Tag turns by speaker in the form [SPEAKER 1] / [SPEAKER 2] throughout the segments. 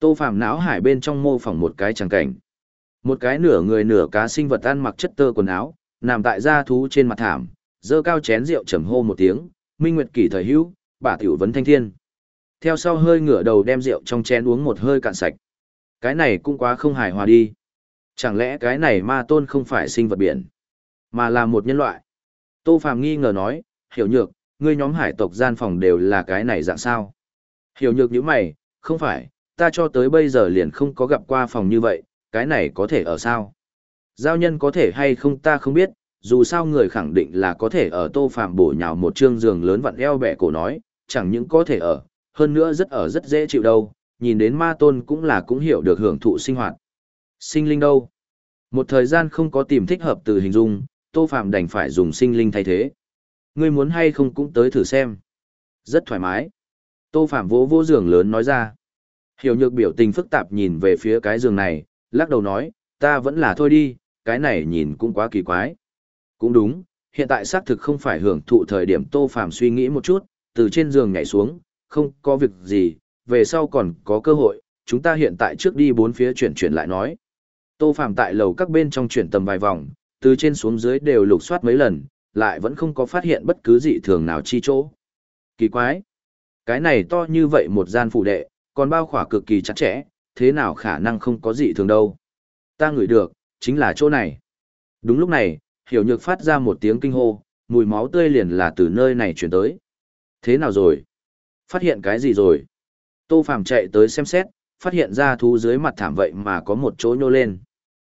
[SPEAKER 1] Tô Phạm não hải bên trong mô phỏng một cái tràng cảnh. Một cái nửa người nửa cá sinh vật ăn mặc chất tơ quần áo, nằm tại da thú trên mặt thảm, dơ cao chén rượu trầm hô một tiếng, minh nguyệt kỷ thời hữu, bà tiểu vấn thanh thiên. Theo sau hơi ngửa đầu đem rượu trong chén uống một hơi cạn sạch. Cái này cũng quá không hài hòa đi. Chẳng lẽ cái này ma tôn không phải sinh vật biển, mà là một nhân loại? Tô Phàm nghi ngờ nói, hiểu nhược, ngươi nhóm hải tộc gian phòng đều là cái này dạng sao? Hiểu nhược như mày, không phải, ta cho tới bây giờ liền không có gặp qua phòng như vậy, cái này có thể ở sao? Giao nhân có thể hay không ta không biết, dù sao người khẳng định là có thể ở tô phàm bổ nhào một chương giường lớn vặn eo bẻ cổ nói, chẳng những có thể ở, hơn nữa rất ở rất dễ chịu đâu, nhìn đến ma tôn cũng là cũng hiểu được hưởng thụ sinh hoạt. Sinh linh đâu? Một thời gian không có tìm thích hợp từ hình dung, tô phàm đành phải dùng sinh linh thay thế. Ngươi muốn hay không cũng tới thử xem. Rất thoải mái. Tô phàm vỗ vô giường lớn nói ra. Hiểu nhược biểu tình phức tạp nhìn về phía cái giường này, lắc đầu nói, ta vẫn là thôi đi, cái này nhìn cũng quá kỳ quái. Cũng đúng, hiện tại xác thực không phải hưởng thụ thời điểm Tô Phàm suy nghĩ một chút, từ trên giường nhảy xuống, không có việc gì, về sau còn có cơ hội, chúng ta hiện tại trước đi bốn phía chuyển chuyển lại nói. Tô Phàm tại lầu các bên trong chuyển tầm vài vòng, từ trên xuống dưới đều lục soát mấy lần, lại vẫn không có phát hiện bất cứ dị thường nào chi chỗ. Kỳ quái! Cái này to như vậy một gian phụ đệ, còn bao khỏa cực kỳ chặt chẽ, thế nào khả năng không có dị thường đâu. Ta ngửi được, chính là chỗ này. Đúng lúc này, hiểu nhược phát ra một tiếng kinh hô, mùi máu tươi liền là từ nơi này chuyển tới. Thế nào rồi? Phát hiện cái gì rồi? Tô Phàm chạy tới xem xét, phát hiện ra thú dưới mặt thảm vậy mà có một chỗ nhô lên.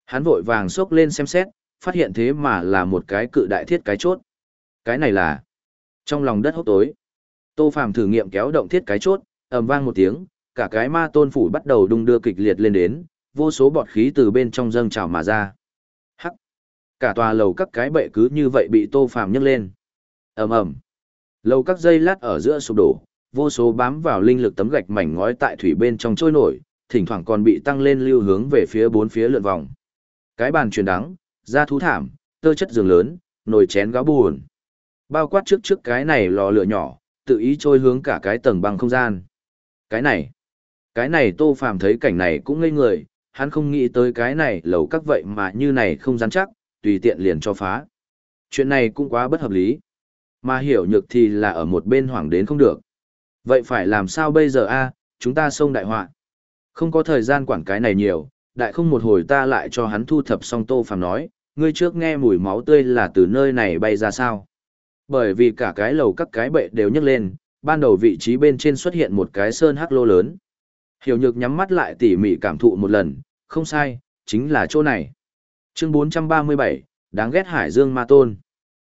[SPEAKER 1] Hắn vội vàng xốc lên xem xét, phát hiện thế mà là một cái cự đại thiết cái chốt. Cái này là trong lòng đất hốc tối. Tô Phàm thử nghiệm kéo động thiết cái chốt, ầm vang một tiếng, cả cái ma tôn phủ bắt đầu đung đưa kịch liệt lên đến, vô số bọt khí từ bên trong dâng trào mà ra. Hắc! Cả tòa lầu các cái bệ cứ như vậy bị tô phàm nhấc lên. ầm ầm Lầu các dây lát ở giữa sụp đổ, vô số bám vào linh lực tấm gạch mảnh ngói tại thủy bên trong trôi nổi, thỉnh thoảng còn bị tăng lên lưu hướng về phía bốn phía lượn vòng. Cái bàn truyền đắng, da thú thảm, tơ chất giường lớn, nồi chén gáo buồn. Bao quát trước trước cái này lò lửa nhỏ, tự ý trôi hướng cả cái tầng bằng không gian. Cái này, cái này Tô Phàm thấy cảnh này cũng ngây người, hắn không nghĩ tới cái này lầu các vậy mà như này không dám chắc, tùy tiện liền cho phá. Chuyện này cũng quá bất hợp lý. Mà hiểu nhược thì là ở một bên hoảng đến không được. Vậy phải làm sao bây giờ a? chúng ta xông đại họa. Không có thời gian quản cái này nhiều, đại không một hồi ta lại cho hắn thu thập xong Tô Phàm nói, ngươi trước nghe mùi máu tươi là từ nơi này bay ra sao. Bởi vì cả cái lầu các cái bệ đều nhấc lên, ban đầu vị trí bên trên xuất hiện một cái sơn hắc lô lớn. Hiểu nhược nhắm mắt lại tỉ mỉ cảm thụ một lần, không sai, chính là chỗ này. Chương 437, đáng ghét Hải Dương Ma Tôn.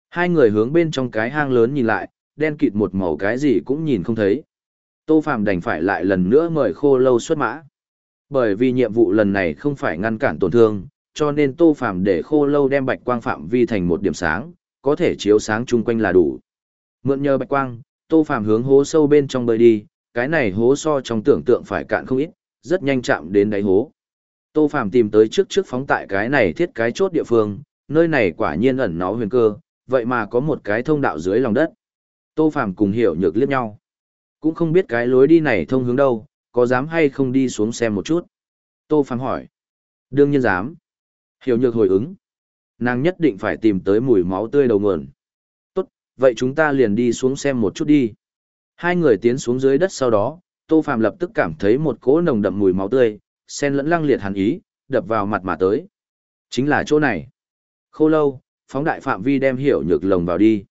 [SPEAKER 1] Hai người hướng bên trong cái hang lớn nhìn lại, đen kịt một màu cái gì cũng nhìn không thấy. Tô Phạm đành phải lại lần nữa mời khô lâu xuất mã. Bởi vì nhiệm vụ lần này không phải ngăn cản tổn thương, cho nên Tô Phạm để khô lâu đem bạch quang phạm vi thành một điểm sáng, có thể chiếu sáng chung quanh là đủ. Mượn nhờ bạch quang, Tô Phạm hướng hố sâu bên trong bơi đi, cái này hố so trong tưởng tượng phải cạn không ít, rất nhanh chạm đến đáy hố. Tô Phàm tìm tới trước trước phóng tại cái này thiết cái chốt địa phương, nơi này quả nhiên ẩn nó huyền cơ, vậy mà có một cái thông đạo dưới lòng đất. Tô Phàm cùng hiểu nhược liếc nhau. Cũng không biết cái lối đi này thông hướng đâu, có dám hay không đi xuống xem một chút. Tô Phàm hỏi. Đương nhiên dám. Hiểu nhược hồi ứng. Nàng nhất định phải tìm tới mùi máu tươi đầu nguồn. Tốt, vậy chúng ta liền đi xuống xem một chút đi. Hai người tiến xuống dưới đất sau đó, Tô Phàm lập tức cảm thấy một cỗ nồng đậm mùi máu tươi, sen lẫn lăng liệt hàn ý, đập vào mặt mà tới. Chính là chỗ này. Khô lâu, phóng đại phạm vi đem hiểu nhược lồng vào đi.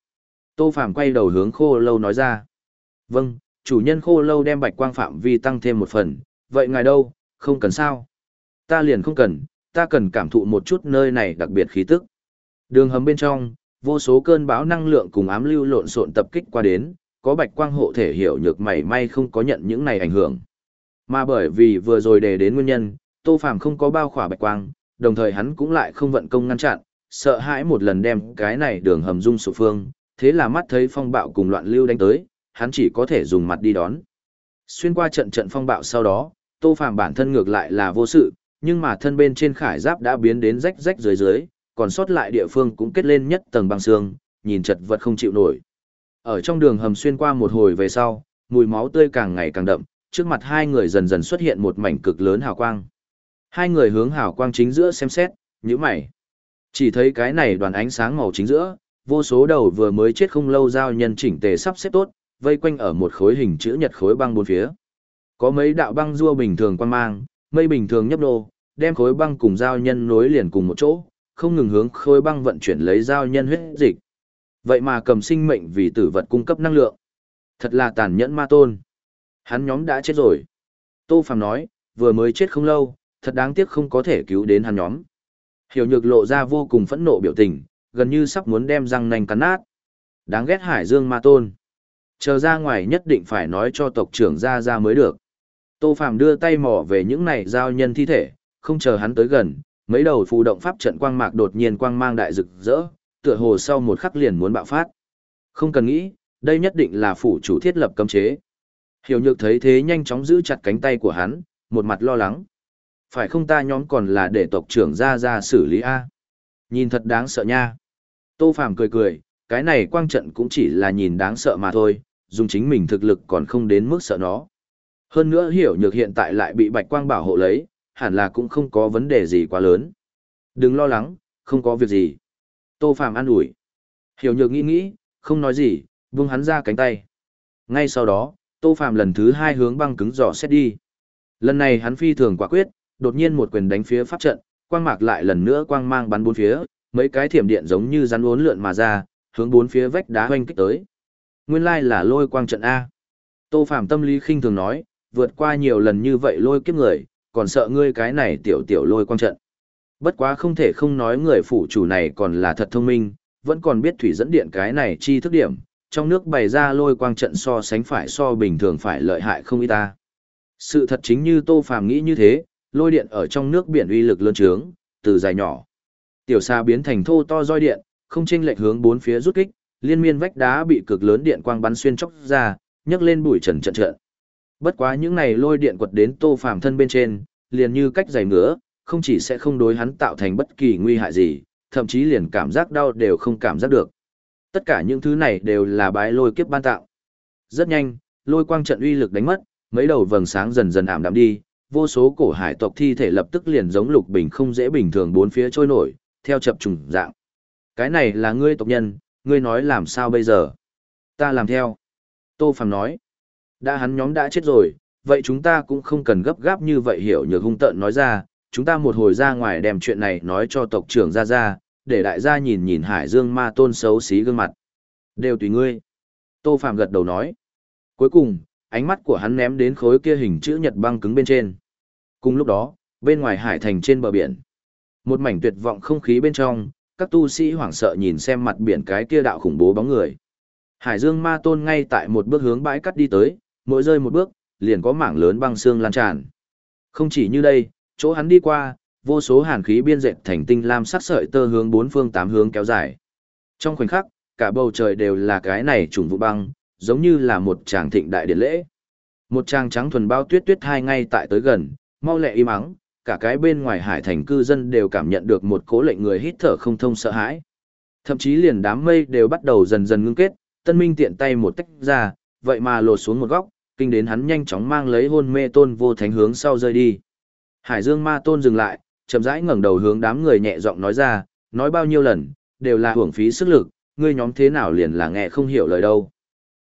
[SPEAKER 1] Tô Phàm quay đầu hướng khô lâu nói ra. Vâng, chủ nhân khô lâu đem bạch quang phạm vi tăng thêm một phần, vậy ngài đâu, không cần sao. Ta liền không cần, ta cần cảm thụ một chút nơi này đặc biệt khí tức. Đường hầm bên trong, vô số cơn bão năng lượng cùng ám lưu lộn xộn tập kích qua đến, có bạch quang hộ thể hiểu nhược mảy may không có nhận những này ảnh hưởng. Mà bởi vì vừa rồi đề đến nguyên nhân, Tô Phàm không có bao khỏa bạch quang, đồng thời hắn cũng lại không vận công ngăn chặn, sợ hãi một lần đem cái này đường hầm dung sụp phương, thế là mắt thấy phong bạo cùng loạn lưu đánh tới, hắn chỉ có thể dùng mặt đi đón. Xuyên qua trận trận phong bạo sau đó, Tô Phàm bản thân ngược lại là vô sự, nhưng mà thân bên trên khải giáp đã biến đến rách rách dưới dưới, còn sót lại địa phương cũng kết lên nhất tầng băng xương, nhìn chật vật không chịu nổi. Ở trong đường hầm xuyên qua một hồi về sau, mùi máu tươi càng ngày càng đậm, trước mặt hai người dần dần xuất hiện một mảnh cực lớn hào quang. Hai người hướng hào quang chính giữa xem xét, như mày. Chỉ thấy cái này đoàn ánh sáng màu chính giữa, vô số đầu vừa mới chết không lâu giao nhân chỉnh tề sắp xếp tốt, vây quanh ở một khối hình chữ nhật khối băng bốn phía. Có mấy đạo băng rua bình thường quan mang, mây bình thường nhấp nô, đem khối băng cùng giao nhân nối liền cùng một chỗ, không ngừng hướng khối băng vận chuyển lấy giao nhân huyết dịch. Vậy mà cầm sinh mệnh vì tử vật cung cấp năng lượng. Thật là tàn nhẫn ma tôn. Hắn nhóm đã chết rồi. Tô Phàm nói, vừa mới chết không lâu, thật đáng tiếc không có thể cứu đến hắn nhóm. Hiểu nhược lộ ra vô cùng phẫn nộ biểu tình, gần như sắp muốn đem răng nành cắn nát. Đáng ghét hải dương ma tôn. Chờ ra ngoài nhất định phải nói cho tộc trưởng ra ra mới được. Tô Phàm đưa tay mò về những này giao nhân thi thể, không chờ hắn tới gần, mấy đầu phù động pháp trận quang mạc đột nhiên quang mang đại rực rỡ, tựa hồ sau một khắc liền muốn bạo phát. Không cần nghĩ, đây nhất định là phủ chủ thiết lập cấm chế. Hiểu nhược thấy thế nhanh chóng giữ chặt cánh tay của hắn, một mặt lo lắng. Phải không ta nhóm còn là để tộc trưởng ra ra xử lý A. Nhìn thật đáng sợ nha. Tô Phàm cười cười, cái này quang trận cũng chỉ là nhìn đáng sợ mà thôi, dùng chính mình thực lực còn không đến mức sợ nó. Hơn nữa hiểu nhược hiện tại lại bị bạch quang bảo hộ lấy, hẳn là cũng không có vấn đề gì quá lớn. Đừng lo lắng, không có việc gì. Tô Phàm an ủi. Hiểu nhược nghĩ nghĩ, không nói gì, buông hắn ra cánh tay. Ngay sau đó, Tô Phàm lần thứ hai hướng băng cứng dò xét đi. Lần này hắn phi thường quả quyết, đột nhiên một quyền đánh phía pháp trận, quang mạc lại lần nữa quang mang bắn bốn phía, mấy cái thiểm điện giống như rắn uốn lượn mà ra, hướng bốn phía vách đá hoanh kích tới. Nguyên lai là lôi quang trận A. Tô Phàm tâm lý khinh thường nói, vượt qua nhiều lần như vậy lôi kiếp người, còn sợ ngươi cái này tiểu tiểu lôi quang trận. Bất quá không thể không nói người phụ chủ này còn là thật thông minh, vẫn còn biết thủy dẫn điện cái này chi thức điểm, trong nước bày ra lôi quang trận so sánh phải so bình thường phải lợi hại không ít ta. Sự thật chính như Tô Phàm nghĩ như thế, lôi điện ở trong nước biển uy lực lớn trướng, từ dài nhỏ. Tiểu xa biến thành thô to roi điện, không chênh lệch hướng bốn phía rút kích, liên miên vách đá bị cực lớn điện quang bắn xuyên chóc ra, nhấc lên bụi trần trận trận. Bất quá những này lôi điện quật đến Tô Phàm thân bên trên, liền như cách giày ngứa, không chỉ sẽ không đối hắn tạo thành bất kỳ nguy hại gì, thậm chí liền cảm giác đau đều không cảm giác được. Tất cả những thứ này đều là bái lôi kiếp ban tạo. Rất nhanh, lôi quang trận uy lực đánh mất, mấy đầu vầng sáng dần dần ảm đạm đi, vô số cổ hải tộc thi thể lập tức liền giống lục bình không dễ bình thường bốn phía trôi nổi, theo chập trùng dạng. Cái này là ngươi tộc nhân, ngươi nói làm sao bây giờ? Ta làm theo. Tô Phàm nói. Đã hắn nhóm đã chết rồi, vậy chúng ta cũng không cần gấp gáp như vậy hiểu nhược hung tợn nói ra, chúng ta một hồi ra ngoài đem chuyện này nói cho tộc trưởng ra ra, để đại gia nhìn nhìn hải dương ma tôn xấu xí gương mặt. Đều tùy ngươi. Tô Phạm gật đầu nói. Cuối cùng, ánh mắt của hắn ném đến khối kia hình chữ nhật băng cứng bên trên. Cùng lúc đó, bên ngoài hải thành trên bờ biển, một mảnh tuyệt vọng không khí bên trong, các tu sĩ hoảng sợ nhìn xem mặt biển cái kia đạo khủng bố bóng người. Hải Dương Ma Tôn ngay tại một bước hướng bãi cắt đi tới, mỗi rơi một bước, liền có mảng lớn băng xương lan tràn. Không chỉ như đây, chỗ hắn đi qua, vô số hàn khí biên dệt thành tinh lam sắc sợi tơ hướng bốn phương tám hướng kéo dài. Trong khoảnh khắc, cả bầu trời đều là cái này trùng vụ băng, giống như là một tràng thịnh đại điện lễ. Một tràng trắng thuần bao tuyết tuyết hai ngay tại tới gần, mau lẹ im ắng, cả cái bên ngoài hải thành cư dân đều cảm nhận được một cố lệnh người hít thở không thông sợ hãi. Thậm chí liền đám mây đều bắt đầu dần dần ngưng kết, tân minh tiện tay một tách ra, vậy mà lột xuống một góc, kinh đến hắn nhanh chóng mang lấy hôn mê tôn vô thánh hướng sau rơi đi. Hải Dương Ma Tôn dừng lại, chậm rãi ngẩng đầu hướng đám người nhẹ giọng nói ra, nói bao nhiêu lần, đều là hưởng phí sức lực, ngươi nhóm thế nào liền là nghe không hiểu lời đâu.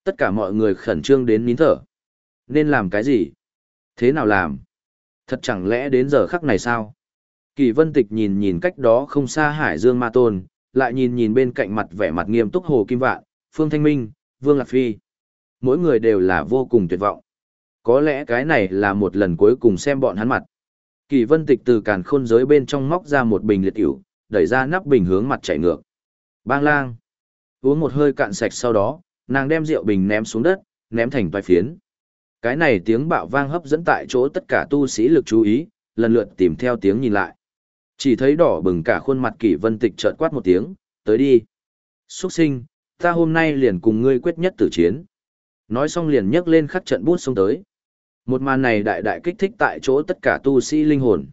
[SPEAKER 1] Tất cả mọi người khẩn trương đến nín thở. Nên làm cái gì? Thế nào làm? Thật chẳng lẽ đến giờ khắc này sao? Kỳ vân tịch nhìn nhìn cách đó không xa Hải Dương Ma Tôn, lại nhìn nhìn bên cạnh mặt vẻ mặt nghiêm túc Hồ Kim Vạn, Phương Thanh Minh, Vương Lạc Phi. Mỗi người đều là vô cùng tuyệt vọng. Có lẽ cái này là một lần cuối cùng xem bọn hắn mặt. Kỳ vân tịch từ càn khôn giới bên trong móc ra một bình liệt tiểu, đẩy ra nắp bình hướng mặt chảy ngược. Bang lang. Uống một hơi cạn sạch sau đó, nàng đem rượu bình ném xuống đất, ném thành toái phiến. Cái này tiếng bạo vang hấp dẫn tại chỗ tất cả tu sĩ lực chú ý, lần lượt tìm theo tiếng nhìn lại. Chỉ thấy đỏ bừng cả khuôn mặt kỷ vân tịch chợt quát một tiếng, tới đi. Xuất sinh, ta hôm nay liền cùng ngươi quyết nhất tử chiến. Nói xong liền nhấc lên khắc trận bút xông tới. Một màn này đại đại kích thích tại chỗ tất cả tu sĩ linh hồn.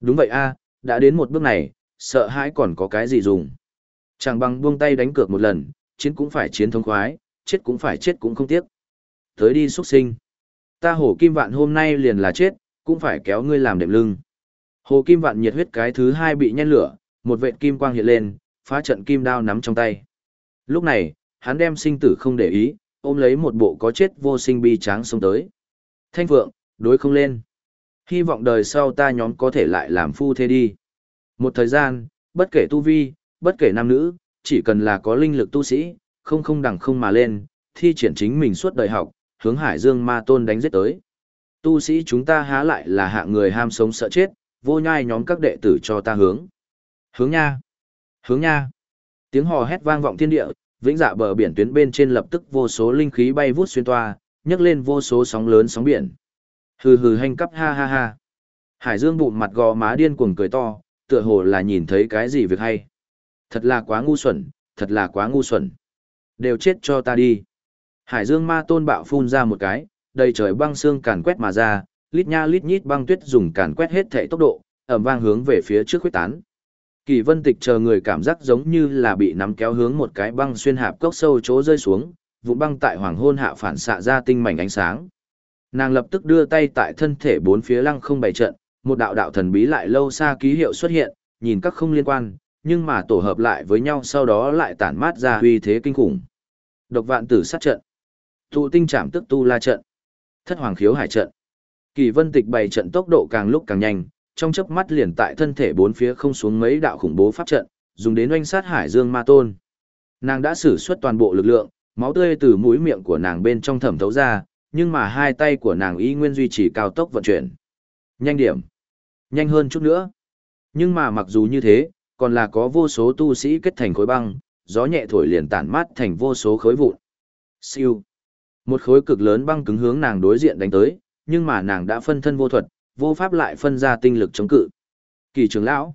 [SPEAKER 1] Đúng vậy a, đã đến một bước này, sợ hãi còn có cái gì dùng. Chẳng bằng buông tay đánh cược một lần, chiến cũng phải chiến thông khoái, chết cũng phải chết cũng không tiếc. Tới đi xuất sinh. Ta Hồ Kim Vạn hôm nay liền là chết, cũng phải kéo ngươi làm đệm lưng. Hồ Kim Vạn nhiệt huyết cái thứ hai bị nhen lửa, một vệt kim quang hiện lên, phá trận kim đao nắm trong tay. Lúc này, hắn đem sinh tử không để ý, ôm lấy một bộ có chết vô sinh bi tráng xông tới. Thanh Phượng, đối không lên. Hy vọng đời sau ta nhóm có thể lại làm phu thế đi. Một thời gian, bất kể tu vi, bất kể nam nữ, chỉ cần là có linh lực tu sĩ, không không đẳng không mà lên, thi triển chính mình suốt đời học, hướng Hải Dương Ma Tôn đánh giết tới. Tu sĩ chúng ta há lại là hạ người ham sống sợ chết, vô nhai nhóm các đệ tử cho ta hướng. Hướng nha! Hướng nha! Tiếng hò hét vang vọng thiên địa, vĩnh dạ bờ biển tuyến bên trên lập tức vô số linh khí bay vút xuyên toa, nhấc lên vô số sóng lớn sóng biển. Hừ hừ hành cắp ha ha ha. Hải Dương bụng mặt gò má điên cuồng cười to, tựa hồ là nhìn thấy cái gì việc hay. Thật là quá ngu xuẩn, thật là quá ngu xuẩn. Đều chết cho ta đi. Hải Dương ma tôn bạo phun ra một cái, đầy trời băng xương càn quét mà ra, lít nha lít nhít băng tuyết dùng càn quét hết thể tốc độ, ầm vang hướng về phía trước khuếch tán. Kỳ vân tịch chờ người cảm giác giống như là bị nắm kéo hướng một cái băng xuyên hạp cốc sâu chỗ rơi xuống, vụ băng tại hoàng hôn hạ phản xạ ra tinh mảnh ánh sáng. Nàng lập tức đưa tay tại thân thể bốn phía lăng không bày trận, một đạo đạo thần bí lại lâu xa ký hiệu xuất hiện, nhìn các không liên quan, nhưng mà tổ hợp lại với nhau sau đó lại tản mát ra uy thế kinh khủng. Độc vạn tử sát trận, tụ tinh trảm tức tu la trận, thất hoàng khiếu hải trận. Kỳ vân tịch bày trận tốc độ càng lúc càng nhanh, trong chớp mắt liền tại thân thể bốn phía không xuống mấy đạo khủng bố pháp trận, dùng đến oanh sát hải dương ma tôn. Nàng đã sử xuất toàn bộ lực lượng, máu tươi từ mũi miệng của nàng bên trong thẩm thấu ra, nhưng mà hai tay của nàng y nguyên duy trì cao tốc vận chuyển. Nhanh điểm. Nhanh hơn chút nữa. Nhưng mà mặc dù như thế, còn là có vô số tu sĩ kết thành khối băng, gió nhẹ thổi liền tản mát thành vô số khối vụn. Siêu. Một khối cực lớn băng cứng hướng nàng đối diện đánh tới, nhưng mà nàng đã phân thân vô thuật, vô pháp lại phân ra tinh lực chống cự. Kỳ trưởng lão,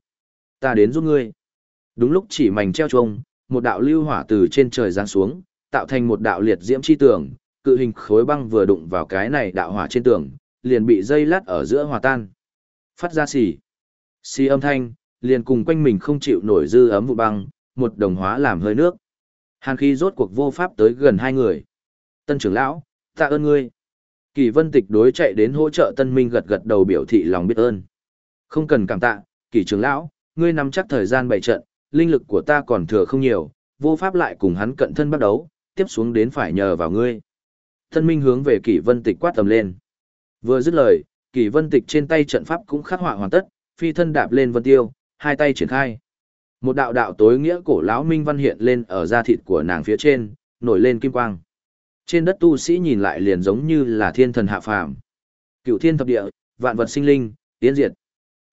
[SPEAKER 1] ta đến giúp ngươi. Đúng lúc chỉ mảnh treo trông, một đạo lưu hỏa từ trên trời giáng xuống, tạo thành một đạo liệt diễm chi tường, cự hình khối băng vừa đụng vào cái này đạo hỏa trên tường, liền bị dây lát ở giữa hòa tan. Phát ra xì. Xì âm thanh, liền cùng quanh mình không chịu nổi dư ấm vụ băng, một đồng hóa làm hơi nước. Hàn khí rốt cuộc vô pháp tới gần hai người. Tân trưởng lão, tạ ơn ngươi. Kỳ vân tịch đối chạy đến hỗ trợ tân minh gật gật đầu biểu thị lòng biết ơn. Không cần cảm tạ, kỳ trưởng lão, ngươi nắm chắc thời gian bày trận, linh lực của ta còn thừa không nhiều, vô pháp lại cùng hắn cận thân bắt đấu, tiếp xuống đến phải nhờ vào ngươi. Tân minh hướng về kỷ vân tịch quát tầm lên. Vừa dứt lời, kỷ vân tịch trên tay trận pháp cũng khắc họa hoàn tất, phi thân đạp lên vân tiêu, hai tay triển khai. Một đạo đạo tối nghĩa cổ lão minh văn hiện lên ở da thịt của nàng phía trên, nổi lên kim quang. Trên đất tu sĩ nhìn lại liền giống như là thiên thần hạ phàm. Cựu thiên thập địa, vạn vật sinh linh, tiến diệt.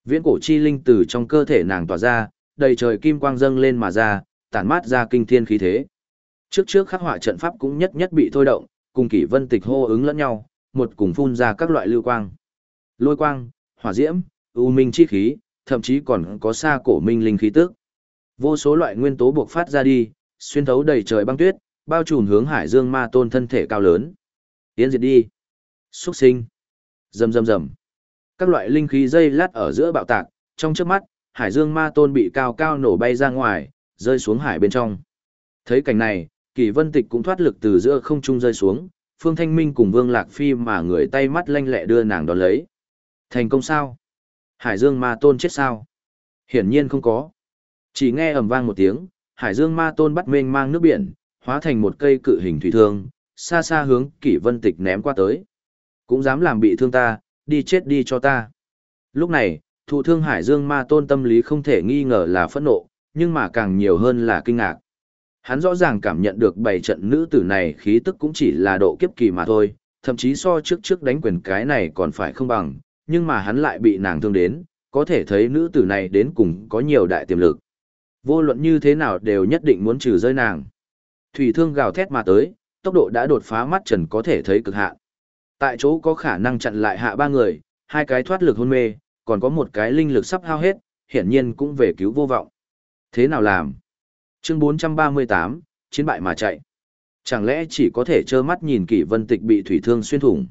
[SPEAKER 1] Viễn cổ chi linh từ trong cơ thể nàng tỏa ra, đầy trời kim quang dâng lên mà ra, tản mát ra kinh thiên khí thế. Trước trước khắc họa trận pháp cũng nhất nhất bị thôi động, cùng kỷ vân tịch hô ứng lẫn nhau, một cùng phun ra các loại lưu quang. Lôi quang, hỏa diễm, u minh chi khí, thậm chí còn có xa cổ minh linh khí tức. Vô số loại nguyên tố buộc phát ra đi, xuyên thấu đầy trời băng tuyết, bao trùm hướng hải dương ma tôn thân thể cao lớn. Tiến diệt đi. Xuất sinh. Rầm rầm rầm. Các loại linh khí dây lát ở giữa bạo tạc, trong chớp mắt, hải dương ma tôn bị cao cao nổ bay ra ngoài, rơi xuống hải bên trong. Thấy cảnh này, kỳ vân tịch cũng thoát lực từ giữa không trung rơi xuống, phương thanh minh cùng vương lạc phi mà người tay mắt lanh lẹ đưa nàng đón lấy. Thành công sao? Hải dương ma tôn chết sao? Hiển nhiên không có. Chỉ nghe ầm vang một tiếng, hải dương ma tôn bắt mênh mang nước biển, hóa thành một cây cự hình thủy thương, xa xa hướng kỷ vân tịch ném qua tới. Cũng dám làm bị thương ta, đi chết đi cho ta. Lúc này, thụ thương hải dương ma tôn tâm lý không thể nghi ngờ là phẫn nộ, nhưng mà càng nhiều hơn là kinh ngạc. Hắn rõ ràng cảm nhận được bảy trận nữ tử này khí tức cũng chỉ là độ kiếp kỳ mà thôi, thậm chí so trước trước đánh quyền cái này còn phải không bằng, nhưng mà hắn lại bị nàng thương đến, có thể thấy nữ tử này đến cùng có nhiều đại tiềm lực. Vô luận như thế nào đều nhất định muốn trừ rơi nàng. Thủy thương gào thét mà tới, tốc độ đã đột phá mắt trần có thể thấy cực hạn. Tại chỗ có khả năng chặn lại hạ ba người, hai cái thoát lực hôn mê, còn có một cái linh lực sắp hao hết, hiển nhiên cũng về cứu vô vọng. Thế nào làm? Chương 438, chiến bại mà chạy. Chẳng lẽ chỉ có thể trơ mắt nhìn kỷ vân tịch bị thủy thương xuyên thủng?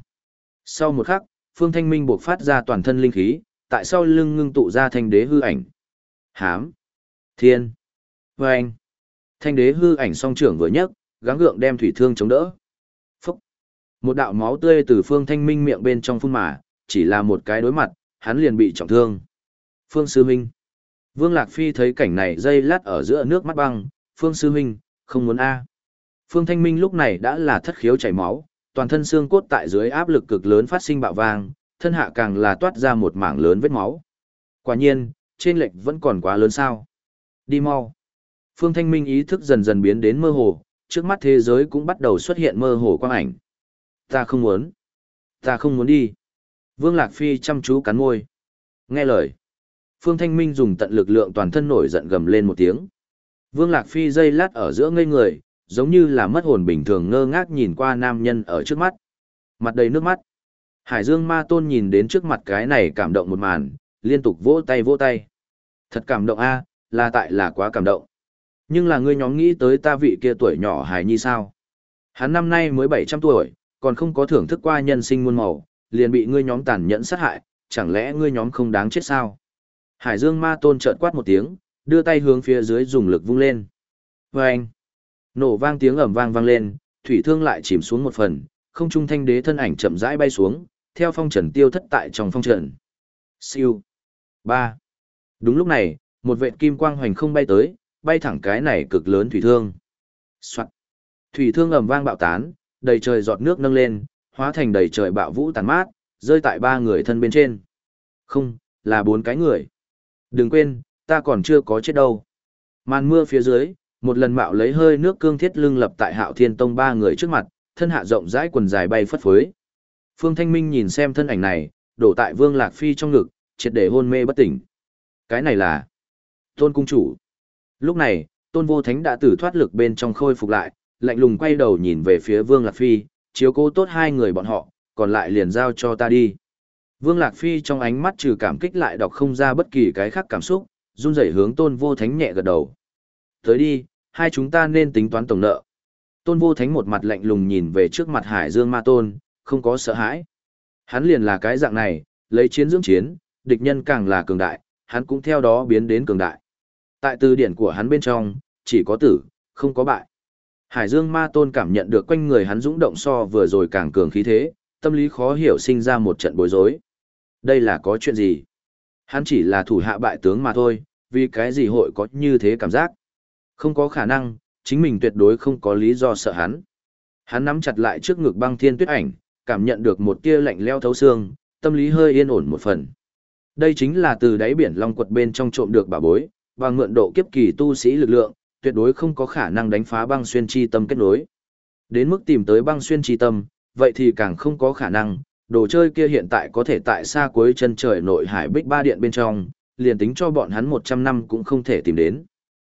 [SPEAKER 1] Sau một khắc, Phương Thanh Minh buộc phát ra toàn thân linh khí, tại sau lưng ngưng tụ ra thanh đế hư ảnh. Hám! Thiên! Vâng! Thanh đế hư ảnh song trưởng vừa nhấc, gắng gượng đem thủy thương chống đỡ. Phúc! Một đạo máu tươi từ Phương Thanh Minh miệng bên trong phun mà, chỉ là một cái đối mặt, hắn liền bị trọng thương. Phương Sư Minh. Vương Lạc Phi thấy cảnh này dây lát ở giữa nước mắt băng, Phương Sư Minh, không muốn A. Phương Thanh Minh lúc này đã là thất khiếu chảy máu, toàn thân xương cốt tại dưới áp lực cực lớn phát sinh bạo vang, thân hạ càng là toát ra một mảng lớn vết máu. Quả nhiên, trên lệch vẫn còn quá lớn sao. Đi mau. Phương Thanh Minh ý thức dần dần biến đến mơ hồ, trước mắt thế giới cũng bắt đầu xuất hiện mơ hồ quang ảnh. Ta không muốn. Ta không muốn đi. Vương Lạc Phi chăm chú cắn môi. Nghe lời. Phương Thanh Minh dùng tận lực lượng toàn thân nổi giận gầm lên một tiếng. Vương Lạc Phi dây lát ở giữa ngây người, giống như là mất hồn bình thường ngơ ngác nhìn qua nam nhân ở trước mắt. Mặt đầy nước mắt. Hải Dương Ma Tôn nhìn đến trước mặt cái này cảm động một màn, liên tục vỗ tay vỗ tay. Thật cảm động a, là tại là quá cảm động. Nhưng là ngươi nhóm nghĩ tới ta vị kia tuổi nhỏ hài nhi sao? Hắn năm nay mới 700 tuổi, còn không có thưởng thức qua nhân sinh muôn màu, liền bị ngươi nhóm tàn nhẫn sát hại, chẳng lẽ ngươi nhóm không đáng chết sao? Hải Dương Ma Tôn chợt quát một tiếng, đưa tay hướng phía dưới dùng lực vung lên. Oeng! Nổ vang tiếng ầm vang vang lên, thủy thương lại chìm xuống một phần, không trung thanh đế thân ảnh chậm rãi bay xuống, theo phong trần tiêu thất tại trong phong trần. Siêu. ba Đúng lúc này, một vệt kim quang hoành không bay tới, bay thẳng cái này cực lớn thủy thương. Soạn. Thủy thương ầm vang bạo tán, đầy trời giọt nước nâng lên, hóa thành đầy trời bạo vũ tàn mát, rơi tại ba người thân bên trên. Không, là bốn cái người. Đừng quên, ta còn chưa có chết đâu. Màn mưa phía dưới, một lần mạo lấy hơi nước cương thiết lưng lập tại hạo thiên tông ba người trước mặt, thân hạ rộng rãi quần dài bay phất phới. Phương Thanh Minh nhìn xem thân ảnh này, đổ tại Vương Lạc Phi trong ngực, triệt để hôn mê bất tỉnh. Cái này là Tôn Cung Chủ. Lúc này, Tôn Vô Thánh đã tử thoát lực bên trong khôi phục lại, lạnh lùng quay đầu nhìn về phía Vương Lạc Phi, chiếu cố tốt hai người bọn họ, còn lại liền giao cho ta đi. Vương Lạc Phi trong ánh mắt trừ cảm kích lại đọc không ra bất kỳ cái khác cảm xúc, run rẩy hướng Tôn Vô Thánh nhẹ gật đầu. Tới đi, hai chúng ta nên tính toán tổng nợ. Tôn Vô Thánh một mặt lạnh lùng nhìn về trước mặt Hải Dương Ma Tôn, không có sợ hãi. Hắn liền là cái dạng này, lấy chiến dưỡng chiến, địch nhân càng là cường đại, hắn cũng theo đó biến đến cường đại. Tại từ điển của hắn bên trong, chỉ có tử, không có bại. Hải Dương Ma Tôn cảm nhận được quanh người hắn dũng động so vừa rồi càng cường khí thế, tâm lý khó hiểu sinh ra một trận bối rối. Đây là có chuyện gì? Hắn chỉ là thủ hạ bại tướng mà thôi, vì cái gì hội có như thế cảm giác? Không có khả năng, chính mình tuyệt đối không có lý do sợ hắn. Hắn nắm chặt lại trước ngực băng thiên tuyết ảnh, cảm nhận được một tia lạnh leo thấu xương, tâm lý hơi yên ổn một phần. Đây chính là từ đáy biển long quật bên trong trộm được bảo bối, và mượn độ kiếp kỳ tu sĩ lực lượng, tuyệt đối không có khả năng đánh phá băng xuyên chi tâm kết nối. Đến mức tìm tới băng xuyên chi tâm, vậy thì càng không có khả năng, đồ chơi kia hiện tại có thể tại xa cuối chân trời nội hải bích ba điện bên trong, liền tính cho bọn hắn 100 năm cũng không thể tìm đến.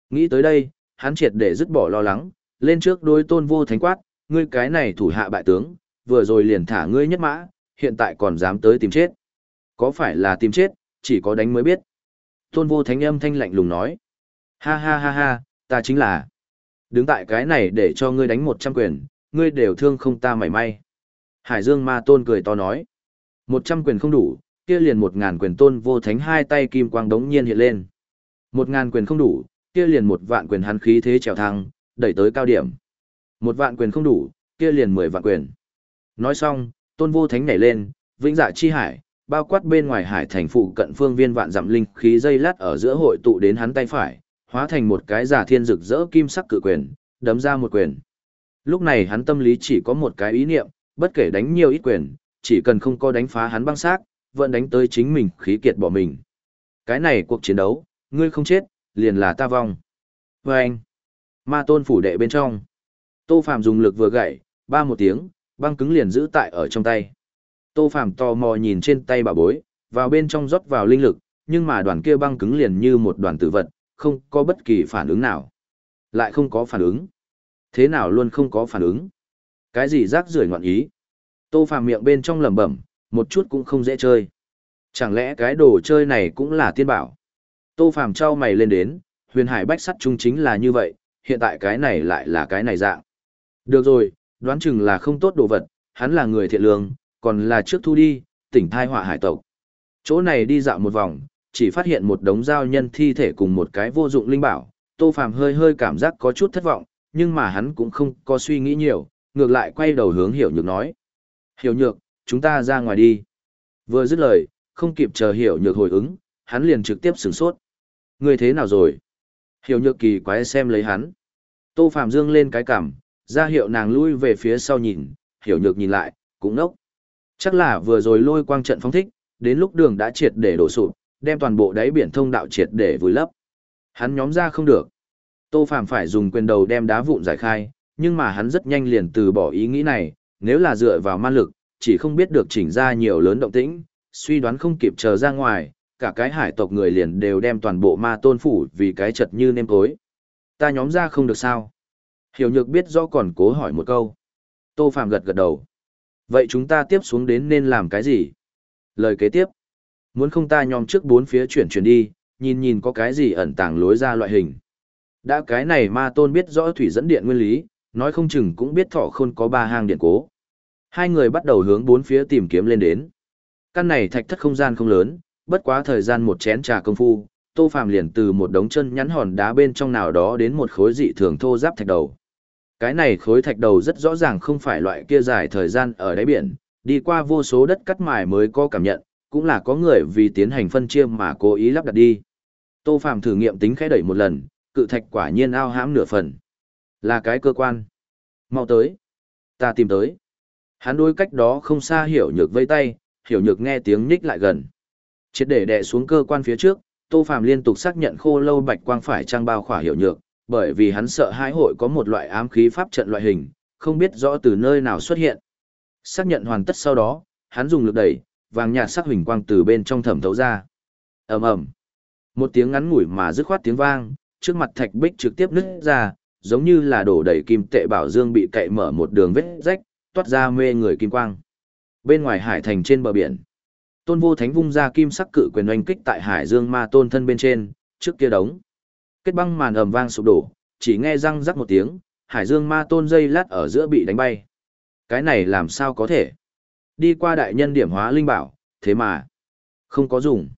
[SPEAKER 1] Nghĩ tới đây, hắn triệt để dứt bỏ lo lắng, lên trước đối tôn vô thánh quát, ngươi cái này thủ hạ bại tướng, vừa rồi liền thả ngươi nhất mã, hiện tại còn dám tới tìm chết. Có phải là tìm chết, chỉ có đánh mới biết. Tôn vô thánh âm thanh lạnh lùng nói. Ha ha ha ha, ta chính là. Đứng tại cái này để cho ngươi đánh một trăm quyền, ngươi đều thương không ta mảy may. Hải Dương ma tôn cười to nói. Một trăm quyền không đủ, kia liền một ngàn quyền tôn vô thánh hai tay kim quang đống nhiên hiện lên. Một ngàn quyền không đủ, kia liền một vạn quyền hắn khí thế trèo thăng, đẩy tới cao điểm. Một vạn quyền không đủ, kia liền mười vạn quyền. Nói xong, tôn vô thánh nhảy lên, vĩnh dạ chi hải, bao quát bên ngoài hải thành phụ cận phương viên vạn dặm linh khí dây lát ở giữa hội tụ đến hắn tay phải, hóa thành một cái giả thiên rực rỡ kim sắc cự quyền, đấm ra một quyền. Lúc này hắn tâm lý chỉ có một cái ý niệm, bất kể đánh nhiều ít quyền, chỉ cần không có đánh phá hắn băng xác, vẫn đánh tới chính mình khí kiệt bỏ mình. Cái này cuộc chiến đấu, ngươi không chết, liền là ta vong. Và anh, ma tôn phủ đệ bên trong. Tô Phạm dùng lực vừa gậy, ba một tiếng, băng cứng liền giữ tại ở trong tay. Tô Phạm tò mò nhìn trên tay bà bối, vào bên trong rót vào linh lực, nhưng mà đoàn kia băng cứng liền như một đoàn tử vật, không có bất kỳ phản ứng nào. Lại không có phản ứng. Thế nào luôn không có phản ứng. Cái gì rác rưởi ngọn ý. Tô phàm miệng bên trong lẩm bẩm, một chút cũng không dễ chơi. Chẳng lẽ cái đồ chơi này cũng là tiên bảo? Tô phàm trao mày lên đến, huyền hải bách sắt chung chính là như vậy, hiện tại cái này lại là cái này dạng. Được rồi, đoán chừng là không tốt đồ vật, hắn là người thiện lương, còn là trước thu đi, tỉnh thai họa hải tộc. Chỗ này đi dạo một vòng, chỉ phát hiện một đống giao nhân thi thể cùng một cái vô dụng linh bảo, Tô Phàm hơi hơi cảm giác có chút thất vọng, nhưng mà hắn cũng không có suy nghĩ nhiều, ngược lại quay đầu hướng Hiểu Nhược nói. Hiểu nhược, chúng ta ra ngoài đi. Vừa dứt lời, không kịp chờ hiểu nhược hồi ứng, hắn liền trực tiếp sửng sốt. Người thế nào rồi? Hiểu nhược kỳ quái xem lấy hắn. Tô Phạm Dương lên cái cằm, ra hiệu nàng lui về phía sau nhìn, hiểu nhược nhìn lại, cũng nốc. Chắc là vừa rồi lôi quang trận phong thích, đến lúc đường đã triệt để đổ sụp, đem toàn bộ đáy biển thông đạo triệt để vùi lấp. Hắn nhóm ra không được. Tô Phạm phải dùng quyền đầu đem đá vụn giải khai, nhưng mà hắn rất nhanh liền từ bỏ ý nghĩ này, nếu là dựa vào man lực, chỉ không biết được chỉnh ra nhiều lớn động tĩnh, suy đoán không kịp chờ ra ngoài, cả cái hải tộc người liền đều đem toàn bộ ma tôn phủ vì cái chật như nêm tối. Ta nhóm ra không được sao? Hiểu nhược biết do còn cố hỏi một câu. Tô Phạm gật gật đầu. Vậy chúng ta tiếp xuống đến nên làm cái gì? Lời kế tiếp. Muốn không ta nhóm trước bốn phía chuyển chuyển đi, nhìn nhìn có cái gì ẩn tàng lối ra loại hình. Đã cái này ma tôn biết rõ thủy dẫn điện nguyên lý, nói không chừng cũng biết thọ khôn có ba hang điện cố. Hai người bắt đầu hướng bốn phía tìm kiếm lên đến. Căn này thạch thất không gian không lớn, bất quá thời gian một chén trà công phu, Tô Phàm liền từ một đống chân nhắn hòn đá bên trong nào đó đến một khối dị thường thô giáp thạch đầu. Cái này khối thạch đầu rất rõ ràng không phải loại kia dài thời gian ở đáy biển, đi qua vô số đất cắt mài mới có cảm nhận, cũng là có người vì tiến hành phân chia mà cố ý lắp đặt đi. Tô Phàm thử nghiệm tính khẽ đẩy một lần, cự thạch quả nhiên ao hãm nửa phần. Là cái cơ quan. Mau tới. Ta tìm tới. Hắn đối cách đó không xa hiểu nhược vây tay, hiểu nhược nghe tiếng nhích lại gần. Triệt để đè xuống cơ quan phía trước, Tô Phàm liên tục xác nhận khô lâu bạch quang phải trang bao khỏa hiểu nhược, bởi vì hắn sợ hãi hội có một loại ám khí pháp trận loại hình, không biết rõ từ nơi nào xuất hiện. Xác nhận hoàn tất sau đó, hắn dùng lực đẩy, vàng nhạt sắc huỳnh quang từ bên trong thẩm thấu ra. Ầm ầm. Một tiếng ngắn ngủi mà dứt khoát tiếng vang, trước mặt thạch bích trực tiếp nứt ra, giống như là đổ đầy kim tệ bảo dương bị cậy mở một đường vết rách, toát ra mê người kim quang. Bên ngoài hải thành trên bờ biển, Tôn Vô Thánh vung ra kim sắc cự quyền oanh kích tại Hải Dương Ma Tôn thân bên trên, trước kia đống. Kết băng màn ầm vang sụp đổ, chỉ nghe răng rắc một tiếng, Hải Dương Ma Tôn dây lát ở giữa bị đánh bay. Cái này làm sao có thể? Đi qua đại nhân điểm hóa linh bảo, thế mà không có dùng.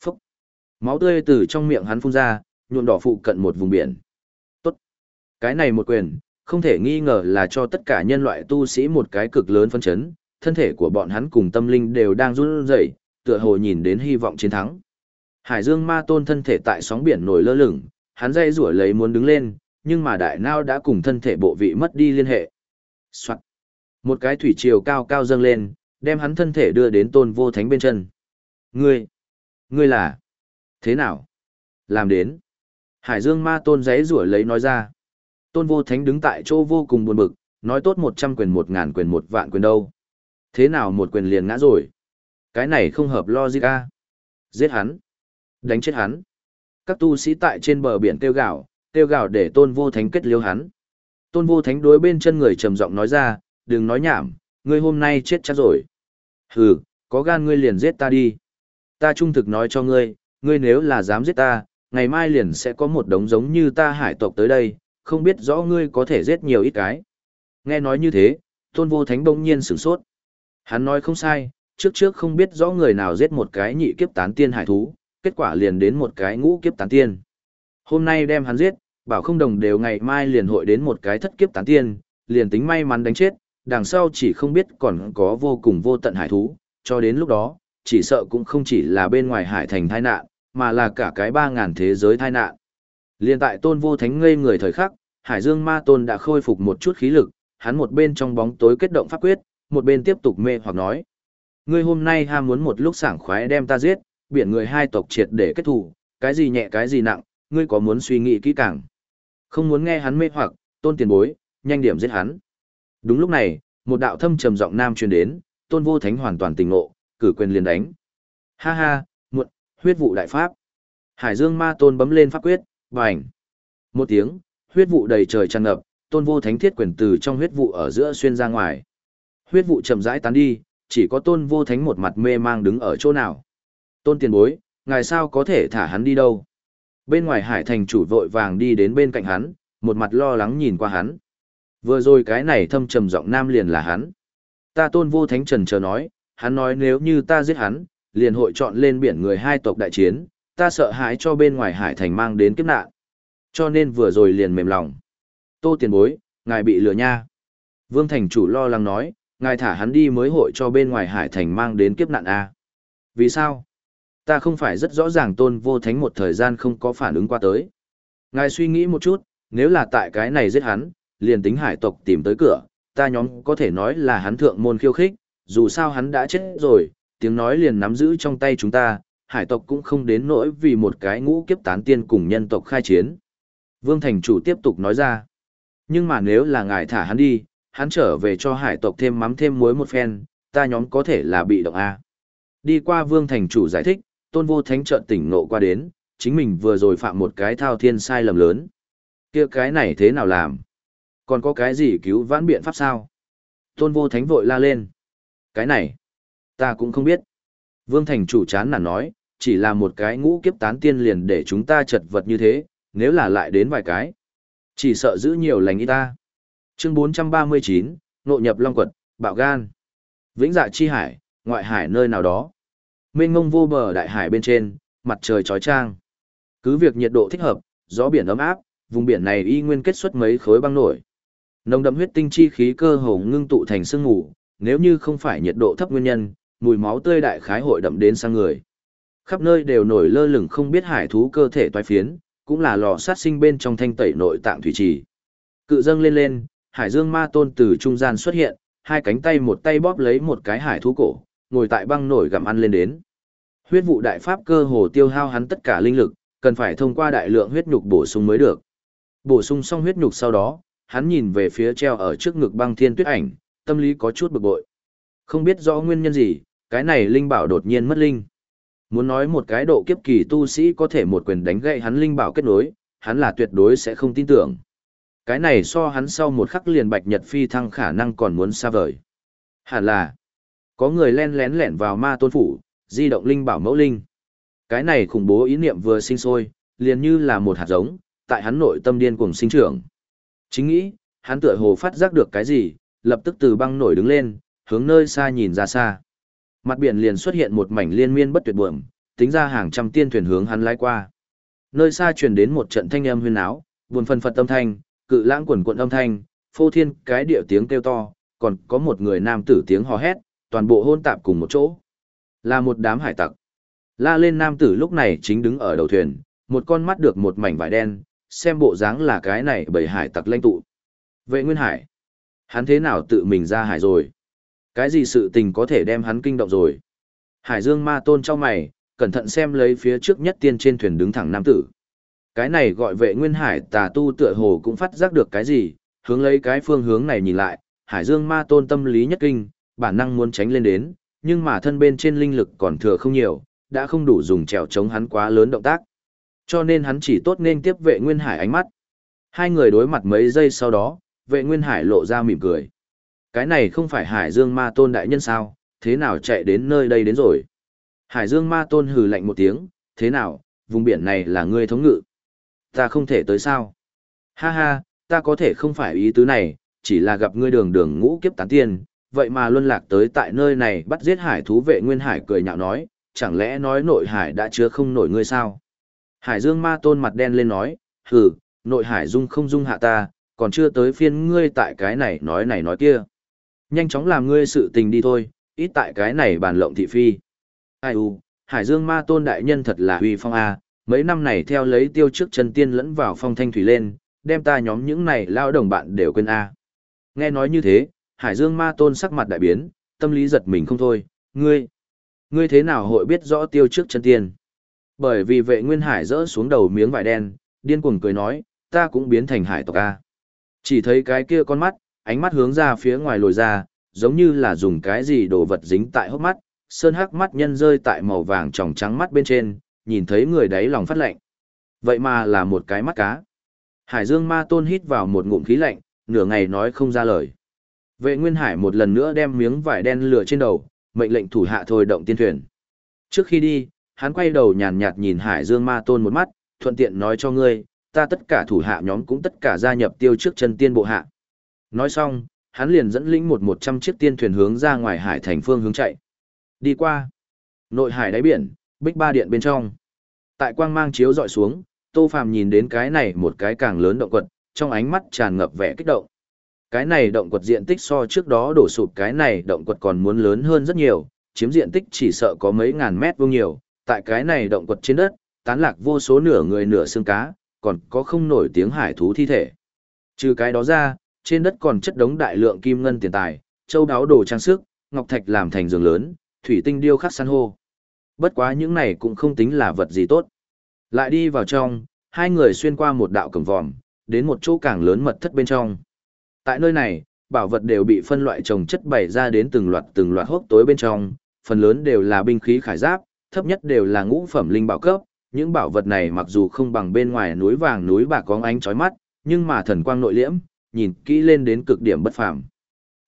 [SPEAKER 1] Phúc. Máu tươi từ trong miệng hắn phun ra, nhuộm đỏ phụ cận một vùng biển. Cái này một quyền, không thể nghi ngờ là cho tất cả nhân loại tu sĩ một cái cực lớn phân chấn, thân thể của bọn hắn cùng tâm linh đều đang run rẩy, tựa hồ nhìn đến hy vọng chiến thắng. Hải Dương Ma Tôn thân thể tại sóng biển nổi lơ lửng, hắn dây rủa lấy muốn đứng lên, nhưng mà đại nao đã cùng thân thể bộ vị mất đi liên hệ. Soạn. Một cái thủy triều cao cao dâng lên, đem hắn thân thể đưa đến Tôn Vô Thánh bên chân. Ngươi, ngươi là thế nào? Làm đến. Hải Dương Ma Tôn giấy rủa lấy nói ra. Tôn Vô Thánh đứng tại chỗ vô cùng buồn bực, nói tốt một trăm quyền một ngàn quyền một vạn quyền đâu. Thế nào một quyền liền ngã rồi? Cái này không hợp logic a. Giết hắn. Đánh chết hắn. Các tu sĩ tại trên bờ biển tiêu gạo, tiêu gạo để Tôn Vô Thánh kết liêu hắn. Tôn Vô Thánh đối bên chân người trầm giọng nói ra, đừng nói nhảm, ngươi hôm nay chết chắc rồi. Hừ, có gan ngươi liền giết ta đi. Ta trung thực nói cho ngươi, ngươi nếu là dám giết ta, ngày mai liền sẽ có một đống giống như ta hải tộc tới đây, không biết rõ ngươi có thể giết nhiều ít cái. Nghe nói như thế, tôn vô thánh bỗng nhiên sửng sốt. Hắn nói không sai, trước trước không biết rõ người nào giết một cái nhị kiếp tán tiên hải thú, kết quả liền đến một cái ngũ kiếp tán tiên. Hôm nay đem hắn giết, bảo không đồng đều ngày mai liền hội đến một cái thất kiếp tán tiên, liền tính may mắn đánh chết, đằng sau chỉ không biết còn có vô cùng vô tận hải thú, cho đến lúc đó, chỉ sợ cũng không chỉ là bên ngoài hải thành tai nạn, mà là cả cái ba ngàn thế giới tai nạn. Liên tại tôn vô thánh ngây người thời khắc, Hải Dương Ma Tôn đã khôi phục một chút khí lực, hắn một bên trong bóng tối kết động pháp quyết, một bên tiếp tục mê hoặc nói. Ngươi hôm nay ham muốn một lúc sảng khoái đem ta giết, biển người hai tộc triệt để kết thù, cái gì nhẹ cái gì nặng, ngươi có muốn suy nghĩ kỹ càng. Không muốn nghe hắn mê hoặc, tôn tiền bối, nhanh điểm giết hắn. Đúng lúc này, một đạo thâm trầm giọng nam truyền đến, tôn vô thánh hoàn toàn tỉnh ngộ, cử quyền liền đánh. Ha ha, muộn, huyết vụ đại pháp. Hải Dương Ma Tôn bấm lên pháp quyết, bành. Một tiếng, huyết vụ đầy trời tràn ngập, tôn vô thánh thiết quyền từ trong huyết vụ ở giữa xuyên ra ngoài. Huyết vụ chậm rãi tán đi, chỉ có tôn vô thánh một mặt mê mang đứng ở chỗ nào. Tôn tiền bối, ngài sao có thể thả hắn đi đâu? Bên ngoài hải thành chủ vội vàng đi đến bên cạnh hắn, một mặt lo lắng nhìn qua hắn. Vừa rồi cái này thâm trầm giọng nam liền là hắn. Ta tôn vô thánh trần chờ nói, hắn nói nếu như ta giết hắn, liền hội chọn lên biển người hai tộc đại chiến, ta sợ hãi cho bên ngoài hải thành mang đến kiếp nạn. Cho nên vừa rồi liền mềm lòng. Tô tiền bối, ngài bị lừa nha. Vương thành chủ lo lắng nói, ngài thả hắn đi mới hội cho bên ngoài hải thành mang đến kiếp nạn A. Vì sao? Ta không phải rất rõ ràng tôn vô thánh một thời gian không có phản ứng qua tới. Ngài suy nghĩ một chút, nếu là tại cái này giết hắn, liền tính hải tộc tìm tới cửa, ta nhóm có thể nói là hắn thượng môn khiêu khích, dù sao hắn đã chết rồi, tiếng nói liền nắm giữ trong tay chúng ta, hải tộc cũng không đến nỗi vì một cái ngũ kiếp tán tiên cùng nhân tộc khai chiến. Vương Thành Chủ tiếp tục nói ra, nhưng mà nếu là ngài thả hắn đi, hắn trở về cho hải tộc thêm mắm thêm muối một phen, ta nhóm có thể là bị động A. Đi qua Vương Thành Chủ giải thích, tôn vô thánh trợn tỉnh ngộ qua đến, chính mình vừa rồi phạm một cái thao thiên sai lầm lớn. kia cái này thế nào làm? Còn có cái gì cứu vãn biện pháp sao? Tôn vô thánh vội la lên. Cái này, ta cũng không biết. Vương Thành chủ chán nản nói, chỉ là một cái ngũ kiếp tán tiên liền để chúng ta chật vật như thế, nếu là lại đến vài cái. Chỉ sợ giữ nhiều lành y ta. Chương 439, Nộ nhập Long Quật, Bạo Gan. Vĩnh dạ chi hải, ngoại hải nơi nào đó. Mênh ngông vô bờ đại hải bên trên, mặt trời chói trang, Cứ việc nhiệt độ thích hợp, gió biển ấm áp, vùng biển này y nguyên kết xuất mấy khối băng nổi. Nồng đậm huyết tinh chi khí cơ hồ ngưng tụ thành sương ngủ, nếu như không phải nhiệt độ thấp nguyên nhân, mùi máu tươi đại khái hội đậm đến sang người. Khắp nơi đều nổi lơ lửng không biết hải thú cơ thể toái phiến, cũng là lò sát sinh bên trong thanh tẩy nội tạng thủy trì. Cự dâng lên lên, hải dương ma tôn từ trung gian xuất hiện, hai cánh tay một tay bóp lấy một cái hải thú cổ, ngồi tại băng nổi gặm ăn lên đến. Huyết vụ đại pháp cơ hồ tiêu hao hắn tất cả linh lực, cần phải thông qua đại lượng huyết nhục bổ sung mới được. Bổ sung xong huyết nhục sau đó, hắn nhìn về phía treo ở trước ngực băng thiên tuyết ảnh, tâm lý có chút bực bội. Không biết rõ nguyên nhân gì, cái này linh bảo đột nhiên mất linh. Muốn nói một cái độ kiếp kỳ tu sĩ có thể một quyền đánh gậy hắn linh bảo kết nối, hắn là tuyệt đối sẽ không tin tưởng. Cái này so hắn sau một khắc liền bạch nhật phi thăng khả năng còn muốn xa vời. Hẳn là, có người len lén lẻn vào ma tôn phủ, di động linh bảo mẫu linh. Cái này khủng bố ý niệm vừa sinh sôi, liền như là một hạt giống, tại hắn nội tâm điên cuồng sinh trưởng. Chính nghĩ, hắn tựa hồ phát giác được cái gì, lập tức từ băng nổi đứng lên, hướng nơi xa nhìn ra xa. Mặt biển liền xuất hiện một mảnh liên miên bất tuyệt buồm, tính ra hàng trăm tiên thuyền hướng hắn lái qua. Nơi xa truyền đến một trận thanh âm huyên áo, buồn phân phật âm thanh, cự lãng quần quận âm thanh, phô thiên cái điệu tiếng kêu to, còn có một người nam tử tiếng hò hét, toàn bộ hôn tạp cùng một chỗ. Là một đám hải tặc. La lên nam tử lúc này chính đứng ở đầu thuyền, một con mắt được một mảnh vải đen, xem bộ dáng là cái này bởi hải tặc lanh tụ. Vệ Nguyên Hải. Hắn thế nào tự mình ra hải rồi? Cái gì sự tình có thể đem hắn kinh động rồi? Hải Dương ma tôn cho mày, cẩn thận xem lấy phía trước nhất tiên trên thuyền đứng thẳng nam tử. Cái này gọi vệ Nguyên Hải tà tu tựa hồ cũng phát giác được cái gì, hướng lấy cái phương hướng này nhìn lại, Hải Dương ma tôn tâm lý nhất kinh, bản năng muốn tránh lên đến, nhưng mà thân bên trên linh lực còn thừa không nhiều, đã không đủ dùng trèo chống hắn quá lớn động tác. Cho nên hắn chỉ tốt nên tiếp vệ Nguyên Hải ánh mắt. Hai người đối mặt mấy giây sau đó, vệ Nguyên Hải lộ ra mỉm cười. Cái này không phải Hải Dương Ma Tôn đại nhân sao, thế nào chạy đến nơi đây đến rồi. Hải Dương Ma Tôn hừ lạnh một tiếng, thế nào, vùng biển này là ngươi thống ngự. Ta không thể tới sao. Ha ha, ta có thể không phải ý tứ này, chỉ là gặp ngươi đường đường ngũ kiếp tán tiên, vậy mà luân lạc tới tại nơi này bắt giết hải thú vệ Nguyên Hải cười nhạo nói, chẳng lẽ nói nội hải đã chứa không nổi ngươi sao? Hải Dương Ma Tôn mặt đen lên nói, hừ, nội hải dung không dung hạ ta, còn chưa tới phiên ngươi tại cái này nói này nói kia. Nhanh chóng làm ngươi sự tình đi thôi, ít tại cái này bàn lộng thị phi. Ai u, Hải Dương Ma Tôn đại nhân thật là huy phong a, mấy năm này theo lấy tiêu trước chân tiên lẫn vào phong thanh thủy lên, đem ta nhóm những này lao đồng bạn đều quên a. Nghe nói như thế, Hải Dương Ma Tôn sắc mặt đại biến, tâm lý giật mình không thôi, ngươi, ngươi thế nào hội biết rõ tiêu trước chân tiên? Bởi vì vệ nguyên hải rỡ xuống đầu miếng vải đen, điên cuồng cười nói, ta cũng biến thành hải tộc a. Chỉ thấy cái kia con mắt, ánh mắt hướng ra phía ngoài lồi ra, giống như là dùng cái gì đồ vật dính tại hốc mắt, sơn hắc mắt nhân rơi tại màu vàng tròng trắng mắt bên trên, nhìn thấy người đấy lòng phát lạnh. Vậy mà là một cái mắt cá. Hải Dương Ma Tôn hít vào một ngụm khí lạnh, nửa ngày nói không ra lời. Vệ Nguyên Hải một lần nữa đem miếng vải đen lửa trên đầu, mệnh lệnh thủ hạ thôi động tiên thuyền. Trước khi đi, hắn quay đầu nhàn nhạt nhìn Hải Dương Ma Tôn một mắt, thuận tiện nói cho ngươi, ta tất cả thủ hạ nhóm cũng tất cả gia nhập tiêu trước chân tiên bộ hạ. Nói xong, hắn liền dẫn lĩnh một một trăm chiếc tiên thuyền hướng ra ngoài hải thành phương hướng chạy. Đi qua. Nội hải đáy biển, bích ba điện bên trong. Tại quang mang chiếu dọi xuống, Tô Phàm nhìn đến cái này một cái càng lớn động quật, trong ánh mắt tràn ngập vẻ kích động. Cái này động quật diện tích so trước đó đổ sụp cái này động quật còn muốn lớn hơn rất nhiều, chiếm diện tích chỉ sợ có mấy ngàn mét vuông nhiều, tại cái này động quật trên đất, tán lạc vô số nửa người nửa xương cá, còn có không nổi tiếng hải thú thi thể. Trừ cái đó ra, trên đất còn chất đống đại lượng kim ngân tiền tài, châu đáo đồ trang sức, ngọc thạch làm thành giường lớn, thủy tinh điêu khắc san hô. Bất quá những này cũng không tính là vật gì tốt. Lại đi vào trong, hai người xuyên qua một đạo cổng vòm, đến một chỗ càng lớn mật thất bên trong. Tại nơi này, bảo vật đều bị phân loại trồng chất bày ra đến từng loạt từng loạt hốc tối bên trong, phần lớn đều là binh khí khải giáp, thấp nhất đều là ngũ phẩm linh bảo cấp. Những bảo vật này mặc dù không bằng bên ngoài núi vàng núi bạc có ánh chói mắt, nhưng mà thần quang nội liễm, nhìn kỹ lên đến cực điểm bất phàm.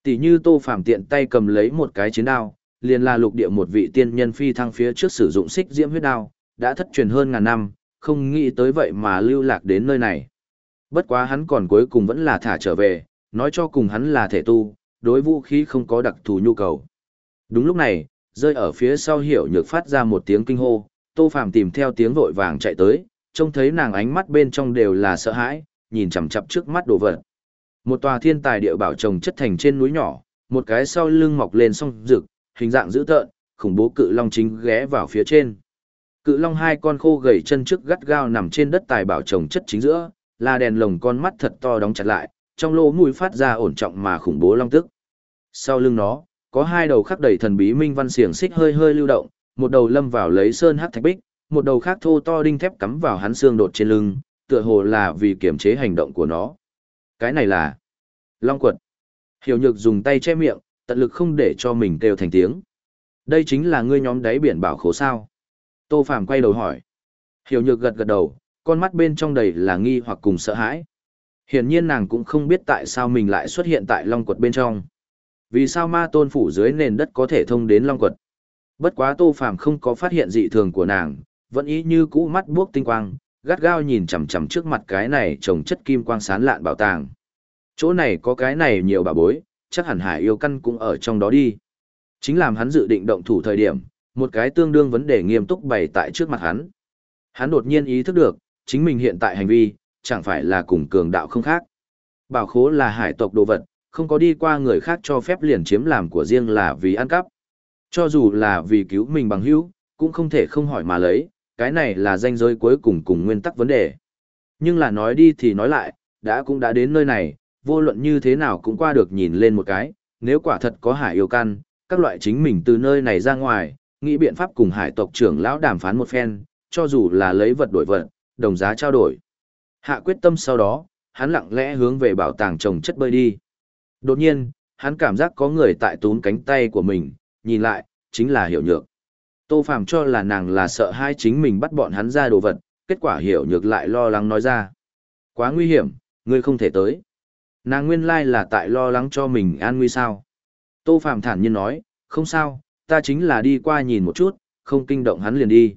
[SPEAKER 1] Tỷ như Tô Phàm tiện tay cầm lấy một cái chiến đao, liền là lục địa một vị tiên nhân phi thăng phía trước sử dụng xích diễm huyết đao, đã thất truyền hơn ngàn năm, không nghĩ tới vậy mà lưu lạc đến nơi này. Bất quá hắn còn cuối cùng vẫn là thả trở về, nói cho cùng hắn là thể tu, đối vũ khí không có đặc thù nhu cầu. Đúng lúc này, rơi ở phía sau hiểu nhược phát ra một tiếng kinh hô, Tô Phàm tìm theo tiếng vội vàng chạy tới, trông thấy nàng ánh mắt bên trong đều là sợ hãi, nhìn chằm chằm trước mắt đồ vật. Một tòa thiên tài địa bảo trồng chất thành trên núi nhỏ, một cái sau lưng mọc lên song rực, hình dạng dữ tợn, khủng bố cự long chính ghé vào phía trên. Cự long hai con khô gầy chân trước gắt gao nằm trên đất tài bảo trồng chất chính giữa, là đèn lồng con mắt thật to đóng chặt lại, trong lỗ mũi phát ra ổn trọng mà khủng bố long tức. Sau lưng nó, có hai đầu khắc đầy thần bí minh văn xiềng xích hơi hơi lưu động, một đầu lâm vào lấy sơn hắc thạch bích, một đầu khác thô to đinh thép cắm vào hắn xương đột trên lưng, tựa hồ là vì kiềm chế hành động của nó. Cái này là Long quật. Hiểu nhược dùng tay che miệng, tận lực không để cho mình kêu thành tiếng. Đây chính là ngươi nhóm đáy biển bảo khố sao. Tô Phàm quay đầu hỏi. Hiểu nhược gật gật đầu, con mắt bên trong đầy là nghi hoặc cùng sợ hãi. Hiển nhiên nàng cũng không biết tại sao mình lại xuất hiện tại Long quật bên trong. Vì sao ma tôn phủ dưới nền đất có thể thông đến Long quật. Bất quá Tô Phàm không có phát hiện dị thường của nàng, vẫn ý như cũ mắt buốc tinh quang, gắt gao nhìn chằm chằm trước mặt cái này trồng chất kim quang sán lạn bảo tàng. Chỗ này có cái này nhiều bà bối, chắc hẳn hải yêu căn cũng ở trong đó đi. Chính làm hắn dự định động thủ thời điểm, một cái tương đương vấn đề nghiêm túc bày tại trước mặt hắn. Hắn đột nhiên ý thức được, chính mình hiện tại hành vi, chẳng phải là cùng cường đạo không khác. Bảo khố là hải tộc đồ vật, không có đi qua người khác cho phép liền chiếm làm của riêng là vì ăn cắp. Cho dù là vì cứu mình bằng hữu, cũng không thể không hỏi mà lấy, cái này là danh giới cuối cùng cùng nguyên tắc vấn đề. Nhưng là nói đi thì nói lại, đã cũng đã đến nơi này, vô luận như thế nào cũng qua được nhìn lên một cái, nếu quả thật có hải yêu căn, các loại chính mình từ nơi này ra ngoài, nghĩ biện pháp cùng hải tộc trưởng lão đàm phán một phen, cho dù là lấy vật đổi vật, đồng giá trao đổi. Hạ quyết tâm sau đó, hắn lặng lẽ hướng về bảo tàng trồng chất bơi đi. Đột nhiên, hắn cảm giác có người tại túm cánh tay của mình, nhìn lại, chính là hiểu nhược. Tô Phàm cho là nàng là sợ hai chính mình bắt bọn hắn ra đồ vật, kết quả hiểu nhược lại lo lắng nói ra. Quá nguy hiểm, ngươi không thể tới. Nàng nguyên lai là tại lo lắng cho mình an nguy sao. Tô Phạm thản nhiên nói, không sao, ta chính là đi qua nhìn một chút, không kinh động hắn liền đi.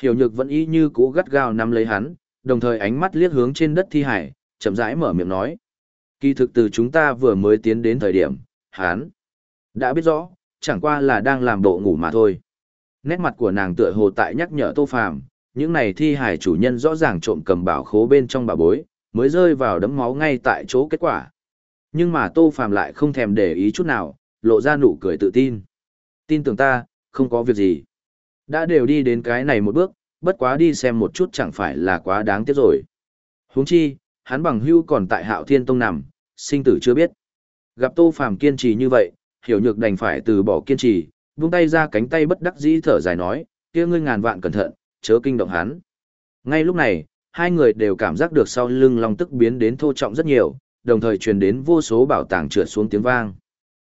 [SPEAKER 1] Hiểu nhược vẫn ý như cũ gắt gao nắm lấy hắn, đồng thời ánh mắt liếc hướng trên đất thi hải, chậm rãi mở miệng nói. Kỳ thực từ chúng ta vừa mới tiến đến thời điểm, hắn đã biết rõ, chẳng qua là đang làm bộ ngủ mà thôi. Nét mặt của nàng tựa hồ tại nhắc nhở Tô Phàm, những này thi hải chủ nhân rõ ràng trộm cầm bảo khố bên trong bà bối, mới rơi vào đấm máu ngay tại chỗ kết quả. Nhưng mà Tô Phàm lại không thèm để ý chút nào, lộ ra nụ cười tự tin. Tin tưởng ta, không có việc gì. Đã đều đi đến cái này một bước, bất quá đi xem một chút chẳng phải là quá đáng tiếc rồi. Huống chi, hắn bằng hưu còn tại hạo thiên tông nằm, sinh tử chưa biết. Gặp Tô Phàm kiên trì như vậy, hiểu nhược đành phải từ bỏ kiên trì, buông tay ra cánh tay bất đắc dĩ thở dài nói, kia ngươi ngàn vạn cẩn thận, chớ kinh động hắn. Ngay lúc này, hai người đều cảm giác được sau lưng long tức biến đến thô trọng rất nhiều, đồng thời truyền đến vô số bảo tàng trượt xuống tiếng vang.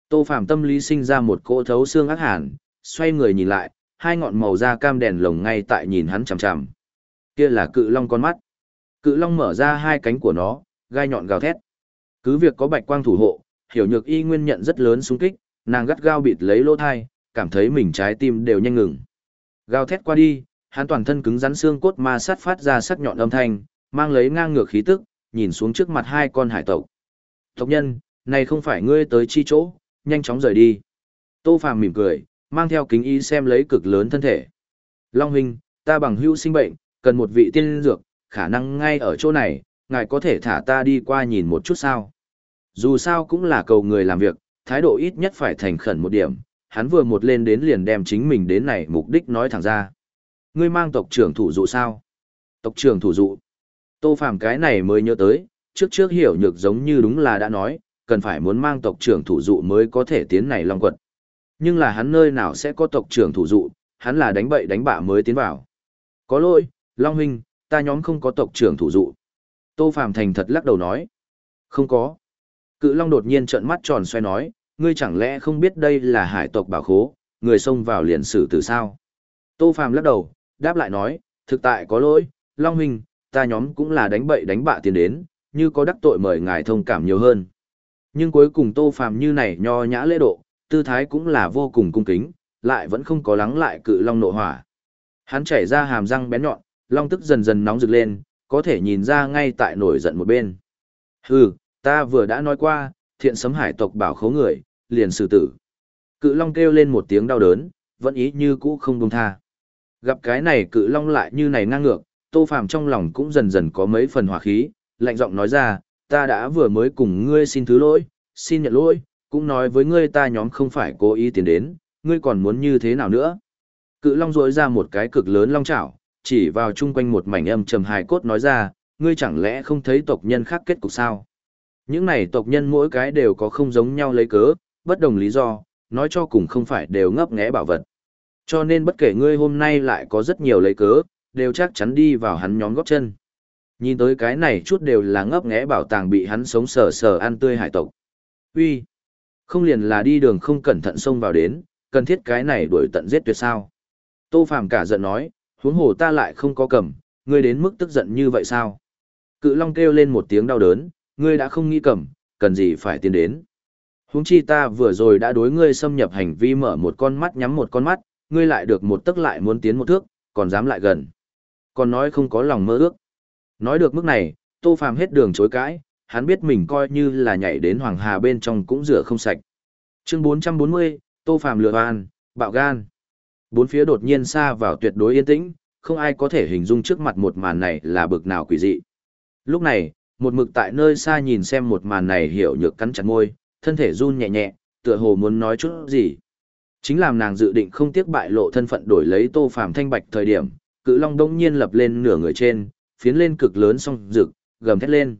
[SPEAKER 1] Tô Phạm tâm lý sinh ra một cỗ thấu xương ác hàn, xoay người nhìn lại, hai ngọn màu da cam đèn lồng ngay tại nhìn hắn chằm chằm. Kia là cự long con mắt. Cự long mở ra hai cánh của nó, gai nhọn gào thét. Cứ việc có bạch quang thủ hộ, hiểu nhược y nguyên nhận rất lớn xung kích, nàng gắt gao bịt lấy lỗ thai, cảm thấy mình trái tim đều nhanh ngừng. Gào thét qua đi, hắn toàn thân cứng rắn xương cốt ma sát phát ra sắc nhọn âm thanh, mang lấy ngang ngược khí tức, nhìn xuống trước mặt hai con hải tộc. Tộc nhân, này không phải ngươi tới chi chỗ, nhanh chóng rời đi. Tô Phàm mỉm cười, mang theo kính ý xem lấy cực lớn thân thể. Long huynh, ta bằng hữu sinh bệnh, cần một vị tiên dược, khả năng ngay ở chỗ này, ngài có thể thả ta đi qua nhìn một chút sao. Dù sao cũng là cầu người làm việc, thái độ ít nhất phải thành khẩn một điểm, hắn vừa một lên đến liền đem chính mình đến này mục đích nói thẳng ra. Ngươi mang tộc trưởng thủ dụ sao? Tộc trưởng thủ dụ. Tô Phàm cái này mới nhớ tới, trước trước hiểu nhược giống như đúng là đã nói, cần phải muốn mang tộc trưởng thủ dụ mới có thể tiến này long quật. Nhưng là hắn nơi nào sẽ có tộc trưởng thủ dụ, hắn là đánh bậy đánh bạ mới tiến vào. Có lỗi, Long Huynh, ta nhóm không có tộc trưởng thủ dụ. Tô Phàm thành thật lắc đầu nói. Không có. Cự Long đột nhiên trợn mắt tròn xoay nói, ngươi chẳng lẽ không biết đây là hải tộc bảo khố, người xông vào liền xử từ sao? Tô Phàm lắc đầu, đáp lại nói, thực tại có lỗi, Long Huynh, ta nhóm cũng là đánh bậy đánh bạ tiền đến, như có đắc tội mời ngài thông cảm nhiều hơn. Nhưng cuối cùng Tô Phàm như này nho nhã lễ độ, tư thái cũng là vô cùng cung kính, lại vẫn không có lắng lại cự long nộ hỏa. Hắn chảy ra hàm răng bén nhọn, long tức dần dần nóng rực lên, có thể nhìn ra ngay tại nổi giận một bên. Hừ, ta vừa đã nói qua, thiện sấm hải tộc bảo khấu người, liền xử tử. Cự long kêu lên một tiếng đau đớn, vẫn ý như cũ không buông tha. Gặp cái này cự long lại như này ngang ngược, tô phàm trong lòng cũng dần dần có mấy phần hỏa khí, lạnh giọng nói ra, ta đã vừa mới cùng ngươi xin thứ lỗi, xin nhận lỗi, cũng nói với ngươi ta nhóm không phải cố ý tiến đến, ngươi còn muốn như thế nào nữa. Cự long rỗi ra một cái cực lớn long chảo, chỉ vào chung quanh một mảnh âm trầm hài cốt nói ra, ngươi chẳng lẽ không thấy tộc nhân khác kết cục sao? Những này tộc nhân mỗi cái đều có không giống nhau lấy cớ, bất đồng lý do, nói cho cùng không phải đều ngấp nghé bảo vật. Cho nên bất kể ngươi hôm nay lại có rất nhiều lấy cớ, đều chắc chắn đi vào hắn nhóm góp chân. Nhìn tới cái này chút đều là ngấp nghé bảo tàng bị hắn sống sờ sờ ăn tươi hải tộc. Uy, Không liền là đi đường không cẩn thận xông vào đến, cần thiết cái này đuổi tận giết tuyệt sao. Tô Phàm cả giận nói, huống hồ ta lại không có cầm, ngươi đến mức tức giận như vậy sao? Cự Long kêu lên một tiếng đau đớn, ngươi đã không nghĩ cầm, cần gì phải tiến đến. Huống chi ta vừa rồi đã đối ngươi xâm nhập hành vi mở một con mắt nhắm một con mắt, ngươi lại được một tức lại muốn tiến một thước, còn dám lại gần. Còn nói không có lòng mơ ước. Nói được mức này, Tô Phàm hết đường chối cãi, hắn biết mình coi như là nhảy đến Hoàng Hà bên trong cũng rửa không sạch. Chương 440, Tô Phàm lừa oan, bạo gan. Bốn phía đột nhiên xa vào tuyệt đối yên tĩnh, không ai có thể hình dung trước mặt một màn này là bực nào quỷ dị. Lúc này, một mực tại nơi xa nhìn xem một màn này hiểu nhược cắn chặt môi, thân thể run nhẹ nhẹ, tựa hồ muốn nói chút gì. Chính làm nàng dự định không tiếc bại lộ thân phận đổi lấy Tô Phàm thanh bạch thời điểm, Cự Long đông nhiên lập lên nửa người trên, phiến lên cực lớn song rực, gầm thét lên.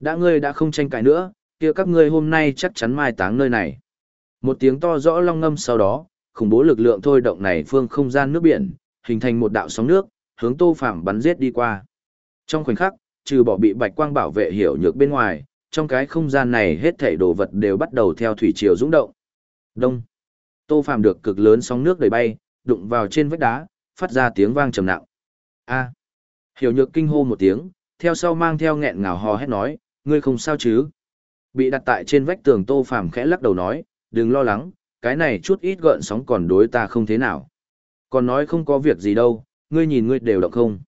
[SPEAKER 1] Đã ngươi đã không tranh cãi nữa, kia các ngươi hôm nay chắc chắn mai táng nơi này. Một tiếng to rõ long ngâm sau đó, khủng bố lực lượng thôi động này phương không gian nước biển, hình thành một đạo sóng nước, hướng Tô Phàm bắn giết đi qua. Trong khoảnh khắc, trừ bỏ bị bạch quang bảo vệ hiểu nhược bên ngoài, trong cái không gian này hết thảy đồ vật đều bắt đầu theo thủy triều dũng động. Đông. Tô Phàm được cực lớn sóng nước đẩy bay, đụng vào trên vách đá, phát ra tiếng vang trầm nặng. A. Hiểu nhược kinh hô một tiếng, theo sau mang theo nghẹn ngào hò hét nói, ngươi không sao chứ? Bị đặt tại trên vách tường Tô Phàm khẽ lắc đầu nói, đừng lo lắng, cái này chút ít gợn sóng còn đối ta không thế nào. Còn nói không có việc gì đâu, ngươi nhìn ngươi đều động không.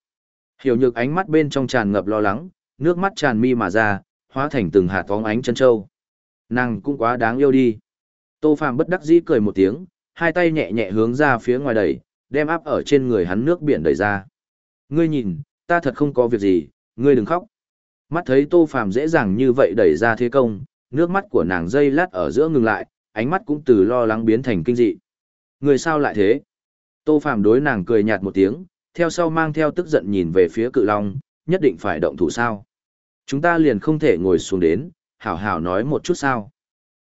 [SPEAKER 1] Hiểu nhược ánh mắt bên trong tràn ngập lo lắng, nước mắt tràn mi mà ra, hóa thành từng hạt vóng ánh chân trâu. Nàng cũng quá đáng yêu đi. Tô Phàm bất đắc dĩ cười một tiếng, hai tay nhẹ nhẹ hướng ra phía ngoài đẩy, đem áp ở trên người hắn nước biển đẩy ra. Ngươi nhìn, ta thật không có việc gì, ngươi đừng khóc. Mắt thấy Tô Phàm dễ dàng như vậy đẩy ra thế công, nước mắt của nàng dây lát ở giữa ngừng lại, ánh mắt cũng từ lo lắng biến thành kinh dị. Người sao lại thế? Tô Phàm đối nàng cười nhạt một tiếng, theo sau mang theo tức giận nhìn về phía cự long, nhất định phải động thủ sao. Chúng ta liền không thể ngồi xuống đến, hảo hảo nói một chút sao.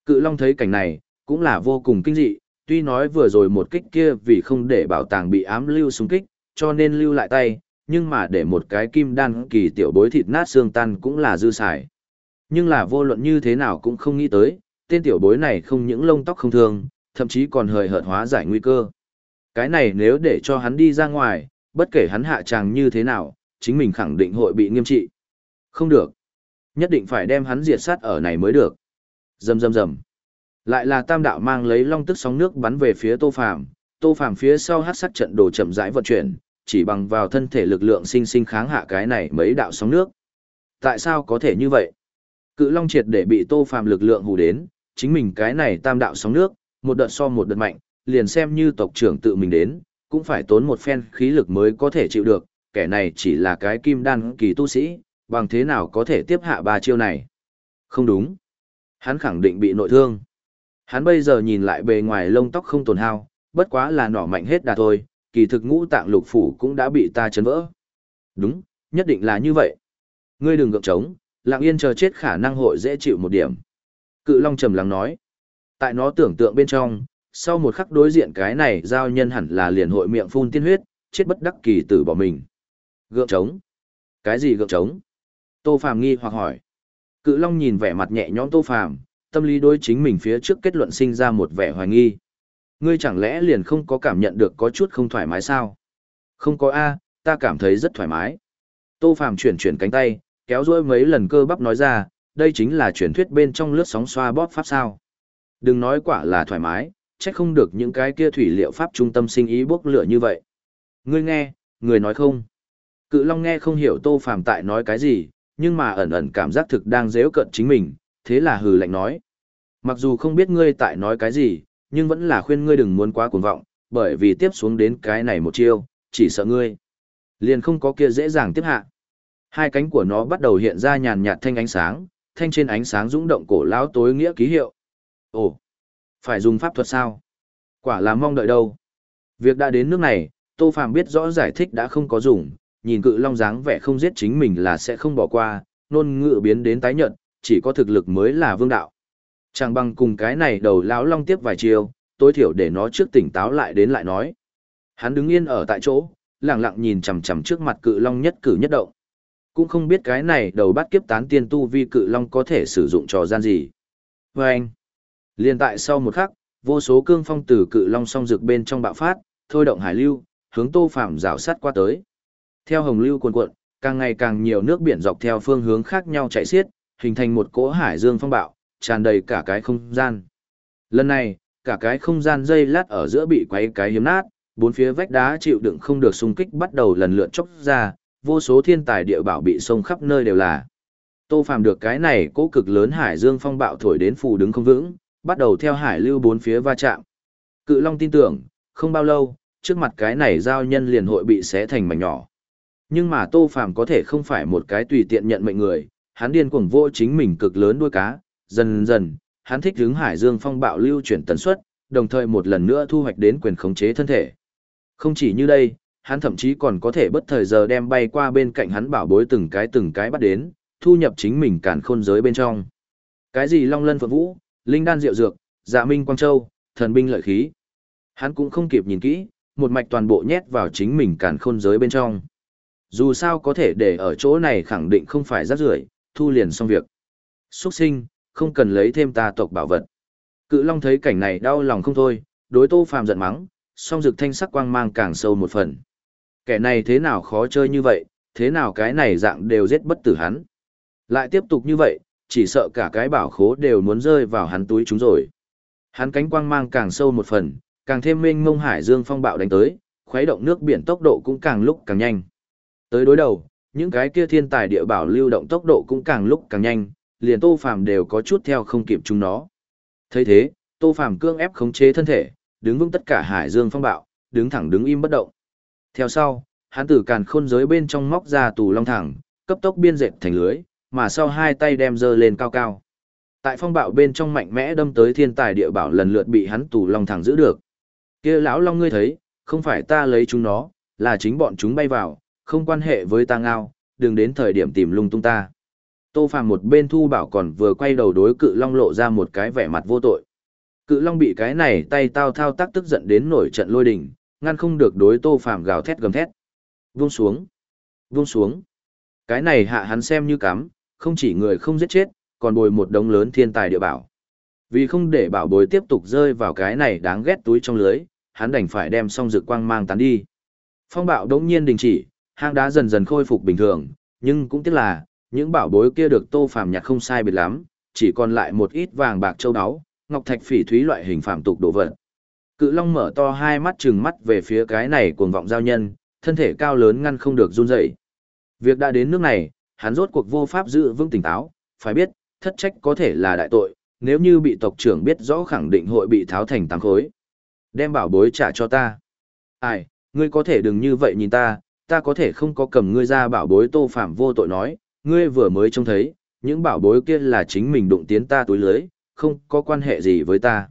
[SPEAKER 1] Cự long thấy cảnh này, cũng là vô cùng kinh dị, tuy nói vừa rồi một kích kia vì không để bảo tàng bị ám lưu xung kích, cho nên lưu lại tay, nhưng mà để một cái kim đan kỳ tiểu bối thịt nát xương tan cũng là dư xài. Nhưng là vô luận như thế nào cũng không nghĩ tới, tên tiểu bối này không những lông tóc không thương, thậm chí còn hời hợt hóa giải nguy cơ. Cái này nếu để cho hắn đi ra ngoài, bất kể hắn hạ tràng như thế nào, chính mình khẳng định hội bị nghiêm trị. Không được. Nhất định phải đem hắn diệt sát ở này mới được. Rầm rầm rầm. Lại là tam đạo mang lấy long tức sóng nước bắn về phía Tô Phàm, Tô Phàm phía sau hát sát trận đồ chậm rãi vận chuyển, chỉ bằng vào thân thể lực lượng sinh sinh kháng hạ cái này mấy đạo sóng nước. Tại sao có thể như vậy? Cự Long triệt để bị Tô Phàm lực lượng hù đến, chính mình cái này tam đạo sóng nước, một đợt so một đợt mạnh, liền xem như tộc trưởng tự mình đến, cũng phải tốn một phen khí lực mới có thể chịu được, kẻ này chỉ là cái kim đan kỳ tu sĩ, bằng thế nào có thể tiếp hạ ba chiêu này. Không đúng. Hắn khẳng định bị nội thương. Hắn bây giờ nhìn lại bề ngoài lông tóc không tổn hao, bất quá là nỏ mạnh hết đà thôi, kỳ thực ngũ tạng lục phủ cũng đã bị ta chấn vỡ. Đúng, nhất định là như vậy. Ngươi đừng gượng trống, lặng yên chờ chết khả năng hội dễ chịu một điểm. Cự Long trầm lắng nói. Tại nó tưởng tượng bên trong, sau một khắc đối diện cái này giao nhân hẳn là liền hội miệng phun tiên huyết, chết bất đắc kỳ tử bỏ mình. Gượng trống. Cái gì gượng trống? Tô Phàm nghi hoặc hỏi. Cự Long nhìn vẻ mặt nhẹ nhõm Tô Phàm, tâm lý đối chính mình phía trước kết luận sinh ra một vẻ hoài nghi. Ngươi chẳng lẽ liền không có cảm nhận được có chút không thoải mái sao? Không có a, ta cảm thấy rất thoải mái. Tô Phàm chuyển chuyển cánh tay, kéo duỗi mấy lần cơ bắp nói ra, đây chính là truyền thuyết bên trong lướt sóng xoa bóp pháp sao. Đừng nói quả là thoải mái, chắc không được những cái kia thủy liệu pháp trung tâm sinh ý bốc lửa như vậy. Ngươi nghe, người nói không. Cự Long nghe không hiểu Tô Phàm tại nói cái gì, nhưng mà ẩn ẩn cảm giác thực đang dễu cận chính mình, thế là hừ lạnh nói. Mặc dù không biết ngươi tại nói cái gì, nhưng vẫn là khuyên ngươi đừng muốn quá cuồng vọng, bởi vì tiếp xuống đến cái này một chiêu, chỉ sợ ngươi. Liền không có kia dễ dàng tiếp hạ. Hai cánh của nó bắt đầu hiện ra nhàn nhạt thanh ánh sáng, thanh trên ánh sáng rung động cổ lão tối nghĩa ký hiệu. Ồ, phải dùng pháp thuật sao? Quả là mong đợi đâu. Việc đã đến nước này, Tô Phàm biết rõ giải thích đã không có dùng, nhìn cự long dáng vẻ không giết chính mình là sẽ không bỏ qua, nôn ngự biến đến tái nhận, chỉ có thực lực mới là vương đạo. Chẳng bằng cùng cái này đầu lão long tiếp vài chiều, tối thiểu để nó trước tỉnh táo lại đến lại nói. Hắn đứng yên ở tại chỗ, lặng lặng nhìn chằm chằm trước mặt cự long nhất cử nhất động. Cũng không biết cái này đầu bắt kiếp tán tiên tu vi cự long có thể sử dụng trò gian gì. Và liên tại sau một khắc, vô số cương phong từ cự long song rực bên trong bạo phát, thôi động hải lưu, hướng tô phạm rào sát qua tới. Theo hồng lưu cuồn cuộn, càng ngày càng nhiều nước biển dọc theo phương hướng khác nhau chạy xiết, hình thành một cỗ hải dương phong bạo, tràn đầy cả cái không gian. Lần này, cả cái không gian dây lát ở giữa bị quấy cái hiếm nát, bốn phía vách đá chịu đựng không được xung kích bắt đầu lần lượt chốc ra, vô số thiên tài địa bảo bị sông khắp nơi đều là. Tô Phàm được cái này cố cực lớn hải dương phong bạo thổi đến phù đứng không vững, bắt đầu theo hải lưu bốn phía va chạm. Cự Long tin tưởng, không bao lâu, trước mặt cái này giao nhân liền hội bị xé thành mảnh nhỏ. Nhưng mà Tô Phàm có thể không phải một cái tùy tiện nhận mệnh người, hắn điên cuồng vô chính mình cực lớn đuôi cá, dần dần, hắn thích hướng hải dương phong bạo lưu chuyển tần suất, đồng thời một lần nữa thu hoạch đến quyền khống chế thân thể. Không chỉ như đây, hắn thậm chí còn có thể bất thời giờ đem bay qua bên cạnh hắn bảo bối từng cái từng cái bắt đến, thu nhập chính mình càn khôn giới bên trong. Cái gì long lân phượng vũ, linh đan diệu dược, dạ minh quang châu, thần binh lợi khí. Hắn cũng không kịp nhìn kỹ, một mạch toàn bộ nhét vào chính mình càn khôn giới bên trong. Dù sao có thể để ở chỗ này khẳng định không phải rác rưởi, thu liền xong việc. Xuất sinh, không cần lấy thêm ta tộc bảo vật. Cự Long thấy cảnh này đau lòng không thôi, đối Tô Phàm giận mắng, song dực thanh sắc quang mang càng sâu một phần. Kẻ này thế nào khó chơi như vậy, thế nào cái này dạng đều giết bất tử hắn. Lại tiếp tục như vậy, chỉ sợ cả cái bảo khố đều muốn rơi vào hắn túi chúng rồi. Hắn cánh quang mang càng sâu một phần, càng thêm mênh mông hải dương phong bạo đánh tới, khuấy động nước biển tốc độ cũng càng lúc càng nhanh. Tới đối đầu, những cái kia thiên tài địa bảo lưu động tốc độ cũng càng lúc càng nhanh, liền Tô Phàm đều có chút theo không kịp chúng nó. Thấy thế, Tô Phàm cương ép khống chế thân thể, đứng vững tất cả hải dương phong bạo, đứng thẳng đứng im bất động. Theo sau, hắn từ càn khôn giới bên trong móc ra tù long thẳng, cấp tốc biên dệt thành lưới, mà sau hai tay đem giơ lên cao cao. Tại phong bạo bên trong mạnh mẽ đâm tới thiên tài địa bảo lần lượt bị hắn tù long thẳng giữ được. Kia lão long ngươi thấy, không phải ta lấy chúng nó, là chính bọn chúng bay vào, không quan hệ với ta ngao, đừng đến thời điểm tìm lung tung ta. Tô Phàm một bên thu bảo còn vừa quay đầu đối cự long lộ ra một cái vẻ mặt vô tội. Cự long bị cái này tay tao thao tác tức giận đến nổi trận lôi đình, ngăn không được đối Tô Phàm gào thét gầm thét. Vung xuống, vung xuống. Cái này hạ hắn xem như cắm, không chỉ người không giết chết, còn bồi một đống lớn thiên tài địa bảo. Vì không để bảo bối tiếp tục rơi vào cái này đáng ghét túi trong lưới, hắn đành phải đem xong dược quang mang tán đi. Phong bạo đống nhiên đình chỉ, hang đá dần dần khôi phục bình thường, nhưng cũng tiếc là, những bảo bối kia được tô phàm nhặt không sai biệt lắm, chỉ còn lại một ít vàng bạc châu áo, ngọc thạch phỉ thúy loại hình phạm tục đồ vật. Cự Long mở to hai mắt trừng mắt về phía cái này cuồng vọng giao nhân, thân thể cao lớn ngăn không được run rẩy. Việc đã đến nước này, hắn rốt cuộc vô pháp giữ vững tỉnh táo, phải biết, thất trách có thể là đại tội, nếu như bị tộc trưởng biết rõ khẳng định hội bị tháo thành tám khối. Đem bảo bối trả cho ta. Ai, ngươi có thể đừng như vậy nhìn ta, ta có thể không có cầm ngươi ra bảo bối tô phạm vô tội nói, ngươi vừa mới trông thấy, những bảo bối kia là chính mình đụng tiến ta túi lưới, không có quan hệ gì với ta.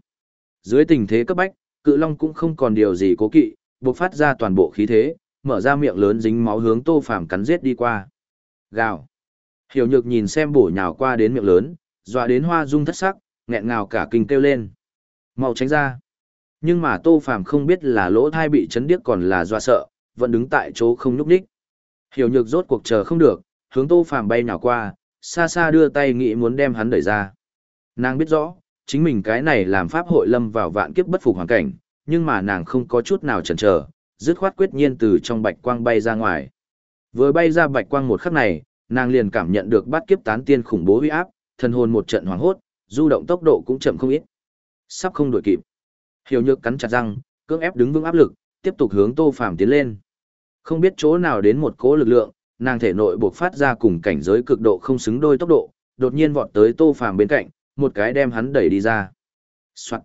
[SPEAKER 1] Dưới tình thế cấp bách, cự long cũng không còn điều gì cố kỵ, bộc phát ra toàn bộ khí thế, mở ra miệng lớn dính máu hướng Tô phạm cắn giết đi qua. Gào. Hiểu Nhược nhìn xem bổ nhào qua đến miệng lớn, dọa đến hoa dung thất sắc, nghẹn ngào cả kinh kêu lên. Mau tránh ra. Nhưng mà Tô Phàm không biết là lỗ thai bị chấn điếc còn là dọa sợ, vẫn đứng tại chỗ không nhúc đích. Hiểu Nhược rốt cuộc chờ không được, hướng Tô Phàm bay nhào qua, xa xa đưa tay nghĩ muốn đem hắn đẩy ra. Nàng biết rõ, chính mình cái này làm pháp hội lâm vào vạn kiếp bất phục hoàn cảnh, nhưng mà nàng không có chút nào chần chờ, dứt khoát quyết nhiên từ trong bạch quang bay ra ngoài. Vừa bay ra bạch quang một khắc này, nàng liền cảm nhận được bát kiếp tán tiên khủng bố uy áp, thần hồn một trận hoảng hốt, du động tốc độ cũng chậm không ít. Sắp không đuổi kịp. Hiểu Nhược cắn chặt răng, cưỡng ép đứng vững áp lực, tiếp tục hướng Tô Phàm tiến lên. Không biết chỗ nào đến một cỗ lực lượng, nàng thể nội buộc phát ra cùng cảnh giới cực độ không xứng đôi tốc độ, đột nhiên vọt tới Tô Phàm bên cạnh, một cái đem hắn đẩy đi ra. Soạt.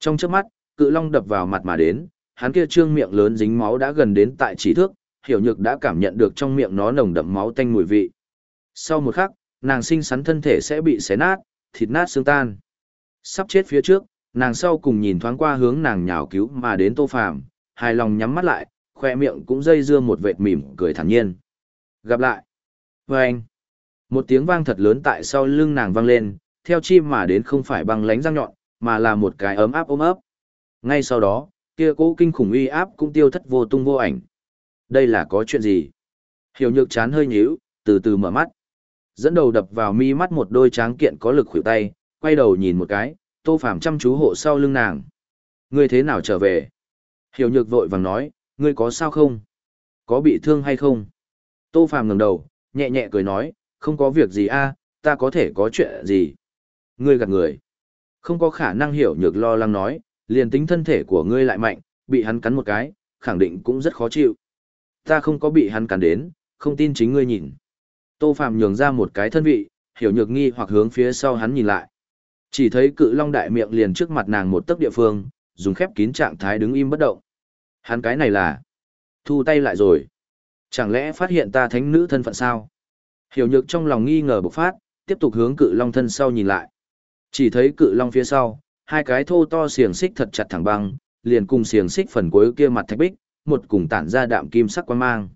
[SPEAKER 1] Trong chớp mắt, cự long đập vào mặt mà đến, hắn kia trương miệng lớn dính máu đã gần đến tại chỉ thước, hiểu nhược đã cảm nhận được trong miệng nó nồng đậm máu tanh mùi vị. Sau một khắc, nàng sinh sắn thân thể sẽ bị xé nát, thịt nát xương tan. Sắp chết phía trước, nàng sau cùng nhìn thoáng qua hướng nàng nhào cứu mà đến Tô Phàm, hài lòng nhắm mắt lại, khoe miệng cũng dây dưa một vệt mỉm cười thản nhiên. Gặp lại. Và anh. Một tiếng vang thật lớn tại sau lưng nàng vang lên, theo chim mà đến không phải băng lánh răng nhọn, mà là một cái ấm áp ôm ấp. Ngay sau đó, kia cố kinh khủng uy áp cũng tiêu thất vô tung vô ảnh. Đây là có chuyện gì? Hiểu nhược chán hơi nhíu, từ từ mở mắt. Dẫn đầu đập vào mi mắt một đôi tráng kiện có lực khuỷu tay, quay đầu nhìn một cái, tô phàm chăm chú hộ sau lưng nàng. Ngươi thế nào trở về? Hiểu nhược vội vàng nói, ngươi có sao không? Có bị thương hay không? Tô phàm ngẩng đầu, nhẹ nhẹ cười nói, không có việc gì a, ta có thể có chuyện gì? Ngươi gạt người. Không có khả năng hiểu nhược lo lắng nói, liền tính thân thể của ngươi lại mạnh, bị hắn cắn một cái, khẳng định cũng rất khó chịu. Ta không có bị hắn cắn đến, không tin chính ngươi nhìn. Tô Phạm nhường ra một cái thân vị, hiểu nhược nghi hoặc hướng phía sau hắn nhìn lại. Chỉ thấy cự long đại miệng liền trước mặt nàng một tấc địa phương, dùng khép kín trạng thái đứng im bất động. Hắn cái này là thu tay lại rồi. Chẳng lẽ phát hiện ta thánh nữ thân phận sao? Hiểu nhược trong lòng nghi ngờ bộc phát, tiếp tục hướng cự long thân sau nhìn lại. Chỉ thấy cự long phía sau, hai cái thô to xiềng xích thật chặt thẳng băng, liền cùng xiềng xích phần cuối kia mặt thạch bích, một cùng tản ra đạm kim sắc quang mang.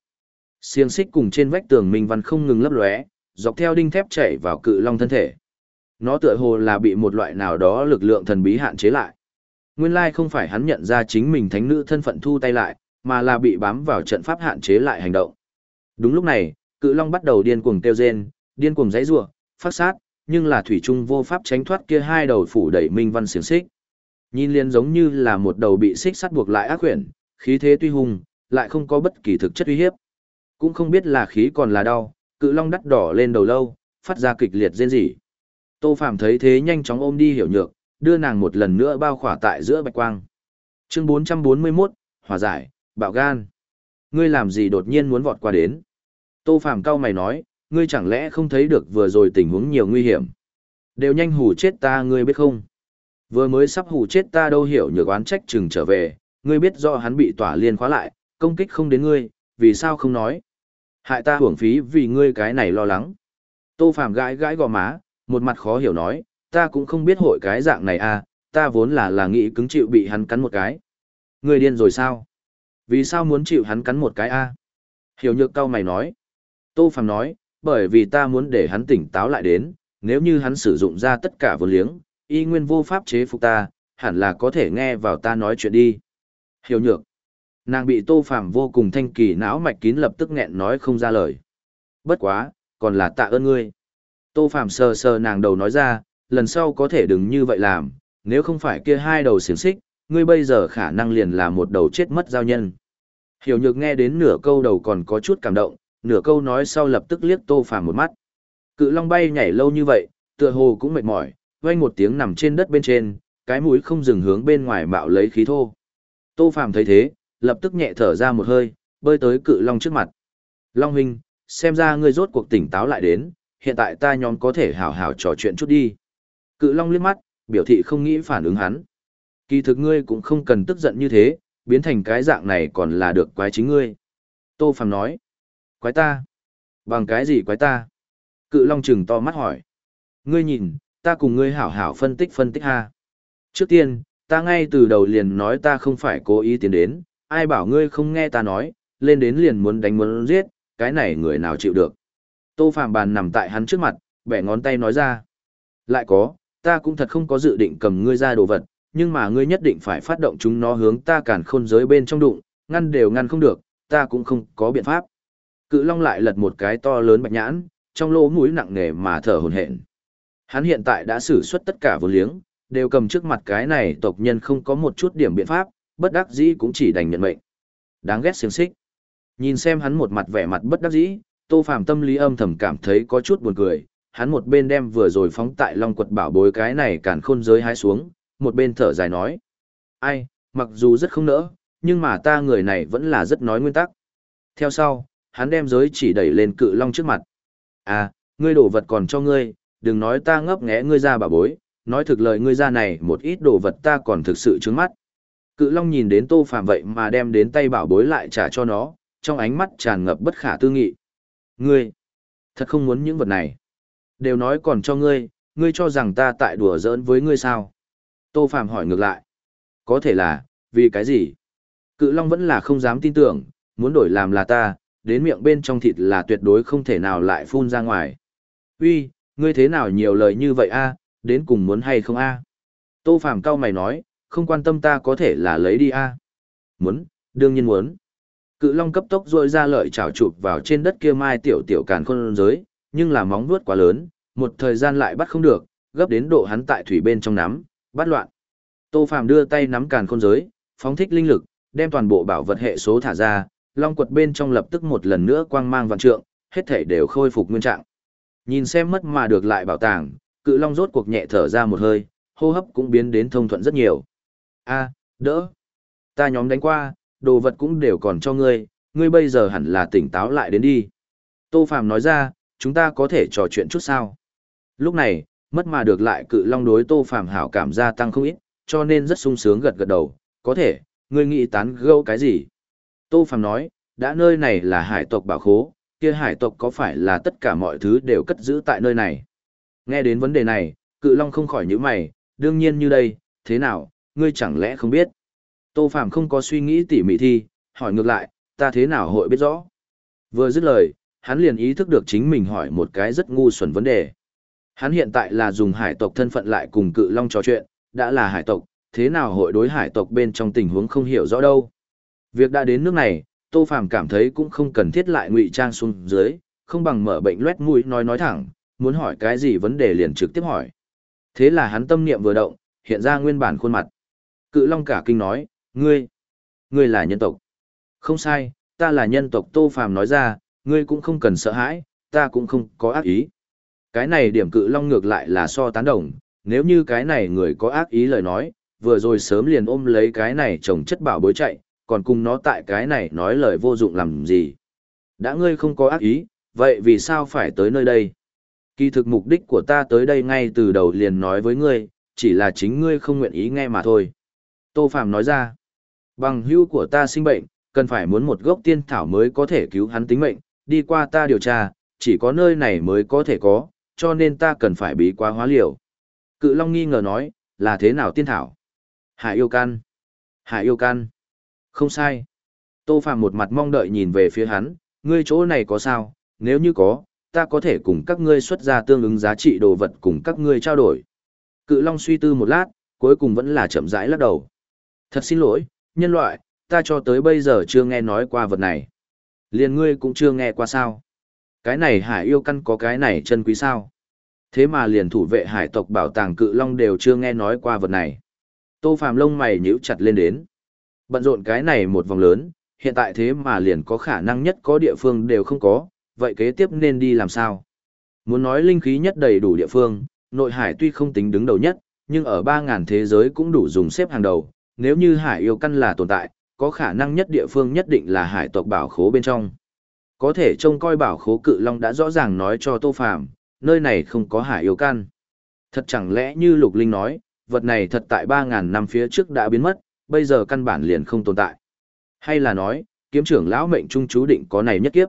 [SPEAKER 1] Xiềng xích cùng trên vách tường minh văn không ngừng lấp lóe, dọc theo đinh thép chảy vào cự long thân thể. Nó tựa hồ là bị một loại nào đó lực lượng thần bí hạn chế lại. Nguyên lai không phải hắn nhận ra chính mình thánh nữ thân phận thu tay lại, mà là bị bám vào trận pháp hạn chế lại hành động. Đúng lúc này, cự long bắt đầu điên cuồng kêu rên, điên cuồng giãy giụa, phát sát, nhưng là thủy trung vô pháp tránh thoát kia hai đầu phủ đẩy minh văn xiềng xích. Nhìn liền giống như là một đầu bị xích sắt buộc lại ác quyển, khí thế tuy hùng, lại không có bất kỳ thực chất uy hiếp. Cũng không biết là khí còn là đau, cự long đắt đỏ lên đầu lâu, phát ra kịch liệt rên rỉ. Tô Phàm thấy thế nhanh chóng ôm đi hiểu nhược, đưa nàng một lần nữa bao khỏa tại giữa bạch quang. Chương 441, hòa giải, bạo gan. Ngươi làm gì đột nhiên muốn vọt qua đến? Tô Phàm cao mày nói, ngươi chẳng lẽ không thấy được vừa rồi tình huống nhiều nguy hiểm. Đều nhanh hù chết ta ngươi biết không? Vừa mới sắp hù chết ta đâu hiểu nhược oán trách chừng trở về, ngươi biết do hắn bị tỏa liên khóa lại, công kích không đến ngươi, vì sao không nói? Hại ta hưởng phí vì ngươi cái này lo lắng. Tô Phạm gãi gãi gò má, một mặt khó hiểu nói, ta cũng không biết hội cái dạng này à, ta vốn là là nghĩ cứng chịu bị hắn cắn một cái. Ngươi điên rồi sao? Vì sao muốn chịu hắn cắn một cái a? À? Hiểu nhược cao mày nói. Tô Phạm nói, bởi vì ta muốn để hắn tỉnh táo lại đến, nếu như hắn sử dụng ra tất cả vô liếng, y nguyên vô pháp chế phục ta, hẳn là có thể nghe vào ta nói chuyện đi. Hiểu nhược. Nàng bị tô phạm vô cùng thanh kỳ não mạch kín lập tức nghẹn nói không ra lời. Bất quá, còn là tạ ơn ngươi. Tô phạm sờ sờ nàng đầu nói ra, lần sau có thể đừng như vậy làm, nếu không phải kia hai đầu xiềng xích, ngươi bây giờ khả năng liền là một đầu chết mất giao nhân. Hiểu nhược nghe đến nửa câu đầu còn có chút cảm động, nửa câu nói sau lập tức liếc Tô Phàm một mắt. Cự long bay nhảy lâu như vậy, tựa hồ cũng mệt mỏi, vang một tiếng nằm trên đất bên trên, cái mũi không dừng hướng bên ngoài mạo lấy khí thô. Tô Phàm thấy thế, lập tức nhẹ thở ra một hơi, bơi tới cự long trước mặt. Long huynh, xem ra ngươi rốt cuộc tỉnh táo lại đến, hiện tại ta nhóm có thể hảo hảo trò chuyện chút đi. Cự long liếc mắt, biểu thị không nghĩ phản ứng hắn. Kỳ thực ngươi cũng không cần tức giận như thế, biến thành cái dạng này còn là được quái chính ngươi. Tô Phàm nói. Quái ta? Bằng cái gì quái ta? Cự Long trừng to mắt hỏi. Ngươi nhìn, ta cùng ngươi hảo hảo phân tích phân tích ha. Trước tiên, ta ngay từ đầu liền nói ta không phải cố ý tiến đến, ai bảo ngươi không nghe ta nói, lên đến liền muốn đánh muốn giết, cái này người nào chịu được. Tô Phạm Bàn nằm tại hắn trước mặt, bẻ ngón tay nói ra. Lại có, ta cũng thật không có dự định cầm ngươi ra đồ vật, nhưng mà ngươi nhất định phải phát động chúng nó hướng ta cản khôn giới bên trong đụng, ngăn đều ngăn không được, ta cũng không có biện pháp. Cự Long lại lật một cái to lớn bạch nhãn, trong lỗ mũi nặng nề mà thở hổn hển. Hắn hiện tại đã sử xuất tất cả vô liếng, đều cầm trước mặt cái này tộc nhân không có một chút điểm biện pháp, bất đắc dĩ cũng chỉ đành nhận mệnh. Đáng ghét xiềng xích. Nhìn xem hắn một mặt vẻ mặt bất đắc dĩ, Tô Phàm tâm lý âm thầm cảm thấy có chút buồn cười, hắn một bên đem vừa rồi phóng tại Long Quật bảo bối cái này cản khôn giới hái xuống, một bên thở dài nói: "Ai, mặc dù rất không nỡ, nhưng mà ta người này vẫn là rất nói nguyên tắc." Theo sau, hắn đem giới chỉ đẩy lên cự long trước mặt. "À, ngươi đổ vật còn cho ngươi, đừng nói ta ngấp nghé ngươi ra bà bối, nói thực lời ngươi ra này một ít đồ vật ta còn thực sự trướng mắt." Cự long nhìn đến Tô Phàm vậy mà đem đến tay bảo bối lại trả cho nó, trong ánh mắt tràn ngập bất khả tư nghị. Ngươi, thật không muốn những vật này. Đều nói còn cho ngươi, ngươi cho rằng ta tại đùa giỡn với ngươi sao? Tô Phạm hỏi ngược lại. Có thể là, vì cái gì? Cự Long vẫn là không dám tin tưởng, muốn đổi làm là ta, đến miệng bên trong thịt là tuyệt đối không thể nào lại phun ra ngoài. Uy, ngươi thế nào nhiều lời như vậy a? Đến cùng muốn hay không a? Tô Phàm cao mày nói, không quan tâm ta có thể là lấy đi a. Muốn, đương nhiên muốn. Cự long cấp tốc rôi ra lợi chảo chụp vào trên đất kia mai tiểu tiểu càn khôn giới, nhưng là móng vuốt quá lớn, một thời gian lại bắt không được, gấp đến độ hắn tại thủy bên trong nắm, bắt loạn. Tô Phàm đưa tay nắm càn khôn giới, phóng thích linh lực, đem toàn bộ bảo vật hệ số thả ra, long quật bên trong lập tức một lần nữa quang mang vạn trượng, hết thảy đều khôi phục nguyên trạng. Nhìn xem mất mà được lại bảo tàng, cự long rốt cuộc nhẹ thở ra một hơi, hô hấp cũng biến đến thông thuận rất nhiều. A, đỡ. Ta nhóm đánh qua, đồ vật cũng đều còn cho ngươi, ngươi bây giờ hẳn là tỉnh táo lại đến đi. Tô Phàm nói ra, chúng ta có thể trò chuyện chút sao. Lúc này, mất mà được lại cự long đối Tô Phàm hảo cảm gia tăng không ít, cho nên rất sung sướng gật gật đầu, có thể, ngươi nghĩ tán gẫu cái gì? Tô Phàm nói, đã nơi này là hải tộc bảo khố, kia hải tộc có phải là tất cả mọi thứ đều cất giữ tại nơi này? Nghe đến vấn đề này, cự long không khỏi nhíu mày, đương nhiên như đây, thế nào, ngươi chẳng lẽ không biết? Tô Phạm không có suy nghĩ tỉ mỉ thi, hỏi ngược lại, ta thế nào hội biết rõ? Vừa dứt lời, hắn liền ý thức được chính mình hỏi một cái rất ngu xuẩn vấn đề. Hắn hiện tại là dùng hải tộc thân phận lại cùng cự long trò chuyện, đã là hải tộc, thế nào hội đối hải tộc bên trong tình huống không hiểu rõ đâu. Việc đã đến nước này, Tô Phàm cảm thấy cũng không cần thiết lại ngụy trang xuống dưới, không bằng mở bệnh loét mũi nói nói thẳng, muốn hỏi cái gì vấn đề liền trực tiếp hỏi. Thế là hắn tâm niệm vừa động, hiện ra nguyên bản khuôn mặt. Cự Long cả kinh nói, Ngươi, ngươi là nhân tộc. Không sai, ta là nhân tộc Tô Phàm nói ra, ngươi cũng không cần sợ hãi, ta cũng không có ác ý. Cái này điểm cự long ngược lại là so tán đồng, nếu như cái này người có ác ý lời nói, vừa rồi sớm liền ôm lấy cái này chồng chất bảo bối chạy, còn cùng nó tại cái này nói lời vô dụng làm gì. Đã ngươi không có ác ý, vậy vì sao phải tới nơi đây? Kỳ thực mục đích của ta tới đây ngay từ đầu liền nói với ngươi, chỉ là chính ngươi không nguyện ý nghe mà thôi. Tô Phạm nói ra, Bằng hữu của ta sinh bệnh, cần phải muốn một gốc tiên thảo mới có thể cứu hắn tính mệnh, đi qua ta điều tra, chỉ có nơi này mới có thể có, cho nên ta cần phải bí quá hóa liều. Cự Long nghi ngờ nói, là thế nào tiên thảo? Hải yêu can. Hải yêu can. Không sai. Tô Phạm một mặt mong đợi nhìn về phía hắn, ngươi chỗ này có sao, nếu như có, ta có thể cùng các ngươi xuất ra tương ứng giá trị đồ vật cùng các ngươi trao đổi. Cự Long suy tư một lát, cuối cùng vẫn là chậm rãi lắc đầu. Thật xin lỗi, nhân loại, ta cho tới bây giờ chưa nghe nói qua vật này. Liền ngươi cũng chưa nghe qua sao. Cái này hải yêu căn có cái này chân quý sao. Thế mà liền thủ vệ hải tộc bảo tàng cự long đều chưa nghe nói qua vật này. Tô Phàm lông mày nhíu chặt lên đến. Bận rộn cái này một vòng lớn, hiện tại thế mà liền có khả năng nhất có địa phương đều không có, vậy kế tiếp nên đi làm sao? Muốn nói linh khí nhất đầy đủ địa phương, nội hải tuy không tính đứng đầu nhất, nhưng ở 3.000 thế giới cũng đủ dùng xếp hàng đầu, nếu như hải yêu căn là tồn tại, có khả năng nhất địa phương nhất định là hải tộc bảo khố bên trong. Có thể trông coi bảo khố cự long đã rõ ràng nói cho Tô Phàm, nơi này không có hải yêu căn. Thật chẳng lẽ như Lục Linh nói, vật này thật tại 3.000 năm phía trước đã biến mất, bây giờ căn bản liền không tồn tại. Hay là nói, kiếm trưởng lão mệnh trung chú định có này nhất kiếp.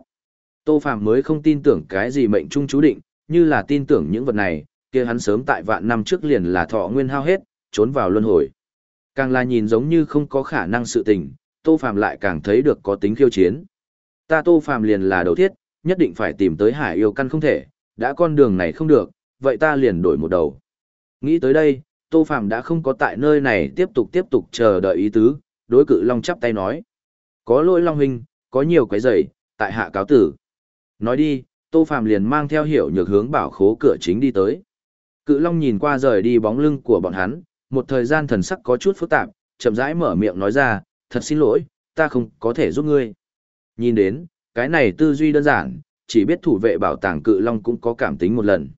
[SPEAKER 1] Tô Phàm mới không tin tưởng cái gì mệnh trung chú định, như là tin tưởng những vật này, kia hắn sớm tại vạn năm trước liền là thọ nguyên hao hết, trốn vào luân hồi. Càng là nhìn giống như không có khả năng sự tình, Tô Phàm lại càng thấy được có tính khiêu chiến. Ta Tô Phàm liền là đầu thiết, nhất định phải tìm tới hải yêu căn không thể, đã con đường này không được, vậy ta liền đổi một đầu. Nghĩ tới đây, Tô Phàm đã không có tại nơi này tiếp tục tiếp tục chờ đợi ý tứ, đối cự Long chắp tay nói. Có lỗi Long Huynh, có nhiều cái rầy, tại hạ cáo tử. Nói đi, Tô Phàm liền mang theo hiểu nhược hướng bảo khố cửa chính đi tới. Cự Long nhìn qua rời đi bóng lưng của bọn hắn, một thời gian thần sắc có chút phức tạp, chậm rãi mở miệng nói ra, thật xin lỗi, ta không có thể giúp ngươi. Nhìn đến, cái này tư duy đơn giản, chỉ biết thủ vệ bảo tàng cự long cũng có cảm tính một lần.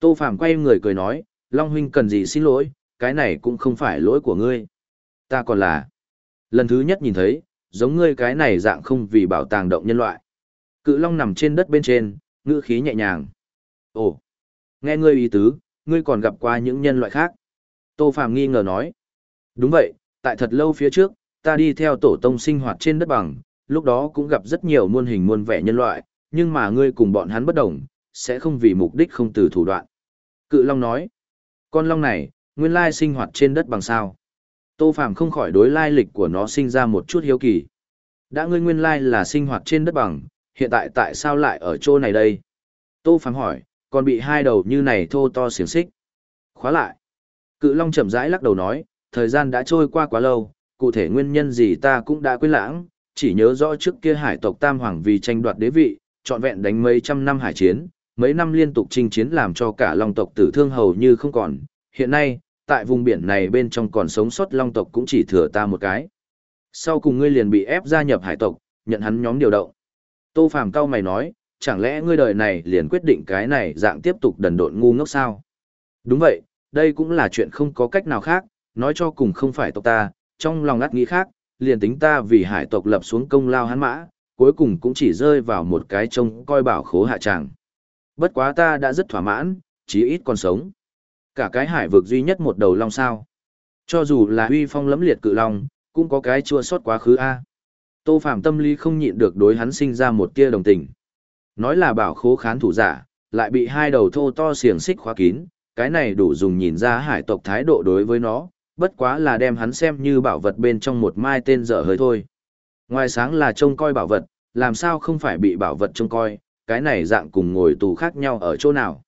[SPEAKER 1] Tô Phàm quay người cười nói, Long huynh cần gì xin lỗi, cái này cũng không phải lỗi của ngươi. Ta còn là, lần thứ nhất nhìn thấy, giống ngươi cái này dạng không vì bảo tàng động nhân loại. Cự long nằm trên đất bên trên, ngữ khí nhẹ nhàng. Ồ, nghe ngươi ý tứ, ngươi còn gặp qua những nhân loại khác. Tô Phàm nghi ngờ nói. Đúng vậy, tại thật lâu phía trước, ta đi theo tổ tông sinh hoạt trên đất bằng, lúc đó cũng gặp rất nhiều muôn hình muôn vẻ nhân loại, nhưng mà ngươi cùng bọn hắn bất đồng, sẽ không vì mục đích không từ thủ đoạn. Cự Long nói, con Long này, nguyên lai sinh hoạt trên đất bằng sao. Tô Phàm không khỏi đối lai lịch của nó sinh ra một chút hiếu kỳ. Đã ngươi nguyên lai là sinh hoạt trên đất bằng, hiện tại tại sao lại ở chỗ này đây? Tô Phàm hỏi, còn bị hai đầu như này thô to xiềng xích. Khóa lại. Cự Long chậm rãi lắc đầu nói, thời gian đã trôi qua quá lâu, cụ thể nguyên nhân gì ta cũng đã quên lãng, chỉ nhớ rõ trước kia hải tộc Tam Hoàng vì tranh đoạt đế vị, trọn vẹn đánh mấy trăm năm hải chiến, mấy năm liên tục chinh chiến làm cho cả Long tộc tử thương hầu như không còn. Hiện nay, tại vùng biển này bên trong còn sống sót Long tộc cũng chỉ thừa ta một cái. Sau cùng ngươi liền bị ép gia nhập hải tộc, nhận hắn nhóm điều động. Tô Phàm cao mày nói, chẳng lẽ ngươi đời này liền quyết định cái này dạng tiếp tục đần độn ngu ngốc sao? Đúng vậy, đây cũng là chuyện không có cách nào khác, nói cho cùng không phải tộc ta, trong lòng ngắt nghĩ khác, liền tính ta vì hải tộc lập xuống công lao hắn mã, cuối cùng cũng chỉ rơi vào một cái trông coi bảo khố hạ tràng. Bất quá ta đã rất thỏa mãn, chí ít còn sống. Cả cái hải vực duy nhất một đầu long sao. Cho dù là huy phong lẫm liệt cự long, cũng có cái chua sót quá khứ A. Tô Phạm tâm lý không nhịn được đối hắn sinh ra một tia đồng tình. Nói là bảo khố khán thủ giả, lại bị hai đầu thô to xiềng xích khóa kín, cái này đủ dùng nhìn ra hải tộc thái độ đối với nó, bất quá là đem hắn xem như bảo vật bên trong một mai tên dở hơi thôi. Ngoài sáng là trông coi bảo vật, làm sao không phải bị bảo vật trông coi, cái này dạng cùng ngồi tù khác nhau ở chỗ nào.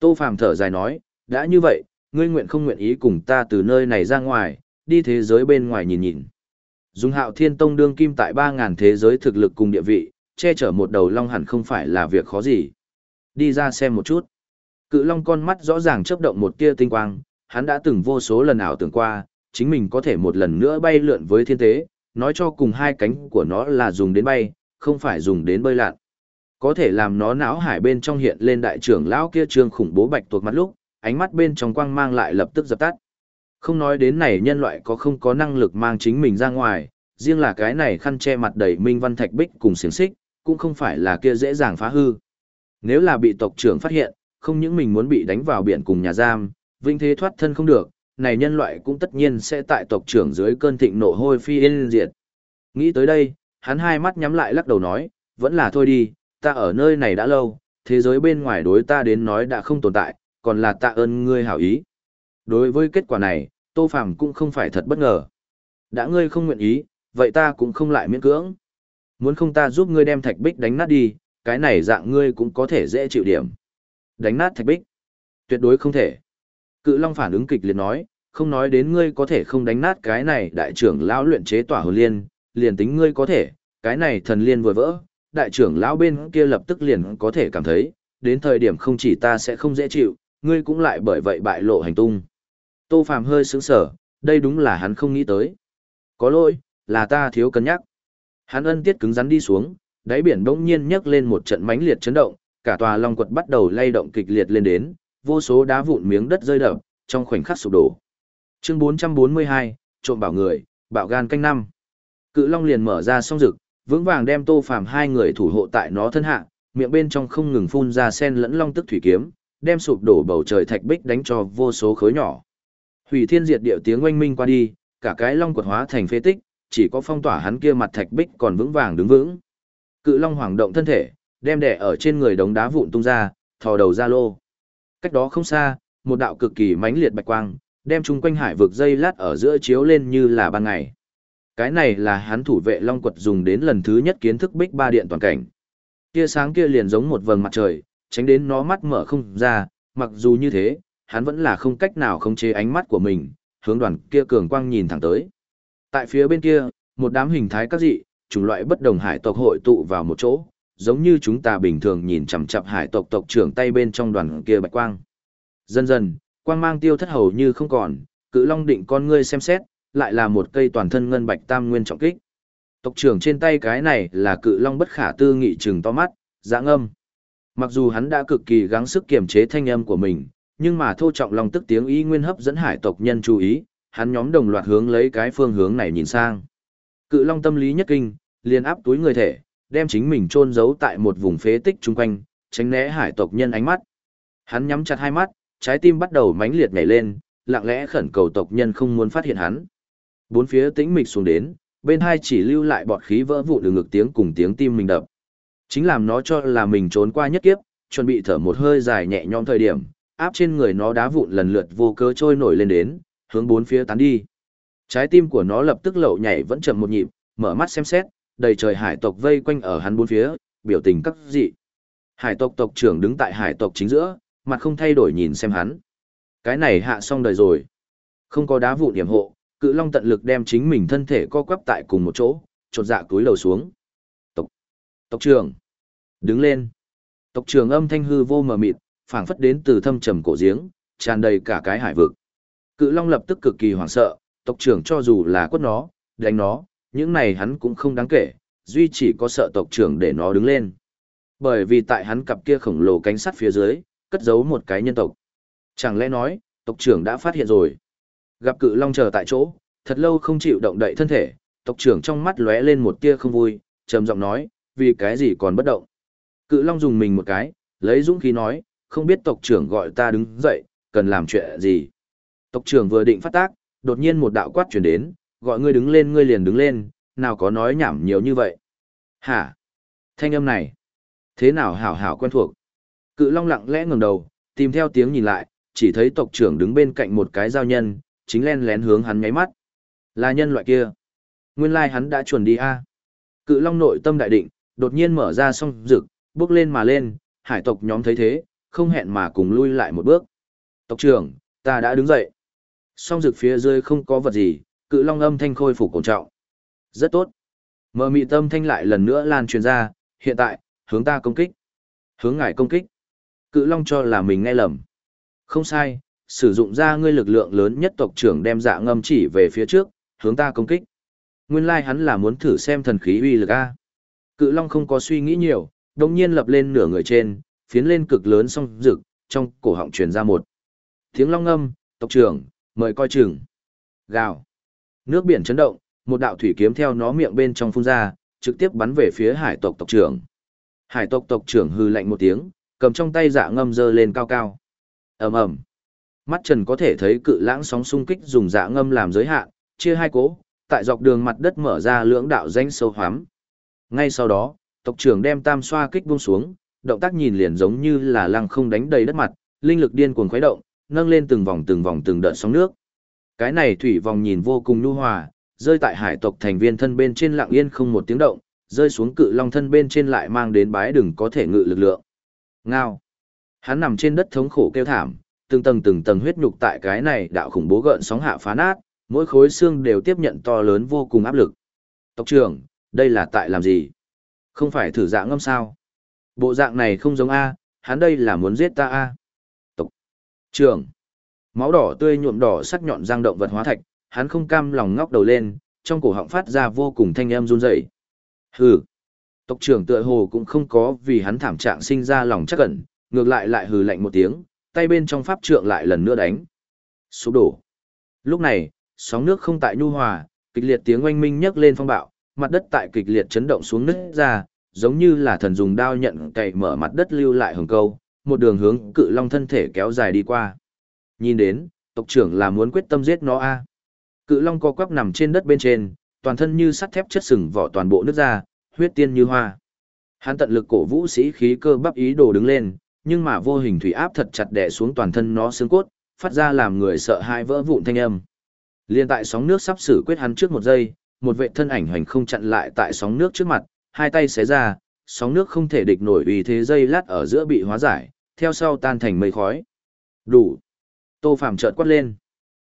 [SPEAKER 1] Tô Phàm thở dài nói, đã như vậy, ngươi nguyện không nguyện ý cùng ta từ nơi này ra ngoài, đi thế giới bên ngoài nhìn nhìn. Dung hạo thiên tông đương kim tại 3.000 thế giới thực lực cùng địa vị, che chở một đầu long hẳn không phải là việc khó gì. Đi ra xem một chút. Cự long con mắt rõ ràng chớp động một tia tinh quang, hắn đã từng vô số lần ảo tưởng qua, chính mình có thể một lần nữa bay lượn với thiên tế, nói cho cùng hai cánh của nó là dùng đến bay, không phải dùng đến bơi lặn. Có thể làm nó não hải bên trong hiện lên đại trưởng lão kia trương khủng bố bạch tuộc mắt lúc, ánh mắt bên trong quang mang lại lập tức dập tắt. Không nói đến này nhân loại có không có năng lực mang chính mình ra ngoài, riêng là cái này khăn che mặt đầy minh văn thạch bích cùng xiềng xích, cũng không phải là kia dễ dàng phá hư. Nếu là bị tộc trưởng phát hiện, không những mình muốn bị đánh vào biển cùng nhà giam, vinh thế thoát thân không được, này nhân loại cũng tất nhiên sẽ tại tộc trưởng dưới cơn thịnh nộ hôi phi yên diệt. Nghĩ tới đây, hắn hai mắt nhắm lại lắc đầu nói, vẫn là thôi đi, ta ở nơi này đã lâu, thế giới bên ngoài đối ta đến nói đã không tồn tại, còn là tạ ơn ngươi hảo ý. Đối với kết quả này, Tô Phàm cũng không phải thật bất ngờ. Đã ngươi không nguyện ý, vậy ta cũng không lại miễn cưỡng. Muốn không ta giúp ngươi đem thạch bích đánh nát đi, cái này dạng ngươi cũng có thể dễ chịu điểm. Đánh nát thạch bích? Tuyệt đối không thể. Cự Long phản ứng kịch liệt nói, không nói đến ngươi có thể không đánh nát cái này đại trưởng lão luyện chế tỏa hồn liên, liền tính ngươi có thể, cái này thần liên vừa vỡ, đại trưởng lão bên kia lập tức liền có thể cảm thấy, đến thời điểm không chỉ ta sẽ không dễ chịu, ngươi cũng lại bởi vậy bại lộ hành tung. Tô Phàm hơi sững sờ, đây đúng là hắn không nghĩ tới. Có lỗi, là ta thiếu cân nhắc. Hắn ân tiết cứng rắn đi xuống, đáy biển bỗng nhiên nhấc lên một trận mãnh liệt chấn động, cả tòa long quật bắt đầu lay động kịch liệt lên đến, vô số đá vụn miếng đất rơi đập, trong khoảnh khắc sụp đổ. Chương 442, trộm bảo người, bạo gan canh năm. Cự Long liền mở ra song rực, vững vàng đem Tô Phàm hai người thủ hộ tại nó thân hạ, miệng bên trong không ngừng phun ra sen lẫn long tức thủy kiếm, đem sụp đổ bầu trời thạch bích đánh cho vô số khối nhỏ. Hủy thiên diệt địa tiếng oanh minh qua đi, cả cái long quật hóa thành phế tích, chỉ có phong tỏa hắn kia mặt thạch bích còn vững vàng đứng vững. Cự Long hoàng động thân thể, đem đẻ ở trên người đống đá vụn tung ra, thò đầu ra lô. Cách đó không xa, một đạo cực kỳ mãnh liệt bạch quang, đem chung quanh hải vực dây lát ở giữa chiếu lên như là ban ngày. Cái này là hắn thủ vệ Long Quật dùng đến lần thứ nhất kiến thức bích ba điện toàn cảnh. Tia sáng kia liền giống một vầng mặt trời, tránh đến nó mắt mở không ra, mặc dù như thế, hắn vẫn là không cách nào khống chế ánh mắt của mình, hướng đoàn kia cường quang nhìn thẳng tới. Tại phía bên kia, một đám hình thái các dị, chủng loại bất đồng hải tộc hội tụ vào một chỗ, giống như chúng ta bình thường nhìn chằm chằm hải tộc tộc trưởng tay bên trong đoàn kia bạch quang. Dần dần, quang mang tiêu thất hầu như không còn, cự long định con ngươi xem xét, lại là một cây toàn thân ngân bạch tam nguyên trọng kích. Tộc trưởng trên tay cái này là cự long bất khả tư nghị trừng to mắt, dạng âm. Mặc dù hắn đã cực kỳ gắng sức kiềm chế thanh âm của mình, nhưng mà thô trọng long tức tiếng ý nguyên hấp dẫn hải tộc nhân chú ý, hắn nhóm đồng loạt hướng lấy cái phương hướng này nhìn sang. Cự long tâm lý nhất kinh, liền áp túi người thể, đem chính mình chôn giấu tại một vùng phế tích chung quanh, tránh né hải tộc nhân ánh mắt. Hắn nhắm chặt hai mắt, trái tim bắt đầu mãnh liệt nhảy lên, lặng lẽ khẩn cầu tộc nhân không muốn phát hiện hắn. Bốn phía tĩnh mịch xuống đến, bên hai chỉ lưu lại bọt khí vỡ vụn đường ngực tiếng cùng tiếng tim mình đập. Chính làm nó cho là mình trốn qua nhất kiếp, chuẩn bị thở một hơi dài nhẹ nhõm thời điểm, áp trên người nó đá vụn lần lượt vô cớ trôi nổi lên đến, hướng bốn phía tán đi. Trái tim của nó lập tức lậu nhảy vẫn chậm một nhịp, mở mắt xem xét, đầy trời hải tộc vây quanh ở hắn bốn phía, biểu tình các dị. Hải tộc tộc trưởng đứng tại hải tộc chính giữa, mặt không thay đổi nhìn xem hắn. Cái này hạ xong đời rồi. Không có đá vụn điểm hộ, cự long tận lực đem chính mình thân thể co quắp tại cùng một chỗ, chột dạ túi đầu xuống. Tộc, tộc trưởng, đứng lên. Tộc trưởng âm thanh hư vô mờ mịt, phảng phất đến từ thâm trầm cổ giếng, tràn đầy cả cái hải vực. Cự long lập tức cực kỳ hoảng sợ, tộc trưởng cho dù là quất nó, đánh nó, những này hắn cũng không đáng kể, duy chỉ có sợ tộc trưởng để nó đứng lên. Bởi vì tại hắn cặp kia khổng lồ cánh sắt phía dưới, cất giấu một cái nhân tộc. Chẳng lẽ nói, tộc trưởng đã phát hiện rồi. Gặp cự long chờ tại chỗ, thật lâu không chịu động đậy thân thể, tộc trưởng trong mắt lóe lên một tia không vui, trầm giọng nói, vì cái gì còn bất động. Cự long dùng mình một cái, lấy dũng khí nói, không biết tộc trưởng gọi ta đứng dậy, cần làm chuyện gì. Tộc trưởng vừa định phát tác, đột nhiên một đạo quát chuyển đến, gọi ngươi đứng lên ngươi liền đứng lên, nào có nói nhảm nhiều như vậy. Hả? Thanh âm này. Thế nào hảo hảo quen thuộc? Cự long lặng lẽ ngẩng đầu, tìm theo tiếng nhìn lại, chỉ thấy tộc trưởng đứng bên cạnh một cái giao nhân, chính len lén hướng hắn nháy mắt. Là nhân loại kia. Nguyên lai like hắn đã chuẩn đi a. Cự long nội tâm đại định, đột nhiên mở ra song rực, bước lên mà lên, hải tộc nhóm thấy thế, không hẹn mà cùng lui lại một bước. Tộc trưởng, ta đã đứng dậy. Song rực phía dưới không có vật gì, cự long âm thanh khôi phục ổn trọng. Rất tốt. Mờ mị tâm thanh lại lần nữa lan truyền ra, hiện tại, hướng ta công kích. Hướng ngài công kích. Cự long cho là mình nghe lầm. Không sai, sử dụng ra ngươi lực lượng lớn nhất tộc trưởng đem dạ ngâm chỉ về phía trước, hướng ta công kích. Nguyên lai like hắn là muốn thử xem thần khí uy lực A. Cự long không có suy nghĩ nhiều, đồng nhiên lập lên nửa người trên, phiến lên cực lớn song rực, trong cổ họng truyền ra một. Tiếng long ngâm, tộc trưởng, mời coi chừng. Gào. Nước biển chấn động, một đạo thủy kiếm theo nó miệng bên trong phun ra, trực tiếp bắn về phía hải tộc tộc trưởng. Hải tộc tộc trưởng hư lạnh một tiếng, cầm trong tay dạ ngâm dơ lên cao cao. ầm ầm, Mắt trần có thể thấy cự lãng sóng xung kích dùng dạ ngâm làm giới hạn, chia hai cố, tại dọc đường mặt đất mở ra lưỡng đạo danh sâu hoắm. Ngay sau đó, tộc trưởng đem tam xoa kích buông xuống, động tác nhìn liền giống như là lăng không đánh đầy đất mặt, linh lực điên cuồng khuấy động, nâng lên từng vòng từng vòng từng đợt sóng nước. Cái này thủy vòng nhìn vô cùng nhu hòa, rơi tại hải tộc thành viên thân bên trên lặng yên không một tiếng động, rơi xuống cự long thân bên trên lại mang đến bái đừng có thể ngự lực lượng. Ngao. Hắn nằm trên đất thống khổ kêu thảm, từng tầng từng tầng huyết nhục tại cái này đạo khủng bố gợn sóng hạ phá nát, mỗi khối xương đều tiếp nhận to lớn vô cùng áp lực. Tộc trưởng, đây là tại làm gì? Không phải thử dạng ngâm sao? Bộ dạng này không giống A, hắn đây là muốn giết ta A. Tộc trưởng. Máu đỏ tươi nhuộm đỏ sắc nhọn răng động vật hóa thạch, hắn không cam lòng ngóc đầu lên, trong cổ họng phát ra vô cùng thanh âm run rẩy. Hừ. Tộc trưởng tựa hồ cũng không có vì hắn thảm trạng sinh ra lòng chắc ẩn, ngược lại lại hừ lạnh một tiếng, tay bên trong pháp trượng lại lần nữa đánh. Sụp đổ. Lúc này, sóng nước không tại nhu hòa, kịch liệt tiếng oanh minh nhấc lên phong bạo, mặt đất tại kịch liệt chấn động xuống nứt ra, giống như là thần dùng đao nhận cậy mở mặt đất lưu lại hồng câu, một đường hướng cự long thân thể kéo dài đi qua. Nhìn đến, tộc trưởng là muốn quyết tâm giết nó a. Cự long co quắp nằm trên đất bên trên, toàn thân như sắt thép chất sừng vỏ toàn bộ nước ra, huyết tiên như hoa. Hắn tận lực cổ vũ sĩ khí cơ bắp ý đồ đứng lên, nhưng mà vô hình thủy áp thật chặt đè xuống toàn thân nó xương cốt, phát ra làm người sợ hãi vỡ vụn thanh âm. Liên tại sóng nước sắp xử quyết hắn trước một giây, một vệ thân ảnh hoành không chặn lại tại sóng nước trước mặt, hai tay xé ra, sóng nước không thể địch nổi vì thế dây lát ở giữa bị hóa giải, theo sau tan thành mây khói. Đủ. Tô Phàm chợt quát lên.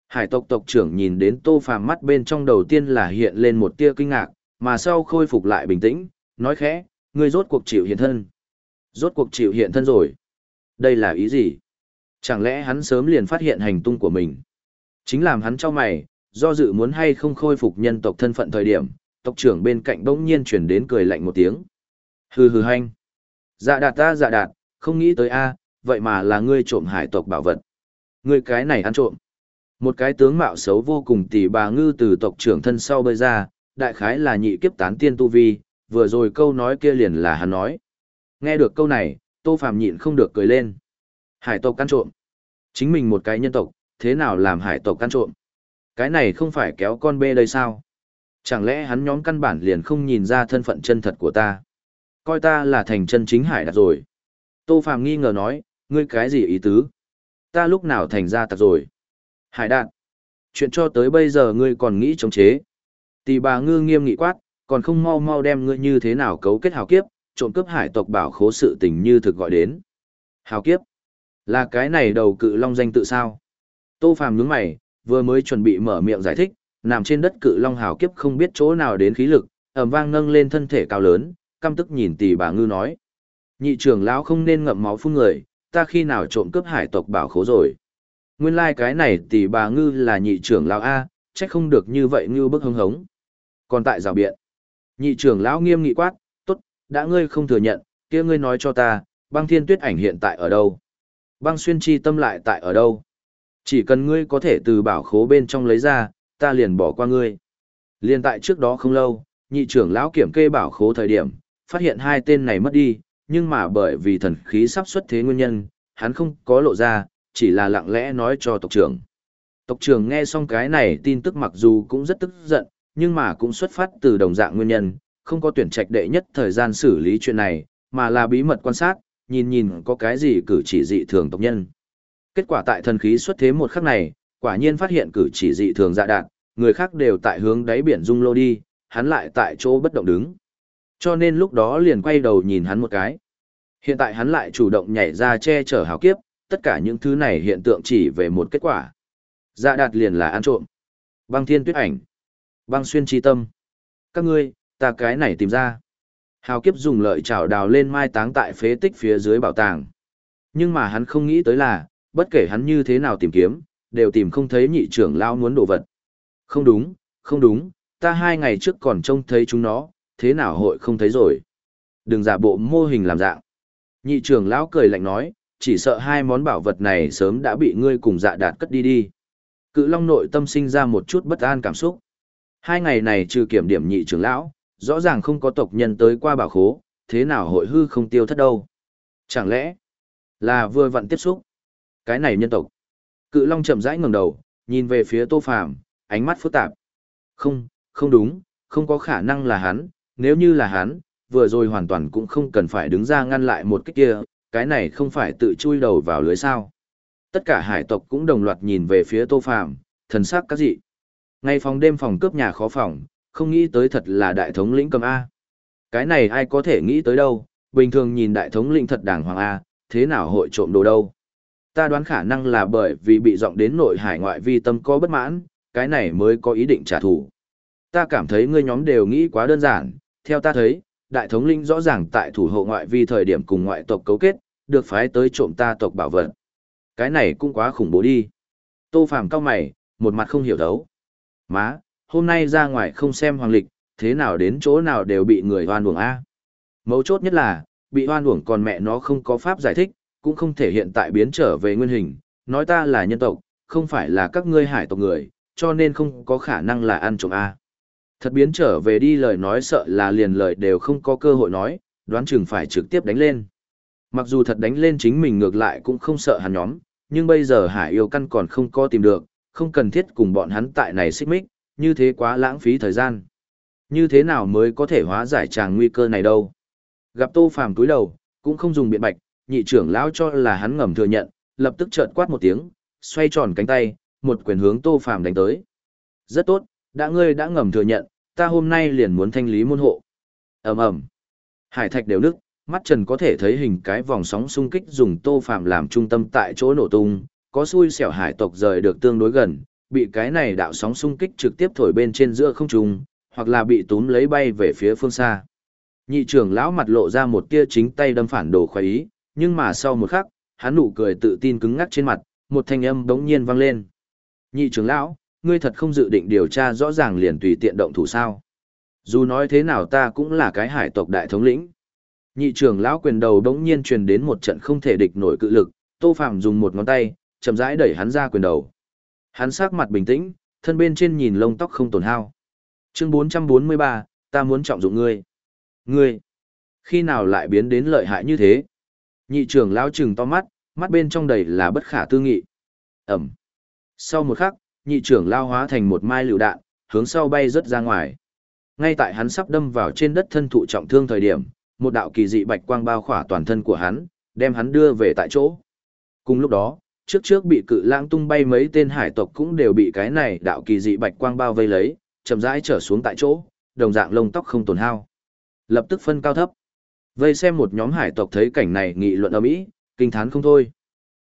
[SPEAKER 1] Hải tộc tộc trưởng nhìn đến Tô Phàm mắt bên trong đầu tiên là hiện lên một tia kinh ngạc, mà sau khôi phục lại bình tĩnh, nói khẽ, ngươi rốt cuộc chịu hiện thân. Rốt cuộc chịu hiện thân rồi. Đây là ý gì? Chẳng lẽ hắn sớm liền phát hiện hành tung của mình? Chính làm hắn cho mày, do dự muốn hay không khôi phục nhân tộc thân phận thời điểm, tộc trưởng bên cạnh bỗng nhiên chuyển đến cười lạnh một tiếng. Hừ hừ hanh. Dạ đạt ta dạ đạt, không nghĩ tới a, vậy mà là ngươi trộm hải tộc bảo vật. Ngươi cái này ăn trộm. Một cái tướng mạo xấu vô cùng tỷ bà ngư từ tộc trưởng thân sau bơi ra, đại khái là nhị kiếp tán tiên tu vi, vừa rồi câu nói kia liền là hắn nói. Nghe được câu này, Tô Phàm nhịn không được cười lên. Hải tộc ăn trộm. Chính mình một cái nhân tộc, thế nào làm hải tộc ăn trộm? Cái này không phải kéo con bê đây sao? Chẳng lẽ hắn nhóm căn bản liền không nhìn ra thân phận chân thật của ta? Coi ta là thành chân chính hải đạt rồi. Tô Phàm nghi ngờ nói, ngươi cái gì ý tứ? Ta lúc nào thành ra tặc rồi? Hải đạt. Chuyện cho tới bây giờ ngươi còn nghĩ chống chế. Tỷ bà ngư nghiêm nghị quát, còn không mau mau đem ngươi như thế nào cấu kết hào kiếp, trộm cướp hải tộc bảo khố sự tình như thực gọi đến. Hào kiếp. Là cái này đầu cự long danh tự sao? Tô Phàm nhướng mày, vừa mới chuẩn bị mở miệng giải thích, nằm trên đất cự long hào kiếp không biết chỗ nào đến khí lực, ầm vang nâng lên thân thể cao lớn, căm tức nhìn tỷ bà ngư nói. Nhị trưởng lão không nên ngậm máu phun người, ta khi nào trộm cướp hải tộc bảo khố rồi. Nguyên lai like cái này tỷ bà ngư là nhị trưởng lão A, trách không được như vậy ngư bức hưng hống. Còn tại rào biện, nhị trưởng lão nghiêm nghị quát, tốt, đã ngươi không thừa nhận, kia ngươi nói cho ta, băng thiên tuyết ảnh hiện tại ở đâu? Băng xuyên chi tâm lại tại ở đâu? Chỉ cần ngươi có thể từ bảo khố bên trong lấy ra, ta liền bỏ qua ngươi. Liên tại trước đó không lâu, nhị trưởng lão kiểm kê bảo khố thời điểm, phát hiện hai tên này mất đi, nhưng mà bởi vì thần khí sắp xuất thế nguyên nhân, hắn không có lộ ra, chỉ là lặng lẽ nói cho tộc trưởng. Tộc trưởng nghe xong cái này tin tức mặc dù cũng rất tức giận, nhưng mà cũng xuất phát từ đồng dạng nguyên nhân, không có tuyển trạch đệ nhất thời gian xử lý chuyện này, mà là bí mật quan sát, nhìn nhìn có cái gì cử chỉ dị thường tộc nhân. Kết quả tại thần khí xuất thế một khắc này, quả nhiên phát hiện cử chỉ dị thường dạ Đạt, người khác đều tại hướng đáy biển dung lô đi, hắn lại tại chỗ bất động đứng. Cho nên lúc đó liền quay đầu nhìn hắn một cái. Hiện tại hắn lại chủ động nhảy ra che chở hào kiếp, tất cả những thứ này hiện tượng chỉ về một kết quả. Dạ đạt liền là ăn trộm. Băng thiên tuyết ảnh. Băng xuyên chi tâm. Các ngươi, ta cái này tìm ra. Hào kiếp dùng lợi chảo đào lên mai táng tại phế tích phía dưới bảo tàng. Nhưng mà hắn không nghĩ tới là, bất kể hắn như thế nào tìm kiếm, đều tìm không thấy nhị trưởng lao muốn đồ vật. Không đúng, không đúng, ta hai ngày trước còn trông thấy chúng nó, thế nào hội không thấy rồi. Đừng giả bộ mô hình làm dạng. Nhị trưởng lão cười lạnh nói, chỉ sợ hai món bảo vật này sớm đã bị ngươi cùng dạ đạt cất đi đi. Cự long nội tâm sinh ra một chút bất an cảm xúc. Hai ngày này trừ kiểm điểm nhị trưởng lão, rõ ràng không có tộc nhân tới qua bảo khố, thế nào hội hư không tiêu thất đâu. Chẳng lẽ là vừa vặn tiếp xúc? Cái này nhân tộc. Cự long chậm rãi ngẩng đầu, nhìn về phía Tô Phàm, ánh mắt phức tạp. Không, không đúng, không có khả năng là hắn, nếu như là hắn, vừa rồi hoàn toàn cũng không cần phải đứng ra ngăn lại một cái kia, cái này không phải tự chui đầu vào lưới sao. Tất cả hải tộc cũng đồng loạt nhìn về phía Tô Phàm, thần sắc các dị. Ngay phòng đêm phòng cướp nhà khó phòng, không nghĩ tới thật là đại thống lĩnh cầm A. Cái này ai có thể nghĩ tới đâu, bình thường nhìn đại thống lĩnh thật đàng hoàng A, thế nào hội trộm đồ đâu. Ta đoán khả năng là bởi vì bị giọng đến nội hải ngoại vi tâm có bất mãn, cái này mới có ý định trả thù. Ta cảm thấy ngươi nhóm đều nghĩ quá đơn giản, theo ta thấy, đại thống linh rõ ràng tại thủ hộ ngoại vi thời điểm cùng ngoại tộc cấu kết, được phái tới trộm ta tộc bảo vật. Cái này cũng quá khủng bố đi. Tô Phàm cao mày, một mặt không hiểu đấu. Má, hôm nay ra ngoài không xem hoàng lịch, thế nào đến chỗ nào đều bị người hoan uổng a. Mấu chốt nhất là, bị hoan uổng còn mẹ nó không có pháp giải thích, cũng không thể hiện tại biến trở về nguyên hình, nói ta là nhân tộc, không phải là các ngươi hải tộc người, cho nên không có khả năng là ăn trộm a. Thật biến trở về đi lời nói sợ là liền lời đều không có cơ hội nói, đoán chừng phải trực tiếp đánh lên. Mặc dù thật đánh lên chính mình ngược lại cũng không sợ hắn nhóm, nhưng bây giờ hải yêu căn còn không có tìm được, không cần thiết cùng bọn hắn tại này xích mích, như thế quá lãng phí thời gian. Như thế nào mới có thể hóa giải tràng nguy cơ này đâu. Gặp tô phàm túi đầu, cũng không dùng biện bạch, nhị trưởng lão cho là hắn ngầm thừa nhận, lập tức chợt quát một tiếng, xoay tròn cánh tay, một quyền hướng Tô Phàm đánh tới. Rất tốt, đã ngươi đã ngầm thừa nhận, ta hôm nay liền muốn thanh lý môn hộ. Ầm ầm. Hải thạch đều nứt, mắt Trần có thể thấy hình cái vòng sóng xung kích dùng Tô Phàm làm trung tâm tại chỗ nổ tung, có xui xẻo hải tộc rời được tương đối gần, bị cái này đạo sóng xung kích trực tiếp thổi bên trên giữa không trung, hoặc là bị túm lấy bay về phía phương xa. Nhị trưởng lão mặt lộ ra một tia chính tay đâm phản đồ khoái ý, nhưng mà sau một khắc, hắn nụ cười tự tin cứng ngắc trên mặt, một thanh âm đống nhiên vang lên. Nhị trưởng lão, ngươi thật không dự định điều tra rõ ràng liền tùy tiện động thủ sao. Dù nói thế nào ta cũng là cái hải tộc đại thống lĩnh. Nhị trưởng lão quyền đầu đống nhiên truyền đến một trận không thể địch nổi cự lực, Tô Phạm dùng một ngón tay, chậm rãi đẩy hắn ra quyền đầu. Hắn sắc mặt bình tĩnh, thân bên trên nhìn lông tóc không tổn hao. Chương 443, ta muốn trọng dụng ngươi. Ngươi, khi nào lại biến đến lợi hại như thế? Nhị trưởng lão trừng to mắt, mắt bên trong đầy là bất khả tư nghị. Ẩm. Sau một khắc, nhị trưởng lao hóa thành một mai lựu đạn, hướng sau bay rất ra ngoài. Ngay tại hắn sắp đâm vào trên đất thân thụ trọng thương thời điểm, một đạo kỳ dị bạch quang bao khỏa toàn thân của hắn, đem hắn đưa về tại chỗ. Cùng lúc đó, trước trước bị cự lãng tung bay mấy tên hải tộc cũng đều bị cái này đạo kỳ dị bạch quang bao vây lấy, chậm rãi trở xuống tại chỗ, đồng dạng lông tóc không tổn hao. Lập tức phân cao thấp. Vây xem một nhóm hải tộc thấy cảnh này nghị luận ầm ĩ, kinh thán không thôi.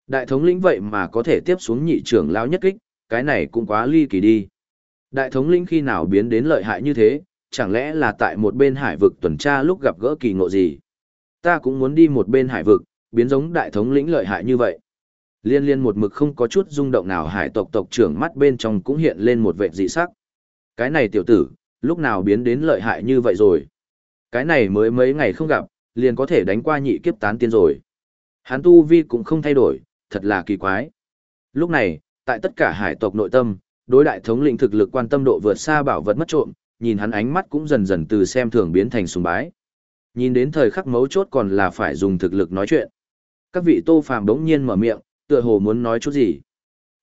[SPEAKER 1] Đại thống lĩnh vậy mà có thể tiếp xuống nhị trưởng lão nhất kích, cái này cũng quá ly kỳ đi. Đại thống lĩnh khi nào biến đến lợi hại như thế, chẳng lẽ là tại một bên hải vực tuần tra lúc gặp gỡ kỳ ngộ gì? Ta cũng muốn đi một bên hải vực, biến giống đại thống lĩnh lợi hại như vậy. Liên liên một mực không có chút rung động nào hải tộc tộc trưởng mắt bên trong cũng hiện lên một vẻ dị sắc. Cái này tiểu tử, lúc nào biến đến lợi hại như vậy rồi? Cái này mới mấy ngày không gặp, liền có thể đánh qua nhị kiếp tán tiên rồi. Hắn tu vi cũng không thay đổi, thật là kỳ quái. Lúc này, tại tất cả hải tộc nội tâm, đối đại thống lĩnh thực lực quan tâm độ vượt xa bảo vật mất trộm, nhìn hắn ánh mắt cũng dần dần từ xem thường biến thành sùng bái. Nhìn đến thời khắc mấu chốt còn là phải dùng thực lực nói chuyện. Các vị tô phàm đống nhiên mở miệng, tựa hồ muốn nói chút gì.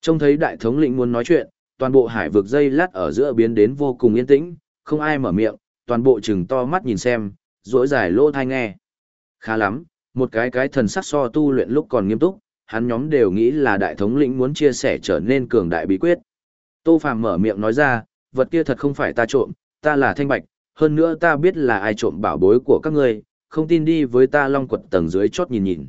[SPEAKER 1] Trông thấy đại thống lĩnh muốn nói chuyện, toàn bộ hải vực dây lát ở giữa biến đến vô cùng yên tĩnh, không ai mở miệng, toàn bộ chừng to mắt nhìn xem, rỗi dài lỗ tai nghe. Khá lắm, một cái cái thần sắc so tu luyện lúc còn nghiêm túc, hắn nhóm đều nghĩ là đại thống lĩnh muốn chia sẻ trở nên cường đại bí quyết. Tô Phàm mở miệng nói ra, vật kia thật không phải ta trộm, ta là thanh bạch, hơn nữa ta biết là ai trộm bảo bối của các ngươi, không tin đi với ta long quật tầng dưới chót nhìn nhìn.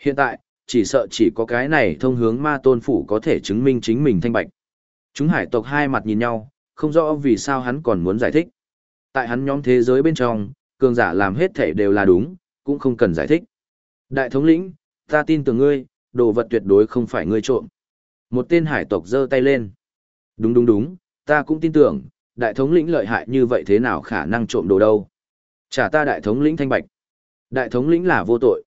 [SPEAKER 1] Hiện tại, chỉ sợ chỉ có cái này thông hướng ma tôn phủ có thể chứng minh chính mình thanh bạch. Chúng hải tộc hai mặt nhìn nhau, không rõ vì sao hắn còn muốn giải thích. Tại hắn nhóm thế giới bên trong, cường giả làm hết thể đều là đúng, cũng không cần giải thích. Đại thống lĩnh, ta tin tưởng ngươi, đồ vật tuyệt đối không phải ngươi trộm. Một tên hải tộc giơ tay lên. Đúng đúng đúng, ta cũng tin tưởng, đại thống lĩnh lợi hại như vậy thế nào khả năng trộm đồ đâu. Trả ta đại thống lĩnh thanh bạch. Đại thống lĩnh là vô tội.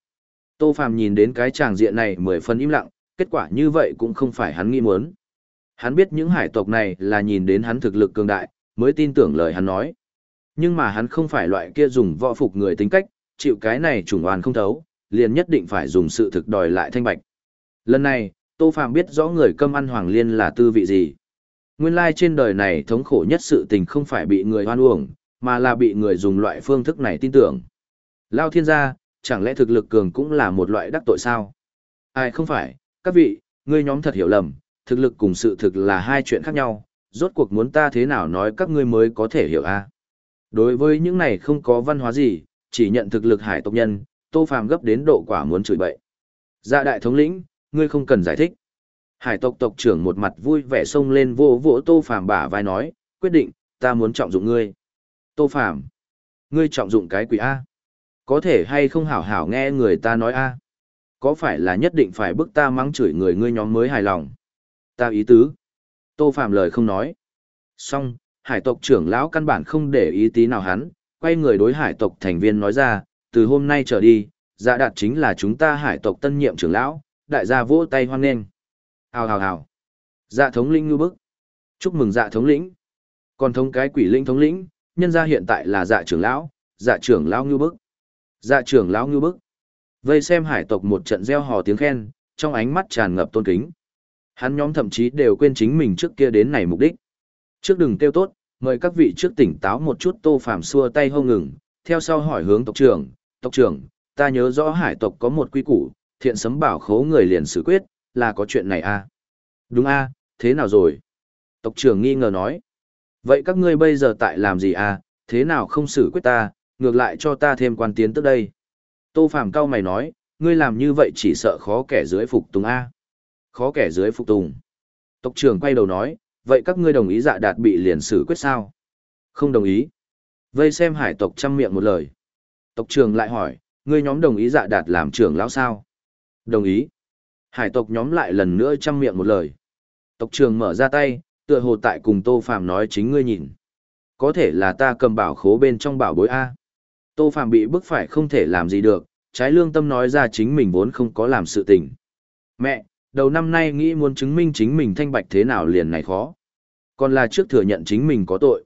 [SPEAKER 1] Tô Phàm nhìn đến cái tràng diện này mười phần im lặng, kết quả như vậy cũng không phải hắn nghĩ muốn. Hắn biết những hải tộc này là nhìn đến hắn thực lực cường đại, mới tin tưởng lời hắn nói. Nhưng mà hắn không phải loại kia dùng võ phục người tính cách, chịu cái này trùng oan không thấu, liền nhất định phải dùng sự thực đòi lại thanh bạch. Lần này, Tô Phạm biết rõ người câm ăn hoàng liên là tư vị gì. Nguyên lai trên đời này thống khổ nhất sự tình không phải bị người hoan uổng, mà là bị người dùng loại phương thức này tin tưởng. Lao thiên gia, chẳng lẽ thực lực cường cũng là một loại đắc tội sao? Ai không phải, các vị, ngươi nhóm thật hiểu lầm, thực lực cùng sự thực là hai chuyện khác nhau, rốt cuộc muốn ta thế nào nói các ngươi mới có thể hiểu a? Đối với những này không có văn hóa gì, chỉ nhận thực lực hải tộc nhân, Tô Phàm gấp đến độ quả muốn chửi bậy. Dạ đại thống lĩnh, ngươi không cần giải thích. Hải tộc tộc trưởng một mặt vui vẻ xông lên vỗ vỗ Tô Phàm bả vai nói, quyết định, ta muốn trọng dụng ngươi. Tô Phàm, ngươi trọng dụng cái quỷ A. Có thể hay không hảo hảo nghe người ta nói A. Có phải là nhất định phải bức ta mắng chửi người ngươi nhóm mới hài lòng. Ta ý tứ. Tô Phàm lời không nói. Xong, hải tộc trưởng lão căn bản không để ý tí nào hắn, quay người đối hải tộc thành viên nói ra, từ hôm nay trở đi, dạ đạt chính là chúng ta hải tộc tân nhiệm trưởng lão, đại gia vỗ tay hoan nghênh. Hào hào hào. Dạ thống lĩnh ngư bức. Chúc mừng dạ thống lĩnh. Còn thống cái quỷ linh thống lĩnh, nhân gia hiện tại là dạ trưởng lão, dạ trưởng lão ngư bức. Dạ trưởng lão ngư bức. Vây xem hải tộc một trận gieo hò tiếng khen, trong ánh mắt tràn ngập tôn kính. Hắn nhóm thậm chí đều quên chính mình trước kia đến này mục đích. Trước đừng kêu tốt, mời các vị trước tỉnh táo một chút tô phàm xua tay hông ngừng, theo sau hỏi hướng tộc trưởng, tộc trưởng, ta nhớ rõ hải tộc có một quy củ, thiện sấm bảo khố người liền xử quyết, là có chuyện này à? Đúng a, thế nào rồi? Tộc trưởng nghi ngờ nói. Vậy các ngươi bây giờ tại làm gì à, thế nào không xử quyết ta, ngược lại cho ta thêm quan tiến tức đây? Tô Phàm cao mày nói, ngươi làm như vậy chỉ sợ khó kẻ dưới phục tùng a. Khó kẻ dưới phục tùng. Tộc trưởng quay đầu nói, vậy các ngươi đồng ý dạ đạt bị liền xử quyết sao? Không đồng ý. Vây xem hải tộc chăm miệng một lời. Tộc trưởng lại hỏi, ngươi nhóm đồng ý dạ đạt làm trưởng lão sao? Đồng ý. Hải tộc nhóm lại lần nữa chăm miệng một lời. Tộc trưởng mở ra tay, tựa hồ tại cùng Tô Phàm nói chính ngươi nhìn. Có thể là ta cầm bảo khố bên trong bảo bối A. Tô Phàm bị bức phải không thể làm gì được, trái lương tâm nói ra chính mình vốn không có làm sự tình. Mẹ, đầu năm nay nghĩ muốn chứng minh chính mình thanh bạch thế nào liền này khó. Còn là trước thừa nhận chính mình có tội.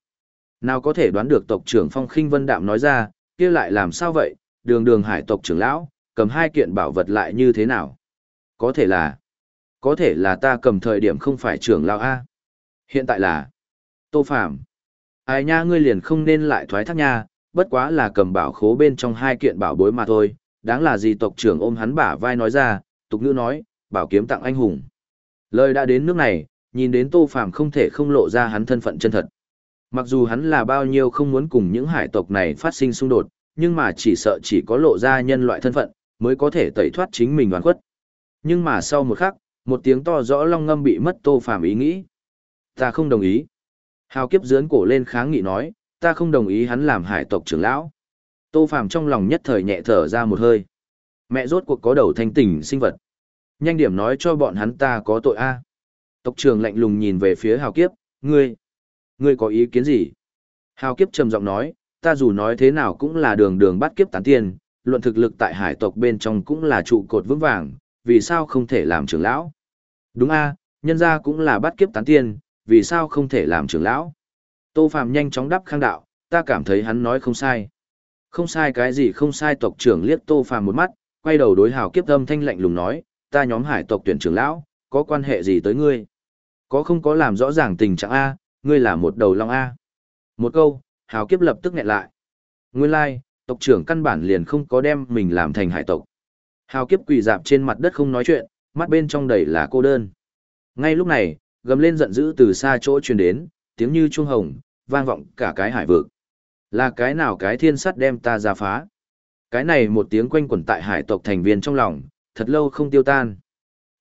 [SPEAKER 1] Nào có thể đoán được tộc trưởng Phong Khinh Vân Đạm nói ra, kia lại làm sao vậy, đường đường hải tộc trưởng lão, cầm hai kiện bảo vật lại như thế nào? Có thể là, có thể là ta cầm thời điểm không phải trưởng lão A. Hiện tại là, Tô Phạm. Ai nha ngươi liền không nên lại thoái thác nha, bất quá là cầm bảo khố bên trong hai kiện bảo bối mà thôi, đáng là gì tộc trưởng ôm hắn bả vai nói ra, tục ngữ nói, bảo kiếm tặng anh hùng. Lời đã đến nước này, nhìn đến Tô Phàm không thể không lộ ra hắn thân phận chân thật. Mặc dù hắn là bao nhiêu không muốn cùng những hải tộc này phát sinh xung đột, nhưng mà chỉ sợ chỉ có lộ ra nhân loại thân phận, mới có thể tẩy thoát chính mình hoàn khuất. Nhưng mà sau một khắc, một tiếng to rõ long ngâm bị mất Tô Phàm ý nghĩ. Ta không đồng ý. Hào kiếp dướn cổ lên kháng nghị nói, ta không đồng ý hắn làm hải tộc trưởng lão. Tô Phàm trong lòng nhất thời nhẹ thở ra một hơi. Mẹ rốt cuộc có đầu thanh tỉnh sinh vật. Nhanh điểm nói cho bọn hắn ta có tội a. Tộc trưởng lạnh lùng nhìn về phía Hào Kiếp, ngươi, ngươi có ý kiến gì? Hào Kiếp trầm giọng nói, ta dù nói thế nào cũng là đường đường bắt kiếp tán tiên, luận thực lực tại hải tộc bên trong cũng là trụ cột vững vàng, vì sao không thể làm trưởng lão? Đúng a, nhân gia cũng là bắt kiếp tán tiên, vì sao không thể làm trưởng lão? Tô Phạm nhanh chóng đáp khang đạo, ta cảm thấy hắn nói không sai. Không sai cái gì không sai tộc trưởng liếc Tô Phàm một mắt, quay đầu đối hào kiếp âm thanh lạnh lùng nói, ta nhóm hải tộc tuyển trưởng lão, có quan hệ gì tới ngươi? Có không có làm rõ ràng tình trạng A, ngươi là một đầu long A. Một câu, hào kiếp lập tức nghẹn lại. Nguyên lai, tộc trưởng căn bản liền không có đem mình làm thành hải tộc. Hào kiếp quỳ dạp trên mặt đất không nói chuyện, mắt bên trong đầy là cô đơn. Ngay lúc này, gầm lên giận dữ từ xa chỗ truyền đến, tiếng như chuông hồng, vang vọng cả cái hải vực. Là cái nào cái thiên sắt đem ta ra phá? Cái này một tiếng quanh quẩn tại hải tộc thành viên trong lòng, thật lâu không tiêu tan.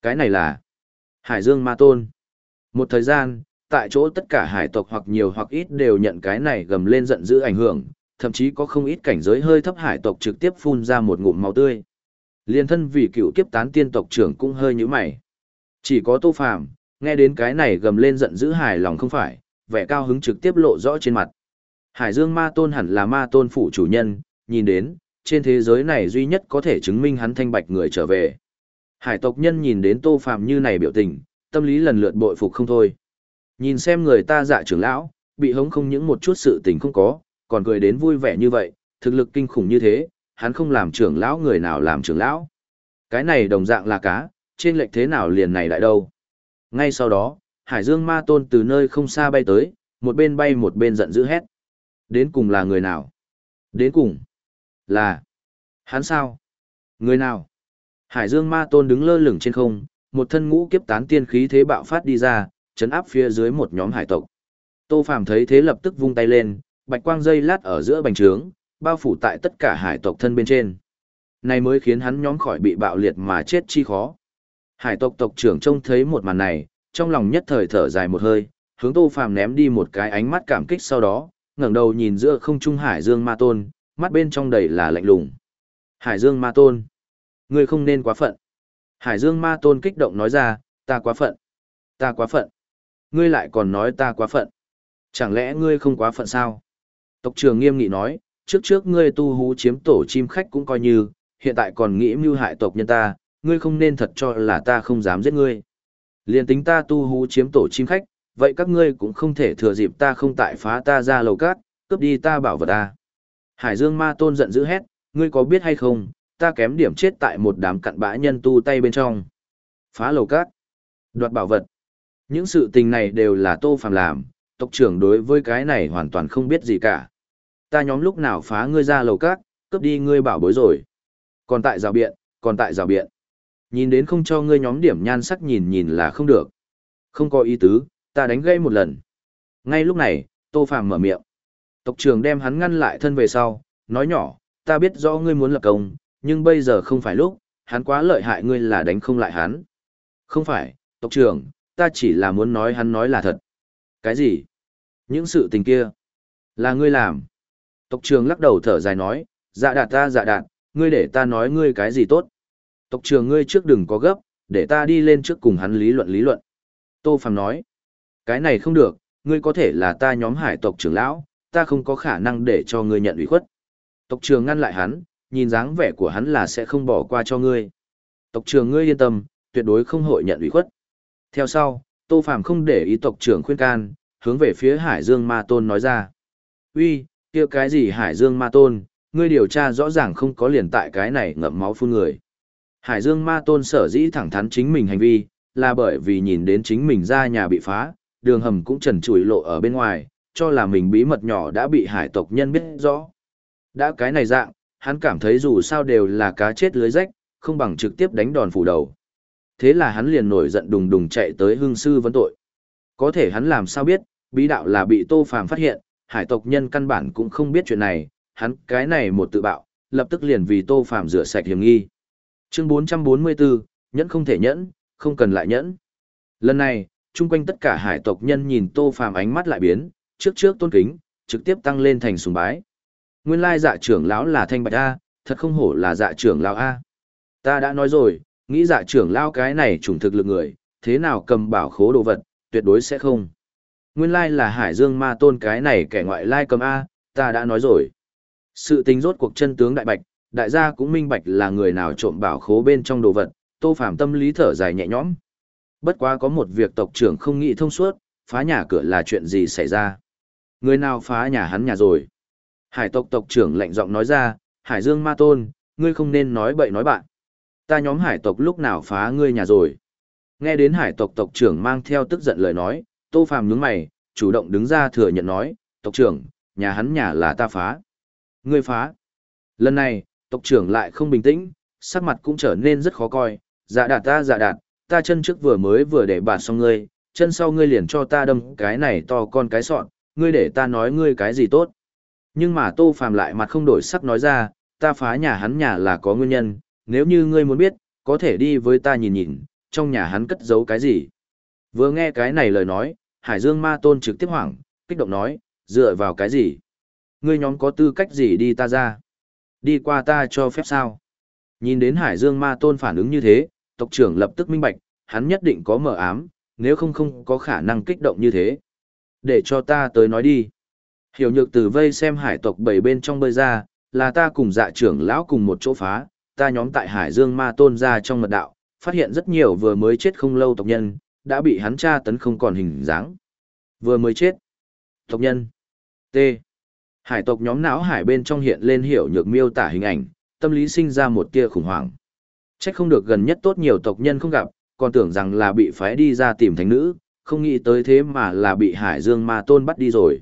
[SPEAKER 1] Cái này là Hải Dương Ma Tôn. Một thời gian, tại chỗ tất cả hải tộc hoặc nhiều hoặc ít đều nhận cái này gầm lên giận dữ ảnh hưởng, thậm chí có không ít cảnh giới hơi thấp hải tộc trực tiếp phun ra một ngụm máu tươi. Liên thân vì cựu kiếp tán tiên tộc trưởng cũng hơi nhíu mày. Chỉ có Tô Phàm, nghe đến cái này gầm lên giận dữ hài lòng không phải, vẻ cao hứng trực tiếp lộ rõ trên mặt. Hải Dương Ma Tôn hẳn là Ma Tôn phủ chủ nhân, nhìn đến, trên thế giới này duy nhất có thể chứng minh hắn thanh bạch người trở về. Hải tộc nhân nhìn đến Tô Phạm như này biểu tình, tâm lý lần lượt bội phục không thôi. Nhìn xem người ta dạ trưởng lão, bị hống không những một chút sự tình không có, còn cười đến vui vẻ như vậy, thực lực kinh khủng như thế, hắn không làm trưởng lão người nào làm trưởng lão. Cái này đồng dạng là cá, trên lệch thế nào liền này lại đâu. Ngay sau đó, Hải Dương Ma Tôn từ nơi không xa bay tới, một bên bay một bên giận dữ hét. Đến cùng là người nào? Đến cùng là hắn sao? Người nào? Hải Dương Ma Tôn đứng lơ lửng trên không, một thân ngũ kiếp tán tiên khí thế bạo phát đi ra, chấn áp phía dưới một nhóm hải tộc. Tô Phàm thấy thế lập tức vung tay lên, bạch quang dây lát ở giữa bành trướng, bao phủ tại tất cả hải tộc thân bên trên. Này mới khiến hắn nhóm khỏi bị bạo liệt mà chết chi khó. Hải tộc tộc trưởng trông thấy một màn này, trong lòng nhất thời thở dài một hơi, hướng Tô Phàm ném đi một cái ánh mắt cảm kích sau đó, ngẩng đầu nhìn giữa không trung Hải Dương Ma Tôn, mắt bên trong đầy là lạnh lùng. Hải Dương Ma Tôn, ngươi không nên quá phận. Hải Dương Ma Tôn kích động nói ra, ta quá phận, ta quá phận. Ngươi lại còn nói ta quá phận. Chẳng lẽ ngươi không quá phận sao? Tộc trưởng nghiêm nghị nói, trước trước ngươi tu hú chiếm tổ chim khách cũng coi như, hiện tại còn nghĩ mưu hại tộc nhân ta, ngươi không nên thật cho là ta không dám giết ngươi. Liên tính ta tu hú chiếm tổ chim khách, vậy các ngươi cũng không thể thừa dịp ta không tại phá ta ra lầu cát, cướp đi ta bảo vật ta. Hải Dương Ma Tôn giận dữ hét, ngươi có biết hay không, ta kém điểm chết tại một đám cặn bã nhân tu tay bên trong. Phá lầu cát, đoạt bảo vật. Những sự tình này đều là Tô Phàm làm, tộc trưởng đối với cái này hoàn toàn không biết gì cả. Ta nhóm lúc nào phá ngươi ra lầu cát, cướp đi ngươi bảo bối rồi. Còn tại rào biện, còn tại rào biện. Nhìn đến không cho ngươi nhóm điểm nhan sắc nhìn nhìn là không được. Không có ý tứ, ta đánh gây một lần. Ngay lúc này, Tô Phàm mở miệng. Tộc trưởng đem hắn ngăn lại thân về sau, nói nhỏ, ta biết rõ ngươi muốn lập công, nhưng bây giờ không phải lúc, hắn quá lợi hại ngươi là đánh không lại hắn. Không phải, tộc trưởng, ta chỉ là muốn nói hắn nói là thật. Cái gì? Những sự tình kia, là ngươi làm. Tộc trưởng lắc đầu thở dài nói, dạ đạt ta dạ đạt, ngươi để ta nói ngươi cái gì tốt. Tộc trưởng ngươi trước đừng có gấp, để ta đi lên trước cùng hắn lý luận lý luận. Tô Phàm nói, cái này không được, ngươi có thể là ta nhóm hải tộc trưởng lão, ta không có khả năng để cho ngươi nhận ủy khuất. Tộc trưởng ngăn lại hắn, nhìn dáng vẻ của hắn là sẽ không bỏ qua cho ngươi. Tộc trưởng ngươi yên tâm, tuyệt đối không hội nhận ủy khuất. Theo sau, Tô Phàm không để ý tộc trưởng khuyên can, hướng về phía Hải Dương Ma Tôn nói ra. Uy, kia cái gì Hải Dương Ma Tôn, ngươi điều tra rõ ràng không có liền tại cái này ngậm máu phun người. Hải Dương Ma Tôn sở dĩ thẳng thắn chính mình hành vi, là bởi vì nhìn đến chính mình ra nhà bị phá, đường hầm cũng trần trụi lộ ở bên ngoài, cho là mình bí mật nhỏ đã bị hải tộc nhân biết rõ. Đã cái này dạng, hắn cảm thấy dù sao đều là cá chết lưới rách, không bằng trực tiếp đánh đòn phủ đầu. Thế là hắn liền nổi giận đùng đùng chạy tới hương sư vấn tội. Có thể hắn làm sao biết, bí đạo là bị tô phàm phát hiện, hải tộc nhân căn bản cũng không biết chuyện này, hắn cái này một tự bạo, lập tức liền vì tô phàm rửa sạch hiểm nghi. Chương 444, nhẫn không thể nhẫn, không cần lại nhẫn. Lần này, chung quanh tất cả hải tộc nhân nhìn tô phàm ánh mắt lại biến, trước trước tôn kính, trực tiếp tăng lên thành sùng bái. Nguyên lai dạ trưởng lão là thanh bạch A, thật không hổ là dạ trưởng lão A. Ta đã nói rồi, nghĩ dạ trưởng lão cái này trùng thực lực người, thế nào cầm bảo khố đồ vật, tuyệt đối sẽ không. Nguyên lai là hải dương ma tôn cái này kẻ ngoại lai cầm A, ta đã nói rồi. Sự tính rốt cuộc chân tướng đại bạch, đại gia cũng minh bạch là người nào trộm bảo khố bên trong đồ vật, tô phàm tâm lý thở dài nhẹ nhõm. Bất quá có một việc tộc trưởng không nghĩ thông suốt, phá nhà cửa là chuyện gì xảy ra. Người nào phá nhà hắn nhà rồi? Hải tộc tộc trưởng lạnh giọng nói ra, Hải Dương Ma Tôn, ngươi không nên nói bậy nói bạn. Ta nhóm hải tộc lúc nào phá ngươi nhà rồi? Nghe đến hải tộc tộc trưởng mang theo tức giận lời nói, Tô Phàm nhướng mày, chủ động đứng ra thừa nhận nói, tộc trưởng, nhà hắn nhà là ta phá. Ngươi phá. Lần này, tộc trưởng lại không bình tĩnh, sắc mặt cũng trở nên rất khó coi, dạ đạt ta dạ đạt, ta chân trước vừa mới vừa để bà xong ngươi, chân sau ngươi liền cho ta đâm cái này to con cái sọn, ngươi để ta nói ngươi cái gì tốt. Nhưng mà Tô Phàm lại mặt không đổi sắc nói ra, ta phá nhà hắn nhà là có nguyên nhân, nếu như ngươi muốn biết, có thể đi với ta nhìn nhìn, trong nhà hắn cất giấu cái gì. Vừa nghe cái này lời nói, Hải Dương Ma Tôn trực tiếp hoảng, kích động nói, dựa vào cái gì? Ngươi nhóm có tư cách gì đi ta ra? Đi qua ta cho phép sao? Nhìn đến Hải Dương Ma Tôn phản ứng như thế, tộc trưởng lập tức minh bạch, hắn nhất định có mở ám, nếu không không có khả năng kích động như thế. Để cho ta tới nói đi. Hiểu nhược từ vây xem hải tộc bảy bên trong bơi ra, là ta cùng dạ trưởng lão cùng một chỗ phá, ta nhóm tại Hải Dương Ma Tôn ra trong mật đạo, phát hiện rất nhiều vừa mới chết không lâu tộc nhân, đã bị hắn tra tấn không còn hình dáng. Vừa mới chết. Tộc nhân. T. Hải tộc nhóm não hải bên trong hiện lên hiểu nhược miêu tả hình ảnh, tâm lý sinh ra một tia khủng hoảng. Trách không được gần nhất tốt nhiều tộc nhân không gặp, còn tưởng rằng là bị phái đi ra tìm thánh nữ, không nghĩ tới thế mà là bị Hải Dương Ma Tôn bắt đi rồi.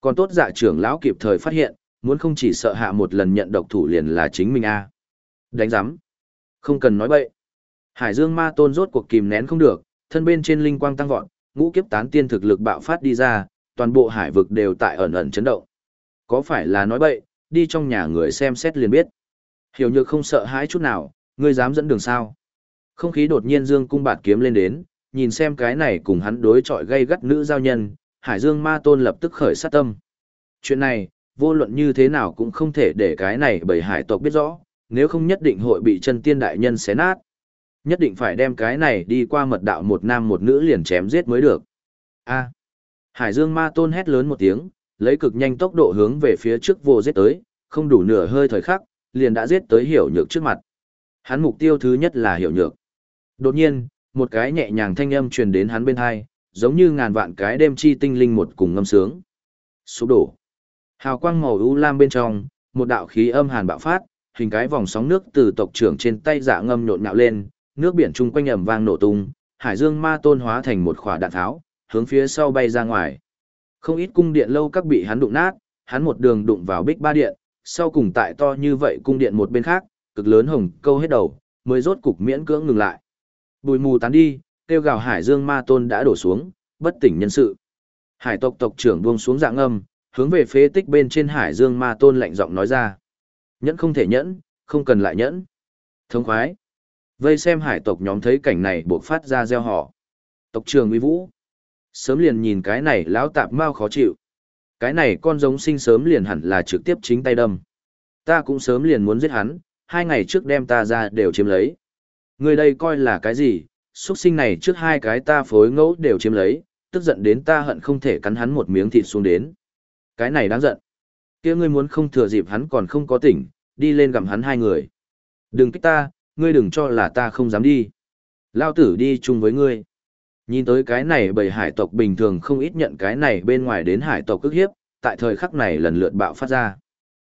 [SPEAKER 1] Còn tốt dạ trưởng lão kịp thời phát hiện, muốn không chỉ sợ hạ một lần nhận độc thủ liền là chính mình a. À. Đánh giám. Không cần nói bậy. Hải Dương Ma Tôn rốt cuộc kìm nén không được, thân bên trên linh quang tăng vọt, ngũ kiếp tán tiên thực lực bạo phát đi ra, toàn bộ hải vực đều tại ẩn ẩn chấn động. Có phải là nói bậy, đi trong nhà người xem xét liền biết. Hiểu nhược không sợ hãi chút nào, ngươi dám dẫn đường sao. Không khí đột nhiên dương cung bạt kiếm lên đến, nhìn xem cái này cùng hắn đối chọi gây gắt nữ giao nhân, Hải Dương Ma Tôn lập tức khởi sát tâm. Chuyện này, vô luận như thế nào cũng không thể để cái này bởi hải tộc biết rõ, nếu không nhất định hội bị chân tiên đại nhân xé nát. Nhất định phải đem cái này đi qua mật đạo một nam một nữ liền chém giết mới được. A. Hải Dương Ma Tôn hét lớn một tiếng, lấy cực nhanh tốc độ hướng về phía trước vô giết tới, không đủ nửa hơi thời khắc, liền đã giết tới hiểu nhược trước mặt. Hắn mục tiêu thứ nhất là hiểu nhược. Đột nhiên, một cái nhẹ nhàng thanh âm truyền đến hắn bên hai, giống như ngàn vạn cái đêm chi tinh linh một cùng ngâm sướng. Sụp đổ. Hào quang màu u lam bên trong, một đạo khí âm hàn bạo phát, hình cái vòng sóng nước từ tộc trưởng trên tay dạ ngâm nhộn nhạo lên, nước biển chung quanh ầm vang nổ tung, hải dương ma tôn hóa thành một quả đạn tháo, hướng phía sau bay ra ngoài. Không ít cung điện lâu các bị hắn đụng nát, hắn một đường đụng vào bích ba điện, sau cùng tại to như vậy cung điện một bên khác, cực lớn hồng câu hết đầu, mới rốt cục miễn cưỡng ngừng lại. Bùi mù tán đi, tiêu gào hải dương ma tôn đã đổ xuống, bất tỉnh nhân sự. Hải tộc tộc trưởng buông xuống dạng âm, hướng về phế tích bên trên hải dương ma tôn lạnh giọng nói ra. Nhẫn không thể nhẫn, không cần lại nhẫn. Thống khoái. Vây xem hải tộc nhóm thấy cảnh này buộc phát ra gieo họ. Tộc trưởng uy vũ. Sớm liền nhìn cái này lão tạp mau khó chịu. Cái này con giống sinh sớm liền hẳn là trực tiếp chính tay đâm. Ta cũng sớm liền muốn giết hắn, hai ngày trước đem ta ra đều chiếm lấy. Người đây coi là cái gì, xuất sinh này trước hai cái ta phối ngẫu đều chiếm lấy, tức giận đến ta hận không thể cắn hắn một miếng thịt xuống đến. Cái này đáng giận. kia ngươi muốn không thừa dịp hắn còn không có tỉnh, đi lên gặm hắn hai người. Đừng kích ta, ngươi đừng cho là ta không dám đi. Lao tử đi chung với ngươi. Nhìn tới cái này bầy hải tộc bình thường không ít nhận cái này bên ngoài đến hải tộc ức hiếp, tại thời khắc này lần lượt bạo phát ra.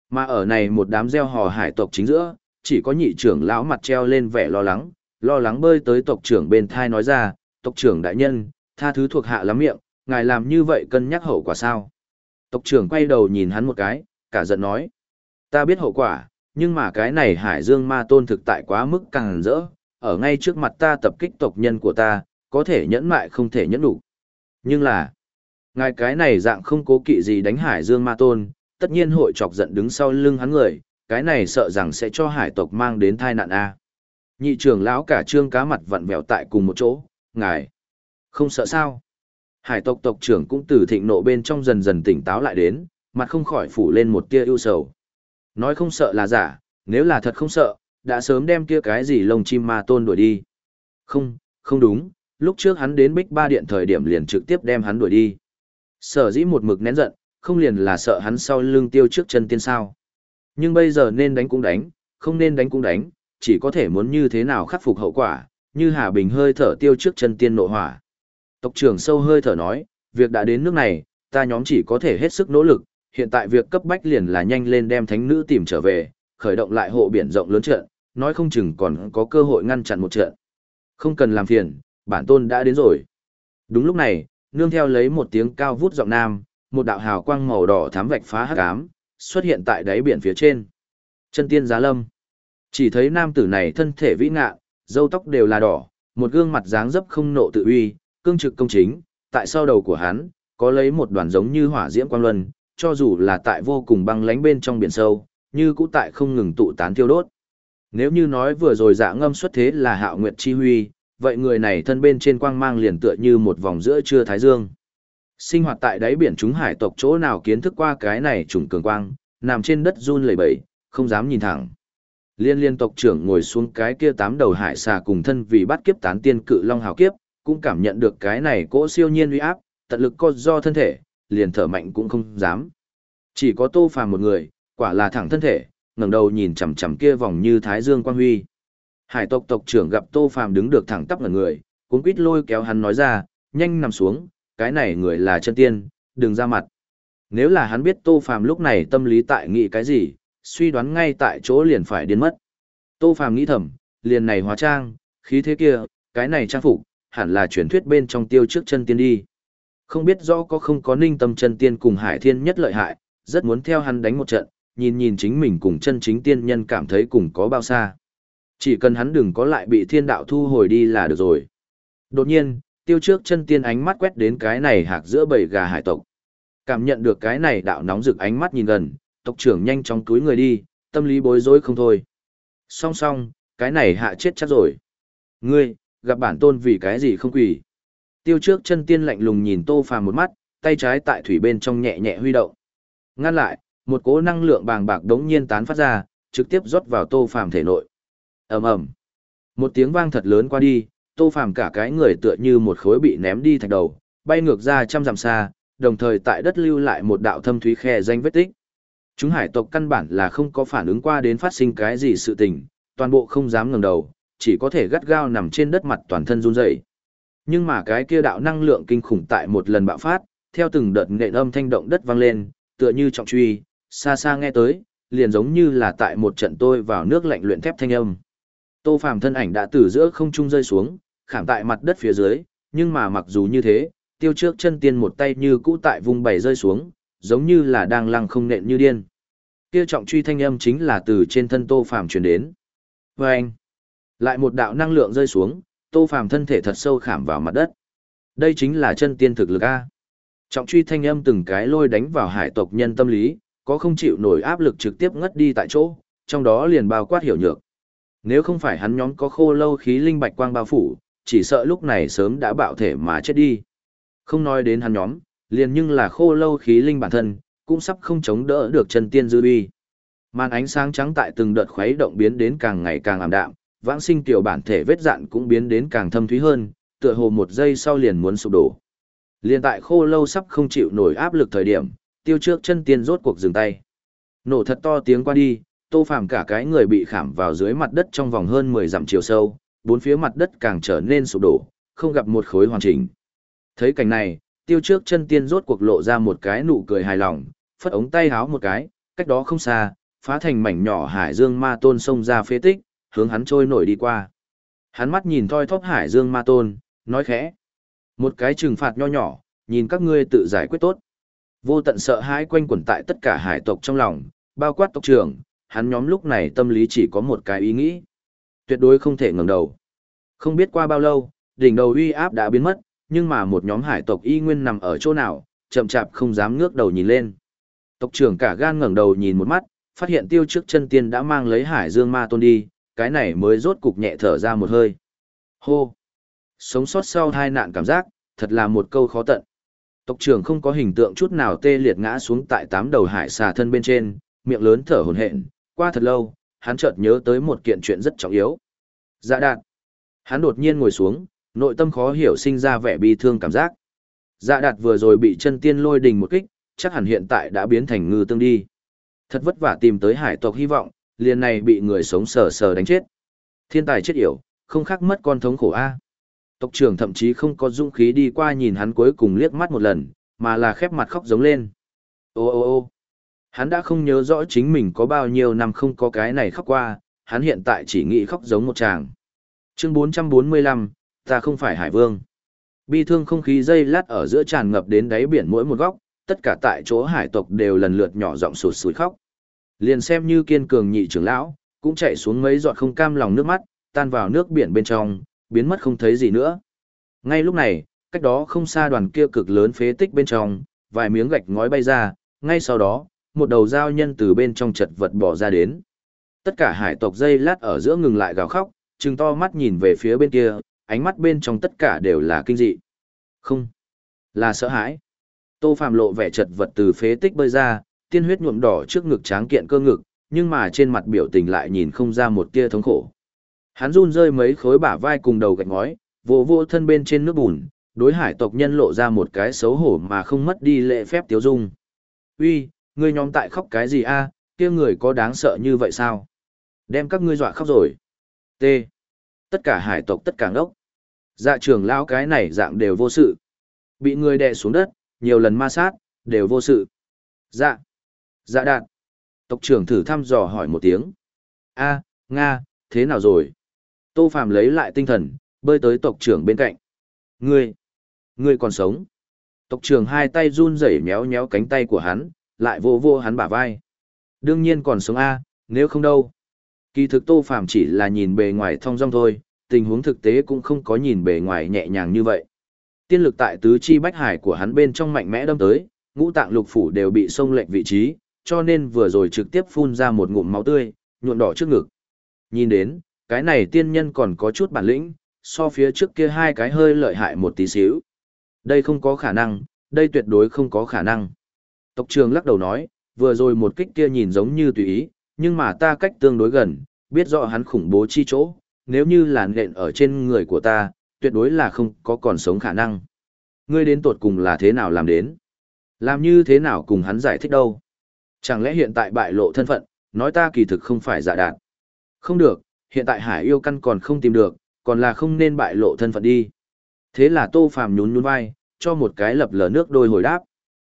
[SPEAKER 1] Mà ở này một đám gieo hò hải tộc chính giữa, chỉ có nhị trưởng lão mặt treo lên vẻ lo lắng, lo lắng bơi tới tộc trưởng bên thai nói ra, tộc trưởng đại nhân, tha thứ thuộc hạ lắm miệng, ngài làm như vậy cân nhắc hậu quả sao. Tộc trưởng quay đầu nhìn hắn một cái, cả giận nói, ta biết hậu quả, nhưng mà cái này hải dương ma tôn thực tại quá mức càng rỡ, ở ngay trước mặt ta tập kích tộc nhân của ta, có thể nhẫn mại không thể nhẫn đủ. Nhưng là, ngài cái này dạng không cố kỵ gì đánh hải dương ma tôn, tất nhiên hội chọc giận đứng sau lưng hắn người, cái này sợ rằng sẽ cho hải tộc mang đến tai nạn a. Nhị trưởng lão cả trương cá mặt vặn vẹo tại cùng một chỗ, ngài không sợ sao? Hải tộc tộc trưởng cũng từ thịnh nộ bên trong dần dần tỉnh táo lại đến, mặt không khỏi phủ lên một tia ưu sầu. Nói không sợ là giả, nếu là thật không sợ, đã sớm đem kia cái gì lông chim ma tôn đuổi đi. Không, không đúng, lúc trước hắn đến Bích Ba Điện thời điểm liền trực tiếp đem hắn đuổi đi. Sở dĩ một mực nén giận, không liền là sợ hắn sau lưng tiêu trước chân tiên sao. Nhưng bây giờ nên đánh cũng đánh, không nên đánh cũng đánh, chỉ có thể muốn như thế nào khắc phục hậu quả, như Hà Bình hơi thở tiêu trước chân tiên nộ hỏa. Tộc trưởng sâu hơi thở nói, việc đã đến nước này, ta nhóm chỉ có thể hết sức nỗ lực, hiện tại việc cấp bách liền là nhanh lên đem thánh nữ tìm trở về, khởi động lại hộ biển rộng lớn trận, nói không chừng còn có cơ hội ngăn chặn một trận. Không cần làm phiền, bản tôn đã đến rồi. Đúng lúc này, nương theo lấy một tiếng cao vút giọng nam, một đạo hào quang màu đỏ thám vạch phá hắc ám, xuất hiện tại đáy biển phía trên. Chân tiên giá lâm. Chỉ thấy nam tử này thân thể vĩ ngạ, râu tóc đều là đỏ, một gương mặt dáng dấp không nộ tự uy, cương trực công chính, tại sau đầu của hắn, có lấy một đoàn giống như hỏa diễm quang luân, cho dù là tại vô cùng băng lánh bên trong biển sâu, như cũ tại không ngừng tụ tán thiêu đốt. Nếu như nói vừa rồi dạ ngâm xuất thế là hạo nguyệt chi huy, vậy người này thân bên trên quang mang liền tựa như một vòng giữa trưa thái dương. Sinh hoạt tại đáy biển chúng hải tộc chỗ nào kiến thức qua cái này trùng cường quang, nằm trên đất run lẩy bẩy, không dám nhìn thẳng. Liên liên tộc trưởng ngồi xuống cái kia tám đầu hải xà cùng thân vì bắt kiếp tán tiên cự long hào kiếp, cũng cảm nhận được cái này cỗ siêu nhiên uy áp, tận lực co do thân thể, liền thở mạnh cũng không dám. Chỉ có Tô Phàm một người, quả là thẳng thân thể, ngẩng đầu nhìn chằm chằm kia vòng như thái dương quang huy. Hải tộc tộc trưởng gặp Tô Phàm đứng được thẳng tắp ngẩn người, cuống quýt lôi kéo hắn nói ra, nhanh nằm xuống, cái này người là chân tiên, đừng ra mặt. Nếu là hắn biết Tô Phàm lúc này tâm lý tại nghĩ cái gì, suy đoán ngay tại chỗ liền phải điên mất. Tô Phàm nghĩ thầm, liền này hóa trang, khí thế kia, cái này trang phục, hẳn là truyền thuyết bên trong tiêu trước chân tiên đi. Không biết rõ có không có ninh tâm chân tiên cùng hải thiên nhất lợi hại, rất muốn theo hắn đánh một trận, nhìn nhìn chính mình cùng chân chính tiên nhân cảm thấy cùng có bao xa. Chỉ cần hắn đừng có lại bị thiên đạo thu hồi đi là được rồi. Đột nhiên, tiêu trước chân tiên ánh mắt quét đến cái này hạc giữa bầy gà hải tộc. Cảm nhận được cái này đạo nóng rực ánh mắt nhìn gần, tộc trưởng nhanh chóng túi người đi, tâm lý bối rối không thôi. Song song, cái này hạ chết chắc rồi. Ngươi, gặp bản tôn vì cái gì không quỳ. Tiêu trước chân tiên lạnh lùng nhìn tô phàm một mắt, tay trái tại thủy bên trong nhẹ nhẹ huy động. Ngăn lại, một cỗ năng lượng bàng bạc đống nhiên tán phát ra, trực tiếp rót vào tô phàm thể nội. ầm ầm, một tiếng vang thật lớn qua đi, tô phàm cả cái người tựa như một khối bị ném đi thạch đầu, bay ngược ra trăm dặm xa, đồng thời tại đất lưu lại một đạo thâm thúy khe danh vết tích. Chúng hải tộc căn bản là không có phản ứng qua đến phát sinh cái gì sự tình, toàn bộ không dám ngẩng đầu, chỉ có thể gắt gao nằm trên đất mặt toàn thân run rẩy. Nhưng mà cái kia đạo năng lượng kinh khủng tại một lần bạo phát, theo từng đợt nện âm thanh động đất vang lên, tựa như trọng truy, xa xa nghe tới, liền giống như là tại một trận tôi vào nước lạnh luyện thép thanh âm. Tô Phàm thân ảnh đã từ giữa không trung rơi xuống, khảm tại mặt đất phía dưới, nhưng mà mặc dù như thế, tiêu trước chân tiên một tay như cũ tại vùng bảy rơi xuống, giống như là đang lăng không nện như điên. Kia trọng truy thanh âm chính là từ trên thân Tô Phàm truyền đến. Và anh, lại một đạo năng lượng rơi xuống, Tô Phàm thân thể thật sâu khảm vào mặt đất. Đây chính là chân tiên thực lực A. Trọng truy thanh âm từng cái lôi đánh vào hải tộc nhân tâm lý, có không chịu nổi áp lực trực tiếp ngất đi tại chỗ, trong đó liền bao quát hiểu nhược. Nếu không phải hắn nhóm có khô lâu khí linh bạch quang bao phủ, chỉ sợ lúc này sớm đã bạo thể mà chết đi. Không nói đến hắn nhóm, liền nhưng là khô lâu khí linh bản thân, cũng sắp không chống đỡ được chân tiên dư uy. Màn ánh sáng trắng tại từng đợt khuấy động biến đến càng ngày càng ảm đạm, vãng sinh tiểu bản thể vết dạn cũng biến đến càng thâm thúy hơn, tựa hồ một giây sau liền muốn sụp đổ. Liên tại khô lâu sắp không chịu nổi áp lực thời điểm, tiêu trước chân tiên rốt cuộc dừng tay. Nổ thật to tiếng qua đi, tô phàm cả cái người bị khảm vào dưới mặt đất trong vòng hơn 10 dặm chiều sâu, bốn phía mặt đất càng trở nên sụp đổ, không gặp một khối hoàn chỉnh. Thấy cảnh này, tiêu trước chân tiên rốt cuộc lộ ra một cái nụ cười hài lòng, phất ống tay háo một cái, cách đó không xa, phá thành mảnh nhỏ hải dương ma tôn xông ra phế tích, hướng hắn trôi nổi đi qua. Hắn mắt nhìn thoi thóp hải dương ma tôn, nói khẽ. Một cái trừng phạt nho nhỏ, nhìn các ngươi tự giải quyết tốt. Vô tận sợ hãi quanh quẩn tại tất cả hải tộc trong lòng, bao quát tộc trưởng, hắn nhóm lúc này tâm lý chỉ có một cái ý nghĩ. Tuyệt đối không thể ngẩng đầu. Không biết qua bao lâu, đỉnh đầu uy áp đã biến mất, nhưng mà một nhóm hải tộc y nguyên nằm ở chỗ nào, chậm chạp không dám ngước đầu nhìn lên. Tộc trưởng cả gan ngẩng đầu nhìn một mắt, phát hiện tiêu trước chân tiên đã mang lấy hải dương ma tôn đi, cái này mới rốt cục nhẹ thở ra một hơi. Hô! Sống sót sau hai nạn cảm giác, thật là một câu khó tận. Tộc trưởng không có hình tượng chút nào tê liệt ngã xuống tại tám đầu hải xà thân bên trên, miệng lớn thở hổn hển. Qua thật lâu, hắn chợt nhớ tới một kiện chuyện rất trọng yếu. Dạ đạn. Hắn đột nhiên ngồi xuống, nội tâm khó hiểu sinh ra vẻ bi thương cảm giác. Dạ đạt vừa rồi bị chân tiên lôi đình một kích, chắc hẳn hiện tại đã biến thành ngư tương đi. Thật vất vả tìm tới hải tộc hy vọng, liền này bị người sống sờ sờ đánh chết. Thiên tài chết yểu, không khác mất con thống khổ A. Tộc trưởng thậm chí không có dũng khí đi qua nhìn hắn cuối cùng liếc mắt một lần, mà là khép mặt khóc giống lên. Ô ô ô hắn đã không nhớ rõ chính mình có bao nhiêu năm không có cái này khóc qua, hắn hiện tại chỉ nghĩ khóc giống một chàng. Chương 445, ta không phải hải vương. Bi thương không khí dây lát ở giữa tràn ngập đến đáy biển mỗi một góc, tất cả tại chỗ hải tộc đều lần lượt nhỏ giọng sụt sùi khóc. Liền xem như kiên cường nhị trưởng lão, cũng chạy xuống mấy giọt không cam lòng nước mắt, tan vào nước biển bên trong, biến mất không thấy gì nữa. Ngay lúc này, cách đó không xa đoàn kia cực lớn phế tích bên trong, vài miếng gạch ngói bay ra, ngay sau đó, một đầu dao nhân từ bên trong chật vật bỏ ra đến. Tất cả hải tộc dây lát ở giữa ngừng lại gào khóc, trừng to mắt nhìn về phía bên kia, ánh mắt bên trong tất cả đều là kinh dị. Không, là sợ hãi. Tô Phạm lộ vẻ chật vật từ phế tích bơi ra, tiên huyết nhuộm đỏ trước ngực tráng kiện cơ ngực, nhưng mà trên mặt biểu tình lại nhìn không ra một tia thống khổ. Hắn run rơi mấy khối bả vai cùng đầu gạch ngói, vỗ vỗ thân bên trên nước bùn, đối hải tộc nhân lộ ra một cái xấu hổ mà không mất đi lệ phép tiếu dung. Uy, ngươi nhóm tại khóc cái gì a? kia người có đáng sợ như vậy sao? Đem các ngươi dọa khóc rồi. T. Tất cả hải tộc tất cả ngốc. Dạ trưởng lão cái này dạng đều vô sự. Bị người đè xuống đất, nhiều lần ma sát, đều vô sự. Dạ. Dạ đạn. Tộc trưởng thử thăm dò hỏi một tiếng. a Nga, thế nào rồi? Tô Phàm lấy lại tinh thần, bơi tới tộc trưởng bên cạnh. Ngươi, ngươi còn sống. Tộc trưởng hai tay run rẩy méo méo cánh tay của hắn, lại vô vô hắn bả vai. Đương nhiên còn sống a, nếu không đâu. Kỳ thực Tô Phàm chỉ là nhìn bề ngoài thong dong thôi, tình huống thực tế cũng không có nhìn bề ngoài nhẹ nhàng như vậy. Tiên lực tại tứ chi bách hải của hắn bên trong mạnh mẽ đâm tới, ngũ tạng lục phủ đều bị xông lệch vị trí, cho nên vừa rồi trực tiếp phun ra một ngụm máu tươi, nhuộm đỏ trước ngực. Nhìn đến, cái này tiên nhân còn có chút bản lĩnh, so phía trước kia hai cái hơi lợi hại một tí xíu. Đây không có khả năng, đây tuyệt đối không có khả năng. Tộc trường lắc đầu nói, vừa rồi một kích kia nhìn giống như tùy ý, nhưng mà ta cách tương đối gần, biết rõ hắn khủng bố chi chỗ, nếu như là nện ở trên người của ta, tuyệt đối là không có còn sống khả năng. Ngươi đến tuột cùng là thế nào làm đến? Làm như thế nào cùng hắn giải thích đâu? Chẳng lẽ hiện tại bại lộ thân phận, nói ta kỳ thực không phải giả đạt? Không được, hiện tại hải yêu căn còn không tìm được, còn là không nên bại lộ thân phận đi. Thế là tô phàm nhún nhún vai, cho một cái lập lờ nước đôi hồi đáp.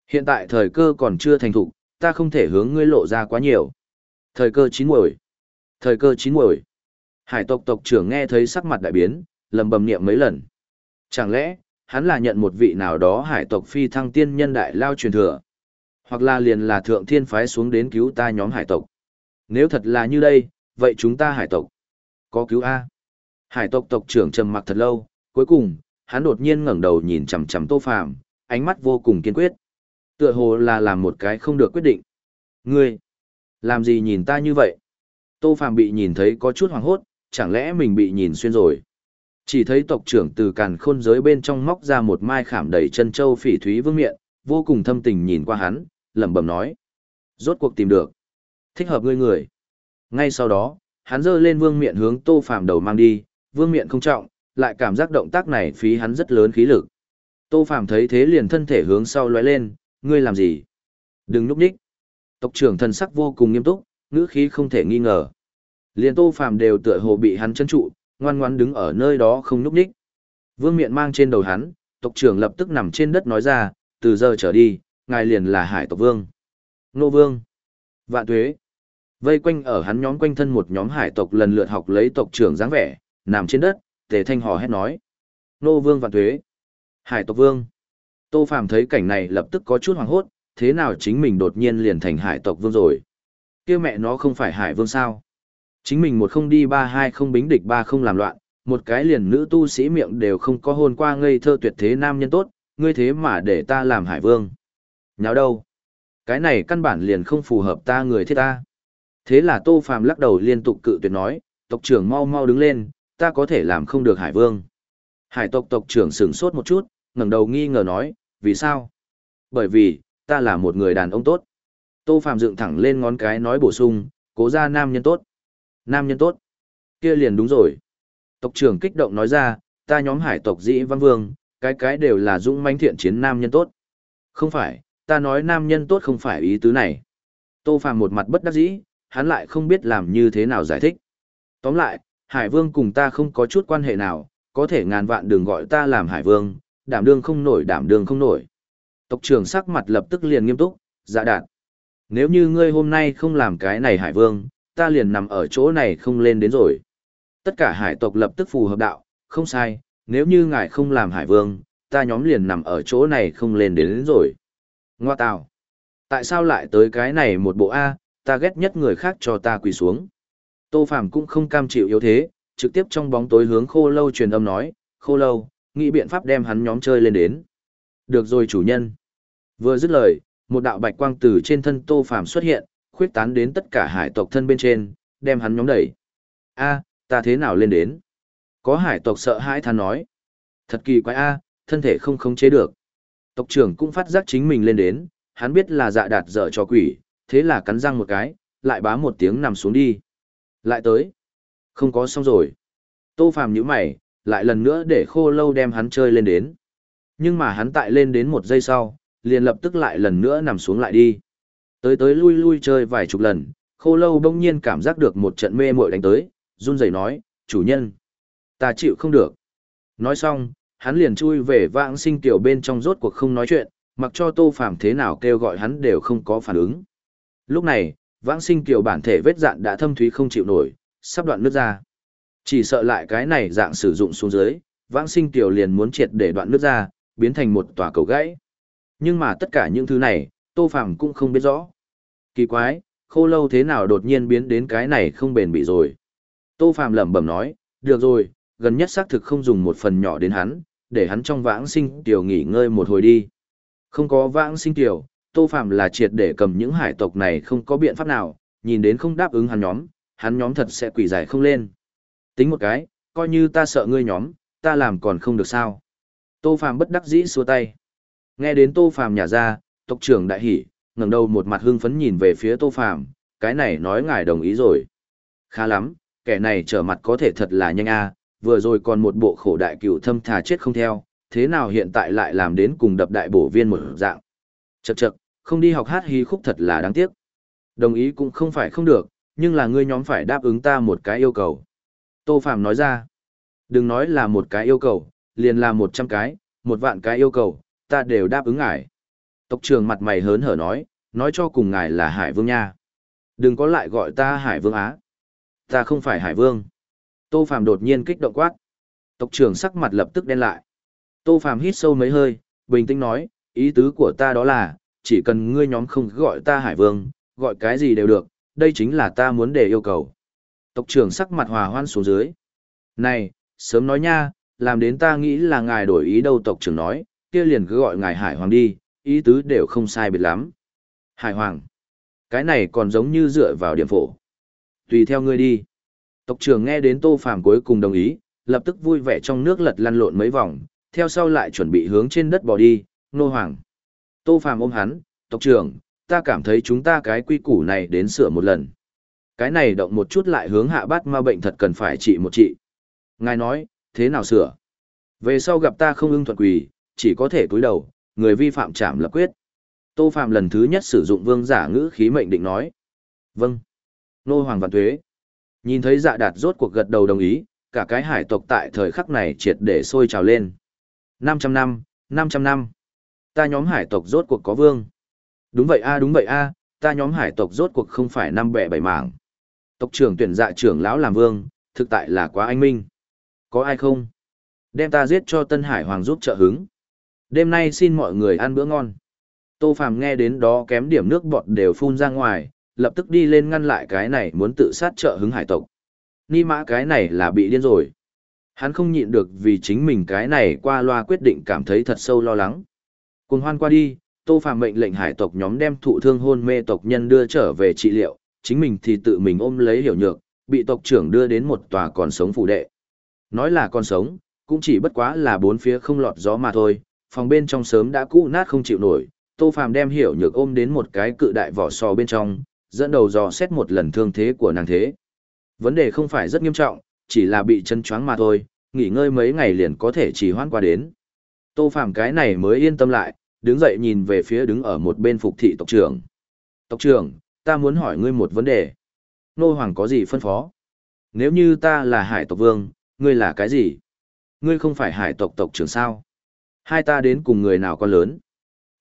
[SPEAKER 1] Hiện tại thời cơ còn chưa thành thục, ta không thể hướng ngươi lộ ra quá nhiều. Thời cơ chín muồi. Thời cơ chín muồi. Hải tộc tộc trưởng nghe thấy sắc mặt đại biến, lầm bầm niệm mấy lần. Chẳng lẽ, hắn là nhận một vị nào đó hải tộc phi thăng tiên nhân đại lao truyền thừa? Hoặc là liền là thượng thiên phái xuống đến cứu ta nhóm hải tộc? Nếu thật là như đây, vậy chúng ta hải tộc. Có cứu A. Hải tộc tộc trưởng trầm mặc thật lâu, cuối cùng, hắn đột nhiên ngẩng đầu nhìn chằm chằm Tô Phàm, ánh mắt vô cùng kiên quyết. Tựa hồ là làm một cái không được quyết định. Ngươi, làm gì nhìn ta như vậy? Tô Phàm bị nhìn thấy có chút hoảng hốt, chẳng lẽ mình bị nhìn xuyên rồi? Chỉ thấy tộc trưởng từ càn khôn giới bên trong móc ra một mai khảm đầy chân châu phỉ thúy vương miện, vô cùng thâm tình nhìn qua hắn, lẩm bẩm nói. Rốt cuộc tìm được. Thích hợp ngươi người. Ngay sau đó, hắn giơ lên vương miện hướng tô phàm đầu mang đi, vương miện không trọng, lại cảm giác động tác này phí hắn rất lớn khí lực. Tô phàm thấy thế liền thân thể hướng sau lóe lên, ngươi làm gì? Đừng núp nhích. Tộc trưởng thần sắc vô cùng nghiêm túc, ngữ khí không thể nghi ngờ. Liền tô phàm đều tựa hồ bị hắn chân trụ, ngoan ngoãn đứng ở nơi đó không núp nhích. Vương miện mang trên đầu hắn, tộc trưởng lập tức nằm trên đất nói ra, từ giờ trở đi, ngài liền là hải tộc vương. Nô vương. Vạn tuế. Vây quanh ở hắn nhóm quanh thân một nhóm hải tộc lần lượt học lấy tộc trưởng dáng vẻ, nằm trên đất, tề thanh hò hét nói. Nô vương vạn tuế. Hải tộc vương. Tô Phàm thấy cảnh này lập tức có chút hoảng hốt, thế nào chính mình đột nhiên liền thành hải tộc vương rồi. kia mẹ nó không phải hải vương sao. Chính mình một không đi ba hai không bính địch ba không làm loạn, một cái liền nữ tu sĩ miệng đều không có hôn qua ngây thơ tuyệt thế nam nhân tốt, ngươi thế mà để ta làm hải vương. Nháo đâu? Cái này căn bản liền không phù hợp ta người thiết ta. Thế là Tô Phàm lắc đầu liên tục cự tuyệt nói, tộc trưởng mau mau đứng lên, ta có thể làm không được hải vương. Hải tộc tộc trưởng sửng sốt một chút, ngẩng đầu nghi ngờ nói, vì sao? Bởi vì, ta là một người đàn ông tốt. Tô Phạm dựng thẳng lên ngón cái nói bổ sung, cố ra nam nhân tốt. Nam nhân tốt. Kia liền đúng rồi. Tộc trưởng kích động nói ra, ta nhóm hải tộc dĩ văn vương, cái cái đều là dũng manh thiện chiến nam nhân tốt. Không phải, ta nói nam nhân tốt không phải ý tứ này. Tô Phạm một mặt bất đắc dĩ, hắn lại không biết làm như thế nào giải thích. Tóm lại, Hải Vương cùng ta không có chút quan hệ nào, có thể ngàn vạn đừng gọi ta làm Hải Vương, đảm đương không nổi đảm đương không nổi. Tộc trưởng sắc mặt lập tức liền nghiêm túc, dạ đạt. Nếu như ngươi hôm nay không làm cái này Hải Vương, ta liền nằm ở chỗ này không lên đến rồi. Tất cả hải tộc lập tức phù hợp đạo, không sai, nếu như ngài không làm hải vương, ta nhóm liền nằm ở chỗ này không lên đến, đến rồi. Ngoa tào. Tại sao lại tới cái này một bộ A, ta ghét nhất người khác cho ta quỳ xuống. Tô Phàm cũng không cam chịu yếu thế, trực tiếp trong bóng tối hướng khô lâu truyền âm nói, khô lâu, nghĩ biện pháp đem hắn nhóm chơi lên đến. Được rồi chủ nhân. Vừa dứt lời, một đạo bạch quang từ trên thân Tô Phàm xuất hiện, khuyết tán đến tất cả hải tộc thân bên trên, đem hắn nhóm đẩy. A, ta thế nào lên đến? Có hải tộc sợ hãi than nói. Thật kỳ quái a, thân thể không khống chế được. Tộc trưởng cũng phát giác chính mình lên đến, hắn biết là dạ đạt dở cho quỷ, thế là cắn răng một cái, lại bá một tiếng nằm xuống đi. Lại tới. Không có xong rồi. Tô Phàm nhíu mày, lại lần nữa để khô lâu đem hắn chơi lên đến. Nhưng mà hắn tại lên đến một giây sau, liền lập tức lại lần nữa nằm xuống lại đi. Tới tới lui lui chơi vài chục lần, khô lâu bỗng nhiên cảm giác được một trận mê muội đánh tới, run rẩy nói, chủ nhân, ta chịu không được. Nói xong, hắn liền chui về vãng sinh tiểu bên trong rốt cuộc không nói chuyện, mặc cho tô phàm thế nào kêu gọi hắn đều không có phản ứng. Lúc này, vãng sinh tiểu bản thể vết dạn đã thâm thúy không chịu nổi, sắp đoạn nước ra. Chỉ sợ lại cái này dạng sử dụng xuống dưới, vãng sinh tiểu liền muốn triệt để đoạn nước ra, biến thành một tòa cầu gãy. Nhưng mà tất cả những thứ này, Tô Phàm cũng không biết rõ. Kỳ quái, khô lâu thế nào đột nhiên biến đến cái này không bền bị rồi. Tô Phàm lẩm bẩm nói, được rồi, gần nhất xác thực không dùng một phần nhỏ đến hắn, để hắn trong vãng sinh tiểu nghỉ ngơi một hồi đi. Không có vãng sinh tiểu, Tô Phàm là triệt để cầm những hải tộc này không có biện pháp nào, nhìn đến không đáp ứng hắn nhóm, hắn nhóm thật sẽ quỷ giải không lên. Tính một cái, coi như ta sợ ngươi nhóm, ta làm còn không được sao. Tô Phàm bất đắc dĩ xua tay. Nghe đến Tô Phàm nhả ra, tộc trưởng đại hỉ, ngẩng đầu một mặt hưng phấn nhìn về phía Tô Phàm, cái này nói ngài đồng ý rồi. Khá lắm, kẻ này trở mặt có thể thật là nhanh a, vừa rồi còn một bộ khổ đại cựu thâm thà chết không theo, thế nào hiện tại lại làm đến cùng đập đại bổ viên một dạng. Chậc chậc, không đi học hát hí khúc thật là đáng tiếc. Đồng ý cũng không phải không được, nhưng là ngươi nhóm phải đáp ứng ta một cái yêu cầu. Tô Phạm nói ra, đừng nói là một cái yêu cầu, liền là một trăm cái, một vạn cái yêu cầu, ta đều đáp ứng ngài. Tộc trưởng mặt mày hớn hở nói, nói cho cùng ngài là Hải Vương nha. Đừng có lại gọi ta Hải Vương Á. Ta không phải Hải Vương. Tô Phạm đột nhiên kích động quát. Tộc trưởng sắc mặt lập tức đen lại. Tô Phạm hít sâu mấy hơi, bình tĩnh nói, ý tứ của ta đó là, chỉ cần ngươi nhóm không gọi ta Hải Vương, gọi cái gì đều được, đây chính là ta muốn để yêu cầu. Tộc trưởng sắc mặt hòa hoan xuống dưới. Này, sớm nói nha, làm đến ta nghĩ là ngài đổi ý đâu tộc trưởng nói, kia liền cứ gọi ngài Hải Hoàng đi, ý tứ đều không sai biệt lắm. Hải Hoàng. Cái này còn giống như dựa vào điểm phổ. Tùy theo ngươi đi. Tộc trưởng nghe đến Tô Phàm cuối cùng đồng ý, lập tức vui vẻ trong nước lật lăn lộn mấy vòng, theo sau lại chuẩn bị hướng trên đất bỏ đi, nô hoàng. Tô Phàm ôm hắn, tộc trưởng, ta cảm thấy chúng ta cái quy củ này đến sửa một lần. Cái này động một chút lại hướng hạ bát ma bệnh thật cần phải trị một trị. Ngài nói, thế nào sửa? Về sau gặp ta không ưng thuận quỳ, chỉ có thể cúi đầu, người vi phạm trảm lập quyết. Tô Phạm lần thứ nhất sử dụng vương giả ngữ khí mệnh định nói. Vâng. Nô Hoàng Văn Tuế. Nhìn thấy dạ đạt rốt cuộc gật đầu đồng ý, cả cái hải tộc tại thời khắc này triệt để sôi trào lên. 500 năm, 500 năm. Ta nhóm hải tộc rốt cuộc có vương. Đúng vậy a đúng vậy a ta nhóm hải tộc rốt cuộc không phải năm bẻ bảy mảng. Tộc trưởng tuyển dạ trưởng lão làm vương, thực tại là quá anh minh. Có ai không? Đem ta giết cho Tân Hải Hoàng giúp trợ hứng. Đêm nay xin mọi người ăn bữa ngon. Tô Phàm nghe đến đó kém điểm nước bọt đều phun ra ngoài, lập tức đi lên ngăn lại cái này muốn tự sát trợ hứng hải tộc. Ni mã cái này là bị điên rồi. Hắn không nhịn được vì chính mình cái này qua loa quyết định cảm thấy thật sâu lo lắng. Cùng hoan qua đi, Tô Phàm mệnh lệnh hải tộc nhóm đem thụ thương hôn mê tộc nhân đưa trở về trị liệu, chính mình thì tự mình ôm lấy hiểu nhược, bị tộc trưởng đưa đến một tòa còn sống phủ đệ. Nói là còn sống, cũng chỉ bất quá là bốn phía không lọt gió mà thôi, phòng bên trong sớm đã cũ nát không chịu nổi, Tô Phàm đem hiểu nhược ôm đến một cái cự đại vỏ sò bên trong, dẫn đầu dò xét một lần thương thế của nàng thế. Vấn đề không phải rất nghiêm trọng, chỉ là bị chân choáng mà thôi, nghỉ ngơi mấy ngày liền có thể chỉ hoãn qua đến. Tô Phàm cái này mới yên tâm lại, đứng dậy nhìn về phía đứng ở một bên phục thị tộc trưởng. Tộc trưởng, ta muốn hỏi ngươi một vấn đề. Nô Hoàng có gì phân phó? Nếu như ta là hải tộc vương, ngươi là cái gì? Ngươi không phải hải tộc tộc trưởng sao? Hai ta đến cùng người nào con lớn?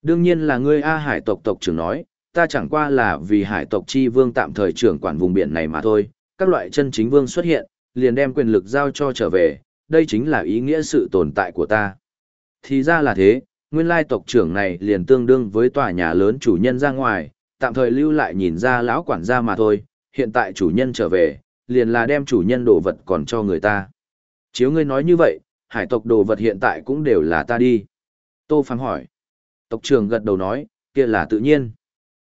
[SPEAKER 1] Đương nhiên là ngươi A hải tộc tộc trưởng nói, ta chẳng qua là vì hải tộc chi vương tạm thời trưởng quản vùng biển này mà thôi, các loại chân chính vương xuất hiện, liền đem quyền lực giao cho trở về, đây chính là ý nghĩa sự tồn tại của ta. Thì ra là thế, nguyên lai tộc trưởng này liền tương đương với tòa nhà lớn chủ nhân ra ngoài, tạm thời lưu lại nhìn ra lão quản gia mà thôi, hiện tại chủ nhân trở về, liền là đem chủ nhân đồ vật còn cho người ta. Chiếu ngươi nói như vậy, hải tộc đồ vật hiện tại cũng đều là ta đi. Tô Phàm hỏi. Tộc trưởng gật đầu nói, kia là tự nhiên.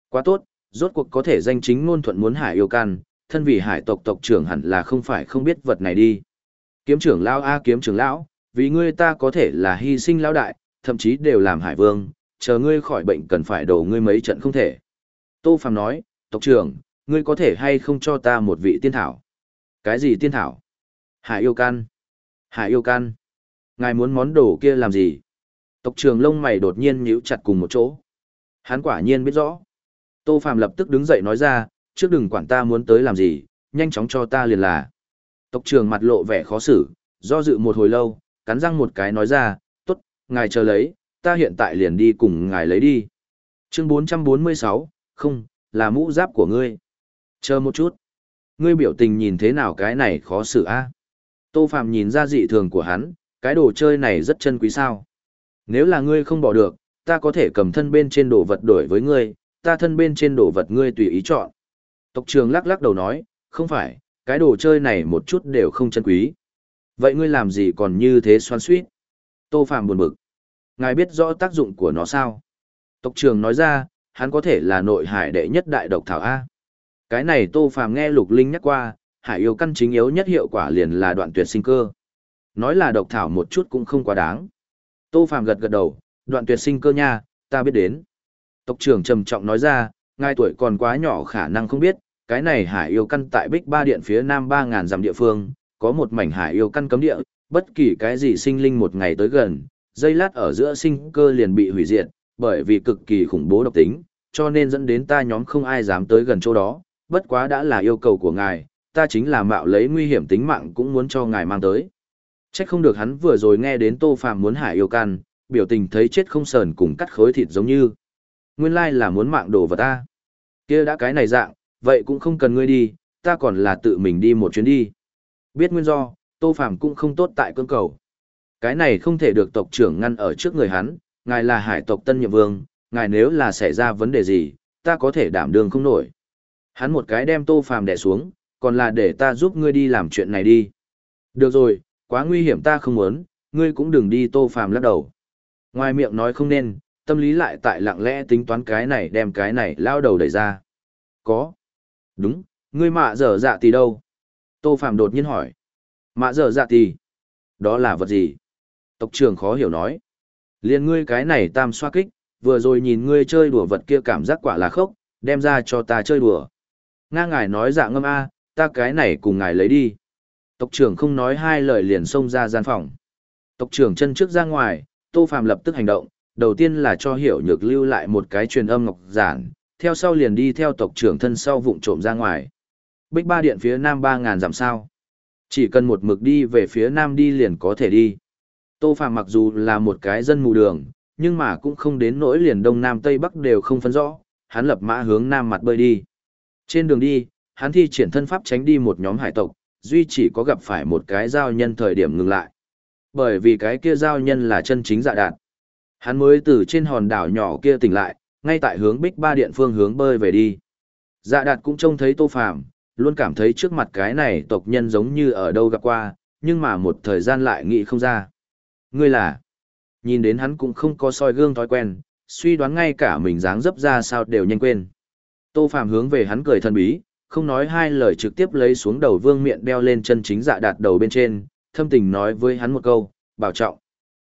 [SPEAKER 1] Quá tốt, rốt cuộc có thể danh chính ngôn thuận muốn hải yêu can, thân vì hải tộc tộc trưởng hẳn là không phải không biết vật này đi. Kiếm trưởng lão a kiếm trưởng lão, vì ngươi ta có thể là hy sinh lão đại, thậm chí đều làm hải vương, chờ ngươi khỏi bệnh cần phải đổ ngươi mấy trận không thể. Tô Phàm nói, tộc trưởng, ngươi có thể hay không cho ta một vị tiên thảo? Cái gì tiên thảo? Hải yêu can. Hải yêu can. Ngài muốn món đồ kia làm gì? Tộc trưởng lông mày đột nhiên nhíu chặt cùng một chỗ. Hắn quả nhiên biết rõ. Tô Phàm lập tức đứng dậy nói ra, trước đừng quản ta muốn tới làm gì, nhanh chóng cho ta liền là. Tộc trưởng mặt lộ vẻ khó xử, do dự một hồi lâu, cắn răng một cái nói ra, tốt, ngài chờ lấy, ta hiện tại liền đi cùng ngài lấy đi. Chương 446, không, là mũ giáp của ngươi. Chờ một chút. Ngươi biểu tình nhìn thế nào cái này khó xử a? Tô Phạm nhìn ra dị thường của hắn, cái đồ chơi này rất chân quý sao. Nếu là ngươi không bỏ được, ta có thể cầm thân bên trên đồ vật đổi với ngươi, ta thân bên trên đồ vật ngươi tùy ý chọn. Tộc trường lắc lắc đầu nói, không phải, cái đồ chơi này một chút đều không chân quý. Vậy ngươi làm gì còn như thế xoan suýt? Tô Phạm buồn bực. Ngài biết rõ tác dụng của nó sao? Tộc trường nói ra, hắn có thể là nội hải đệ nhất đại độc thảo A. Cái này Tô Phàm nghe Lục Linh nhắc qua, hải yêu căn chính yếu nhất hiệu quả liền là đoạn tuyệt sinh cơ. Nói là độc thảo một chút cũng không quá đáng. Tô Phàm gật gật đầu, đoạn tuyệt sinh cơ nha, ta biết đến. Tộc trưởng trầm trọng nói ra, ngay tuổi còn quá nhỏ khả năng không biết, cái này hải yêu căn tại Bích Ba Điện phía nam 3.000 dặm địa phương, có một mảnh hải yêu căn cấm địa, bất kỳ cái gì sinh linh một ngày tới gần, dây lát ở giữa sinh cơ liền bị hủy diệt, bởi vì cực kỳ khủng bố độc tính, cho nên dẫn đến ta nhóm không ai dám tới gần chỗ đó, bất quá đã là yêu cầu của ngài, ta chính là mạo lấy nguy hiểm tính mạng cũng muốn cho ngài mang tới. Chắc không được hắn vừa rồi nghe đến Tô Phàm muốn hại yêu can, biểu tình thấy chết không sờn cùng cắt khối thịt giống như. Nguyên lai là muốn mạng đồ vật ta. kia đã cái này dạng, vậy cũng không cần ngươi đi, ta còn là tự mình đi một chuyến đi. Biết nguyên do, Tô Phàm cũng không tốt tại cương cầu. Cái này không thể được tộc trưởng ngăn ở trước người hắn, ngài là hải tộc tân nhiệm vương, ngài nếu là xảy ra vấn đề gì, ta có thể đảm đương không nổi. Hắn một cái đem tô phàm đè xuống, còn là để ta giúp ngươi đi làm chuyện này đi. Được rồi, quá nguy hiểm ta không muốn, ngươi cũng đừng đi tô phàm lắc đầu. Ngoài miệng nói không nên, tâm lý lại tại lặng lẽ tính toán cái này đem cái này lao đầu đẩy ra. Có. Đúng, ngươi mạ dở dạ tỷ đâu? Tô phàm đột nhiên hỏi. Mạ dở dạ tỷ? Đó là vật gì? Tộc trưởng khó hiểu nói. Liên ngươi cái này tam xoa kích, vừa rồi nhìn ngươi chơi đùa vật kia cảm giác quả là khốc, đem ra cho ta chơi đùa. Nga ngài nói dạ ngâm a, ta cái này cùng ngài lấy đi. Tộc trưởng không nói hai lời liền xông ra gian phòng. Tộc trưởng chân trước ra ngoài, Tô Phàm lập tức hành động, đầu tiên là cho hiểu nhược lưu lại một cái truyền âm ngọc giản, theo sau liền đi theo tộc trưởng thân sau vụng trộm ra ngoài. Bích ba điện phía nam ba ngàn dặm sao. Chỉ cần một mực đi về phía nam đi liền có thể đi. Tô Phàm mặc dù là một cái dân mù đường, nhưng mà cũng không đến nỗi liền đông nam tây bắc đều không phân rõ, hắn lập mã hướng nam mặt bơi đi. Trên đường đi, hắn thi triển thân pháp tránh đi một nhóm hải tộc, duy chỉ có gặp phải một cái giao nhân thời điểm ngừng lại. Bởi vì cái kia giao nhân là chân chính dạ đạt. Hắn mới từ trên hòn đảo nhỏ kia tỉnh lại, ngay tại hướng bích ba điện phương hướng bơi về đi. Dạ đạt cũng trông thấy tô phàm, luôn cảm thấy trước mặt cái này tộc nhân giống như ở đâu gặp qua, nhưng mà một thời gian lại nghĩ không ra. Ngươi là, nhìn đến hắn cũng không có soi gương thói quen, suy đoán ngay cả mình dáng dấp ra sao đều nhanh quên. Tô Phàm hướng về hắn cười thần bí, không nói hai lời trực tiếp lấy xuống đầu vương miệng đeo lên chân chính dạ đạt đầu bên trên, thâm tình nói với hắn một câu, bảo trọng.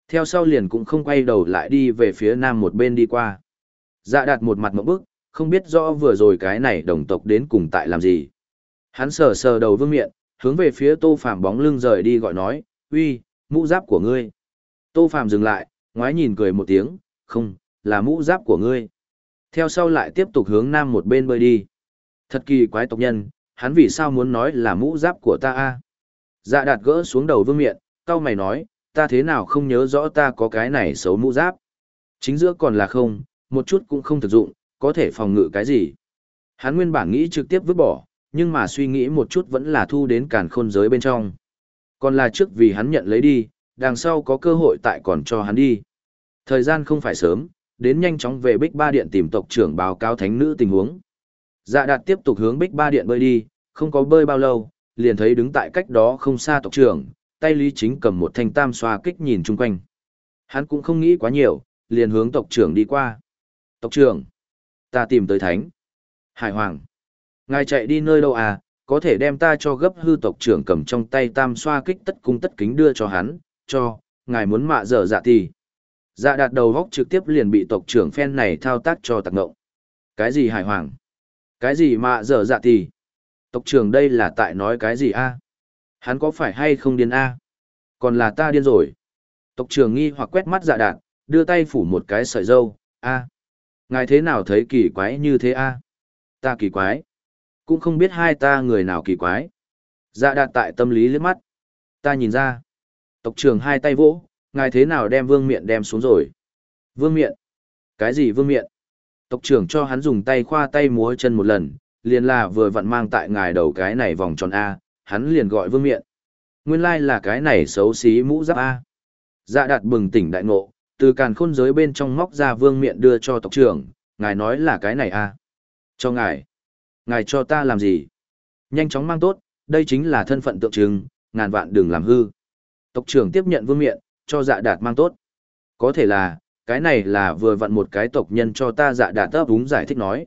[SPEAKER 1] Theo sau liền cũng không quay đầu lại đi về phía nam một bên đi qua. Dạ đạt một mặt mẫu bức, không biết rõ vừa rồi cái này đồng tộc đến cùng tại làm gì. Hắn sờ sờ đầu vương miệng, hướng về phía tô phàm bóng lưng rời đi gọi nói, uy, mũ giáp của ngươi. Tô phàm dừng lại, ngoái nhìn cười một tiếng, không, là mũ giáp của ngươi. Theo sau lại tiếp tục hướng nam một bên bơi đi. Thật kỳ quái tộc nhân, hắn vì sao muốn nói là mũ giáp của ta a? Dạ đạt gỡ xuống đầu vương miện, cau mày nói, ta thế nào không nhớ rõ ta có cái này xấu mũ giáp. Chính giữa còn là không, một chút cũng không thực dụng, có thể phòng ngự cái gì. Hắn nguyên bản nghĩ trực tiếp vứt bỏ, nhưng mà suy nghĩ một chút vẫn là thu đến càn khôn giới bên trong. Còn là trước vì hắn nhận lấy đi, đằng sau có cơ hội tại còn cho hắn đi. Thời gian không phải sớm, đến nhanh chóng về Bích Ba Điện tìm tộc trưởng báo cáo thánh nữ tình huống. Dạ đạt tiếp tục hướng Bích Ba Điện bơi đi, không có bơi bao lâu, liền thấy đứng tại cách đó không xa tộc trưởng, tay Lý Chính cầm một thanh tam xoa kích nhìn chung quanh. Hắn cũng không nghĩ quá nhiều, liền hướng tộc trưởng đi qua. Tộc trưởng, ta tìm tới thánh. Hải Hoàng, ngài chạy đi nơi đâu à, có thể đem ta cho gấp hư tộc trưởng cầm trong tay tam xoa kích tất cung tất kính đưa cho hắn, cho, ngài muốn mạ dở dạ thì. Dạ đạt đầu góc trực tiếp liền bị tộc trưởng phen này thao tác cho tặc ngộng. Cái gì hải hoàng? Cái gì mạ dở dạ thì? Tộc trưởng đây là tại nói cái gì a? Hắn có phải hay không điên a? Còn là ta điên rồi. Tộc trưởng nghi hoặc quét mắt dạ đạt, đưa tay phủ một cái sợi dâu, a. Ngài thế nào thấy kỳ quái như thế a? Ta kỳ quái. Cũng không biết hai ta người nào kỳ quái. Dạ đạt tại tâm lý liếc mắt. Ta nhìn ra. Tộc trưởng hai tay vỗ, ngài thế nào đem vương miện đem xuống rồi? Vương miện? Cái gì vương miện? Tộc trưởng cho hắn dùng tay khoa tay múa chân một lần, liền là vừa vặn mang tại ngài đầu cái này vòng tròn A, hắn liền gọi vương miện. Nguyên lai là cái này xấu xí mũ giáp A. Dạ đạt bừng tỉnh đại ngộ, từ càn khôn giới bên trong móc ra vương miện đưa cho tộc trưởng, ngài nói là cái này A. Cho ngài. Ngài cho ta làm gì? Nhanh chóng mang tốt, đây chính là thân phận tượng trưng, ngàn vạn đừng làm hư. Tộc trưởng tiếp nhận vương miện, cho dạ đạt mang tốt. Có thể là, cái này là vừa vặn một cái tộc nhân cho ta dạ đạt ấp đúng giải thích nói.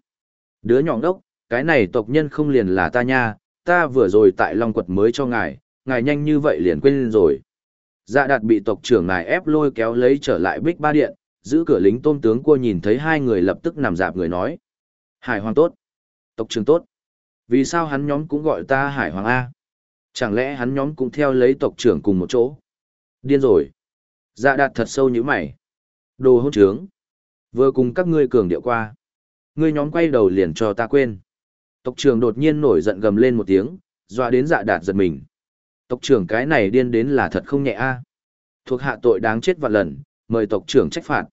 [SPEAKER 1] Đứa nhỏ đốc, cái này tộc nhân không liền là ta nha, ta vừa rồi tại Long Quật mới cho ngài, ngài nhanh như vậy liền quên rồi. Dạ đạt bị tộc trưởng ngài ép lôi kéo lấy trở lại bích ba điện, giữ cửa lính tôm tướng cua nhìn thấy hai người lập tức nằm dạp người nói. Hải hoàng tốt. Tộc trưởng tốt. Vì sao hắn nhóm cũng gọi ta hải hoàng A? Chẳng lẽ hắn nhóm cũng theo lấy tộc trưởng cùng một chỗ? Điên rồi. Dạ đạt thật sâu như mày. Đồ hôn trướng. Vừa cùng các ngươi cường điệu qua. Ngươi nhóm quay đầu liền cho ta quên. Tộc trưởng đột nhiên nổi giận gầm lên một tiếng, dọa đến dạ đạt giật mình. Tộc trưởng cái này điên đến là thật không nhẹ a. Thuộc hạ tội đáng chết vạn lần, mời tộc trưởng trách phạt.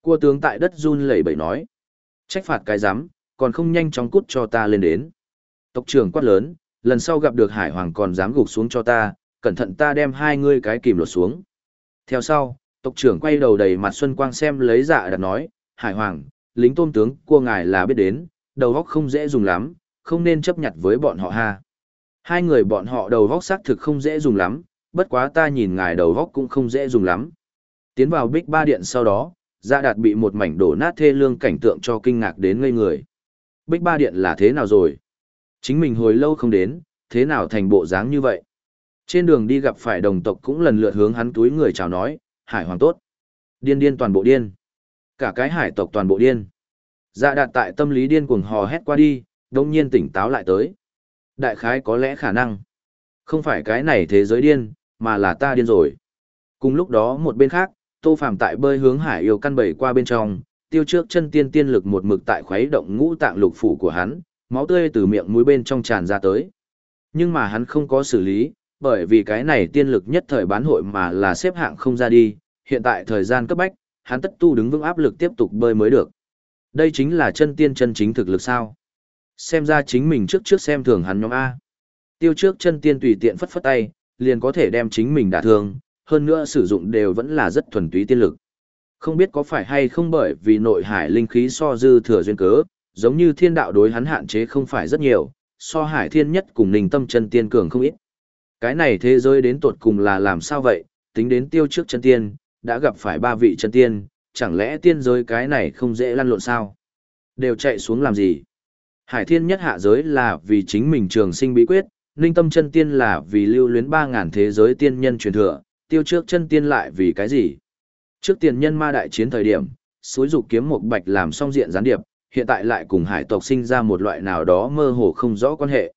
[SPEAKER 1] Cua tướng tại đất run lẩy bẩy nói. Trách phạt cái rắm còn không nhanh chóng cút cho ta lên đến. Tộc trưởng quát lớn, lần sau gặp được hải hoàng còn dám gục xuống cho ta, cẩn thận ta đem hai ngươi cái kìm lột xuống. Theo sau, tộc trưởng quay đầu đầy mặt xuân quang xem lấy dạ đặt nói, Hải Hoàng, lính tôn tướng cua ngài là biết đến, đầu góc không dễ dùng lắm, không nên chấp nhận với bọn họ ha. Hai người bọn họ đầu góc xác thực không dễ dùng lắm, bất quá ta nhìn ngài đầu góc cũng không dễ dùng lắm. Tiến vào bích ba điện sau đó, Dạ Đạt bị một mảnh đổ nát thê lương cảnh tượng cho kinh ngạc đến ngây người. Bích ba điện là thế nào rồi? Chính mình hồi lâu không đến, thế nào thành bộ dáng như vậy? Trên đường đi gặp phải đồng tộc cũng lần lượt hướng hắn túi người chào nói, hải hoàng tốt. Điên điên toàn bộ điên. Cả cái hải tộc toàn bộ điên. Dạ đạt tại tâm lý điên cuồng hò hét qua đi, đông nhiên tỉnh táo lại tới. Đại khái có lẽ khả năng. Không phải cái này thế giới điên, mà là ta điên rồi. Cùng lúc đó một bên khác, tô phàm tại bơi hướng hải yêu căn bầy qua bên trong, tiêu trước chân tiên tiên lực một mực tại khuấy động ngũ tạng lục phủ của hắn, máu tươi từ miệng mũi bên trong tràn ra tới. Nhưng mà hắn không có xử lý, bởi vì cái này tiên lực nhất thời bán hội mà là xếp hạng không ra đi, hiện tại thời gian cấp bách, hắn tất tu đứng vững áp lực tiếp tục bơi mới được. Đây chính là chân tiên chân chính thực lực sao. Xem ra chính mình trước trước xem thường hắn nhóm A. Tiêu trước chân tiên tùy tiện phất phất tay, liền có thể đem chính mình đả thương, hơn nữa sử dụng đều vẫn là rất thuần túy tiên lực. Không biết có phải hay không bởi vì nội hải linh khí so dư thừa duyên cớ, giống như thiên đạo đối hắn hạn chế không phải rất nhiều, so hải thiên nhất cùng ninh tâm chân tiên cường không ít. Cái này thế giới đến tột cùng là làm sao vậy, tính đến tiêu trước chân tiên, đã gặp phải ba vị chân tiên, chẳng lẽ tiên giới cái này không dễ lăn lộn sao? Đều chạy xuống làm gì? Hải thiên nhất hạ giới là vì chính mình trường sinh bí quyết, ninh tâm chân tiên là vì lưu luyến ba ngàn thế giới tiên nhân truyền thừa, tiêu trước chân tiên lại vì cái gì? Trước tiền nhân ma đại chiến thời điểm, suối dục kiếm một bạch làm song diện gián điệp, hiện tại lại cùng hải tộc sinh ra một loại nào đó mơ hồ không rõ quan hệ.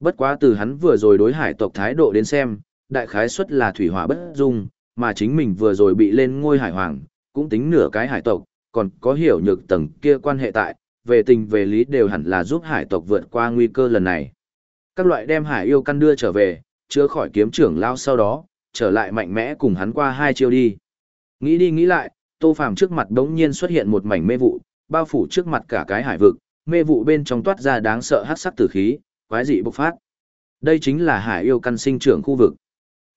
[SPEAKER 1] Bất quá từ hắn vừa rồi đối hải tộc thái độ đến xem, đại khái suất là thủy hỏa bất dung, mà chính mình vừa rồi bị lên ngôi hải hoàng, cũng tính nửa cái hải tộc, còn có hiểu nhược tầng kia quan hệ tại, về tình về lý đều hẳn là giúp hải tộc vượt qua nguy cơ lần này. Các loại đem hải yêu căn đưa trở về, chữa khỏi kiếm trưởng lao sau đó, trở lại mạnh mẽ cùng hắn qua hai chiêu đi. Nghĩ đi nghĩ lại, tô phàm trước mặt đống nhiên xuất hiện một mảnh mê vụ, bao phủ trước mặt cả cái hải vực, mê vụ bên trong toát ra đáng sợ hắc sắc tử khí, quái dị bộc phát. Đây chính là hải yêu căn sinh trưởng khu vực.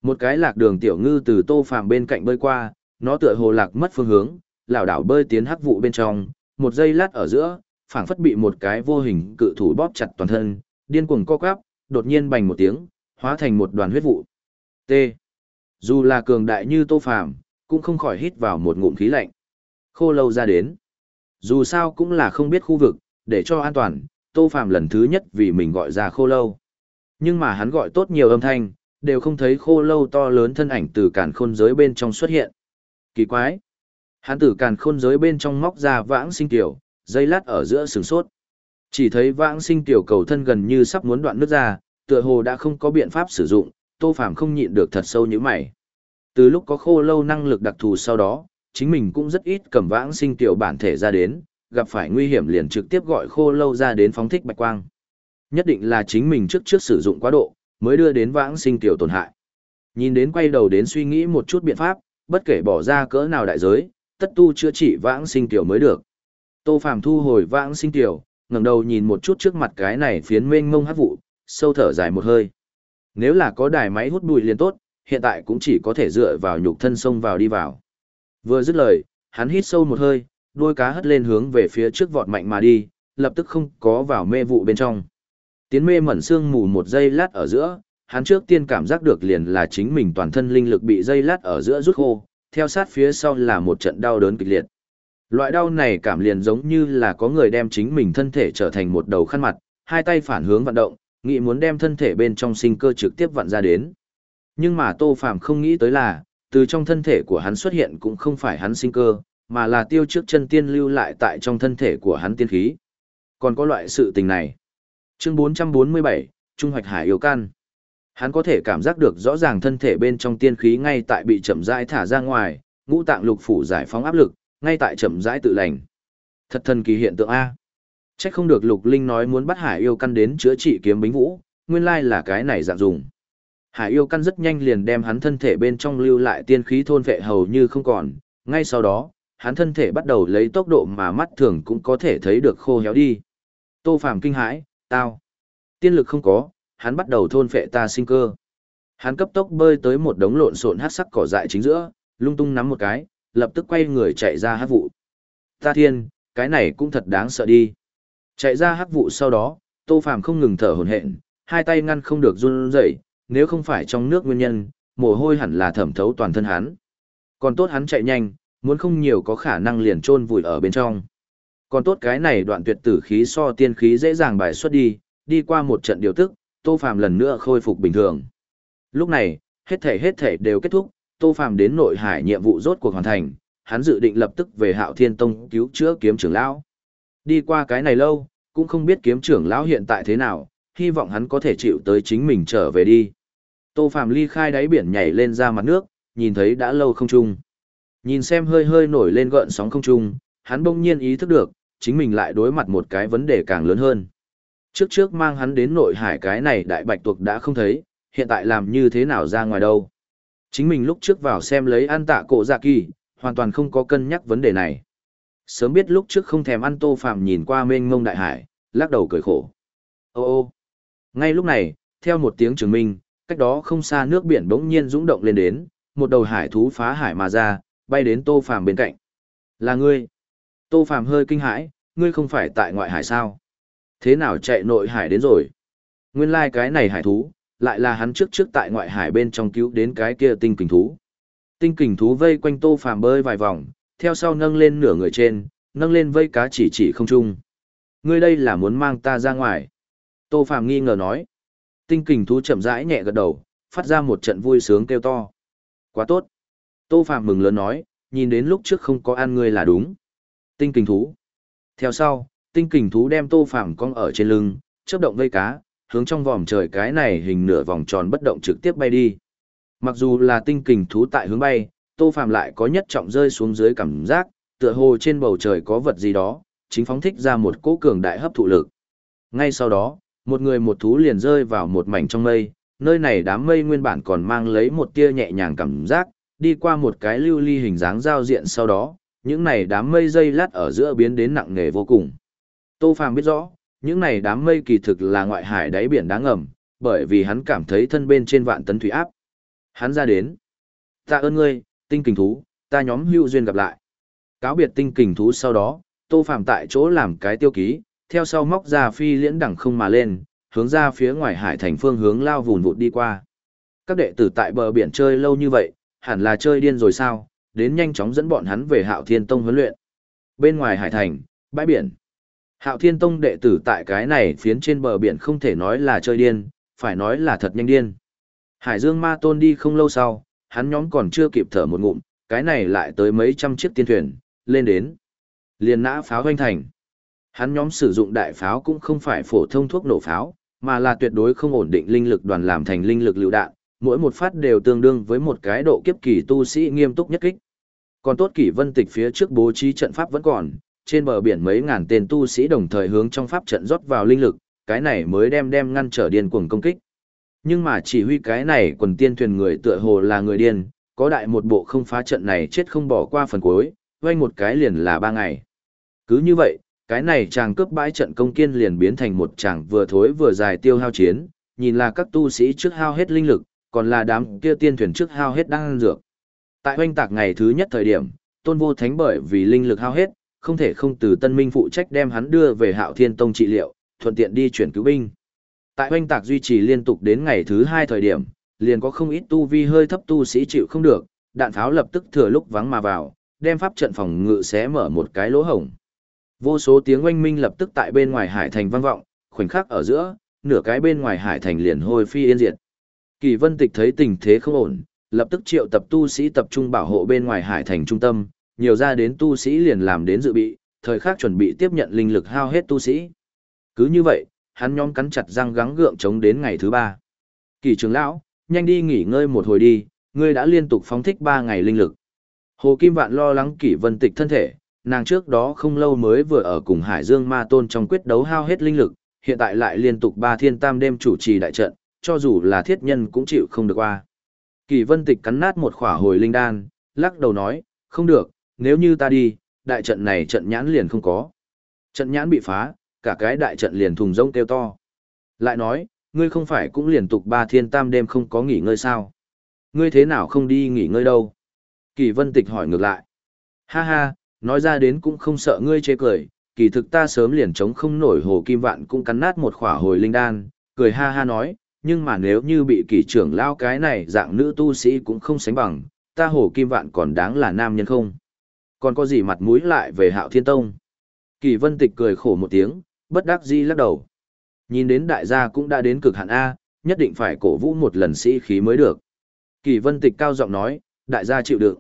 [SPEAKER 1] Một cái lạc đường tiểu ngư từ tô phàm bên cạnh bơi qua, nó tựa hồ lạc mất phương hướng, lảo đảo bơi tiến hắc vụ bên trong, một giây lát ở giữa, phảng phất bị một cái vô hình cự thủ bóp chặt toàn thân, điên cuồng co quắp, đột nhiên bành một tiếng, hóa thành một đoàn huyết vụ. T. Dù là cường đại như Tô Phàm, cũng không khỏi hít vào một ngụm khí lạnh. Khô lâu ra đến. Dù sao cũng là không biết khu vực, để cho an toàn, Tô Phàm lần thứ nhất vì mình gọi ra khô lâu. Nhưng mà hắn gọi tốt nhiều âm thanh, đều không thấy khô lâu to lớn thân ảnh từ càn khôn giới bên trong xuất hiện. Kỳ quái! Hắn từ càn khôn giới bên trong móc ra vãng sinh tiểu, dây lát ở giữa sừng sốt. Chỉ thấy vãng sinh tiểu cầu thân gần như sắp muốn đoạn nước ra, tựa hồ đã không có biện pháp sử dụng, Tô Phàm không nhịn được thật sâu như mày. Từ lúc có khô lâu năng lực đặc thù sau đó, chính mình cũng rất ít cầm vãng sinh tiểu bản thể ra đến, gặp phải nguy hiểm liền trực tiếp gọi khô lâu ra đến phóng thích bạch quang. Nhất định là chính mình trước trước sử dụng quá độ, mới đưa đến vãng sinh tiểu tổn hại. Nhìn đến quay đầu đến suy nghĩ một chút biện pháp, bất kể bỏ ra cỡ nào đại giới, tất tu chữa trị vãng sinh tiểu mới được. Tô Phàm thu hồi vãng sinh tiểu, ngẩng đầu nhìn một chút trước mặt cái này phiến mênh mông hắc vụ, sâu thở dài một hơi. Nếu là có đài máy hút bụi liền tốt, hiện tại cũng chỉ có thể dựa vào nhục thân xông vào đi vào. Vừa dứt lời, hắn hít sâu một hơi, đuôi cá hất lên hướng về phía trước vọt mạnh mà đi, lập tức không có vào mê vụ bên trong. Tiến mê mẩn xương mù một giây lát ở giữa, hắn trước tiên cảm giác được liền là chính mình toàn thân linh lực bị dây lát ở giữa rút khô, theo sát phía sau là một trận đau đớn kịch liệt. Loại đau này cảm liền giống như là có người đem chính mình thân thể trở thành một đầu khăn mặt, hai tay phản hướng vận động, nghĩ muốn đem thân thể bên trong sinh cơ trực tiếp vặn ra đến. Nhưng mà Tô Phàm không nghĩ tới là, từ trong thân thể của hắn xuất hiện cũng không phải hắn sinh cơ, mà là tiêu trước chân tiên lưu lại tại trong thân thể của hắn tiên khí. Còn có loại sự tình này. Chương 447, Trung hoạch hải yêu can. Hắn có thể cảm giác được rõ ràng thân thể bên trong tiên khí ngay tại bị chậm rãi thả ra ngoài, ngũ tạng lục phủ giải phóng áp lực, ngay tại chậm rãi tự lành. Thật thần kỳ hiện tượng A. Chắc không được Lục Linh nói muốn bắt Hải yêu căn đến chữa trị kiếm bính vũ, nguyên lai là cái này dạng dùng. Hải yêu căn rất nhanh liền đem hắn thân thể bên trong lưu lại tiên khí thôn vệ hầu như không còn, ngay sau đó, hắn thân thể bắt đầu lấy tốc độ mà mắt thường cũng có thể thấy được khô héo đi. Tô Phàm kinh hãi, tao. Tiên lực không có, hắn bắt đầu thôn phệ ta sinh cơ. Hắn cấp tốc bơi tới một đống lộn xộn hắc sắc cỏ dại chính giữa, lung tung nắm một cái, lập tức quay người chạy ra hắc vụ. Ta thiên, cái này cũng thật đáng sợ đi. Chạy ra hắc vụ sau đó, Tô Phàm không ngừng thở hổn hển, hai tay ngăn không được run rẩy, nếu không phải trong nước nguyên nhân, mồ hôi hẳn là thẩm thấu toàn thân hắn. Còn tốt hắn chạy nhanh, muốn không nhiều có khả năng liền chôn vùi ở bên trong. Còn tốt cái này đoạn tuyệt tử khí so tiên khí dễ dàng bài xuất đi, đi qua một trận điều tức, Tô Phàm lần nữa khôi phục bình thường. Lúc này, hết thể hết thể đều kết thúc, Tô Phàm đến nội hải nhiệm vụ rốt cuộc hoàn thành, hắn dự định lập tức về Hạo Thiên Tông cứu chữa kiếm trưởng lão. Đi qua cái này lâu, cũng không biết kiếm trưởng lão hiện tại thế nào, hy vọng hắn có thể chịu tới chính mình trở về đi. Tô phạm ly khai đáy biển nhảy lên ra mặt nước, nhìn thấy đã lâu không trung. Nhìn xem hơi hơi nổi lên gợn sóng không trung, hắn bỗng nhiên ý thức được, chính mình lại đối mặt một cái vấn đề càng lớn hơn. Trước trước mang hắn đến nội hải cái này đại bạch tuộc đã không thấy, hiện tại làm như thế nào ra ngoài đâu. Chính mình lúc trước vào xem lấy ăn tạ cổ dạ kỳ, hoàn toàn không có cân nhắc vấn đề này. Sớm biết lúc trước không thèm ăn tô phàm nhìn qua mênh mông đại hải, lắc đầu cười khổ. Ô ô ngay lúc này, theo một tiếng chứng minh, cách đó không xa nước biển bỗng nhiên rung động lên đến, một đầu hải thú phá hải mà ra, bay đến Tô Phàm bên cạnh. Là ngươi. Tô Phàm hơi kinh hãi, ngươi không phải tại ngoại hải sao? Thế nào chạy nội hải đến rồi? Nguyên lai like cái này hải thú, lại là hắn trước trước tại ngoại hải bên trong cứu đến cái kia tinh kình thú. Tinh kình thú vây quanh Tô Phàm bơi vài vòng, theo sau nâng lên nửa người trên, nâng lên vây cá chỉ chỉ không trung. Ngươi đây là muốn mang ta ra ngoài. Tô Phàm nghi ngờ nói. Tinh kình thú chậm rãi nhẹ gật đầu, phát ra một trận vui sướng kêu to. Quá tốt. Tô Phạm mừng lớn nói, nhìn đến lúc trước không có ăn ngươi là đúng. Tinh kình thú. Theo sau, tinh kình thú đem Tô Phạm cong ở trên lưng, chớp động vây cá, hướng trong vòm trời cái này hình nửa vòng tròn bất động trực tiếp bay đi. Mặc dù là tinh kình thú tại hướng bay, Tô Phạm lại có nhất trọng rơi xuống dưới cảm giác, tựa hồ trên bầu trời có vật gì đó, chính phóng thích ra một cỗ cường đại hấp thụ lực. Ngay sau đó, một người một thú liền rơi vào một mảnh trong mây, nơi này đám mây nguyên bản còn mang lấy một tia nhẹ nhàng cảm giác, đi qua một cái lưu ly hình dáng giao diện sau đó, những này đám mây dây lát ở giữa biến đến nặng nề vô cùng. Tô Phàm biết rõ, những này đám mây kỳ thực là ngoại hải đáy biển đáng ngầm, bởi vì hắn cảm thấy thân bên trên vạn tấn thủy áp. Hắn ra đến. Ta ơn ngươi, tinh kình thú, ta nhóm hữu duyên gặp lại. Cáo biệt tinh kình thú sau đó, Tô Phàm tại chỗ làm cái tiêu ký, theo sau móc ra phi liễn đẳng không mà lên, hướng ra phía ngoài hải thành phương hướng lao vùn vụt đi qua. Các đệ tử tại bờ biển chơi lâu như vậy, hẳn là chơi điên rồi sao, đến nhanh chóng dẫn bọn hắn về Hạo Thiên Tông huấn luyện. Bên ngoài hải thành, bãi biển. Hạo Thiên Tông đệ tử tại cái này phiến trên bờ biển không thể nói là chơi điên, phải nói là thật nhanh điên. Hải Dương Ma Tôn đi không lâu sau, hắn nhóm còn chưa kịp thở một ngụm, cái này lại tới mấy trăm chiếc tiên thuyền, lên đến. Liền nã pháo hoanh thành. Hắn nhóm sử dụng đại pháo cũng không phải phổ thông thuốc nổ pháo, mà là tuyệt đối không ổn định linh lực đoàn làm thành linh lực lựu đạn, mỗi một phát đều tương đương với một cái độ kiếp kỳ tu sĩ nghiêm túc nhất kích. Còn tốt kỷ vân tịch phía trước bố trí trận pháp vẫn còn, trên bờ biển mấy ngàn tên tu sĩ đồng thời hướng trong pháp trận rót vào linh lực, cái này mới đem đem ngăn trở điên cuồng công kích. Nhưng mà chỉ huy cái này quần tiên thuyền người tựa hồ là người điên, có đại một bộ không phá trận này chết không bỏ qua phần cuối, quay một cái liền là ba ngày. Cứ như vậy, cái này chàng cướp bãi trận công kiên liền biến thành một chàng vừa thối vừa dài tiêu hao chiến, nhìn là các tu sĩ trước hao hết linh lực, còn là đám kia tiên thuyền trước hao hết đang dược. Tại hoanh tạc ngày thứ nhất thời điểm, tôn vô thánh bởi vì linh lực hao hết, không thể không từ tân minh phụ trách đem hắn đưa về hạo thiên tông trị liệu, thuận tiện đi chuyển cứu binh. Tại hoanh tạc duy trì liên tục đến ngày thứ hai thời điểm, liền có không ít tu vi hơi thấp tu sĩ chịu không được, đạn pháo lập tức thừa lúc vắng mà vào, đem pháp trận phòng ngự xé mở một cái lỗ hổng. Vô số tiếng oanh minh lập tức tại bên ngoài hải thành vang vọng, khoảnh khắc ở giữa, nửa cái bên ngoài hải thành liền hôi phi yên diệt. Kỳ Vân Tịch thấy tình thế không ổn, lập tức triệu tập tu sĩ tập trung bảo hộ bên ngoài hải thành trung tâm, nhiều ra đến tu sĩ liền làm đến dự bị, thời khắc chuẩn bị tiếp nhận linh lực hao hết tu sĩ. Cứ như vậy, hắn nhóm cắn chặt răng gắng gượng chống đến ngày thứ ba. Kỳ trưởng lão, nhanh đi nghỉ ngơi một hồi đi, ngươi đã liên tục phóng thích ba ngày linh lực. Hồ Kim Vạn lo lắng Kỷ Vân Tịch thân thể, nàng trước đó không lâu mới vừa ở cùng Hải Dương Ma Tôn trong quyết đấu hao hết linh lực, hiện tại lại liên tục ba thiên tam đêm chủ trì đại trận, cho dù là thiết nhân cũng chịu không được qua. Kỳ vân tịch cắn nát một khỏa hồi linh đan, lắc đầu nói, không được, nếu như ta đi, đại trận này trận nhãn liền không có. Trận nhãn bị phá, cả cái đại trận liền thùng rông kêu to. Lại nói, ngươi không phải cũng liên tục ba thiên tam đêm không có nghỉ ngơi sao? Ngươi thế nào không đi nghỉ ngơi đâu? Kỳ vân tịch hỏi ngược lại. Ha ha, nói ra đến cũng không sợ ngươi chê cười, kỳ thực ta sớm liền chống không nổi hồ kim vạn cũng cắn nát một khỏa hồi linh đan, cười ha ha nói, nhưng mà nếu như bị kỷ trưởng lao cái này dạng nữ tu sĩ cũng không sánh bằng, ta hồ kim vạn còn đáng là nam nhân không? Còn có gì mặt mũi lại về hạo thiên tông? Kỳ vân tịch cười khổ một tiếng, bất đắc dĩ lắc đầu. Nhìn đến đại gia cũng đã đến cực hạn A, nhất định phải cổ vũ một lần sĩ khí mới được. Kỳ vân tịch cao giọng nói, đại gia chịu đựng.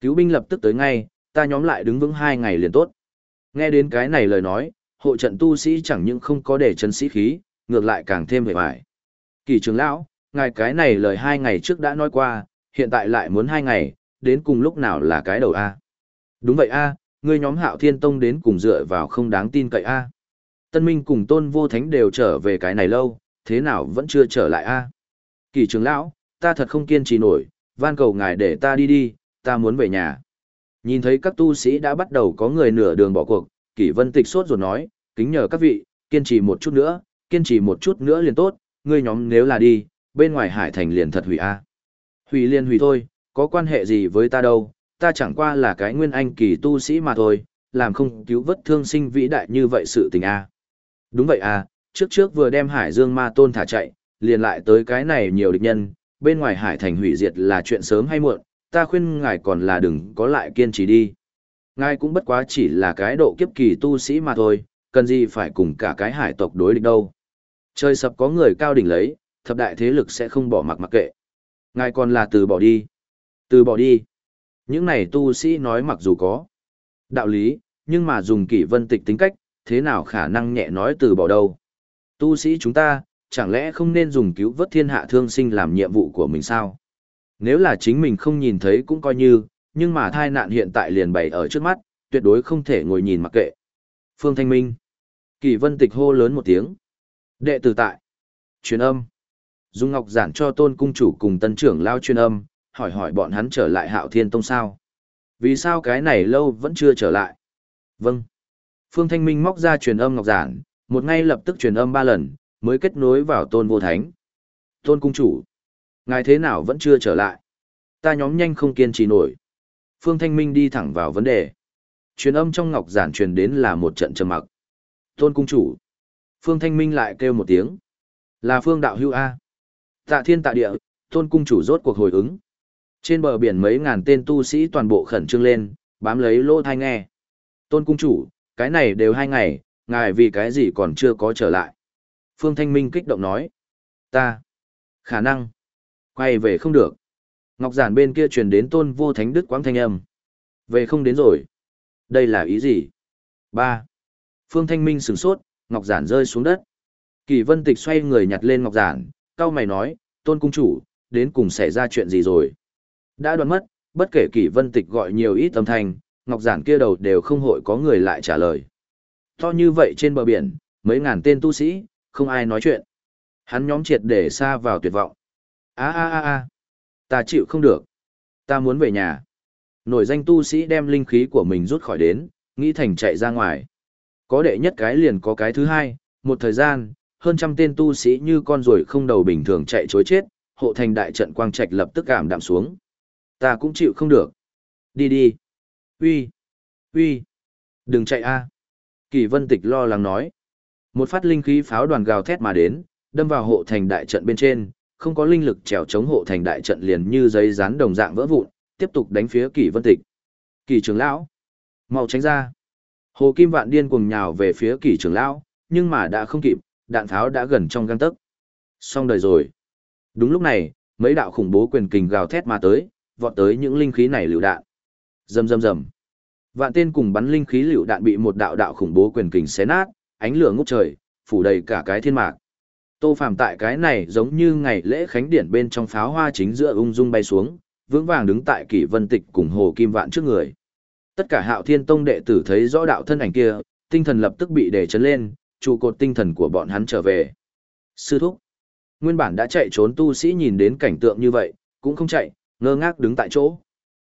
[SPEAKER 1] Cứu binh lập tức tới ngay, ta nhóm lại đứng vững hai ngày liền tốt. Nghe đến cái này lời nói, hộ trận tu sĩ chẳng những không có để chân sĩ khí, ngược lại càng thêm vẻ vải. Kỳ trưởng lão, ngài cái này lời hai ngày trước đã nói qua, hiện tại lại muốn hai ngày, đến cùng lúc nào là cái đầu A. Đúng vậy A, ngươi nhóm hạo thiên tông đến cùng dựa vào không đáng tin cậy A. Tân Minh cùng tôn vô thánh đều trở về cái này lâu, thế nào vẫn chưa trở lại A. Kỳ trưởng lão, ta thật không kiên trì nổi, van cầu ngài để ta đi đi, ta muốn về nhà. Nhìn thấy các tu sĩ đã bắt đầu có người nửa đường bỏ cuộc, Kỷ Vân Tịch sốt ruột nói, kính nhờ các vị, kiên trì một chút nữa, kiên trì một chút nữa liền tốt, ngươi nhóm nếu là đi, bên ngoài hải thành liền thật hủy a. Hủy liền hủy thôi, có quan hệ gì với ta đâu, ta chẳng qua là cái nguyên anh kỳ tu sĩ mà thôi, làm không cứu vớt thương sinh vĩ đại như vậy sự tình a. Đúng vậy a, trước trước vừa đem Hải Dương Ma Tôn thả chạy, liền lại tới cái này nhiều địch nhân, bên ngoài hải thành hủy diệt là chuyện sớm hay muộn, ta khuyên ngài còn là đừng có lại kiên trì đi. Ngài cũng bất quá chỉ là cái độ kiếp kỳ tu sĩ mà thôi, cần gì phải cùng cả cái hải tộc đối địch đâu. Trời sập có người cao đỉnh lấy, thập đại thế lực sẽ không bỏ mặc mặc kệ. Ngài còn là từ bỏ đi. Từ bỏ đi. Những này tu sĩ nói mặc dù có đạo lý, nhưng mà dùng kỷ vân tịch tính cách, thế nào khả năng nhẹ nói từ bỏ đâu. Tu sĩ chúng ta, chẳng lẽ không nên dùng cứu vớt thiên hạ thương sinh làm nhiệm vụ của mình sao? Nếu là chính mình không nhìn thấy cũng coi như, nhưng mà thai nạn hiện tại liền bày ở trước mắt, tuyệt đối không thể ngồi nhìn mặc kệ. Phương Thanh Minh. Kỳ vân tịch hô lớn một tiếng. Đệ tử tại. Truyền âm. Dung Ngọc giản cho tôn cung chủ cùng tân trưởng lao truyền âm, hỏi hỏi bọn hắn trở lại hạo thiên tông sao. Vì sao cái này lâu vẫn chưa trở lại? Vâng. Phương Thanh Minh móc ra truyền âm Ngọc giản, một ngay lập tức truyền âm ba lần, mới kết nối vào tôn vô thánh. Tôn cung chủ. Ngài thế nào vẫn chưa trở lại? Ta nhóm nhanh không kiên trì nổi. Phương Thanh Minh đi thẳng vào vấn đề. Truyền âm trong ngọc giản truyền đến là một trận trầm mặc. Tôn cung chủ. Phương Thanh Minh lại kêu một tiếng. Là Phương Đạo Hưu A. Tạ thiên tạ địa, tôn cung chủ rốt cuộc hồi ứng. Trên bờ biển mấy ngàn tên tu sĩ toàn bộ khẩn trương lên, bám lấy lô thai nghe. Tôn cung chủ, cái này đều hai ngày, ngài vì cái gì còn chưa có trở lại. Phương Thanh Minh kích động nói. Ta. Khả năng. Quay về không được. Ngọc giản bên kia truyền đến tôn vô thánh đức quãng thanh âm. Về không đến rồi. Đây là ý gì? ba Phương Thanh Minh sửng sốt, Ngọc giản rơi xuống đất. Kỳ vân tịch xoay người nhặt lên Ngọc giản, cao mày nói, tôn cung chủ, đến cùng xảy ra chuyện gì rồi? Đã đoán mất, bất kể kỳ vân tịch gọi nhiều ít âm thanh, Ngọc giản kia đầu đều không hội có người lại trả lời. To như vậy trên bờ biển, mấy ngàn tên tu sĩ, không ai nói chuyện. Hắn nhóm triệt để xa vào tuyệt vọng a a a a ta chịu không được. Ta muốn về nhà. Nổi danh tu sĩ đem linh khí của mình rút khỏi đến, nghĩ thành chạy ra ngoài. Có đệ nhất cái liền có cái thứ hai, một thời gian, hơn trăm tên tu sĩ như con ruồi không đầu bình thường chạy chối chết, hộ thành đại trận quang trạch lập tức cảm đạm xuống. Ta cũng chịu không được. Đi đi. Uy. Uy. Đừng chạy a. Kỳ vân tịch lo lắng nói. Một phát linh khí pháo đoàn gào thét mà đến, đâm vào hộ thành đại trận bên trên, không có linh lực trèo chống hộ thành đại trận liền như giấy rán đồng dạng vỡ vụn, tiếp tục đánh phía Kỳ Vân Tịch. Kỳ trưởng lão, mau tránh ra. Hồ Kim Vạn điên cuồng nhào về phía Kỳ trưởng lão, nhưng mà đã không kịp, đạn pháo đã gần trong gang tấc. Xong đời rồi. Đúng lúc này, mấy đạo khủng bố quyền kình gào thét mà tới, vọt tới những linh khí này lựu đạn. Rầm rầm rầm. Vạn tên cùng bắn linh khí lựu đạn bị một đạo đạo khủng bố quyền kình xé nát, ánh lửa ngút trời, phủ đầy cả cái thiên mạc. Tô Phàm tại cái này giống như ngày lễ khánh điển bên trong pháo hoa chính giữa ung dung bay xuống, vững vàng đứng tại Kỷ Vân Tịch cùng Hồ Kim Vạn trước người. Tất cả Hạo Thiên Tông đệ tử thấy rõ đạo thân ảnh kia, tinh thần lập tức bị đè chấn lên, trụ cột tinh thần của bọn hắn trở về. Sư thúc. Nguyên bản đã chạy trốn tu sĩ nhìn đến cảnh tượng như vậy, cũng không chạy, ngơ ngác đứng tại chỗ.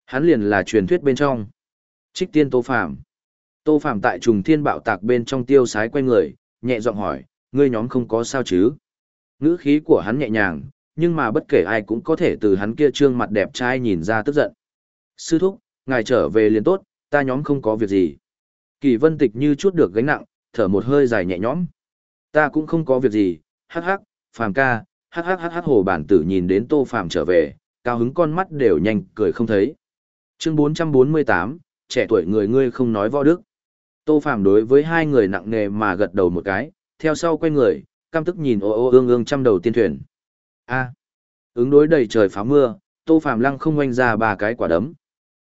[SPEAKER 1] Hắn liền là truyền thuyết bên trong. Trích tiên Tô Phàm Tô Phạm tại trùng thiên bạo tạc bên trong tiêu sái quay người, nhẹ giọng hỏi, ngươi nhóm không có sao chứ? Ngữ khí của hắn nhẹ nhàng, nhưng mà bất kể ai cũng có thể từ hắn kia trương mặt đẹp trai nhìn ra tức giận. Sư thúc, ngài trở về liền tốt, ta nhóm không có việc gì. Kỳ vân tịch như chút được gánh nặng, thở một hơi dài nhẹ nhõm. Ta cũng không có việc gì, hắc hắc, phàm ca, hắc hắc hắc hắc hồ bản tử nhìn đến tô phàm trở về, cao hứng con mắt đều nhanh cười không thấy. Chương 448, trẻ tuổi người ngươi không nói võ đức. Tô phàm đối với hai người nặng nề mà gật đầu một cái, theo sau quay người, căm tức nhìn ô ô ương ương trăm đầu tiên thuyền. A. ứng đối đầy trời phá mưa, Tô Phàm lăng không oanh ra ba cái quả đấm.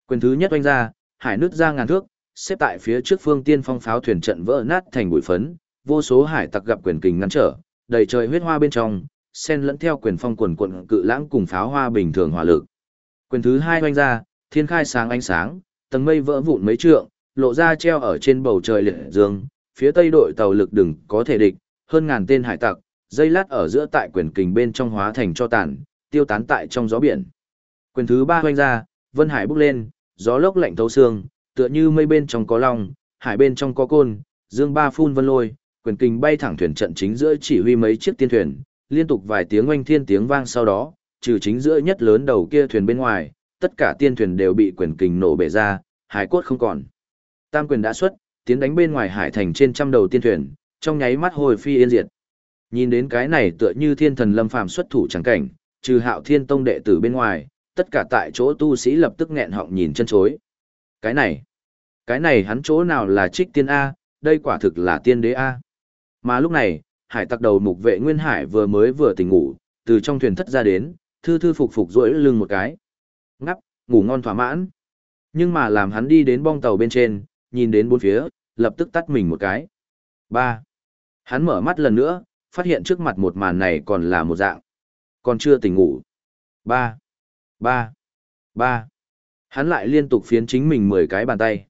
[SPEAKER 1] Quyền thứ nhất oanh ra, hải nứt ra ngàn thước, xếp tại phía trước phương tiên phong pháo thuyền trận vỡ nát thành bụi phấn, vô số hải tặc gặp quyền kình ngăn trở, đầy trời huyết hoa bên trong, xen lẫn theo quyền phong quần quần cự lãng cùng pháo hoa bình thường hỏa lực. Quyền thứ hai oanh ra, thiên khai sáng ánh sáng, tầng mây vỡ vụn mấy trượng, lộ ra treo ở trên bầu trời liệt dương, phía tây đội tàu lực đừng có thể địch, hơn ngàn tên hải tặc, dây lát ở giữa tại quyền kình bên trong hóa thành cho tàn, tiêu tán tại trong gió biển. Quyền thứ ba hoanh ra, vân hải bốc lên, gió lốc lạnh thấu xương, tựa như mây bên trong có long, hải bên trong có côn, dương ba phun vân lôi, quyền kình bay thẳng thuyền trận chính giữa chỉ huy mấy chiếc tiên thuyền, liên tục vài tiếng oanh thiên tiếng vang sau đó, trừ chính giữa nhất lớn đầu kia thuyền bên ngoài, tất cả tiên thuyền đều bị quyền kình nổ bể ra, hải cốt không còn. Tam quyền đã xuất, tiến đánh bên ngoài hải thành trên trăm đầu tiên thuyền, trong nháy mắt hồi phi yên diệt. Nhìn đến cái này tựa như thiên thần lâm phàm xuất thủ chẳng cảnh, trừ hạo thiên tông đệ tử bên ngoài, tất cả tại chỗ tu sĩ lập tức nghẹn họng nhìn chân chối. Cái này, cái này hắn chỗ nào là trích tiên A, đây quả thực là tiên đế A. Mà lúc này, hải tặc đầu mục vệ Nguyên Hải vừa mới vừa tỉnh ngủ, từ trong thuyền thất ra đến, thư thư phục phục rỗi lưng một cái. Ngắp, ngủ ngon thỏa mãn. Nhưng mà làm hắn đi đến bong tàu bên trên, nhìn đến bốn phía, lập tức tắt mình một cái. ba Hắn mở mắt lần nữa, phát hiện trước mặt một màn này còn là một dạng. Còn chưa tỉnh ngủ. ba ba ba Hắn lại liên tục phiến chính mình mười cái bàn tay.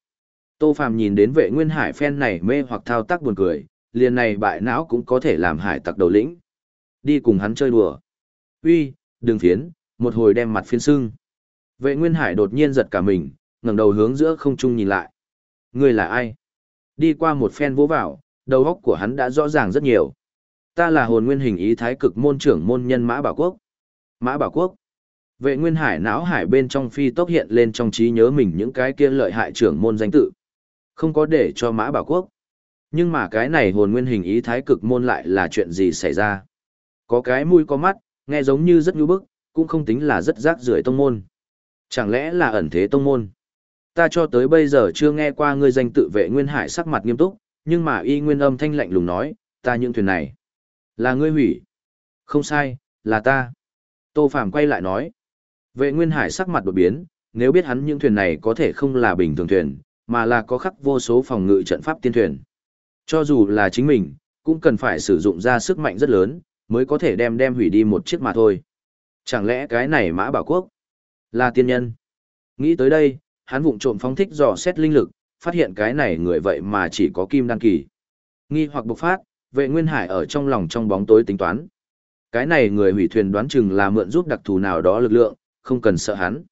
[SPEAKER 1] Tô Phàm nhìn đến vệ nguyên hải phen này mê hoặc thao tác buồn cười, liền này bại não cũng có thể làm hải tặc đầu lĩnh. Đi cùng hắn chơi đùa. Uy, đừng phiến, một hồi đem mặt phiến sưng. Vệ nguyên hải đột nhiên giật cả mình, ngẩng đầu hướng giữa không trung nhìn lại. Ngươi là ai? Đi qua một phen vỗ vào, đầu óc của hắn đã rõ ràng rất nhiều. Ta là hồn nguyên hình ý thái cực môn trưởng môn nhân Mã Bảo Quốc. Mã Bảo Quốc. Vệ nguyên hải não hải bên trong phi tốc hiện lên trong trí nhớ mình những cái kia lợi hại trưởng môn danh tự. Không có để cho Mã Bảo Quốc. Nhưng mà cái này hồn nguyên hình ý thái cực môn lại là chuyện gì xảy ra? Có cái mũi có mắt, nghe giống như rất nhu bức, cũng không tính là rất rác rưởi tông môn. Chẳng lẽ là ẩn thế tông môn? Ta cho tới bây giờ chưa nghe qua ngươi danh tự vệ nguyên hải sắc mặt nghiêm túc, nhưng mà y nguyên âm thanh lạnh lùng nói, ta những thuyền này. Là ngươi hủy. Không sai, là ta. Tô Phàm quay lại nói. Vệ Nguyên Hải sắc mặt đột biến, nếu biết hắn những thuyền này có thể không là bình thường thuyền, mà là có khắc vô số phòng ngự trận pháp tiên thuyền. Cho dù là chính mình, cũng cần phải sử dụng ra sức mạnh rất lớn, mới có thể đem đem hủy đi một chiếc mà thôi. Chẳng lẽ cái này mã bảo quốc là tiên nhân? Nghĩ tới đây, hắn vụng trộm phóng thích dò xét linh lực, phát hiện cái này người vậy mà chỉ có kim đan kỳ. Nghi hoặc bộc phát, vệ nguyên hải ở trong lòng trong bóng tối tính toán. Cái này người hủy thuyền đoán chừng là mượn giúp đặc thù nào đó lực lượng, không cần sợ hắn.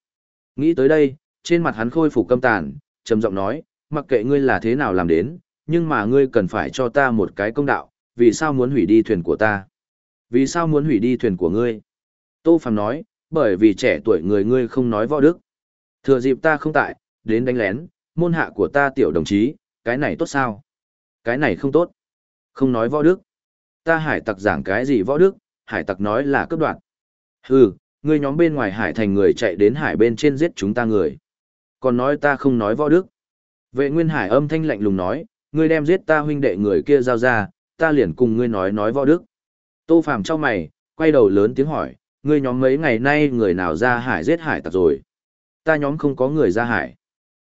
[SPEAKER 1] Nghĩ tới đây, trên mặt hắn khôi phục căm tàn, trầm giọng nói, mặc kệ ngươi là thế nào làm đến, nhưng mà ngươi cần phải cho ta một cái công đạo, vì sao muốn hủy đi thuyền của ta? Vì sao muốn hủy đi thuyền của ngươi? Tô Phàm nói, bởi vì trẻ tuổi người ngươi không nói võ đức. Thừa dịp ta không tại, đến đánh lén, môn hạ của ta tiểu đồng chí, cái này tốt sao? Cái này không tốt. Không nói võ đức. Ta hải tặc giảng cái gì võ đức, hải tặc nói là cướp đoạt. Hừ, ngươi nhóm bên ngoài hải thành người chạy đến hải bên trên giết chúng ta người. Còn nói ta không nói võ đức. Vệ nguyên hải âm thanh lạnh lùng nói, ngươi đem giết ta huynh đệ người kia giao ra, ta liền cùng ngươi nói nói võ đức. Tô phàm cho mày, quay đầu lớn tiếng hỏi, ngươi nhóm mấy ngày nay người nào ra hải giết hải tặc rồi. Ta nhóm không có người ra hải.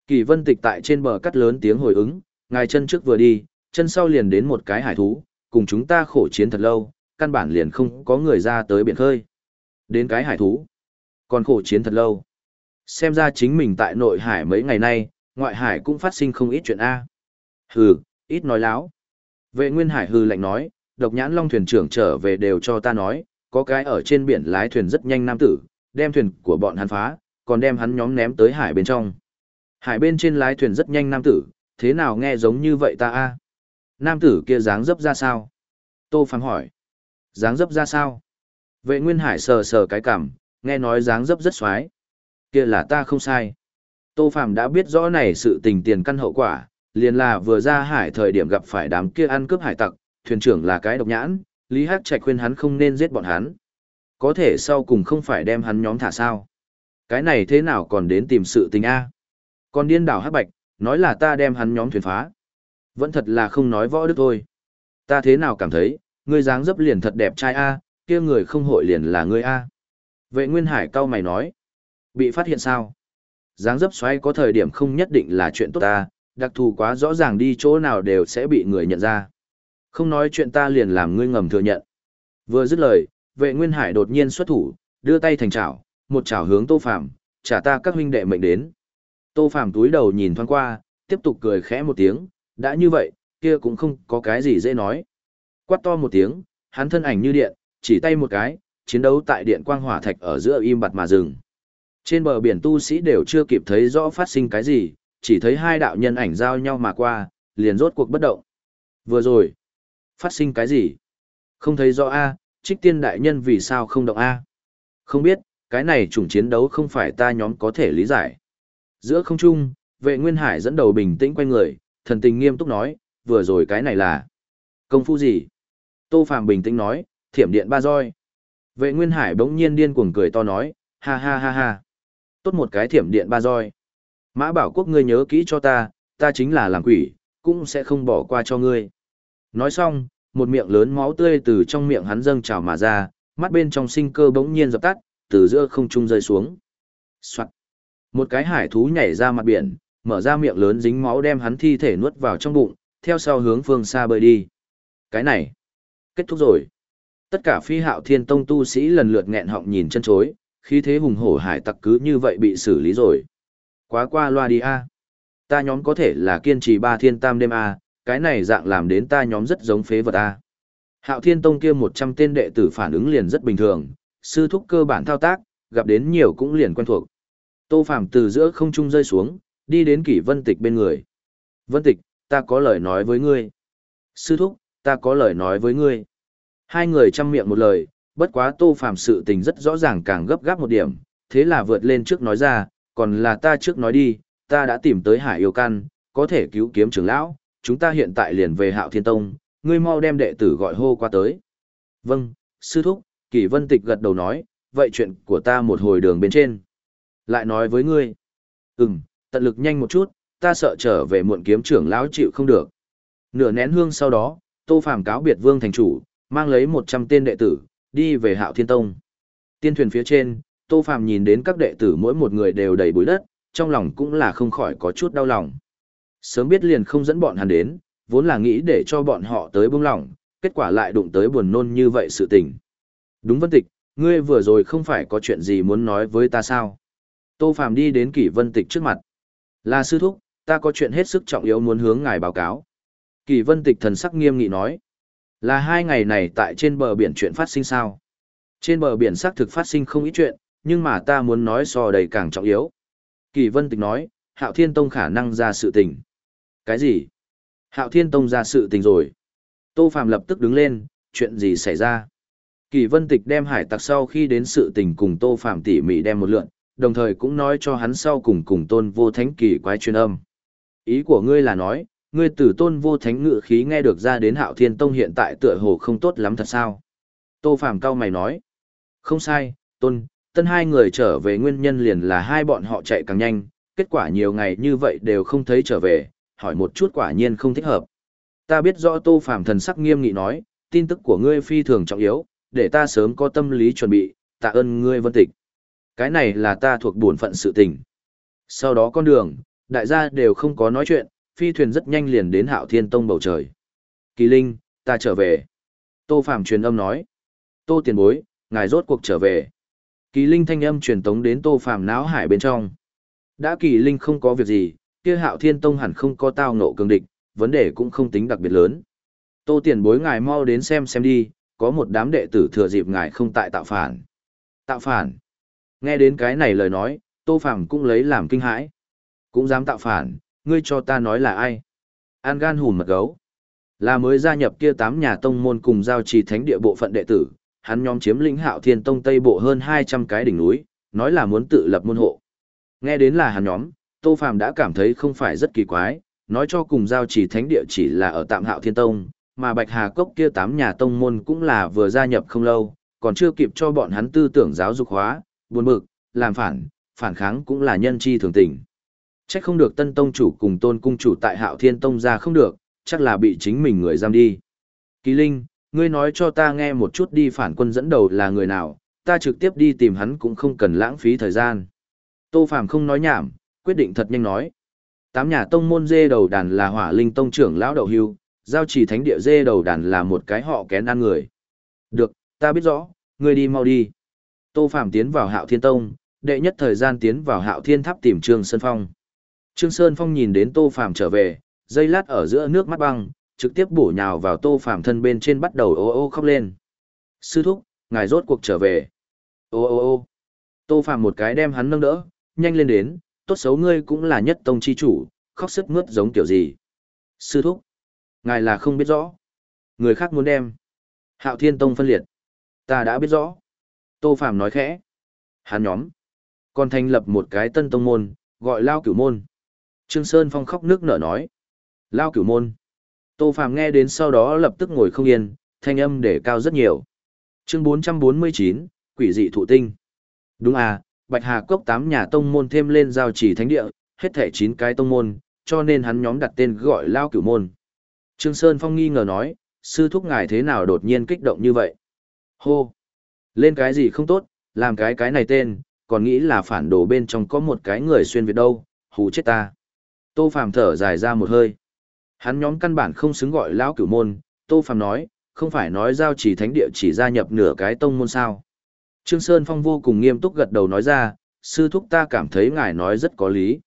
[SPEAKER 1] Kỳ vân tịch tại trên bờ cắt lớn tiếng hồi ứng, ngài chân trước vừa đi, chân sau liền đến một cái hải thú, cùng chúng ta khổ chiến thật lâu, căn bản liền không có người ra tới biển khơi. Đến cái hải thú, còn khổ chiến thật lâu. Xem ra chính mình tại nội hải mấy ngày nay, ngoại hải cũng phát sinh không ít chuyện A. Hừ, ít nói láo. Vệ Nguyên Hải hừ lạnh nói, độc nhãn long thuyền trưởng trở về đều cho ta nói, có cái ở trên biển lái thuyền rất nhanh nam tử, đem thuyền của bọn hắn phá, còn đem hắn nhóm ném tới hải bên trong. Hải bên trên lái thuyền rất nhanh nam tử, thế nào nghe giống như vậy ta a? Nam tử kia dáng dấp ra sao? Tô Phàm hỏi. Dáng dấp ra sao? Vệ Nguyên Hải sờ sờ cái cằm, nghe nói dáng dấp rất xoái. Kia là ta không sai. Tô Phàm đã biết rõ này sự tình tiền căn hậu quả, liền là vừa ra hải thời điểm gặp phải đám kia ăn cướp hải tặc, thuyền trưởng là cái độc nhãn, Lý Hắc Trạch khuyên hắn không nên giết bọn hắn. Có thể sau cùng không phải đem hắn nhóm thả sao. Cái này thế nào còn đến tìm sự tình A. Còn điên đảo Hắc Bạch, nói là ta đem hắn nhóm thuyền phá. Vẫn thật là không nói võ đức thôi. Ta thế nào cảm thấy, ngươi dáng dấp liền thật đẹp trai A, kia người không hội liền là ngươi A. Vệ Nguyên Hải cao mày nói. Bị phát hiện sao? dáng dấp xoay có thời điểm không nhất định là chuyện tốt ta, đặc thù quá rõ ràng đi chỗ nào đều sẽ bị người nhận ra. Không nói chuyện ta liền làm ngươi ngầm thừa nhận. Vừa dứt lời, vệ nguyên hải đột nhiên xuất thủ, đưa tay thành chảo, một chảo hướng tô phạm, trả ta các huynh đệ mệnh đến. Tô phạm túi đầu nhìn thoáng qua, tiếp tục cười khẽ một tiếng, đã như vậy, kia cũng không có cái gì dễ nói. Quát to một tiếng, hắn thân ảnh như điện, chỉ tay một cái, chiến đấu tại điện quang hỏa thạch ở giữa im bặt mà dừng. Trên bờ biển tu sĩ đều chưa kịp thấy rõ phát sinh cái gì, chỉ thấy hai đạo nhân ảnh giao nhau mà qua, liền rốt cuộc bất động. Vừa rồi, phát sinh cái gì? Không thấy rõ A, trích tiên đại nhân vì sao không động A? Không biết, cái này chủng chiến đấu không phải ta nhóm có thể lý giải. Giữa không trung, vệ nguyên hải dẫn đầu bình tĩnh quay người, thần tình nghiêm túc nói, vừa rồi cái này là công phu gì? Tô Phạm bình tĩnh nói, thiểm điện ba roi. Vệ nguyên hải bỗng nhiên điên cuồng cười to nói, ha ha ha ha. Tốt một cái thiểm điện ba roi. Mã bảo quốc ngươi nhớ kỹ cho ta, ta chính là làm quỷ, cũng sẽ không bỏ qua cho ngươi. Nói xong, một miệng lớn máu tươi từ trong miệng hắn dâng trào mà ra, mắt bên trong sinh cơ bỗng nhiên dập tắt, từ giữa không trung rơi xuống. Soạn. Một cái hải thú nhảy ra mặt biển, mở ra miệng lớn dính máu đem hắn thi thể nuốt vào trong bụng, theo sau hướng phương xa bơi đi. Cái này, kết thúc rồi. Tất cả phi hạo thiên tông tu sĩ lần lượt nghẹn họng nhìn chân chối, khí thế hùng hổ hải tặc cứ như vậy bị xử lý rồi. Quá qua loa đi a. Ta nhóm có thể là kiên trì ba thiên tam đêm a, cái này dạng làm đến ta nhóm rất giống phế vật a. Hạo Thiên Tông kia 100 tên đệ tử phản ứng liền rất bình thường, sư thúc cơ bản thao tác, gặp đến nhiều cũng liền quen thuộc. Tô Phàm từ giữa không trung rơi xuống, đi đến Kỷ Vân Tịch bên người. "Vân Tịch, ta có lời nói với ngươi." "Sư thúc, ta có lời nói với ngươi." Hai người chăm miệng một lời, bất quá tô phàm sự tình rất rõ ràng càng gấp gáp một điểm, thế là vượt lên trước nói ra, còn là ta trước nói đi, ta đã tìm tới hải yêu căn, có thể cứu kiếm trưởng lão, chúng ta hiện tại liền về hạo thiên tông, ngươi mau đem đệ tử gọi hô qua tới. Vâng, sư thúc, kỷ vân tịch gật đầu nói, vậy chuyện của ta một hồi đường bên trên. Lại nói với ngươi, ừm, tận lực nhanh một chút, ta sợ trở về muộn kiếm trưởng lão chịu không được. Nửa nén hương sau đó, tô phàm cáo biệt vương thành chủ, mang lấy 100 tên đệ tử, đi về hạo thiên tông. Tiên thuyền phía trên, Tô Phàm nhìn đến các đệ tử mỗi một người đều đầy bụi đất, trong lòng cũng là không khỏi có chút đau lòng. Sớm biết liền không dẫn bọn hắn đến, vốn là nghĩ để cho bọn họ tới buông lòng, kết quả lại đụng tới buồn nôn như vậy sự tình. Đúng Vân Tịch, ngươi vừa rồi không phải có chuyện gì muốn nói với ta sao? Tô Phàm đi đến Kỷ Vân Tịch trước mặt. Là sư thúc, ta có chuyện hết sức trọng yếu muốn hướng ngài báo cáo. Kỷ Vân Tịch thần sắc nghiêm nghị nói. Là hai ngày này tại trên bờ biển chuyện phát sinh sao? Trên bờ biển xác thực phát sinh không ít chuyện, nhưng mà ta muốn nói so đầy càng trọng yếu. Kỳ Vân Tịch nói, Hạo Thiên Tông khả năng ra sự tình. Cái gì? Hạo Thiên Tông ra sự tình rồi. Tô Phạm lập tức đứng lên, chuyện gì xảy ra? Kỳ Vân Tịch đem hải tặc sau khi đến sự tình cùng Tô Phạm tỉ mỉ đem một lượn, đồng thời cũng nói cho hắn sau cùng cùng tôn vô thánh kỳ quái truyền âm. Ý của ngươi là nói, Ngươi tử tôn vô thánh ngự khí nghe được ra đến hạo thiên tông hiện tại tựa hồ không tốt lắm thật sao? Tô Phạm cao mày nói. Không sai, tôn, tân hai người trở về nguyên nhân liền là hai bọn họ chạy càng nhanh, kết quả nhiều ngày như vậy đều không thấy trở về, hỏi một chút quả nhiên không thích hợp. Ta biết rõ Tô Phàm thần sắc nghiêm nghị nói, tin tức của ngươi phi thường trọng yếu, để ta sớm có tâm lý chuẩn bị, tạ ơn ngươi vân tịch. Cái này là ta thuộc bổn phận sự tình. Sau đó con đường, đại gia đều không có nói chuyện, phi thuyền rất nhanh liền đến hạo thiên tông bầu trời. Kỳ Linh, ta trở về. Tô Phạm truyền âm nói. Tô tiền bối, ngài rốt cuộc trở về. Kỳ Linh thanh âm truyền tống đến Tô Phạm náo hải bên trong. Đã Kỳ Linh không có việc gì, kia hạo thiên tông hẳn không có tao nộ cường địch, vấn đề cũng không tính đặc biệt lớn. Tô tiền bối ngài mau đến xem xem đi, có một đám đệ tử thừa dịp ngài không tại tạo phản. Tạo phản. Nghe đến cái này lời nói, Tô Phàm cũng lấy làm kinh hãi. Cũng dám tạo phản, ngươi cho ta nói là ai? An gan hùn mật gấu. Là mới gia nhập kia tám nhà tông môn cùng giao trì thánh địa bộ phận đệ tử, hắn nhóm chiếm lĩnh hạo thiên tông tây bộ hơn 200 cái đỉnh núi, nói là muốn tự lập môn hộ. Nghe đến là hắn nhóm, Tô Phàm đã cảm thấy không phải rất kỳ quái, nói cho cùng giao trì thánh địa chỉ là ở tạm hạo thiên tông, mà Bạch Hà Cốc kia tám nhà tông môn cũng là vừa gia nhập không lâu, còn chưa kịp cho bọn hắn tư tưởng giáo dục hóa, buồn bực, làm phản, phản kháng cũng là nhân chi thường tình. Chắc không được tân tông chủ cùng tôn cung chủ tại hạo thiên tông ra không được, chắc là bị chính mình người giam đi. Kỳ Linh, ngươi nói cho ta nghe một chút đi phản quân dẫn đầu là người nào, ta trực tiếp đi tìm hắn cũng không cần lãng phí thời gian. Tô Phàm không nói nhảm, quyết định thật nhanh nói. Tám nhà tông môn dê đầu đàn là hỏa linh tông trưởng lão đậu hưu, giao chỉ thánh địa dê đầu đàn là một cái họ kén ăn người. Được, ta biết rõ, ngươi đi mau đi. Tô Phạm tiến vào hạo thiên tông, đệ nhất thời gian tiến vào hạo thiên tháp tìm Trương Sơn Phong. Trương Sơn Phong nhìn đến Tô Phạm trở về, dây lát ở giữa nước mắt băng, trực tiếp bổ nhào vào Tô Phạm thân bên trên bắt đầu ô ô khóc lên. Sư thúc, ngài rốt cuộc trở về. Ô ô ô Tô Phạm một cái đem hắn nâng đỡ, nhanh lên đến, tốt xấu ngươi cũng là nhất tông chi chủ, khóc sức mướt giống kiểu gì. Sư thúc, ngài là không biết rõ. Người khác muốn đem. Hạo Thiên Tông phân liệt. Ta đã biết rõ. Tô Phạm nói khẽ. Hắn nhóm. Còn thành lập một cái tân tông môn, gọi Lao Cửu Môn. Trương Sơn Phong khóc nước nở nói. Lao Cửu Môn. Tô Phạm nghe đến sau đó lập tức ngồi không yên, thanh âm để cao rất nhiều. Chương 449, Quỷ dị thụ tinh. Đúng à, Bạch Hà Cốc tám nhà tông môn thêm lên giao chỉ thánh địa, hết thể chín cái tông môn, cho nên hắn nhóm đặt tên gọi Lao Cửu Môn. Trương Sơn Phong nghi ngờ nói, sư thúc ngài thế nào đột nhiên kích động như vậy? Hô! Lên cái gì không tốt, làm cái cái này tên, còn nghĩ là phản đồ bên trong có một cái người xuyên Việt đâu, hù chết ta. Tô Phàm thở dài ra một hơi. Hắn nhóm căn bản không xứng gọi lão cửu môn, Tô Phàm nói, không phải nói giao chỉ thánh địa chỉ gia nhập nửa cái tông môn sao. Trương Sơn Phong vô cùng nghiêm túc gật đầu nói ra, sư thúc ta cảm thấy ngài nói rất có lý.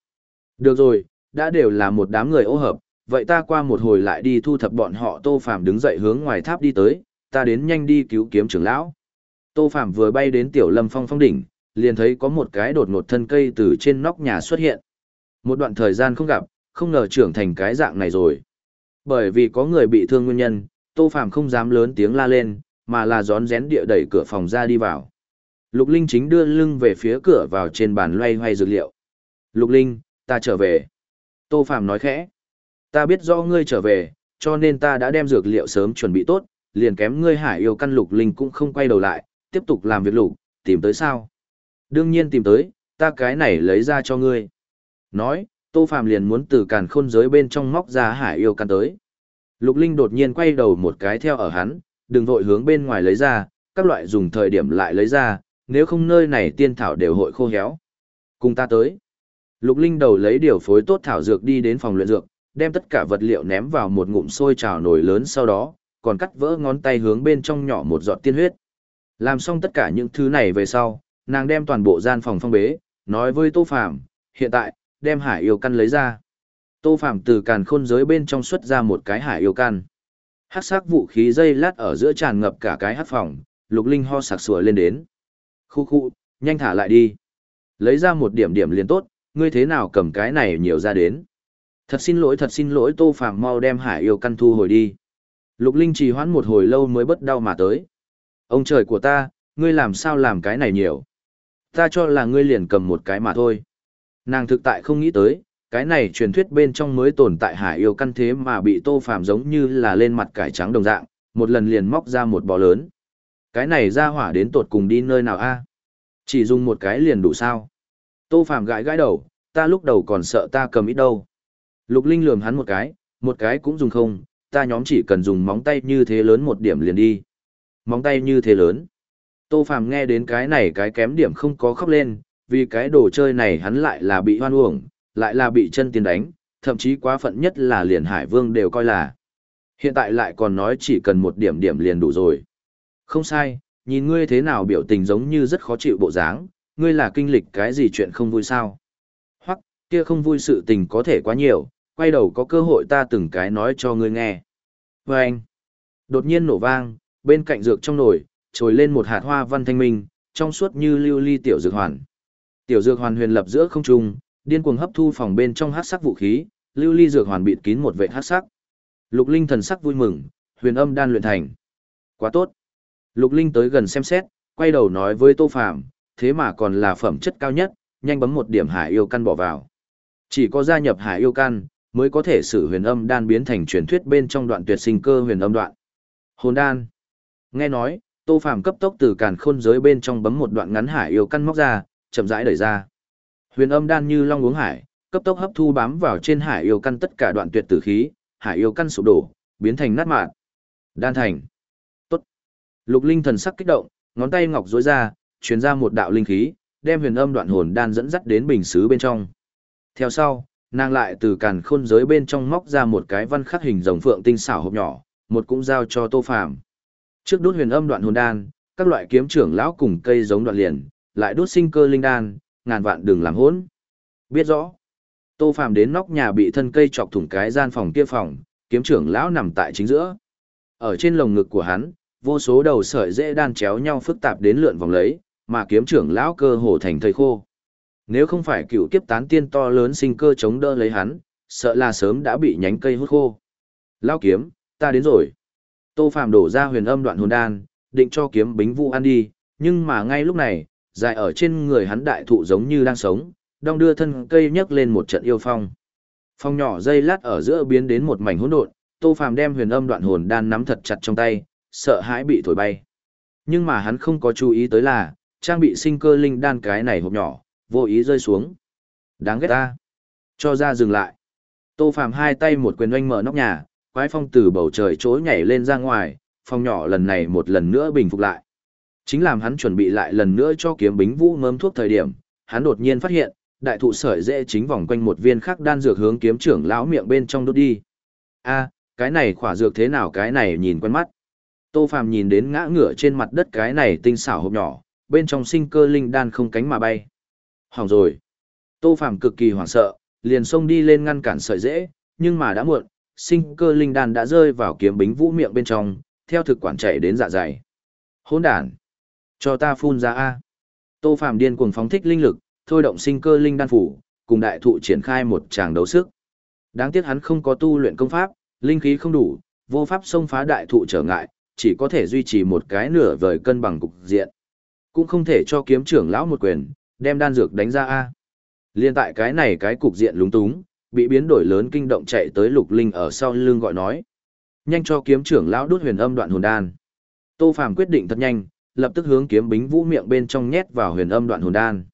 [SPEAKER 1] Được rồi, đã đều là một đám người ô hợp, vậy ta qua một hồi lại đi thu thập bọn họ Tô Phàm đứng dậy hướng ngoài tháp đi tới, ta đến nhanh đi cứu kiếm trưởng lão. Tô Phàm vừa bay đến tiểu lâm phong phong đỉnh, liền thấy có một cái đột ngột thân cây từ trên nóc nhà xuất hiện. Một đoạn thời gian không gặp, không ngờ trưởng thành cái dạng này rồi. Bởi vì có người bị thương nguyên nhân, Tô Phàm không dám lớn tiếng la lên, mà là gión rén địa đẩy cửa phòng ra đi vào. Lục Linh chính đưa lưng về phía cửa vào trên bàn loay hoay dược liệu. Lục Linh, ta trở về. Tô Phàm nói khẽ. Ta biết do ngươi trở về, cho nên ta đã đem dược liệu sớm chuẩn bị tốt, liền kém ngươi hải yêu căn Lục Linh cũng không quay đầu lại, tiếp tục làm việc lục, tìm tới sao? Đương nhiên tìm tới, ta cái này lấy ra cho ngươi. Nói, Tô Phàm liền muốn từ càn khôn giới bên trong móc ra hải yêu căn tới. Lục Linh đột nhiên quay đầu một cái theo ở hắn, đừng vội hướng bên ngoài lấy ra, các loại dùng thời điểm lại lấy ra, nếu không nơi này tiên thảo đều hội khô héo. Cùng ta tới. Lục Linh đầu lấy điều phối tốt thảo dược đi đến phòng luyện dược, đem tất cả vật liệu ném vào một ngụm sôi trào nồi lớn sau đó, còn cắt vỡ ngón tay hướng bên trong nhỏ một giọt tiên huyết. Làm xong tất cả những thứ này về sau, nàng đem toàn bộ gian phòng phong bế, nói với Tô Phàm, hiện tại, đem hải yêu căn lấy ra. Tô Phàm từ càn khôn giới bên trong xuất ra một cái hải yêu căn. Hắc sắc vũ khí dây lát ở giữa tràn ngập cả cái hắc phòng, Lục Linh ho sặc sủa lên đến. Khu khu, nhanh thả lại đi. Lấy ra một điểm điểm liền tốt, ngươi thế nào cầm cái này nhiều ra đến. Thật xin lỗi thật xin lỗi Tô Phàm mau đem hải yêu căn thu hồi đi. Lục Linh trì hoãn một hồi lâu mới bất đau mà tới. Ông trời của ta, ngươi làm sao làm cái này nhiều? Ta cho là ngươi liền cầm một cái mà thôi. Nàng thực tại không nghĩ tới, cái này truyền thuyết bên trong mới tồn tại hải yêu căn thế mà bị tô phàm giống như là lên mặt cải trắng đồng dạng, một lần liền móc ra một bò lớn. Cái này ra hỏa đến tột cùng đi nơi nào a? Chỉ dùng một cái liền đủ sao? Tô phàm gãi gãi đầu, ta lúc đầu còn sợ ta cầm ít đâu. Lục Linh lườm hắn một cái, một cái cũng dùng không, ta nhóm chỉ cần dùng móng tay như thế lớn một điểm liền đi. Móng tay như thế lớn. Tô Phàm nghe đến cái này cái kém điểm không có khóc lên, vì cái đồ chơi này hắn lại là bị hoan uổng, lại là bị chân tiền đánh, thậm chí quá phận nhất là liền Hải Vương đều coi là. Hiện tại lại còn nói chỉ cần một điểm điểm liền đủ rồi. Không sai, nhìn ngươi thế nào biểu tình giống như rất khó chịu bộ dáng, ngươi là kinh lịch cái gì chuyện không vui sao? Hoặc, kia không vui sự tình có thể quá nhiều, quay đầu có cơ hội ta từng cái nói cho ngươi nghe. Và anh, đột nhiên nổ vang, bên cạnh dược trong nồi, trồi lên một hạt hoa văn thanh minh, trong suốt như lưu ly tiểu dược hoàn. Tiểu dược hoàn huyền lập giữa không trung, điên cuồng hấp thu phòng bên trong hắc sắc vũ khí, lưu ly dược hoàn bịt kín một vệ hắc sắc. Lục Linh thần sắc vui mừng, huyền âm đan luyện thành. Quá tốt. Lục Linh tới gần xem xét, quay đầu nói với Tô Phàm, thế mà còn là phẩm chất cao nhất, nhanh bấm một điểm hải yêu căn bỏ vào. Chỉ có gia nhập hải yêu căn, mới có thể sử huyền âm đan biến thành truyền thuyết bên trong đoạn tuyệt sinh cơ huyền âm đoạn. Hồn đan. Nghe nói, Tô Phàm cấp tốc từ càn khôn giới bên trong bấm một đoạn ngắn hải yêu căn móc ra, chậm rãi đẩy ra. Huyền âm đan như long uống hải, cấp tốc hấp thu bám vào trên hải yêu căn tất cả đoạn tuyệt tử khí, hải yêu căn sụp đổ, biến thành nát mạn. Đan thành. Tốt. Lục Linh thần sắc kích động, ngón tay ngọc duỗi ra, truyền ra một đạo linh khí, đem huyền âm đoạn hồn đan dẫn dắt đến bình sứ bên trong. Theo sau, nàng lại từ càn khôn giới bên trong móc ra một cái văn khắc hình rồng phượng tinh xảo hộp nhỏ, một cũng giao cho Tô Phàm. Trước đốt huyền âm đoạn hồn đan, các loại kiếm trưởng lão cùng cây giống đoạn liền, lại đốt sinh cơ linh đan, ngàn vạn đừng làm hỗn. Biết rõ. Tô Phàm đến nóc nhà bị thân cây chọc thủng cái gian phòng kia phòng, kiếm trưởng lão nằm tại chính giữa. Ở trên lồng ngực của hắn, vô số đầu sợi dễ đan chéo nhau phức tạp đến lượn vòng lấy, mà kiếm trưởng lão cơ hồ thành thây khô. Nếu không phải cựu kiếp tán tiên to lớn sinh cơ chống đỡ lấy hắn, sợ là sớm đã bị nhánh cây hút khô. Lao kiếm, ta đến rồi. Tô Phạm đổ ra huyền âm đoạn hồn đan, định cho kiếm bính vũ ăn đi, nhưng mà ngay lúc này, dài ở trên người hắn đại thụ giống như đang sống, đong đưa thân cây nhấc lên một trận yêu phong. Phong nhỏ dây lát ở giữa biến đến một mảnh hỗn độn, Tô Phàm đem huyền âm đoạn hồn đan nắm thật chặt trong tay, sợ hãi bị thổi bay. Nhưng mà hắn không có chú ý tới là, trang bị sinh cơ linh đan cái này hộp nhỏ, vô ý rơi xuống. Đáng ghét ta. Cho ra dừng lại. Tô Phạm hai tay một quyền oanh mở nóc nhà, quái phong từ bầu trời chối nhảy lên ra ngoài, phong nhỏ lần này một lần nữa bình phục lại. Chính làm hắn chuẩn bị lại lần nữa cho kiếm bính vũ mớm thuốc thời điểm, hắn đột nhiên phát hiện, đại thụ sợi dễ chính vòng quanh một viên khắc đan dược hướng kiếm trưởng lão miệng bên trong đốt đi. A, cái này khỏa dược thế nào cái này nhìn quen mắt. Tô Phàm nhìn đến ngã ngửa trên mặt đất cái này tinh xảo hộp nhỏ, bên trong sinh cơ linh đan không cánh mà bay. Hỏng rồi. Tô Phàm cực kỳ hoảng sợ, liền xông đi lên ngăn cản sợi dễ, nhưng mà đã muộn, sinh cơ linh đan đã rơi vào kiếm bính vũ miệng bên trong, theo thực quản chạy đến dạ dày. Hỗn đản, cho ta phun ra a. Tô Phàm điên cuồng phóng thích linh lực, thôi động sinh cơ linh đan phủ, cùng đại thụ triển khai một tràng đấu sức. Đáng tiếc hắn không có tu luyện công pháp, linh khí không đủ, vô pháp xông phá đại thụ trở ngại, chỉ có thể duy trì một cái nửa vời cân bằng cục diện. Cũng không thể cho kiếm trưởng lão một quyền, đem đan dược đánh ra a. Liên tại cái này cái cục diện lúng túng, bị biến đổi lớn kinh động chạy tới lục linh ở sau lưng gọi nói. Nhanh cho kiếm trưởng lão đốt huyền âm đoạn hồn đan. Tô Phàm quyết định thật nhanh, lập tức hướng kiếm bính vũ miệng bên trong nhét vào huyền âm đoạn hồn đan.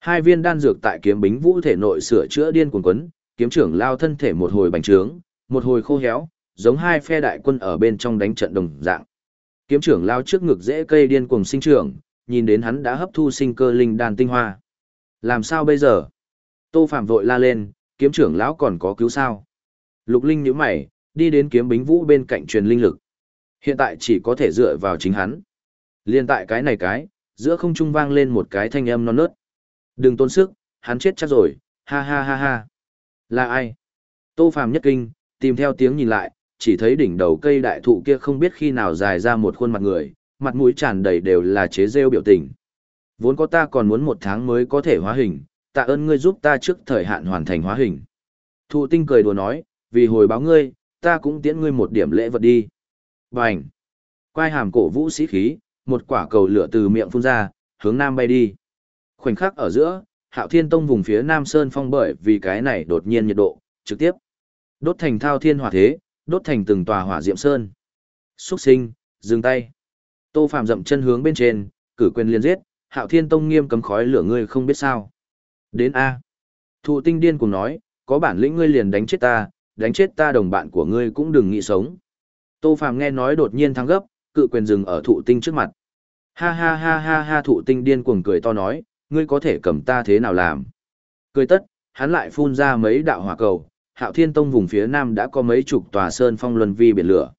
[SPEAKER 1] Hai viên đan dược tại kiếm bính vũ thể nội sửa chữa điên cuồng quấn, kiếm trưởng lao thân thể một hồi bành trướng, một hồi khô héo, giống hai phe đại quân ở bên trong đánh trận đồng dạng. Kiếm trưởng lao trước ngực dễ cây điên cuồng sinh trưởng, nhìn đến hắn đã hấp thu sinh cơ linh đan tinh hoa. Làm sao bây giờ? Tô Phạm vội la lên, kiếm trưởng lão còn có cứu sao? Lục Linh nhíu mày, đi đến kiếm bính vũ bên cạnh truyền linh lực. Hiện tại chỉ có thể dựa vào chính hắn. Liên tại cái này cái, giữa không trung vang lên một cái thanh âm non nớt. Đừng tốn sức, hắn chết chắc rồi, ha ha ha ha. Là ai? Tô Phạm nhất kinh, tìm theo tiếng nhìn lại, chỉ thấy đỉnh đầu cây đại thụ kia không biết khi nào dài ra một khuôn mặt người, mặt mũi tràn đầy đều là chế rêu biểu tình. Vốn có ta còn muốn một tháng mới có thể hóa hình, tạ ơn ngươi giúp ta trước thời hạn hoàn thành hóa hình. Thụ tinh cười đùa nói, vì hồi báo ngươi, ta cũng tiễn ngươi một điểm lễ vật đi. Bành! Quai hàm cổ vũ sĩ khí, một quả cầu lửa từ miệng phun ra, hướng nam bay đi. Khoảnh khắc ở giữa, Hạo Thiên Tông vùng phía Nam Sơn phong bởi vì cái này đột nhiên nhiệt độ, trực tiếp đốt thành thao thiên hỏa thế, đốt thành từng tòa hỏa diệm sơn. Xuất sinh, dừng tay. Tô Phạm dậm chân hướng bên trên, cử quyền liên giết, Hạo Thiên Tông nghiêm cấm khói lửa ngươi không biết sao. Đến A. Thụ tinh điên cùng nói, có bản lĩnh ngươi liền đánh chết ta, đánh chết ta đồng bạn của ngươi cũng đừng nghĩ sống. Tô Phạm nghe nói đột nhiên thăng gấp, cự quyền dừng ở thụ tinh trước mặt. Ha ha ha ha ha thụ tinh điên cuồng cười to nói, ngươi có thể cầm ta thế nào làm. Cười tất, hắn lại phun ra mấy đạo hỏa cầu, hạo thiên tông vùng phía nam đã có mấy chục tòa sơn phong luân vi biển lửa.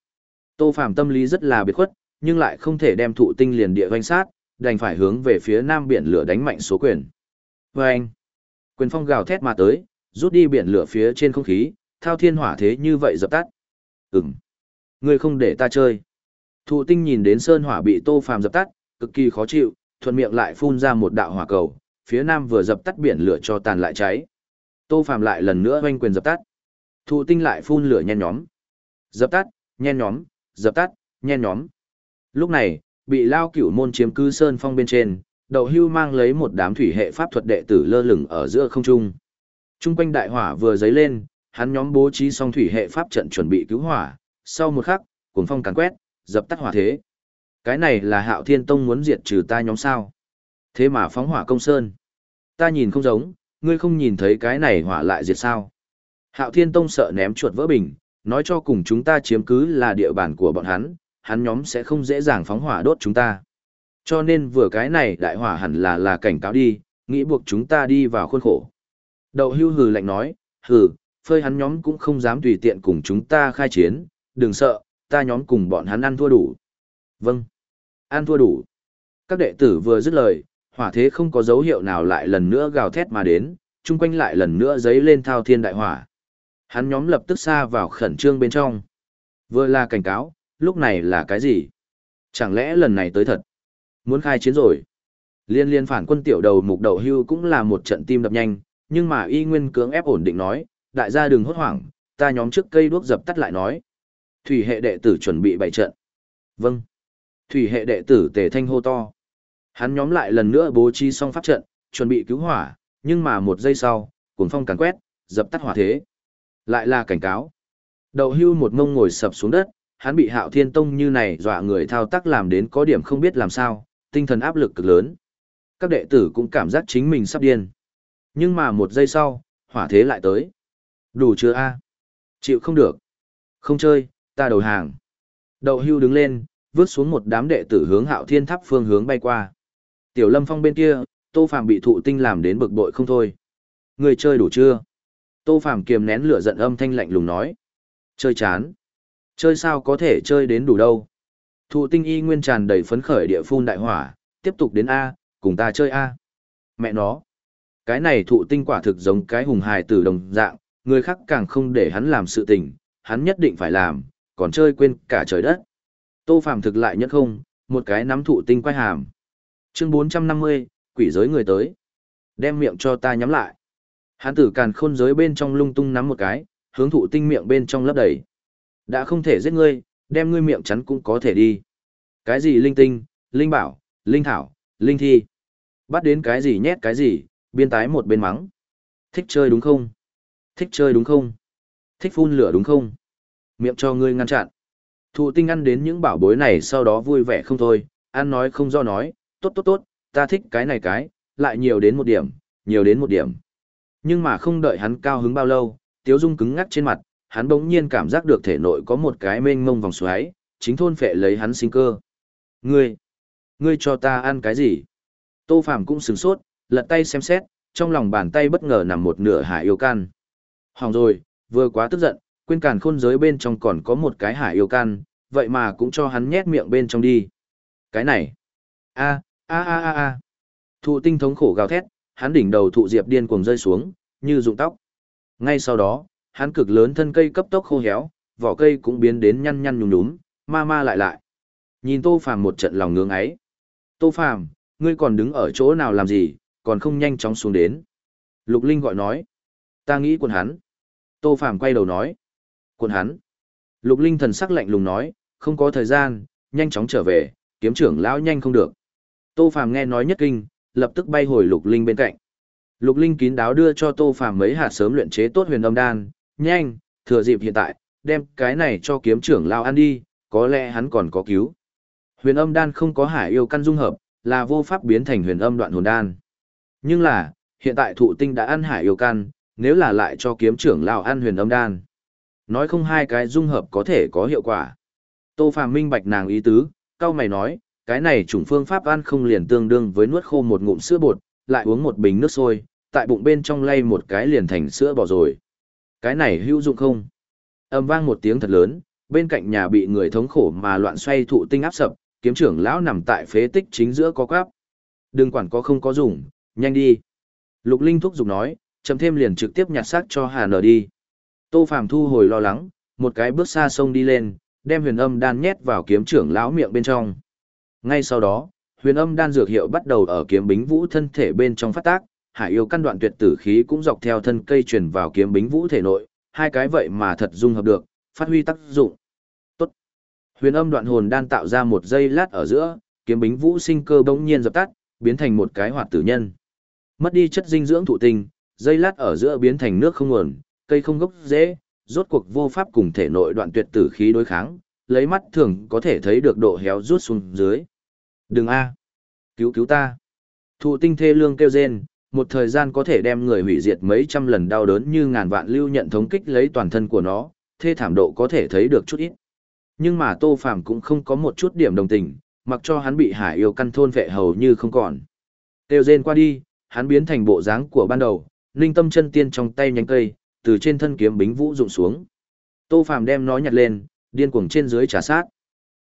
[SPEAKER 1] Tô Phàm tâm lý rất là biệt khuất, nhưng lại không thể đem thụ tinh liền địa doanh sát, đành phải hướng về phía nam biển lửa đánh mạnh số quyền. Vâng! Quyền phong gào thét mà tới, rút đi biển lửa phía trên không khí, thao thiên hỏa thế như vậy dập tắt. Ừm! Ngươi không để ta chơi. Thụ tinh nhìn đến sơn hỏa bị Tô Phàm dập tắt, cực kỳ khó chịu, thuận miệng lại phun ra một đạo hỏa cầu, phía nam vừa dập tắt biển lửa cho tàn lại cháy. Tô Phàm lại lần nữa oanh quyền dập tắt. Thụ tinh lại phun lửa nhen nhóm. Dập tắt, nhen nhóm, dập tắt, nhen nhóm. Lúc này, bị lao cửu môn chiếm cư sơn phong bên trên, đậu hưu mang lấy một đám thủy hệ pháp thuật đệ tử lơ lửng ở giữa không trung. Trung quanh đại hỏa vừa dấy lên, hắn nhóm bố trí xong thủy hệ pháp trận chuẩn bị cứu hỏa, sau một khắc, cuồng phong càn quét, dập tắt hỏa thế. Cái này là Hạo Thiên Tông muốn diệt trừ ta nhóm sao? Thế mà phóng hỏa công sơn. Ta nhìn không giống, ngươi không nhìn thấy cái này hỏa lại diệt sao? Hạo Thiên Tông sợ ném chuột vỡ bình, nói cho cùng chúng ta chiếm cứ là địa bàn của bọn hắn, hắn nhóm sẽ không dễ dàng phóng hỏa đốt chúng ta. Cho nên vừa cái này đại hỏa hẳn là là cảnh cáo đi, nghĩ buộc chúng ta đi vào khuôn khổ. Đậu hưu hừ lạnh nói, hừ, phơi hắn nhóm cũng không dám tùy tiện cùng chúng ta khai chiến, đừng sợ, ta nhóm cùng bọn hắn ăn thua đủ. Vâng, ăn thua đủ. Các đệ tử vừa dứt lời, hỏa thế không có dấu hiệu nào lại lần nữa gào thét mà đến, chung quanh lại lần nữa giấy lên thao thiên đại hỏa. Hắn nhóm lập tức xa vào khẩn trương bên trong. Vừa là cảnh cáo, lúc này là cái gì? Chẳng lẽ lần này tới thật? Muốn khai chiến rồi? Liên liên phản quân tiểu đầu mục đầu hưu cũng là một trận tim đập nhanh, nhưng mà y nguyên cưỡng ép ổn định nói, đại gia đừng hốt hoảng, ta nhóm trước cây đuốc dập tắt lại nói. Thủy hệ đệ tử chuẩn bị bày trận. Vâng. Thủy hệ đệ tử tề thanh hô to. Hắn nhóm lại lần nữa bố trí xong pháp trận, chuẩn bị cứu hỏa, nhưng mà một giây sau, cuồng phong càn quét, dập tắt hỏa thế. Lại là cảnh cáo. Đậu hưu một ngông ngồi sập xuống đất, hắn bị hạo thiên tông như này dọa người thao tác làm đến có điểm không biết làm sao, tinh thần áp lực cực lớn. Các đệ tử cũng cảm giác chính mình sắp điên. Nhưng mà một giây sau, hỏa thế lại tới. Đủ chưa a? Chịu không được. Không chơi, ta đầu hàng. Đậu hưu đứng lên, vứt xuống một đám đệ tử hướng hạo thiên tháp phương hướng bay qua. Tiểu lâm phong bên kia, tô phàm bị thụ tinh làm đến bực bội không thôi. Người chơi đủ chưa? Tô phàm kiềm nén lửa giận âm thanh lạnh lùng nói. Chơi chán. Chơi sao có thể chơi đến đủ đâu. Thụ tinh y nguyên tràn đầy phấn khởi địa phun đại hỏa, tiếp tục đến A, cùng ta chơi A. Mẹ nó. Cái này thụ tinh quả thực giống cái hùng hài tử đồng dạng, người khác càng không để hắn làm sự tình, hắn nhất định phải làm, còn chơi quên cả trời đất. Tô Phạm thực lại nhất không, một cái nắm thụ tinh quay hàm. Chương 450, quỷ giới người tới. Đem miệng cho ta nhắm lại. Hắn tử càn khôn giới bên trong lung tung nắm một cái, hướng thụ tinh miệng bên trong lấp đầy. Đã không thể giết ngươi, đem ngươi miệng chắn cũng có thể đi. Cái gì linh tinh, linh bảo, linh thảo, linh thi. Bắt đến cái gì nhét cái gì, biên tái một bên mắng. Thích chơi đúng không? Thích chơi đúng không? Thích phun lửa đúng không? Miệng cho ngươi ngăn chặn. Thụ tinh ăn đến những bảo bối này sau đó vui vẻ không thôi, ăn nói không do nói, tốt tốt tốt, ta thích cái này cái, lại nhiều đến một điểm, nhiều đến một điểm. Nhưng mà không đợi hắn cao hứng bao lâu, Tiếu Dung cứng ngắc trên mặt, hắn bỗng nhiên cảm giác được thể nội có một cái mênh mông vòng xoáy, chính thôn phệ lấy hắn sinh cơ. Ngươi, ngươi cho ta ăn cái gì? Tô Phàm cũng sửng sốt, lật tay xem xét, trong lòng bàn tay bất ngờ nằm một nửa hải yêu can. Hỏng rồi, vừa quá tức giận, quên càn khôn giới bên trong còn có một cái hải yêu can, vậy mà cũng cho hắn nhét miệng bên trong đi. Cái này, a a a a a thụ tinh thống khổ gào thét hắn đỉnh đầu thụ diệp điên cuồng rơi xuống như rụng tóc ngay sau đó hắn cực lớn thân cây cấp tốc khô héo vỏ cây cũng biến đến nhăn nhăn nhúm nhúm ma ma lại lại. Nhìn tô phàm một trận lòng ngưỡng ấy. Tô phàm ngươi còn đứng ở chỗ nào làm gì còn không nhanh chóng xuống đến? Lục linh gọi nói. Ta nghĩ quần hắn. Tô phàm quay đầu nói. Quần hắn? Lục linh thần sắc lạnh lùng nói. Không có thời gian nhanh chóng trở về kiếm trưởng lão nhanh không được. Tô Phàm nghe nói nhất kinh, lập tức bay hồi Lục Linh bên cạnh. Lục Linh kín đáo đưa cho Tô Phàm mấy hạt sớm luyện chế tốt huyền âm đan, nhanh, thừa dịp hiện tại, đem cái này cho kiếm trưởng lao ăn đi, có lẽ hắn còn có cứu. Huyền âm đan không có hải yêu căn dung hợp, là vô pháp biến thành huyền âm đoạn hồn đan. Nhưng là, hiện tại thụ tinh đã ăn hải yêu căn, nếu là lại cho kiếm trưởng lao ăn huyền âm đan. Nói không hai cái dung hợp có thể có hiệu quả. Tô Phàm minh bạch nàng ý tứ, cao mày nói, cái này chủng phương pháp ăn không liền tương đương với nuốt khô một ngụm sữa bột, lại uống một bình nước sôi, tại bụng bên trong lay một cái liền thành sữa bò rồi. Cái này hữu dụng không? Âm vang một tiếng thật lớn, bên cạnh nhà bị người thống khổ mà loạn xoay thụ tinh áp sập, kiếm trưởng lão nằm tại phế tích chính giữa có quáp. Đừng quản có không có dùng, nhanh đi. Lục Linh thúc giục nói, chậm thêm liền trực tiếp nhặt xác cho Hà nở đi. Tô Phàm thu hồi lo lắng, một cái bước xa sông đi lên, đem huyền âm đan nhét vào kiếm trưởng lão miệng bên trong. Ngay sau đó, huyền âm đan dược hiệu bắt đầu ở kiếm bính vũ thân thể bên trong phát tác, hải yêu căn đoạn tuyệt tử khí cũng dọc theo thân cây truyền vào kiếm bính vũ thể nội, hai cái vậy mà thật dung hợp được, phát huy tác dụng. Tốt. Huyền âm đoạn hồn đan tạo ra một giây lát ở giữa, kiếm bính vũ sinh cơ bỗng nhiên dập tắt, biến thành một cái hoạt tử nhân. Mất đi chất dinh dưỡng thụ tinh, dây lát ở giữa biến thành nước không nguồn, cây không gốc dễ, rốt cuộc vô pháp cùng thể nội đoạn tuyệt tử khí đối kháng, lấy mắt thường có thể thấy được độ héo rút xuống dưới. Đừng a, cứu cứu ta. Thụ tinh thê lương kêu rên, một thời gian có thể đem người hủy diệt mấy trăm lần đau đớn như ngàn vạn lưu nhận thống kích lấy toàn thân của nó, thê thảm độ có thể thấy được chút ít. Nhưng mà Tô Phàm cũng không có một chút điểm đồng tình, mặc cho hắn bị hải yêu căn thôn vệ hầu như không còn. Tiêu rên qua đi, hắn biến thành bộ dáng của ban đầu, linh tâm chân tiên trong tay nhánh cây, từ trên thân kiếm bính vũ rụng xuống. Tô Phàm đem nó nhặt lên, điên cuồng trên dưới trả sát.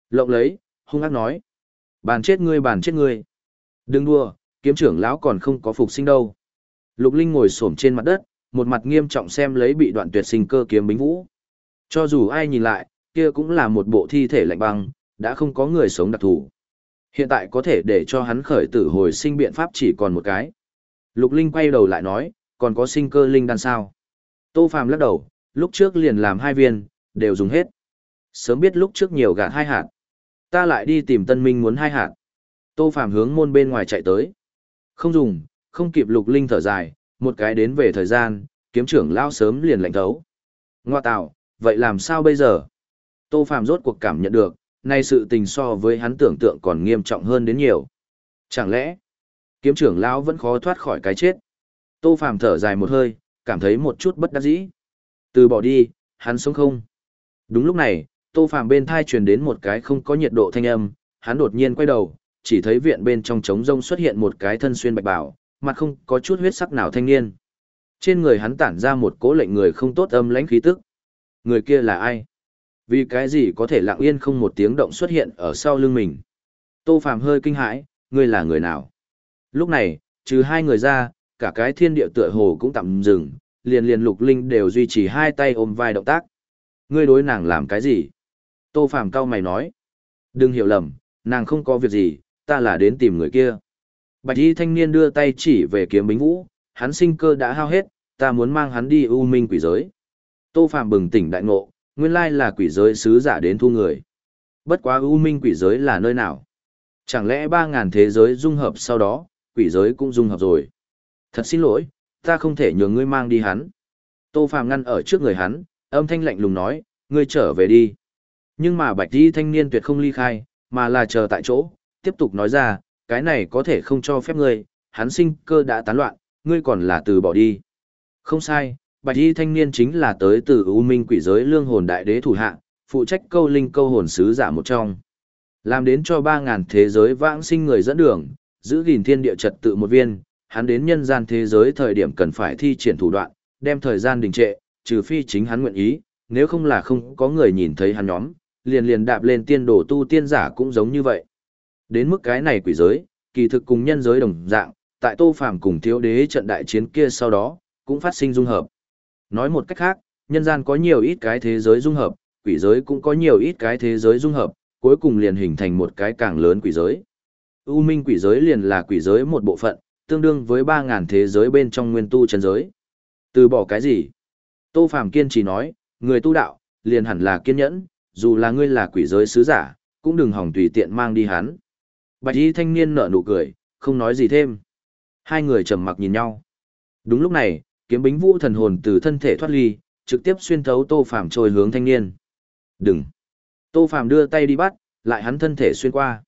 [SPEAKER 1] Lộng lấy, hung ác nói. Bàn chết ngươi bàn chết ngươi. Đừng đua, kiếm trưởng lão còn không có phục sinh đâu. Lục Linh ngồi xổm trên mặt đất, một mặt nghiêm trọng xem lấy bị đoạn tuyệt sinh cơ kiếm bính vũ. Cho dù ai nhìn lại, kia cũng là một bộ thi thể lạnh băng, đã không có người sống đặc thù. Hiện tại có thể để cho hắn khởi tử hồi sinh biện pháp chỉ còn một cái. Lục Linh quay đầu lại nói, còn có sinh cơ linh đan sao? Tô Phàm lắc đầu, lúc trước liền làm hai viên, đều dùng hết. Sớm biết lúc trước nhiều gạt hai hạt. Ta lại đi tìm Tân Minh muốn hai hạt. Tô Phàm hướng môn bên ngoài chạy tới. Không dùng, không kịp Lục Linh thở dài, một cái đến về thời gian, kiếm trưởng lao sớm liền lạnh thấu. Ngoa tạo, vậy làm sao bây giờ? Tô Phàm rốt cuộc cảm nhận được, nay sự tình so với hắn tưởng tượng còn nghiêm trọng hơn đến nhiều. Chẳng lẽ, kiếm trưởng lão vẫn khó thoát khỏi cái chết? Tô Phàm thở dài một hơi, cảm thấy một chút bất đắc dĩ. Từ bỏ đi, hắn sống không? Đúng lúc này, Tô Phàm bên thai truyền đến một cái không có nhiệt độ thanh âm, hắn đột nhiên quay đầu, chỉ thấy viện bên trong trống rông xuất hiện một cái thân xuyên bạch bảo, mặt không có chút huyết sắc nào thanh niên. Trên người hắn tản ra một cỗ lệnh người không tốt âm lãnh khí tức. Người kia là ai? Vì cái gì có thể lặng yên không một tiếng động xuất hiện ở sau lưng mình? Tô Phàm hơi kinh hãi, ngươi là người nào? Lúc này, trừ hai người ra, cả cái thiên địa tựa hồ cũng tạm dừng, liền liền lục linh đều duy trì hai tay ôm vai động tác. Ngươi đối nàng làm cái gì? Tô Phàm cao mày nói. Đừng hiểu lầm, nàng không có việc gì, ta là đến tìm người kia. Bạch y thanh niên đưa tay chỉ về kiếm bính vũ, hắn sinh cơ đã hao hết, ta muốn mang hắn đi u minh quỷ giới. Tô Phạm bừng tỉnh đại ngộ, nguyên lai là quỷ giới sứ giả đến thu người. Bất quá u minh quỷ giới là nơi nào? Chẳng lẽ ba ngàn thế giới dung hợp sau đó, quỷ giới cũng dung hợp rồi? Thật xin lỗi, ta không thể nhường ngươi mang đi hắn. Tô Phạm ngăn ở trước người hắn, âm thanh lạnh lùng nói, ngươi trở về đi. Nhưng mà bạch y thanh niên tuyệt không ly khai, mà là chờ tại chỗ, tiếp tục nói ra, cái này có thể không cho phép ngươi, hắn sinh cơ đã tán loạn, ngươi còn là từ bỏ đi. Không sai, bạch y thanh niên chính là tới từ U Minh quỷ giới lương hồn đại đế thủ hạ, phụ trách câu linh câu hồn sứ giả một trong. Làm đến cho 3.000 thế giới vãng sinh người dẫn đường, giữ gìn thiên địa trật tự một viên, hắn đến nhân gian thế giới thời điểm cần phải thi triển thủ đoạn, đem thời gian đình trệ, trừ phi chính hắn nguyện ý, nếu không là không có người nhìn thấy hắn nhóm, liền liền đạp lên tiên đồ tu tiên giả cũng giống như vậy. Đến mức cái này quỷ giới, kỳ thực cùng nhân giới đồng dạng, tại Tô Phàm cùng Thiếu Đế trận đại chiến kia sau đó, cũng phát sinh dung hợp. Nói một cách khác, nhân gian có nhiều ít cái thế giới dung hợp, quỷ giới cũng có nhiều ít cái thế giới dung hợp, cuối cùng liền hình thành một cái càng lớn quỷ giới. U Minh quỷ giới liền là quỷ giới một bộ phận, tương đương với 3000 thế giới bên trong nguyên tu chân giới. Từ bỏ cái gì? Tô Phàm kiên trì nói, người tu đạo, liền hẳn là kiên nhẫn, dù là ngươi là quỷ giới sứ giả, cũng đừng hỏng tùy tiện mang đi hắn. Bạch y thanh niên nở nụ cười, không nói gì thêm. Hai người trầm mặc nhìn nhau. Đúng lúc này, kiếm bính vũ thần hồn từ thân thể thoát ly, trực tiếp xuyên thấu Tô Phàm trôi hướng thanh niên. Đừng! Tô Phàm đưa tay đi bắt, lại hắn thân thể xuyên qua.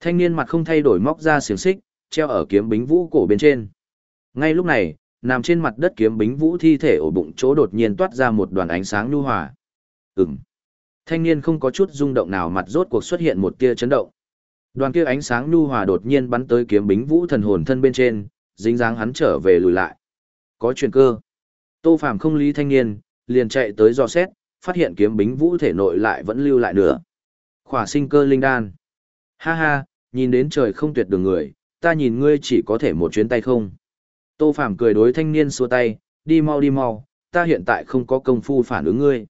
[SPEAKER 1] Thanh niên mặt không thay đổi móc ra xiềng xích, treo ở kiếm bính vũ cổ bên trên. Ngay lúc này, nằm trên mặt đất kiếm bính vũ thi thể ổ bụng chỗ đột nhiên toát ra một đoàn ánh sáng nhu hòa. Ừm. Thanh niên không có chút rung động nào mặt rốt cuộc xuất hiện một tia chấn động. Đoàn kia ánh sáng nhu hòa đột nhiên bắn tới kiếm bính vũ thần hồn thân bên trên, dính dáng hắn trở về lùi lại. Có chuyện cơ. Tô Phàm không lý thanh niên, liền chạy tới dò xét, phát hiện kiếm bính vũ thể nội lại vẫn lưu lại nữa. Khỏa sinh cơ linh đan. Ha ha, nhìn đến trời không tuyệt đường người, ta nhìn ngươi chỉ có thể một chuyến tay không. Tô Phàm cười đối thanh niên xua tay, đi mau đi mau, ta hiện tại không có công phu phản ứng ngươi.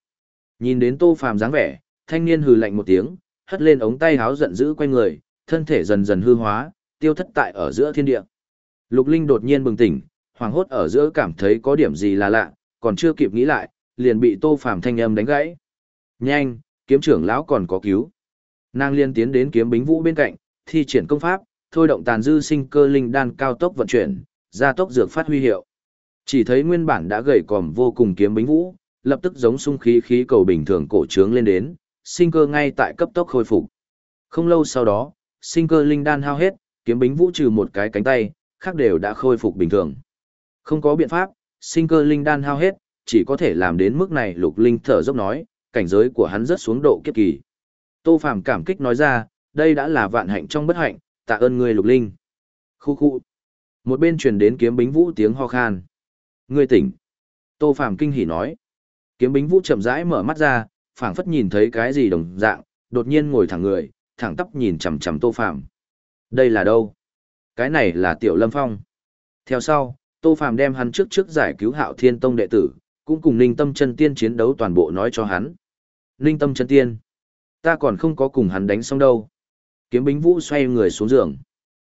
[SPEAKER 1] Nhìn đến Tô Phàm dáng vẻ, thanh niên hừ lạnh một tiếng, hất lên ống tay háo giận dữ quay người, thân thể dần dần hư hóa, tiêu thất tại ở giữa thiên địa. Lục Linh đột nhiên bừng tỉnh, hoàng hốt ở giữa cảm thấy có điểm gì là lạ, còn chưa kịp nghĩ lại, liền bị Tô Phàm thanh âm đánh gãy. "Nhanh, kiếm trưởng lão còn có cứu." Nàng liên tiến đến kiếm bính vũ bên cạnh, thi triển công pháp, thôi động tàn dư sinh cơ linh đan cao tốc vận chuyển, gia tốc dược phát huy hiệu. Chỉ thấy nguyên bản đã gầy còm vô cùng kiếm bính vũ, lập tức giống xung khí khí cầu bình thường cổ trướng lên đến, sinh cơ ngay tại cấp tốc khôi phục. Không lâu sau đó, sinh cơ linh đan hao hết, kiếm bính vũ trừ một cái cánh tay, khác đều đã khôi phục bình thường. Không có biện pháp, sinh cơ linh đan hao hết, chỉ có thể làm đến mức này lục linh thở dốc nói, cảnh giới của hắn rất xuống độ kiếp kỳ. Tô Phàm cảm kích nói ra, đây đã là vạn hạnh trong bất hạnh, tạ ơn ngươi lục linh. Khu khu. Một bên truyền đến kiếm bính vũ tiếng ho khan. Ngươi tỉnh. Tô Phàm kinh hỉ nói. Kiếm bính vũ chậm rãi mở mắt ra, phảng phất nhìn thấy cái gì đồng dạng, đột nhiên ngồi thẳng người, thẳng tắp nhìn chằm chằm Tô Phàm. Đây là đâu? Cái này là Tiểu Lâm Phong. Theo sau, Tô Phàm đem hắn trước trước giải cứu Hạo Thiên Tông đệ tử, cũng cùng Ninh Tâm Chân Tiên chiến đấu toàn bộ nói cho hắn. Ninh Tâm Chân Tiên, ta còn không có cùng hắn đánh xong đâu. Kiếm Bính Vũ xoay người xuống giường.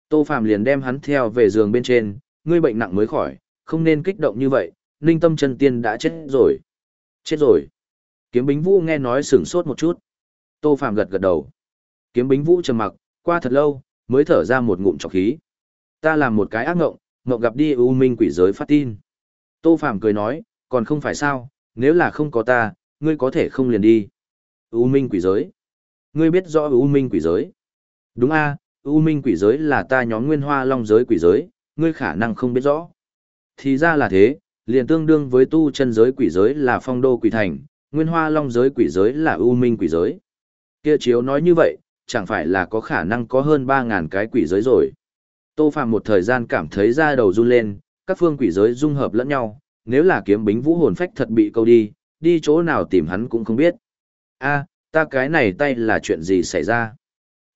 [SPEAKER 1] Tô Phàm liền đem hắn theo về giường bên trên, ngươi bệnh nặng mới khỏi, không nên kích động như vậy, Ninh Tâm Chân Tiên đã chết rồi. Chết rồi. Kiếm Bính Vũ nghe nói sửng sốt một chút. Tô Phàm gật gật đầu. Kiếm Bính Vũ trầm mặc, qua thật lâu, mới thở ra một ngụm trọc khí. Ta làm một cái ác ngộng, ngộng gặp đi U Minh quỷ giới phát tin. Tô Phàm cười nói, còn không phải sao, nếu là không có ta, ngươi có thể không liền đi. U Minh quỷ giới. Ngươi biết rõ U Minh quỷ giới. Đúng a, U Minh quỷ giới là ta nhóm nguyên hoa long giới quỷ giới, ngươi khả năng không biết rõ. Thì ra là thế, liền tương đương với tu chân giới quỷ giới là phong đô quỷ thành, nguyên hoa long giới quỷ giới là U Minh quỷ giới. Kia chiếu nói như vậy, chẳng phải là có khả năng có hơn 3.000 cái quỷ giới rồi. Tô Phạm một thời gian cảm thấy da đầu run lên, các phương quỷ giới dung hợp lẫn nhau, nếu là kiếm bính vũ hồn phách thật bị câu đi, đi chỗ nào tìm hắn cũng không biết. a ta cái này tay là chuyện gì xảy ra?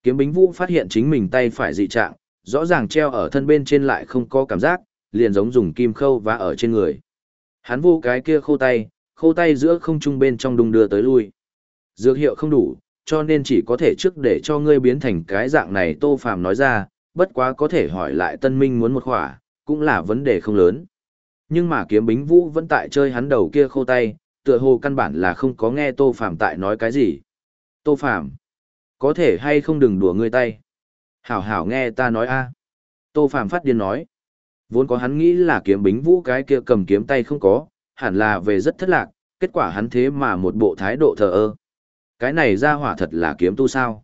[SPEAKER 1] Kiếm bính vũ phát hiện chính mình tay phải dị trạng, rõ ràng treo ở thân bên trên lại không có cảm giác, liền giống dùng kim khâu và ở trên người. Hắn vô cái kia khô tay, khô tay giữa không trung bên trong đung đưa tới lui. Dược hiệu không đủ, cho nên chỉ có thể trước để cho ngươi biến thành cái dạng này Tô Phàm nói ra, bất quá có thể hỏi lại Tân Minh muốn một khỏa, cũng là vấn đề không lớn. Nhưng mà kiếm bính vũ vẫn tại chơi hắn đầu kia khô tay, tựa hồ căn bản là không có nghe Tô Phàm tại nói cái gì. Tô Phàm có thể hay không đừng đùa ngươi tay. Hảo hảo nghe ta nói a. Tô Phàm phát điên nói. Vốn có hắn nghĩ là kiếm bính vũ cái kia cầm kiếm tay không có, hẳn là về rất thất lạc, kết quả hắn thế mà một bộ thái độ thờ ơ. Cái này ra hỏa thật là kiếm tu sao?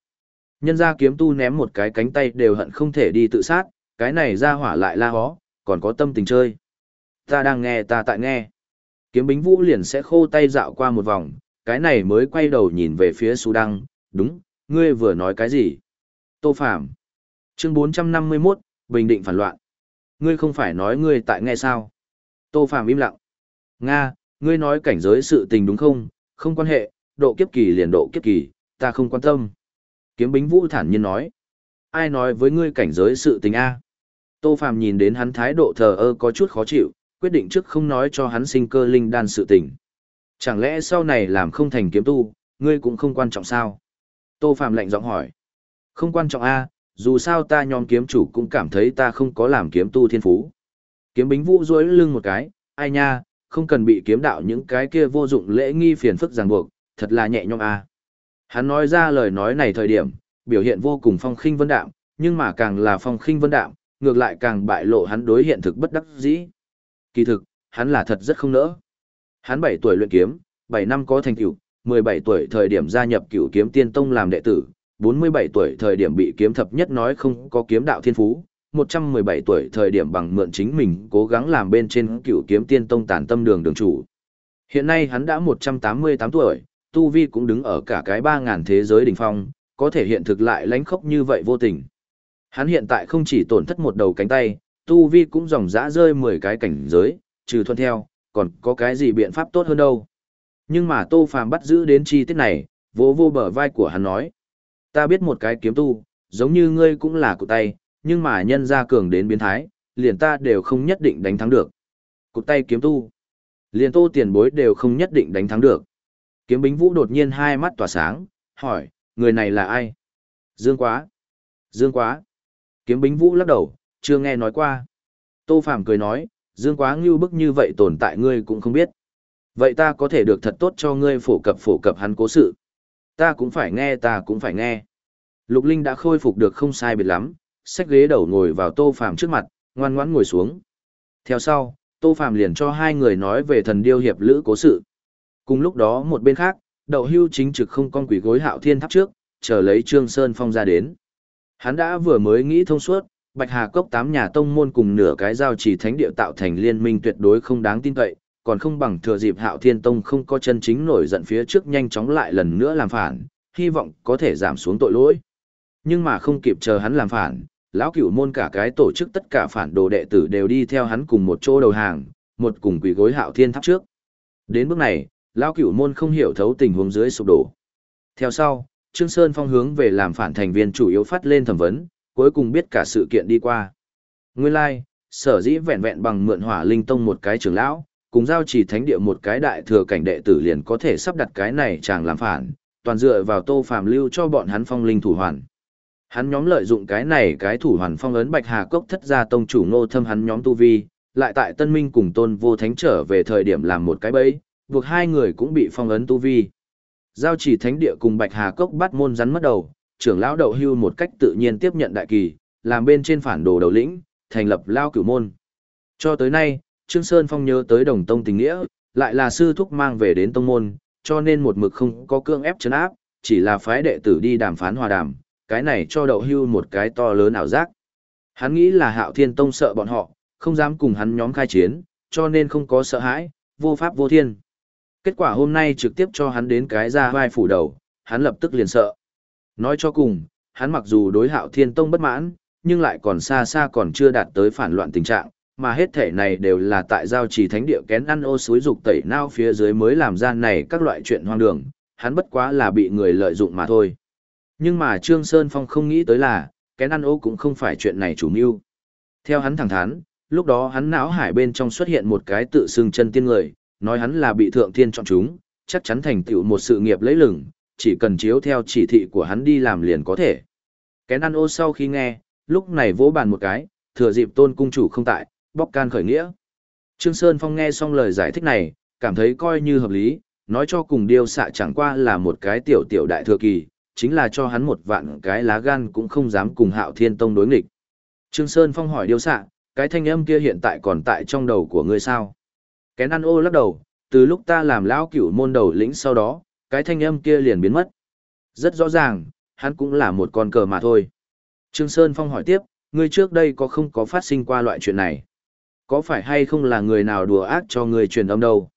[SPEAKER 1] Nhân ra kiếm tu ném một cái cánh tay đều hận không thể đi tự sát, cái này ra hỏa lại la hó, còn có tâm tình chơi. Ta đang nghe ta tại nghe. Kiếm bính vũ liền sẽ khô tay dạo qua một vòng, cái này mới quay đầu nhìn về phía su đăng, đúng, ngươi vừa nói cái gì? Tô Phạm. Chương 451, Bình Định phản loạn. Ngươi không phải nói ngươi tại nghe sao? Tô Phạm im lặng. Nga, ngươi nói cảnh giới sự tình đúng không? Không quan hệ, độ kiếp kỳ liền độ kiếp kỳ, ta không quan tâm. Kiếm Bính Vũ thản nhiên nói. Ai nói với ngươi cảnh giới sự tình A? Tô Phạm nhìn đến hắn thái độ thờ ơ có chút khó chịu, quyết định trước không nói cho hắn sinh cơ linh đan sự tình. Chẳng lẽ sau này làm không thành kiếm tu, ngươi cũng không quan trọng sao? Tô Phạm lạnh giọng hỏi. Không quan trọng a, dù sao ta nhóm kiếm chủ cũng cảm thấy ta không có làm kiếm tu thiên phú. Kiếm bính vũ duỗi lưng một cái, ai nha, không cần bị kiếm đạo những cái kia vô dụng lễ nghi phiền phức ràng buộc, thật là nhẹ nhõm a. Hắn nói ra lời nói này thời điểm, biểu hiện vô cùng phong khinh vân đạm, nhưng mà càng là phong khinh vân đạm, ngược lại càng bại lộ hắn đối hiện thực bất đắc dĩ. Kỳ thực, hắn là thật rất không nỡ. Hắn 7 tuổi luyện kiếm, 7 năm có thành tựu, 17 tuổi thời điểm gia nhập Cửu Kiếm Tiên Tông làm đệ tử, 47 tuổi thời điểm bị kiếm thập nhất nói không có kiếm đạo thiên phú, 117 tuổi thời điểm bằng mượn chính mình cố gắng làm bên trên Cửu Kiếm Tiên Tông tản tâm đường đường chủ. Hiện nay hắn đã 188 tuổi, tu vi cũng đứng ở cả cái ba ngàn thế giới đỉnh phong, có thể hiện thực lại lánh khốc như vậy vô tình. Hắn hiện tại không chỉ tổn thất một đầu cánh tay, tu vi cũng dòng dã rơi 10 cái cảnh giới, trừ thuận theo, còn có cái gì biện pháp tốt hơn đâu. Nhưng mà Tô Phàm bắt giữ đến chi tiết này, vỗ vô bờ vai của hắn nói. Ta biết một cái kiếm tu, giống như ngươi cũng là cụ tay, nhưng mà nhân gia cường đến biến thái, liền ta đều không nhất định đánh thắng được. Cụ tay kiếm tu, liền tô tiền bối đều không nhất định đánh thắng được. Kiếm bính vũ đột nhiên hai mắt tỏa sáng, hỏi, người này là ai? Dương quá. Dương quá. Kiếm bính vũ lắc đầu, chưa nghe nói qua. Tô Phạm cười nói, Dương quá ngưu bức như vậy tồn tại ngươi cũng không biết. Vậy ta có thể được thật tốt cho ngươi phổ cập phổ cập hắn cố sự. Ta cũng phải nghe ta cũng phải nghe. Lục Linh đã khôi phục được không sai biệt lắm, xách ghế đầu ngồi vào tô Phạm trước mặt, ngoan ngoãn ngồi xuống. Theo sau, Tô Phạm liền cho hai người nói về thần điêu hiệp lữ cố sự. Cùng lúc đó một bên khác, đậu hưu chính trực không con quỷ gối hạo thiên tháp trước, chờ lấy Trương Sơn Phong ra đến. Hắn đã vừa mới nghĩ thông suốt, Bạch Hà Cốc tám nhà tông môn cùng nửa cái giao chỉ thánh địa tạo thành liên minh tuyệt đối không đáng tin cậy, còn không bằng thừa dịp Hạo Thiên Tông không có chân chính nổi giận phía trước nhanh chóng lại lần nữa làm phản, hy vọng có thể giảm xuống tội lỗi. Nhưng mà không kịp chờ hắn làm phản, lão cửu môn cả cái tổ chức tất cả phản đồ đệ tử đều đi theo hắn cùng một chỗ đầu hàng, một cùng quỳ gối Hạo Thiên tháp trước. Đến bước này, lão cửu môn không hiểu thấu tình huống dưới sụp đổ. Theo sau, Trương Sơn Phong hướng về làm phản thành viên chủ yếu phát lên thẩm vấn, cuối cùng biết cả sự kiện đi qua. Nguyên lai, like, sở dĩ vẹn vẹn bằng mượn hỏa linh tông một cái trưởng lão, cùng giao chỉ thánh địa một cái đại thừa cảnh đệ tử liền có thể sắp đặt cái này chàng làm phản, toàn dựa vào tô phàm lưu cho bọn hắn phong linh thủ hoàn. Hắn nhóm lợi dụng cái này cái thủ hoàn phong ấn bạch hà cốc thất gia tông chủ ngô thâm hắn nhóm tu vi, lại tại tân minh cùng tôn vô thánh trở về thời điểm làm một cái bẫy, buộc hai người cũng bị phong ấn tu vi. Giao chỉ thánh địa cùng bạch hà cốc bắt môn rắn mất đầu, trưởng lão đậu hưu một cách tự nhiên tiếp nhận đại kỳ, làm bên trên phản đồ đầu lĩnh, thành lập lao cửu môn. Cho tới nay, Trương Sơn Phong nhớ tới đồng tông tình nghĩa, lại là sư thúc mang về đến tông môn, cho nên một mực không có cương ép chấn áp, chỉ là phái đệ tử đi đàm phán hòa đàm, cái này cho đậu hưu một cái to lớn ảo giác. Hắn nghĩ là hạo thiên tông sợ bọn họ, không dám cùng hắn nhóm khai chiến, cho nên không có sợ hãi, vô pháp vô thiên. Kết quả hôm nay trực tiếp cho hắn đến cái ra vai phủ đầu, hắn lập tức liền sợ. Nói cho cùng, hắn mặc dù đối hạo thiên tông bất mãn, nhưng lại còn xa xa còn chưa đạt tới phản loạn tình trạng, mà hết thể này đều là tại giao trì thánh địa kén ăn ô suối dục tẩy nao phía dưới mới làm ra này các loại chuyện hoang đường, hắn bất quá là bị người lợi dụng mà thôi. Nhưng mà Trương Sơn Phong không nghĩ tới là, kén ăn ô cũng không phải chuyện này chủ mưu. Theo hắn thẳng thắn, lúc đó hắn não hải bên trong xuất hiện một cái tự xưng chân tiên người, nói hắn là bị thượng thiên chọn chúng, chắc chắn thành tựu một sự nghiệp lấy lừng, chỉ cần chiếu theo chỉ thị của hắn đi làm liền có thể. Kén ăn ô sau khi nghe, lúc này vỗ bàn một cái, thừa dịp tôn cung chủ không tại, bóc can khởi nghĩa. Trương Sơn Phong nghe xong lời giải thích này, cảm thấy coi như hợp lý, nói cho cùng điêu xạ chẳng qua là một cái tiểu tiểu đại thừa kỳ, chính là cho hắn một vạn cái lá gan cũng không dám cùng hạo thiên tông đối nghịch. Trương Sơn Phong hỏi điêu xạ, cái thanh âm kia hiện tại còn tại trong đầu của ngươi sao? Kén ăn ô lắc đầu, từ lúc ta làm lão cửu môn đầu lĩnh sau đó, cái thanh âm kia liền biến mất. Rất rõ ràng, hắn cũng là một con cờ mà thôi. Trương Sơn Phong hỏi tiếp, ngươi trước đây có không có phát sinh qua loại chuyện này? Có phải hay không là người nào đùa ác cho người truyền âm đâu?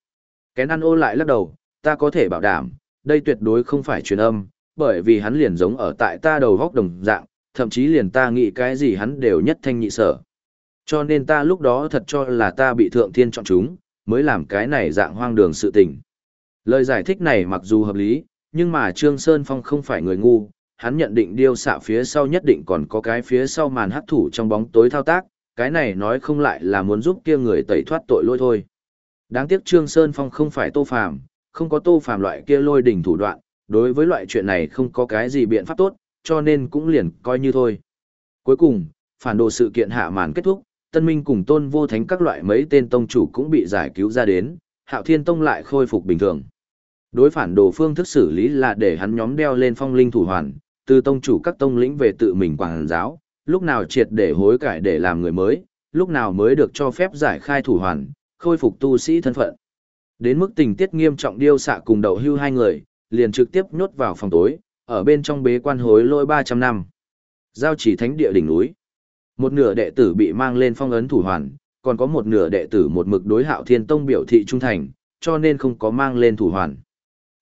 [SPEAKER 1] Kén ăn ô lại lắc đầu, ta có thể bảo đảm, đây tuyệt đối không phải truyền âm, bởi vì hắn liền giống ở tại ta đầu góc đồng dạng, thậm chí liền ta nghĩ cái gì hắn đều nhất thanh nhị sở. Cho nên ta lúc đó thật cho là ta bị thượng thiên chọn chúng, mới làm cái này dạng hoang đường sự tình. Lời giải thích này mặc dù hợp lý, nhưng mà Trương Sơn Phong không phải người ngu, hắn nhận định điêu xạ phía sau nhất định còn có cái phía sau màn hắc thủ trong bóng tối thao tác, cái này nói không lại là muốn giúp kia người tẩy thoát tội lỗi thôi. Đáng tiếc Trương Sơn Phong không phải Tô Phàm, không có Tô Phàm loại kia lôi đỉnh thủ đoạn, đối với loại chuyện này không có cái gì biện pháp tốt, cho nên cũng liền coi như thôi. Cuối cùng, phản đồ sự kiện hạ màn kết thúc, Tân Minh cùng Tôn Vô Thánh các loại mấy tên tông chủ cũng bị giải cứu ra đến, Hạo Thiên Tông lại khôi phục bình thường. Đối phản đồ phương thức xử lý là để hắn nhóm đeo lên phong linh thủ hoàn, từ tông chủ các tông lĩnh về tự mình quảng giáo, lúc nào triệt để hối cải để làm người mới, lúc nào mới được cho phép giải khai thủ hoàn, khôi phục tu sĩ thân phận. Đến mức tình tiết nghiêm trọng điêu xạ cùng đầu hưu hai người, liền trực tiếp nhốt vào phòng tối, ở bên trong bế quan hối lôi 300 năm. Giao chỉ thánh địa đỉnh núi. Một nửa đệ tử bị mang lên phong ấn thủ hoàn, còn có một nửa đệ tử một mực đối hạo thiên tông biểu thị trung thành, cho nên không có mang lên thủ hoàn.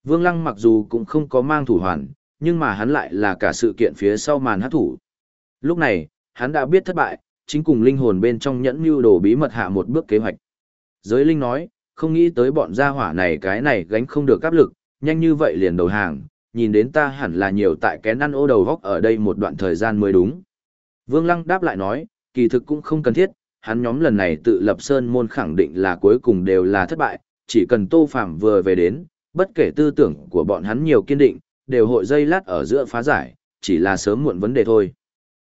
[SPEAKER 1] Vương Lăng mặc dù cũng không có mang thủ hoàn, nhưng mà hắn lại là cả sự kiện phía sau màn hát thủ. Lúc này, hắn đã biết thất bại, chính cùng linh hồn bên trong nhẫn mưu đồ bí mật hạ một bước kế hoạch. Giới linh nói, không nghĩ tới bọn gia hỏa này cái này gánh không được áp lực, nhanh như vậy liền đầu hàng, nhìn đến ta hẳn là nhiều tại kén ăn ô đầu góc ở đây một đoạn thời gian mới đúng. Vương Lăng đáp lại nói, kỳ thực cũng không cần thiết, hắn nhóm lần này tự lập sơn môn khẳng định là cuối cùng đều là thất bại, chỉ cần Tô Phạm vừa về đến, bất kể tư tưởng của bọn hắn nhiều kiên định, đều hội dây lát ở giữa phá giải, chỉ là sớm muộn vấn đề thôi.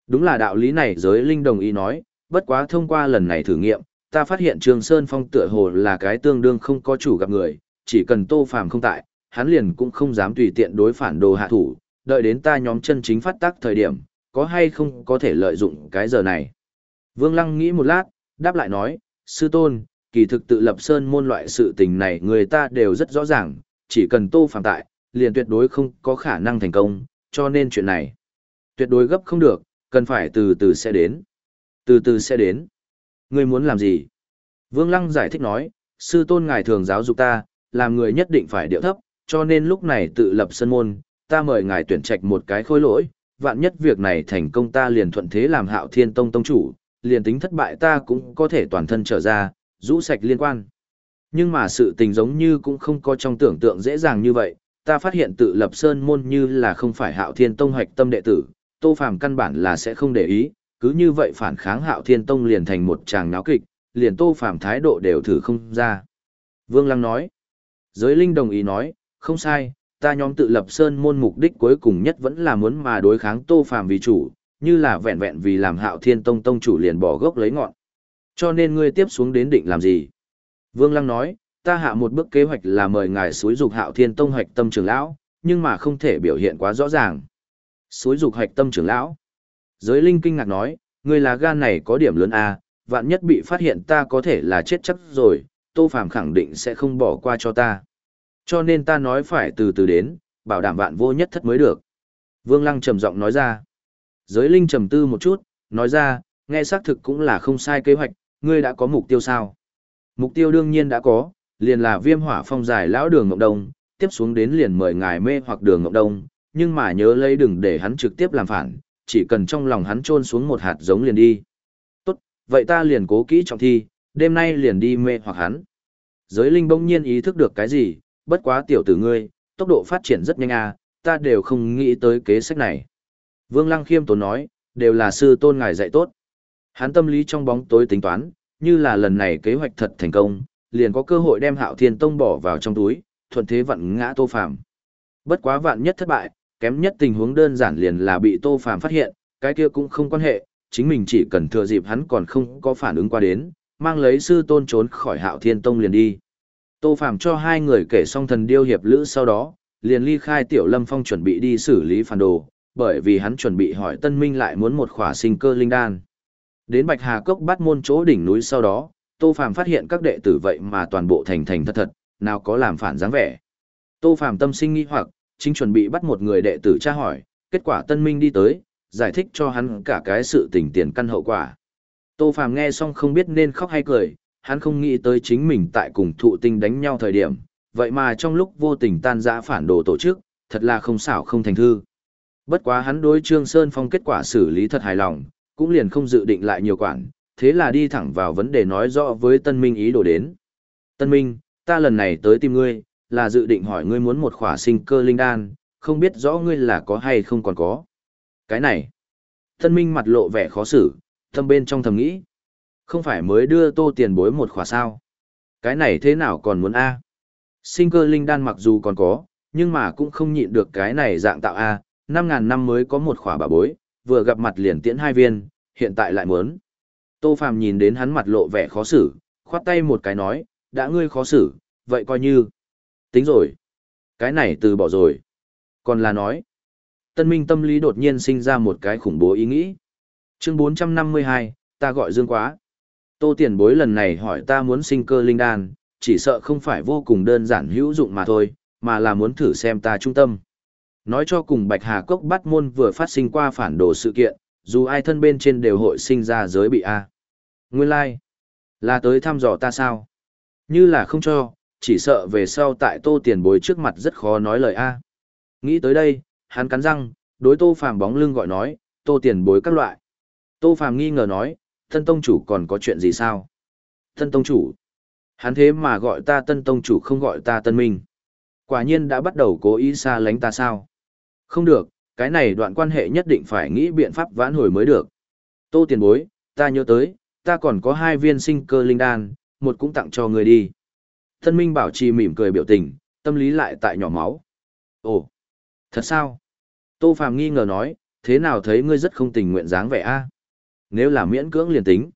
[SPEAKER 1] Đúng là đạo lý này giới linh đồng ý nói, bất quá thông qua lần này thử nghiệm, ta phát hiện Trường Sơn Phong tựa hồ là cái tương đương không có chủ gặp người, chỉ cần Tô Phàm không tại, hắn liền cũng không dám tùy tiện đối phản đồ hạ thủ, đợi đến ta nhóm chân chính phát tác thời điểm, có hay không có thể lợi dụng cái giờ này. Vương Lăng nghĩ một lát, đáp lại nói, sư tôn, kỳ thực tự lập sơn môn loại sự tình này người ta đều rất rõ ràng, chỉ cần Tô Phàm tại, liền tuyệt đối không có khả năng thành công, cho nên chuyện này tuyệt đối gấp không được, cần phải từ từ sẽ đến. Từ từ sẽ đến. Ngươi muốn làm gì? Vương Lăng giải thích nói, sư tôn ngài thường giáo dục ta, làm người nhất định phải điệu thấp, cho nên lúc này tự lập sân môn, ta mời ngài tuyển trạch một cái khối lỗi, vạn nhất việc này thành công ta liền thuận thế làm hạo thiên tông tông chủ, liền tính thất bại ta cũng có thể toàn thân trở ra, rũ sạch liên quan. Nhưng mà sự tình giống như cũng không có trong tưởng tượng dễ dàng như vậy, ta phát hiện tự lập sơn môn như là không phải hạo thiên tông hoạch tâm đệ tử, tô phàm căn bản là sẽ không để ý, cứ như vậy phản kháng hạo thiên tông liền thành một tràng náo kịch, liền tô phàm thái độ đều thử không ra. Vương Lăng nói, giới linh đồng ý nói, không sai, ta nhóm tự lập sơn môn mục đích cuối cùng nhất vẫn là muốn mà đối kháng tô phàm vì chủ, như là vẹn vẹn vì làm hạo thiên tông tông chủ liền bỏ gốc lấy ngọn. Cho nên ngươi tiếp xuống đến định làm gì? Vương Lăng nói, ta hạ một bước kế hoạch là mời ngài suối dục hạo thiên tông hoạch tâm trưởng lão, nhưng mà không thể biểu hiện quá rõ ràng. Suối dục hoạch tâm trưởng lão. Giới linh kinh ngạc nói, ngươi là gan này có điểm lớn A, vạn nhất bị phát hiện ta có thể là chết chắc rồi, Tô Phàm khẳng định sẽ không bỏ qua cho ta. Cho nên ta nói phải từ từ đến, bảo đảm vạn vô nhất thất mới được. Vương Lăng trầm giọng nói ra. Giới linh trầm tư một chút, nói ra, nghe xác thực cũng là không sai kế hoạch, ngươi đã có mục tiêu sao? Mục tiêu đương nhiên đã có, liền là viêm hỏa phong giải lão đường ngọc đông, tiếp xuống đến liền mời ngài mê hoặc đường ngọc đông, nhưng mà nhớ lấy đừng để hắn trực tiếp làm phản, chỉ cần trong lòng hắn trôn xuống một hạt giống liền đi. Tốt, vậy ta liền cố kỹ trọng thi, đêm nay liền đi mê hoặc hắn. Giới linh bỗng nhiên ý thức được cái gì, bất quá tiểu tử ngươi, tốc độ phát triển rất nhanh à, ta đều không nghĩ tới kế sách này. Vương Lăng khiêm tốn nói, đều là sư tôn ngài dạy tốt. Hắn tâm lý trong bóng tối tính toán, như là lần này kế hoạch thật thành công, liền có cơ hội đem Hạo Thiên Tông bỏ vào trong túi, thuận thế vặn ngã Tô Phàm. Bất quá vạn nhất thất bại, kém nhất tình huống đơn giản liền là bị Tô Phàm phát hiện, cái kia cũng không quan hệ, chính mình chỉ cần thừa dịp hắn còn không có phản ứng qua đến, mang lấy sư tôn trốn khỏi Hạo Thiên Tông liền đi. Tô Phàm cho hai người kể xong thần điêu hiệp lữ sau đó, liền ly khai Tiểu Lâm Phong chuẩn bị đi xử lý phản đồ, bởi vì hắn chuẩn bị hỏi Tân Minh lại muốn một khỏa sinh cơ linh đan. Đến Bạch Hà Cốc bắt môn chỗ đỉnh núi sau đó, Tô Phàm phát hiện các đệ tử vậy mà toàn bộ thành thành thật thật, nào có làm phản dáng vẻ. Tô Phàm tâm sinh nghi hoặc, chính chuẩn bị bắt một người đệ tử tra hỏi, kết quả Tân Minh đi tới, giải thích cho hắn cả cái sự tình tiền căn hậu quả. Tô Phàm nghe xong không biết nên khóc hay cười, hắn không nghĩ tới chính mình tại cùng thụ tinh đánh nhau thời điểm, vậy mà trong lúc vô tình tan rã phản đồ tổ chức, thật là không xảo không thành thư. Bất quá hắn đối Trương Sơn Phong kết quả xử lý thật hài lòng, cũng liền không dự định lại nhiều quản, thế là đi thẳng vào vấn đề nói rõ với Tân Minh ý đồ đến. Tân Minh, ta lần này tới tìm ngươi, là dự định hỏi ngươi muốn một khỏa sinh cơ linh đan, không biết rõ ngươi là có hay không còn có. Cái này, Tân Minh mặt lộ vẻ khó xử, thâm bên trong thầm nghĩ. Không phải mới đưa tô tiền bối một khỏa sao. Cái này thế nào còn muốn A. Sinh cơ linh đan mặc dù còn có, nhưng mà cũng không nhịn được cái này dạng tạo A, 5.000 năm mới có một khỏa bà bối, vừa gặp mặt liền tiễn hai viên, hiện tại lại muốn. Tô Phàm nhìn đến hắn mặt lộ vẻ khó xử, khoát tay một cái nói, đã ngươi khó xử, vậy coi như. Tính rồi. Cái này từ bỏ rồi. Còn là nói. Tân minh tâm lý đột nhiên sinh ra một cái khủng bố ý nghĩ. Chương 452, ta gọi dương quá. Tô tiền bối lần này hỏi ta muốn sinh cơ linh đan, chỉ sợ không phải vô cùng đơn giản hữu dụng mà thôi, mà là muốn thử xem ta trung tâm. Nói cho cùng Bạch Hà Cốc bắt môn vừa phát sinh qua phản đồ sự kiện, dù ai thân bên trên đều hội sinh ra giới bị A. Nguyên lai, like. là tới thăm dò ta sao? Như là không cho, chỉ sợ về sau tại tô tiền bối trước mặt rất khó nói lời A. Nghĩ tới đây, hắn cắn răng, đối tô phàm bóng lưng gọi nói, tô tiền bối các loại. Tô phàm nghi ngờ nói, tân tông chủ còn có chuyện gì sao? Tân tông chủ. Hắn thế mà gọi ta tân tông chủ không gọi ta tân minh. Quả nhiên đã bắt đầu cố ý xa lánh ta sao? Không được, cái này đoạn quan hệ nhất định phải nghĩ biện pháp vãn hồi mới được. Tô tiền bối, ta nhớ tới, ta còn có hai viên sinh cơ linh đan, một cũng tặng cho người đi. Tân minh bảo trì mỉm cười biểu tình, tâm lý lại tại nhỏ máu. Ồ, thật sao? Tô Phàm nghi ngờ nói, thế nào thấy ngươi rất không tình nguyện dáng vẻ a? Nếu là miễn cưỡng liền tính.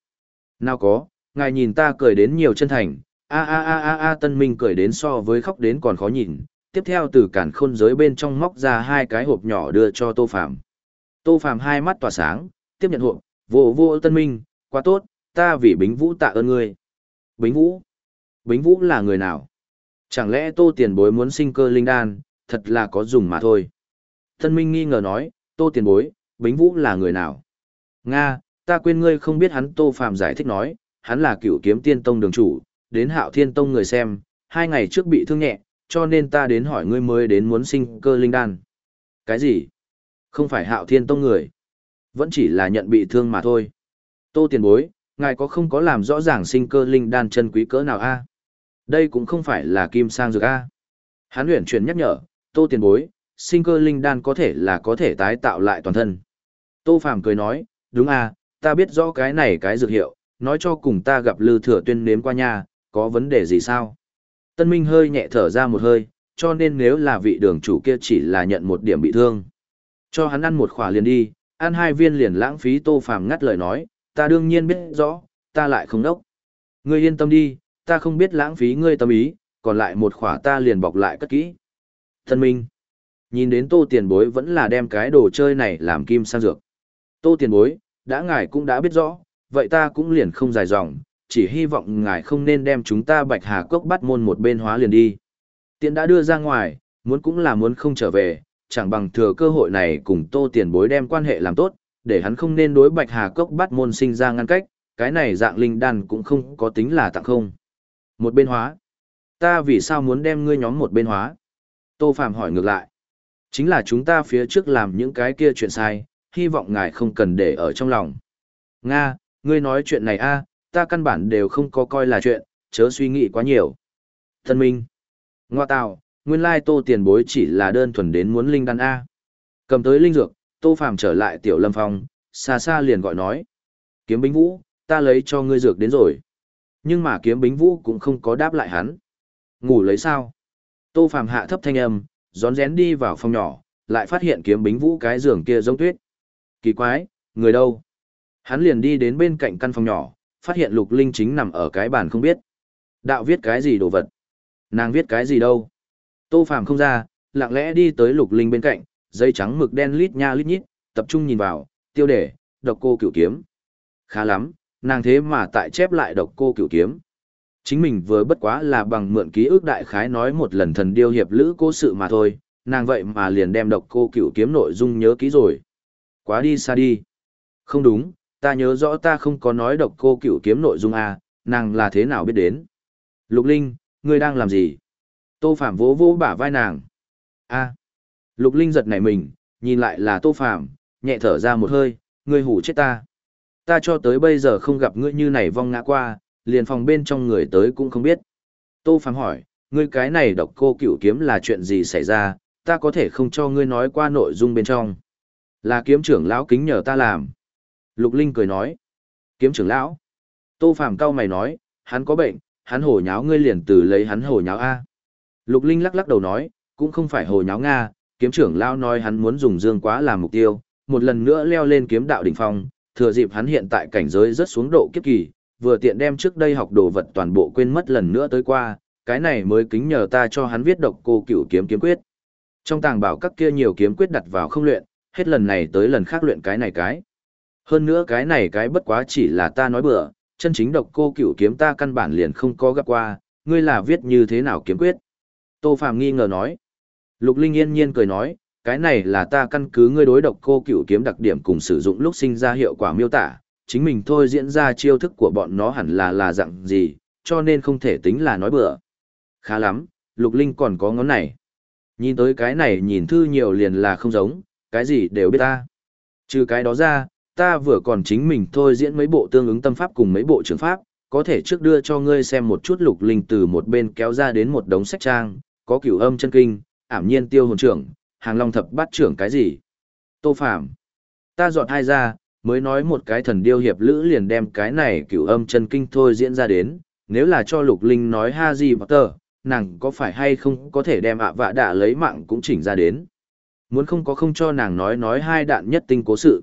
[SPEAKER 1] Nào có, ngài nhìn ta cười đến nhiều chân thành, a a a a a tân minh cười đến so với khóc đến còn khó nhìn, tiếp theo từ cản khôn giới bên trong móc ra hai cái hộp nhỏ đưa cho Tô Phàm. Tô Phàm hai mắt tỏa sáng, tiếp nhận hộp, vô vô tân minh, quá tốt, ta vì Bính Vũ tạ ơn ngươi. Bính Vũ? Bính Vũ là người nào? Chẳng lẽ Tô Tiền Bối muốn sinh cơ linh đan, thật là có dùng mà thôi. Tân Minh nghi ngờ nói, Tô Tiền Bối, Bính Vũ là người nào? Nga, ta quên ngươi không biết hắn Tô Phàm giải thích nói, hắn là cựu kiếm tiên tông đường chủ, đến hạo thiên tông người xem, hai ngày trước bị thương nhẹ, cho nên ta đến hỏi ngươi mới đến muốn sinh cơ linh đan. Cái gì? Không phải hạo thiên tông người. Vẫn chỉ là nhận bị thương mà thôi. Tô tiền bối, ngài có không có làm rõ ràng sinh cơ linh đan chân quý cỡ nào a? Đây cũng không phải là kim sang dược a. Hán luyện chuyển nhắc nhở, tô tiền bối, sinh cơ linh đan có thể là có thể tái tạo lại toàn thân. Tô Phàm cười nói, đúng a, ta biết rõ cái này cái dược hiệu, nói cho cùng ta gặp Lư Thừa Tuyên nếm qua nha, có vấn đề gì sao? Tân Minh hơi nhẹ thở ra một hơi, cho nên nếu là vị đường chủ kia chỉ là nhận một điểm bị thương. Cho hắn ăn một khỏa liền đi, ăn hai viên liền lãng phí Tô Phàm ngắt lời nói, ta đương nhiên biết rõ, ta lại không đốc. Ngươi yên tâm đi, ta không biết lãng phí ngươi tâm ý, còn lại một khỏa ta liền bọc lại cất kỹ. Tân Minh, nhìn đến Tô Tiền Bối vẫn là đem cái đồ chơi này làm kim sang dược. Tô Tiền Bối, đã ngài cũng đã biết rõ, vậy ta cũng liền không dài dòng, chỉ hy vọng ngài không nên đem chúng ta bạch hà cốc bắt môn một bên hóa liền đi. Tiện đã đưa ra ngoài, muốn cũng là muốn không trở về, chẳng bằng thừa cơ hội này cùng tô tiền bối đem quan hệ làm tốt, để hắn không nên đối bạch hà cốc bắt môn sinh ra ngăn cách, cái này dạng linh đan cũng không có tính là tặng không. Một bên hóa. Ta vì sao muốn đem ngươi nhóm một bên hóa? Tô Phạm hỏi ngược lại. Chính là chúng ta phía trước làm những cái kia chuyện sai, hy vọng ngài không cần để ở trong lòng. Nga, ngươi nói chuyện này a, ta căn bản đều không có coi là chuyện, chớ suy nghĩ quá nhiều. Thân minh. Ngoa tạo, nguyên lai tô tiền bối chỉ là đơn thuần đến muốn linh đan A. Cầm tới linh dược, tô phàm trở lại tiểu lâm phong, xa xa liền gọi nói. Kiếm bính vũ, ta lấy cho ngươi dược đến rồi. Nhưng mà kiếm bính vũ cũng không có đáp lại hắn. Ngủ lấy sao? Tô phàm hạ thấp thanh âm, rón rén đi vào phòng nhỏ, lại phát hiện kiếm bính vũ cái giường kia giống tuyết. Kỳ quái, người đâu? Hắn liền đi đến bên cạnh căn phòng nhỏ, phát hiện lục linh chính nằm ở cái bàn không biết. Đạo viết cái gì đồ vật? Nàng viết cái gì đâu? Tô Phàm không ra, lặng lẽ đi tới lục linh bên cạnh, dây trắng mực đen lít nha lít nhít, tập trung nhìn vào, tiêu đề, độc cô cửu kiếm. Khá lắm, nàng thế mà tại chép lại độc cô cửu kiếm. Chính mình vừa bất quá là bằng mượn ký ức đại khái nói một lần thần điêu hiệp lữ cố sự mà thôi, nàng vậy mà liền đem độc cô cửu kiếm nội dung nhớ kỹ rồi. Quá đi xa đi. Không đúng, ta nhớ rõ ta không có nói độc cô cửu kiếm nội dung à, nàng là thế nào biết đến. Lục Linh, ngươi đang làm gì? Tô Phạm vỗ vỗ bả vai nàng. a Lục Linh giật nảy mình, nhìn lại là Tô Phạm, nhẹ thở ra một hơi, ngươi hủ chết ta. Ta cho tới bây giờ không gặp ngươi như này vong ngã qua, liền phòng bên trong người tới cũng không biết. Tô Phạm hỏi, ngươi cái này độc cô cửu kiếm là chuyện gì xảy ra, ta có thể không cho ngươi nói qua nội dung bên trong. Là kiếm trưởng lão kính nhờ ta làm. Lục Linh cười nói. Kiếm trưởng lão. Tô Phàm cao mày nói, hắn có bệnh, hắn hồ nháo ngươi liền từ lấy hắn hồ nháo A. Lục Linh lắc lắc đầu nói, cũng không phải hồ nháo Nga, kiếm trưởng lão nói hắn muốn dùng dương quá làm mục tiêu, một lần nữa leo lên kiếm đạo đỉnh phong, thừa dịp hắn hiện tại cảnh giới rất xuống độ kiếp kỳ, vừa tiện đem trước đây học đồ vật toàn bộ quên mất lần nữa tới qua, cái này mới kính nhờ ta cho hắn viết độc cô cửu kiếm kiếm quyết. Trong tàng bảo các kia nhiều kiếm quyết đặt vào không luyện, hết lần này tới lần khác luyện cái này cái. Hơn nữa cái này cái bất quá chỉ là ta nói bừa, chân chính độc cô cửu kiếm ta căn bản liền không có gặp qua, ngươi là viết như thế nào kiếm quyết. Tô Phạm nghi ngờ nói. Lục Linh yên nhiên cười nói, cái này là ta căn cứ ngươi đối độc cô cửu kiếm đặc điểm cùng sử dụng lúc sinh ra hiệu quả miêu tả, chính mình thôi diễn ra chiêu thức của bọn nó hẳn là là dạng gì, cho nên không thể tính là nói bừa. Khá lắm, Lục Linh còn có ngón này. Nhìn tới cái này nhìn thư nhiều liền là không giống, cái gì đều biết ta. Trừ cái đó ra, ta vừa còn chính mình thôi diễn mấy bộ tương ứng tâm pháp cùng mấy bộ trường pháp, có thể trước đưa cho ngươi xem một chút lục linh từ một bên kéo ra đến một đống sách trang, có cửu âm chân kinh, ảm nhiên tiêu hồn trưởng, hàng long thập bát trưởng cái gì. Tô Phạm, ta dọn hai ra, mới nói một cái thần điêu hiệp lữ liền đem cái này cửu âm chân kinh thôi diễn ra đến, nếu là cho lục linh nói ha gì tờ, nàng có phải hay không có thể đem ạ vạ đạ lấy mạng cũng chỉnh ra đến. Muốn không có không cho nàng nói nói hai đạn nhất tinh cố sự.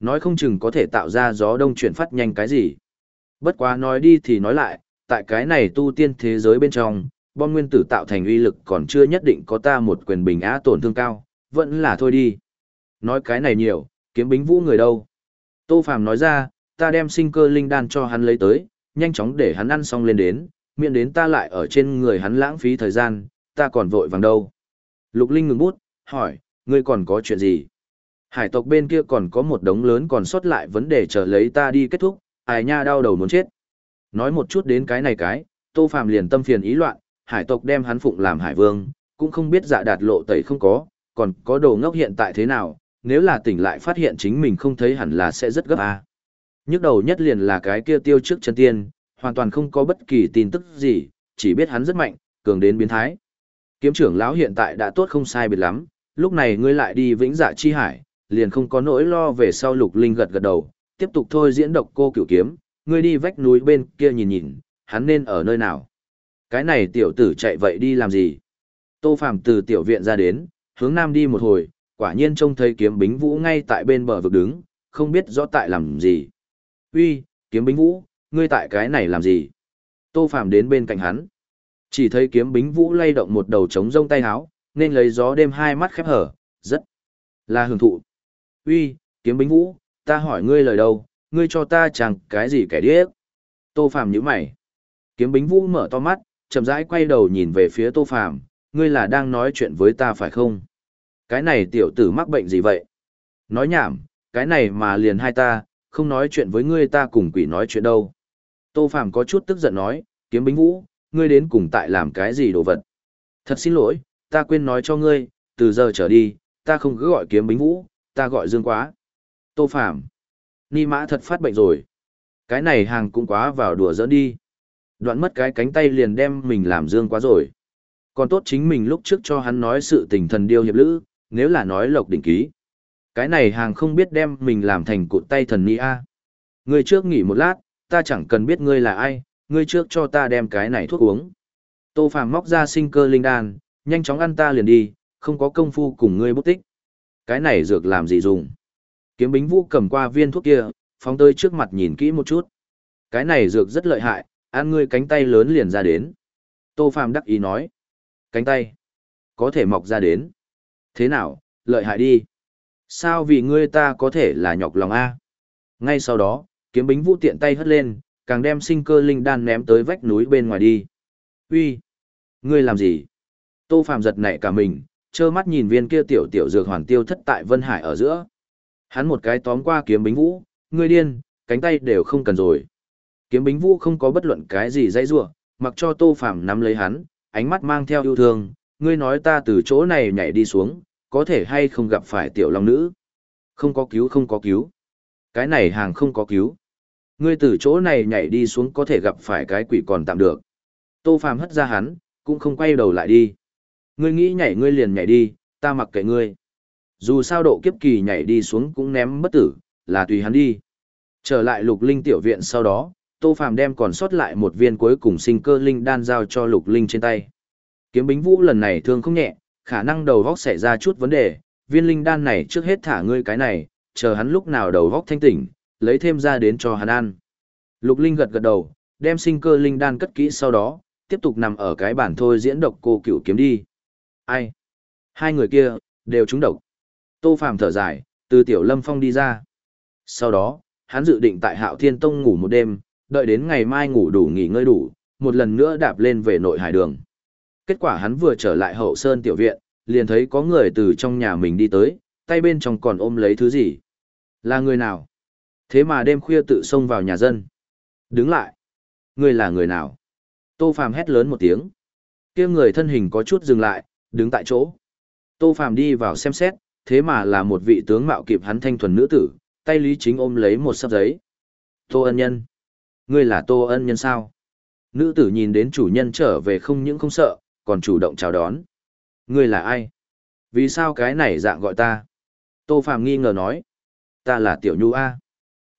[SPEAKER 1] Nói không chừng có thể tạo ra gió đông chuyển phát nhanh cái gì. Bất quá nói đi thì nói lại, tại cái này tu tiên thế giới bên trong, bom nguyên tử tạo thành uy lực còn chưa nhất định có ta một quyền bình á tổn thương cao, vẫn là thôi đi. Nói cái này nhiều, kiếm bính vũ người đâu. Tô Phàm nói ra, ta đem sinh cơ linh đan cho hắn lấy tới, nhanh chóng để hắn ăn xong lên đến, miễn đến ta lại ở trên người hắn lãng phí thời gian, ta còn vội vàng đâu. Lục Linh ngừng bút, hỏi, ngươi còn có chuyện gì? Hải tộc bên kia còn có một đống lớn còn sót lại vấn đề chờ lấy ta đi kết thúc, ai nha đau đầu muốn chết. Nói một chút đến cái này cái, Tô Phàm liền tâm phiền ý loạn, hải tộc đem hắn phụng làm hải vương, cũng không biết dạ đạt lộ tẩy không có, còn có đồ ngốc hiện tại thế nào, nếu là tỉnh lại phát hiện chính mình không thấy hẳn là sẽ rất gấp a. Nhức đầu nhất liền là cái kia tiêu trước chân tiên, hoàn toàn không có bất kỳ tin tức gì, chỉ biết hắn rất mạnh, cường đến biến thái. Kiếm trưởng lão hiện tại đã tốt không sai biệt lắm, lúc này ngươi lại đi vĩnh dạ chi hải, liền không có nỗi lo về sau lục linh gật gật đầu, tiếp tục thôi diễn độc cô cửu kiếm, ngươi đi vách núi bên kia nhìn nhìn, hắn nên ở nơi nào. Cái này tiểu tử chạy vậy đi làm gì? Tô Phàm từ tiểu viện ra đến, hướng nam đi một hồi, quả nhiên trông thấy kiếm bính vũ ngay tại bên bờ vực đứng, không biết rõ tại làm gì. Uy, kiếm bính vũ, ngươi tại cái này làm gì? Tô Phàm đến bên cạnh hắn. Chỉ thấy kiếm bính vũ lay động một đầu trống rông tay háo, nên lấy gió đêm hai mắt khép hở, rất là hưởng thụ. Uy, kiếm bính vũ, ta hỏi ngươi lời đâu, ngươi cho ta chẳng cái gì kẻ điếc. Tô Phàm nhíu mày. Kiếm bính vũ mở to mắt, chậm rãi quay đầu nhìn về phía Tô Phàm, ngươi là đang nói chuyện với ta phải không? Cái này tiểu tử mắc bệnh gì vậy? Nói nhảm, cái này mà liền hai ta, không nói chuyện với ngươi ta cùng quỷ nói chuyện đâu. Tô Phàm có chút tức giận nói, kiếm bính vũ, ngươi đến cùng tại làm cái gì đồ vật? Thật xin lỗi, ta quên nói cho ngươi, từ giờ trở đi, ta không cứ gọi kiếm bính vũ, ta gọi dương quá. Tô Phạm, Ni mã thật phát bệnh rồi. Cái này hàng cũng quá vào đùa giỡn đi. Đoạn mất cái cánh tay liền đem mình làm dương quá rồi. Còn tốt chính mình lúc trước cho hắn nói sự tình thần điêu hiệp lữ, nếu là nói lộc đỉnh ký. Cái này hàng không biết đem mình làm thành cụt tay thần ni a. Ngươi trước nghỉ một lát, ta chẳng cần biết ngươi là ai, ngươi trước cho ta đem cái này thuốc uống. Tô Phàm móc ra sinh cơ linh đan, nhanh chóng ăn ta liền đi, không có công phu cùng ngươi bút tích. Cái này dược làm gì dùng? Kiếm Bính Vũ cầm qua viên thuốc kia, phóng tới trước mặt nhìn kỹ một chút. Cái này dược rất lợi hại, ăn ngươi cánh tay lớn liền ra đến. Tô Phàm đắc ý nói. Cánh tay. Có thể mọc ra đến. Thế nào, lợi hại đi. Sao vì ngươi ta có thể là nhọc lòng A. Ngay sau đó, kiếm bính vũ tiện tay hất lên, càng đem sinh cơ linh đan ném tới vách núi bên ngoài đi. Uy, Ngươi làm gì? Tô Phàm giật nảy cả mình, trơ mắt nhìn viên kia tiểu tiểu dược hoàn tiêu thất tại Vân Hải ở giữa. Hắn một cái tóm qua kiếm bính vũ, ngươi điên, cánh tay đều không cần rồi. Kiếm bính vũ không có bất luận cái gì dãy rủa, mặc cho Tô Phàm nắm lấy hắn, ánh mắt mang theo yêu thương, ngươi nói ta từ chỗ này nhảy đi xuống, có thể hay không gặp phải tiểu long nữ. Không có cứu không có cứu. Cái này hàng không có cứu. Ngươi từ chỗ này nhảy đi xuống có thể gặp phải cái quỷ còn tạm được. Tô Phàm hất ra hắn, cũng không quay đầu lại đi. Ngươi nghĩ nhảy ngươi liền nhảy đi, ta mặc kệ ngươi. Dù sao độ kiếp kỳ nhảy đi xuống cũng ném bất tử, là tùy hắn đi. Trở lại lục linh tiểu viện sau đó, Tô Phàm đem còn sót lại một viên cuối cùng sinh cơ linh đan giao cho lục linh trên tay. Kiếm bính vũ lần này thương không nhẹ, khả năng đầu vóc xảy ra chút vấn đề, viên linh đan này trước hết thả ngươi cái này, chờ hắn lúc nào đầu vóc thanh tỉnh, lấy thêm ra đến cho hắn ăn. Lục linh gật gật đầu, đem sinh cơ linh đan cất kỹ sau đó, tiếp tục nằm ở cái bản thôi diễn độc cô cửu kiếm đi. Ai? Hai người kia, đều trúng độc. Tô Phàm thở dài, từ tiểu lâm phong đi ra. Sau đó, hắn dự định tại hạo thiên tông ngủ một đêm, đợi đến ngày mai ngủ đủ nghỉ ngơi đủ, một lần nữa đạp lên về nội hải đường. Kết quả hắn vừa trở lại hậu sơn tiểu viện, liền thấy có người từ trong nhà mình đi tới, tay bên trong còn ôm lấy thứ gì. Là người nào? Thế mà đêm khuya tự xông vào nhà dân. Đứng lại. Người là người nào? Tô Phàm hét lớn một tiếng. kia người thân hình có chút dừng lại, đứng tại chỗ. Tô Phàm đi vào xem xét, thế mà là một vị tướng mạo kịp hắn thanh thuần nữ tử, tay Lý Chính ôm lấy một sấp giấy. Tô ân nhân. Ngươi là Tô ân nhân sao? Nữ tử nhìn đến chủ nhân trở về không những không sợ, còn chủ động chào đón. Ngươi là ai? Vì sao cái này dạng gọi ta? Tô Phàm nghi ngờ nói. Ta là Tiểu Nhu A.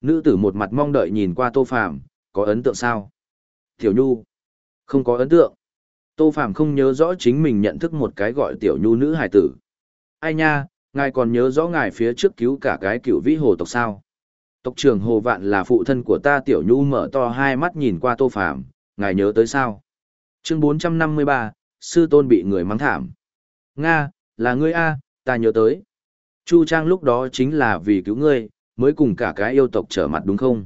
[SPEAKER 1] Nữ tử một mặt mong đợi nhìn qua Tô Phàm có ấn tượng sao? Tiểu Nhu. Không có ấn tượng. Tô Phàm không nhớ rõ chính mình nhận thức một cái gọi Tiểu Nhu nữ hải tử. Ai nha, ngài còn nhớ rõ ngài phía trước cứu cả cái cựu vĩ hồ tộc sao? Tộc trưởng Hồ Vạn là phụ thân của ta Tiểu Nhu mở to hai mắt nhìn qua Tô Phàm ngài nhớ tới sao? Chương 453, sư tôn bị người mắng thảm. Nga, là ngươi A, ta nhớ tới. Chu Trang lúc đó chính là vì cứu ngươi, mới cùng cả cái yêu tộc trở mặt đúng không?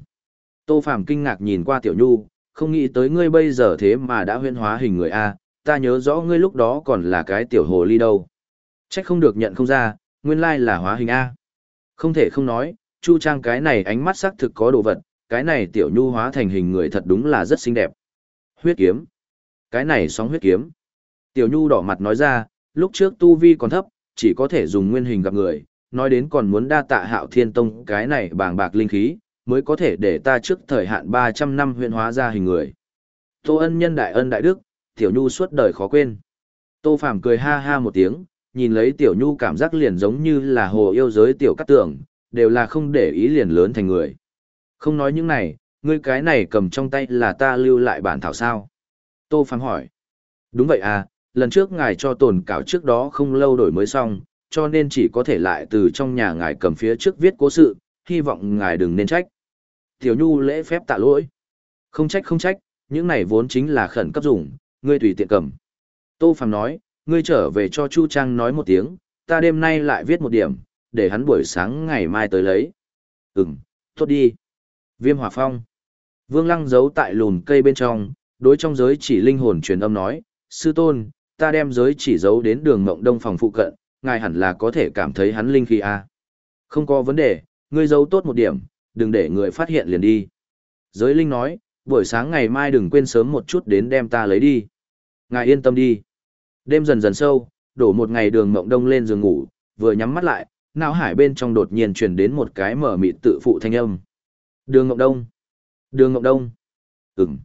[SPEAKER 1] Tô Phàm kinh ngạc nhìn qua Tiểu Nhu, không nghĩ tới ngươi bây giờ thế mà đã huyên hóa hình người A, ta nhớ rõ ngươi lúc đó còn là cái tiểu hồ ly đâu. Trách không được nhận không ra, nguyên lai là hóa hình A. Không thể không nói, Chu Trang cái này ánh mắt sắc thực có đồ vật, cái này tiểu nhu hóa thành hình người thật đúng là rất xinh đẹp. Huyết kiếm. Cái này sóng huyết kiếm. Tiểu nhu đỏ mặt nói ra, lúc trước tu vi còn thấp, chỉ có thể dùng nguyên hình gặp người, nói đến còn muốn đa tạ hạo thiên tông cái này bàng bạc linh khí, mới có thể để ta trước thời hạn 300 năm huyện hóa ra hình người. Tô ân nhân đại ân đại đức, tiểu nhu suốt đời khó quên. Tô Phàm cười ha ha một tiếng, nhìn lấy tiểu nhu cảm giác liền giống như là hồ yêu giới tiểu cắt tưởng, đều là không để ý liền lớn thành người. Không nói những này, ngươi cái này cầm trong tay là ta lưu lại bản thảo sao? Tô Phàm hỏi. Đúng vậy à, lần trước ngài cho tồn cảo trước đó không lâu đổi mới xong, cho nên chỉ có thể lại từ trong nhà ngài cầm phía trước viết cố sự, hy vọng ngài đừng nên trách. Tiểu Nhu lễ phép tạ lỗi. Không trách không trách, những này vốn chính là khẩn cấp dùng, ngươi tùy tiện cầm. Tô Phàm nói, ngươi trở về cho Chu Trang nói một tiếng, ta đêm nay lại viết một điểm, để hắn buổi sáng ngày mai tới lấy. Ừm, tốt đi. Viêm hỏa phong. Vương Lăng giấu tại lùn cây bên trong, đối trong giới chỉ linh hồn truyền âm nói, sư tôn, ta đem giới chỉ giấu đến đường mộng đông phòng phụ cận, ngài hẳn là có thể cảm thấy hắn linh khí a. À. Không có vấn đề, ngươi giấu tốt một điểm, đừng để người phát hiện liền đi. Giới linh nói, buổi sáng ngày mai đừng quên sớm một chút đến đem ta lấy đi. Ngài yên tâm đi. Đêm dần dần sâu, đổ một ngày đường mộng đông lên giường ngủ, vừa nhắm mắt lại, não hải bên trong đột nhiên truyền đến một cái mở mịt tự phụ thanh âm. Đường mộng đông. Đường mộng đông. Ừm.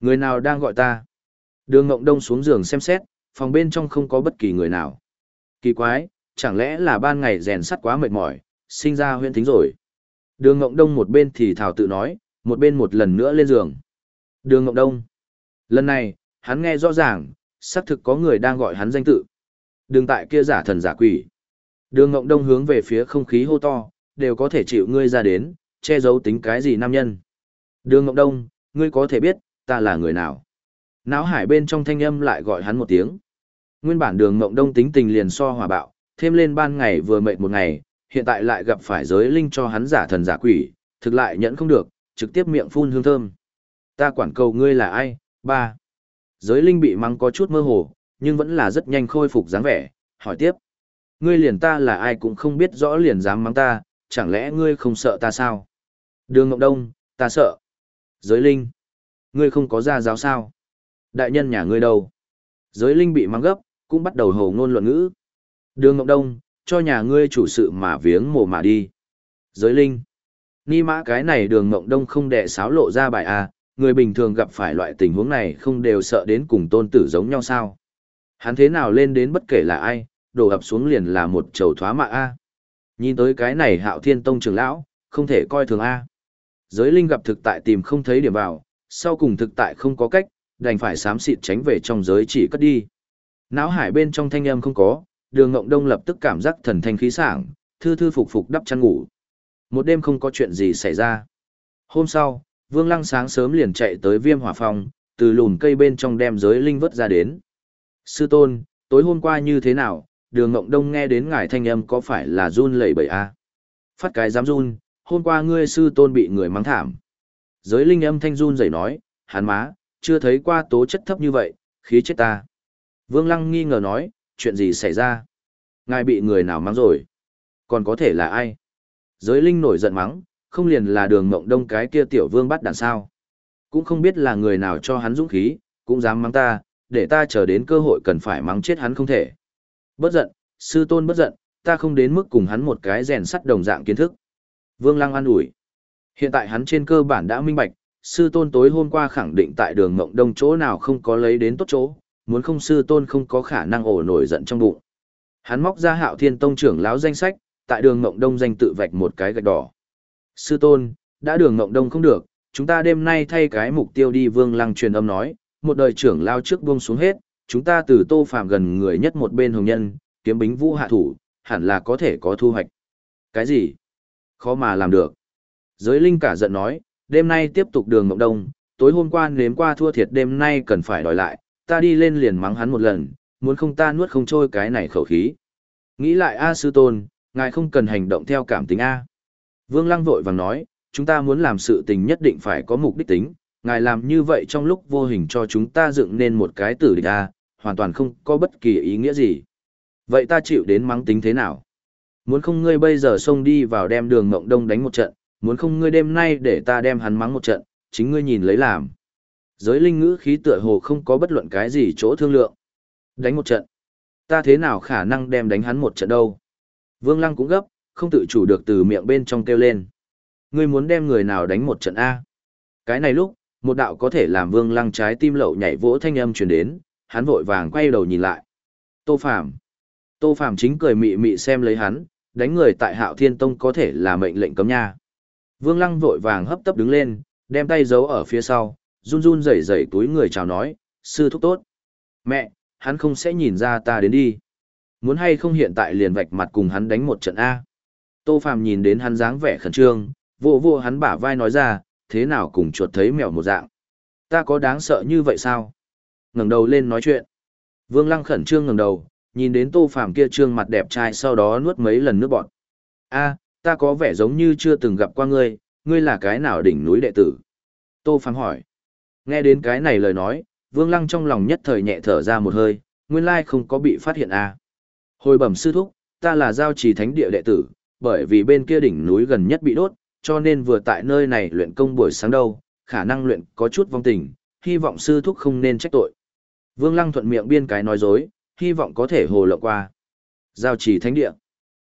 [SPEAKER 1] Người nào đang gọi ta? Đường mộng đông xuống giường xem xét, phòng bên trong không có bất kỳ người nào. Kỳ quái, chẳng lẽ là ban ngày rèn sắt quá mệt mỏi, sinh ra huyễn tính rồi. Đường Ngộng Đông một bên thì thảo tự nói, một bên một lần nữa lên giường. Đường Ngộng Đông. Lần này, hắn nghe rõ ràng, xác thực có người đang gọi hắn danh tự. Đường tại kia giả thần giả quỷ. Đường Ngộng Đông hướng về phía không khí hô to, đều có thể chịu ngươi ra đến, che giấu tính cái gì nam nhân. Đường Ngộng Đông, ngươi có thể biết, ta là người nào. Náo hải bên trong thanh âm lại gọi hắn một tiếng. Nguyên bản đường Ngộng Đông tính tình liền so hòa bạo, thêm lên ban ngày vừa mệt một ngày, hiện tại lại gặp phải giới linh cho hắn giả thần giả quỷ, thực lại nhẫn không được, trực tiếp miệng phun hương thơm. Ta quản cầu ngươi là ai? Ba. Giới linh bị mắng có chút mơ hồ, nhưng vẫn là rất nhanh khôi phục dáng vẻ, hỏi tiếp. Ngươi liền ta là ai cũng không biết rõ liền dám mắng ta, chẳng lẽ ngươi không sợ ta sao? Đường Ngọc Đông, ta sợ. Giới linh. Ngươi không có gia giáo sao? Đại nhân nhà ngươi đâu? Giới linh bị mắng gấp, cũng bắt đầu hồ ngôn luận ngữ. Đường Ngọc Đông, cho nhà ngươi chủ sự mà viếng mồ mà đi. Giới linh. Ni mã cái này đường mộng Đông không đẻ sáo lộ ra bài A, người bình thường gặp phải loại tình huống này không đều sợ đến cùng tôn tử giống nhau sao. Hắn thế nào lên đến bất kể là ai, đổ ập xuống liền là một chầu thoá mạ A. Nhìn tới cái này hạo thiên tông trưởng lão, không thể coi thường A. Giới linh gặp thực tại tìm không thấy điểm vào, sau cùng thực tại không có cách, đành phải xám xịt tránh về trong giới chỉ cất đi. Náo hải bên trong thanh âm không có, đường ngộng đông lập tức cảm giác thần thanh khí sảng, thư thư phục phục đắp chăn ngủ. Một đêm không có chuyện gì xảy ra. Hôm sau, Vương Lăng sáng sớm liền chạy tới viêm hỏa phòng, từ lùn cây bên trong đem giới linh vớt ra đến. Sư tôn, tối hôm qua như thế nào, đường ngộng đông nghe đến ngài thanh âm có phải là run lẩy bẩy a Phát cái dám run, hôm qua ngươi sư tôn bị người mắng thảm. Giới linh âm thanh run rẩy nói, hắn má, chưa thấy qua tố chất thấp như vậy, khí chết ta. Vương Lăng nghi ngờ nói, chuyện gì xảy ra? Ngài bị người nào mắng rồi? Còn có thể là ai? Giới linh nổi giận mắng, không liền là đường mộng đông cái kia tiểu vương bắt đàn sao. Cũng không biết là người nào cho hắn dũng khí, cũng dám mắng ta, để ta chờ đến cơ hội cần phải mắng chết hắn không thể. Bất giận, sư tôn bất giận, ta không đến mức cùng hắn một cái rèn sắt đồng dạng kiến thức. Vương Lăng an ủi. Hiện tại hắn trên cơ bản đã minh bạch, sư tôn tối hôm qua khẳng định tại đường mộng đông chỗ nào không có lấy đến tốt chỗ, muốn không sư tôn không có khả năng ổ nổi giận trong bụng. Hắn móc ra hạo thiên tông trưởng lão danh sách, tại đường Ngộng đông danh tự vạch một cái gạch đỏ. Sư tôn, đã đường Ngộng đông không được, chúng ta đêm nay thay cái mục tiêu đi vương lăng truyền âm nói, một đời trưởng lao trước buông xuống hết, chúng ta từ tô phạm gần người nhất một bên hồng nhân, kiếm bính vũ hạ thủ, hẳn là có thể có thu hoạch. Cái gì? Khó mà làm được. Giới linh cả giận nói, đêm nay tiếp tục đường Ngộng đông, tối hôm qua nếm qua thua thiệt đêm nay cần phải đòi lại, ta đi lên liền mắng hắn một lần, muốn không ta nuốt không trôi cái này khẩu khí. Nghĩ lại A sư tôn, ngài không cần hành động theo cảm tính A. Vương Lăng vội vàng nói, chúng ta muốn làm sự tình nhất định phải có mục đích tính, ngài làm như vậy trong lúc vô hình cho chúng ta dựng nên một cái tử địch a, hoàn toàn không có bất kỳ ý nghĩa gì. Vậy ta chịu đến mắng tính thế nào? Muốn không ngươi bây giờ xông đi vào đem đường mộng đông đánh một trận, muốn không ngươi đêm nay để ta đem hắn mắng một trận, chính ngươi nhìn lấy làm. Giới linh ngữ khí tựa hồ không có bất luận cái gì chỗ thương lượng. Đánh một trận. Ta thế nào khả năng đem đánh hắn một trận đâu? Vương Lăng cũng gấp, không tự chủ được từ miệng bên trong kêu lên. Ngươi muốn đem người nào đánh một trận A? Cái này lúc, một đạo có thể làm Vương Lăng trái tim lậu nhảy vỗ thanh âm truyền đến, hắn vội vàng quay đầu nhìn lại. Tô Phàm Tô Phàm chính cười mị mị xem lấy hắn, đánh người tại Hạo Thiên Tông có thể là mệnh lệnh cấm nha. Vương Lăng vội vàng hấp tấp đứng lên, đem tay giấu ở phía sau, run run rẩy rẩy túi người chào nói, sư thúc tốt. Mẹ, hắn không sẽ nhìn ra ta đến đi. Muốn hay không hiện tại liền vạch mặt cùng hắn đánh một trận A. Tô Phàm nhìn đến hắn dáng vẻ khẩn trương, vô vô hắn bả vai nói ra, thế nào cùng chuột thấy mèo một dạng. Ta có đáng sợ như vậy sao? ngẩng đầu lên nói chuyện. Vương Lăng khẩn trương ngẩng đầu, nhìn đến Tô Phàm kia trương mặt đẹp trai sau đó nuốt mấy lần nước bọt. A, ta có vẻ giống như chưa từng gặp qua ngươi, ngươi là cái nào đỉnh núi đệ tử? Tô Phàm hỏi. Nghe đến cái này lời nói, Vương Lăng trong lòng nhất thời nhẹ thở ra một hơi, nguyên lai không có bị phát hiện à? Hồi bẩm sư thúc, ta là giao trì thánh địa đệ tử, bởi vì bên kia đỉnh núi gần nhất bị đốt, cho nên vừa tại nơi này luyện công buổi sáng đâu, khả năng luyện có chút vong tình, hy vọng sư thúc không nên trách tội. Vương Lăng thuận miệng biên cái nói dối, hy vọng có thể hồ lộ qua. Giao chỉ thánh địa.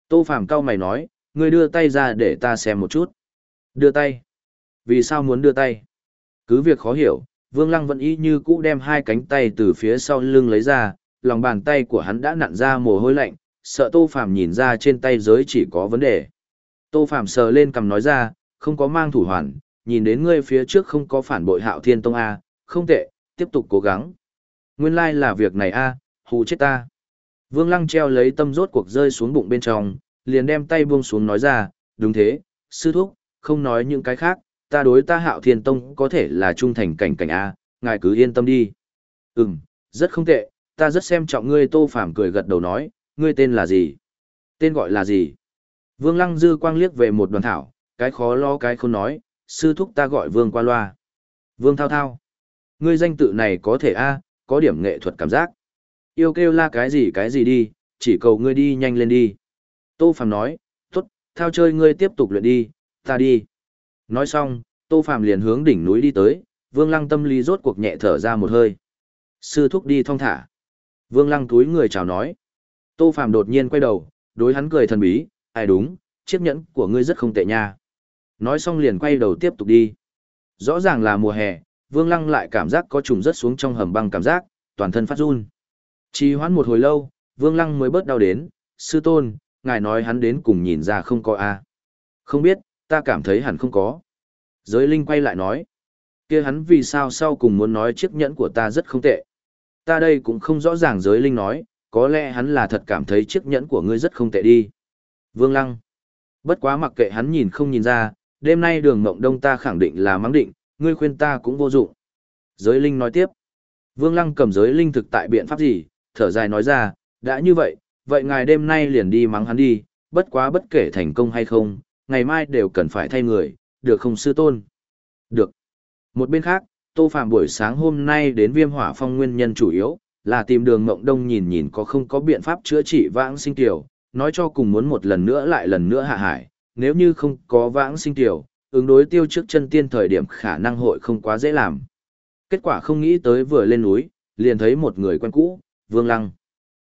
[SPEAKER 1] Tô Phàm cao mày nói, ngươi đưa tay ra để ta xem một chút. Đưa tay. Vì sao muốn đưa tay? Cứ việc khó hiểu, Vương Lăng vẫn y như cũ đem hai cánh tay từ phía sau lưng lấy ra, lòng bàn tay của hắn đã nặn ra mồ hôi lạnh, sợ Tô Phàm nhìn ra trên tay giới chỉ có vấn đề. Tô Phàm sờ lên cầm nói ra, không có mang thủ hoàn, nhìn đến ngươi phía trước không có phản bội Hạo Thiên Tông a, không tệ, tiếp tục cố gắng. Nguyên lai là việc này a, hù chết ta. Vương Lăng treo lấy tâm rốt cuộc rơi xuống bụng bên trong, liền đem tay buông xuống nói ra, đúng thế, sư thúc, không nói những cái khác, ta đối ta hạo thiên tông có thể là trung thành cảnh cảnh A, ngài cứ yên tâm đi. Ừm, rất không tệ, ta rất xem trọng ngươi tô phạm cười gật đầu nói, ngươi tên là gì? Tên gọi là gì? Vương Lăng dư quang liếc về một đoàn thảo, cái khó lo cái không nói, sư thúc ta gọi vương qua loa. Vương thao thao. Ngươi danh tự này có thể A, có điểm nghệ thuật cảm giác. Yêu kêu la cái gì cái gì đi, chỉ cầu ngươi đi nhanh lên đi. Tô Phàm nói, tốt, thao chơi ngươi tiếp tục luyện đi, ta đi. Nói xong, Tô Phàm liền hướng đỉnh núi đi tới, Vương Lăng tâm lý rốt cuộc nhẹ thở ra một hơi. Sư thúc đi thong thả. Vương Lăng túi người chào nói. Tô Phàm đột nhiên quay đầu, đối hắn cười thần bí, ai đúng, chiếc nhẫn của ngươi rất không tệ nha. Nói xong liền quay đầu tiếp tục đi. Rõ ràng là mùa hè, Vương Lăng lại cảm giác có trùng rất xuống trong hầm băng cảm giác, toàn thân phát run. Chỉ hoãn một hồi lâu, Vương Lăng mới bớt đau đến, sư tôn, ngài nói hắn đến cùng nhìn ra không có a Không biết, ta cảm thấy hẳn không có. Giới Linh quay lại nói, kia hắn vì sao sau cùng muốn nói chiếc nhẫn của ta rất không tệ. Ta đây cũng không rõ ràng giới Linh nói, có lẽ hắn là thật cảm thấy chiếc nhẫn của ngươi rất không tệ đi. Vương Lăng, bất quá mặc kệ hắn nhìn không nhìn ra, đêm nay đường mộng đông ta khẳng định là mắng định, ngươi khuyên ta cũng vô dụng. Giới Linh nói tiếp, Vương Lăng cầm giới Linh thực tại biện pháp gì, thở dài nói ra, đã như vậy, vậy ngài đêm nay liền đi mắng hắn đi, bất quá bất kể thành công hay không, ngày mai đều cần phải thay người, được không sư tôn? Được. Một bên khác, Tô Phạm buổi sáng hôm nay đến viêm hỏa phong nguyên nhân chủ yếu, là tìm đường mộng đông nhìn nhìn có không có biện pháp chữa trị vãng sinh tiểu, nói cho cùng muốn một lần nữa lại lần nữa hạ hải, nếu như không có vãng sinh tiểu, ứng đối tiêu trước chân tiên thời điểm khả năng hội không quá dễ làm. Kết quả không nghĩ tới vừa lên núi, liền thấy một người quen cũ, Vương Lăng.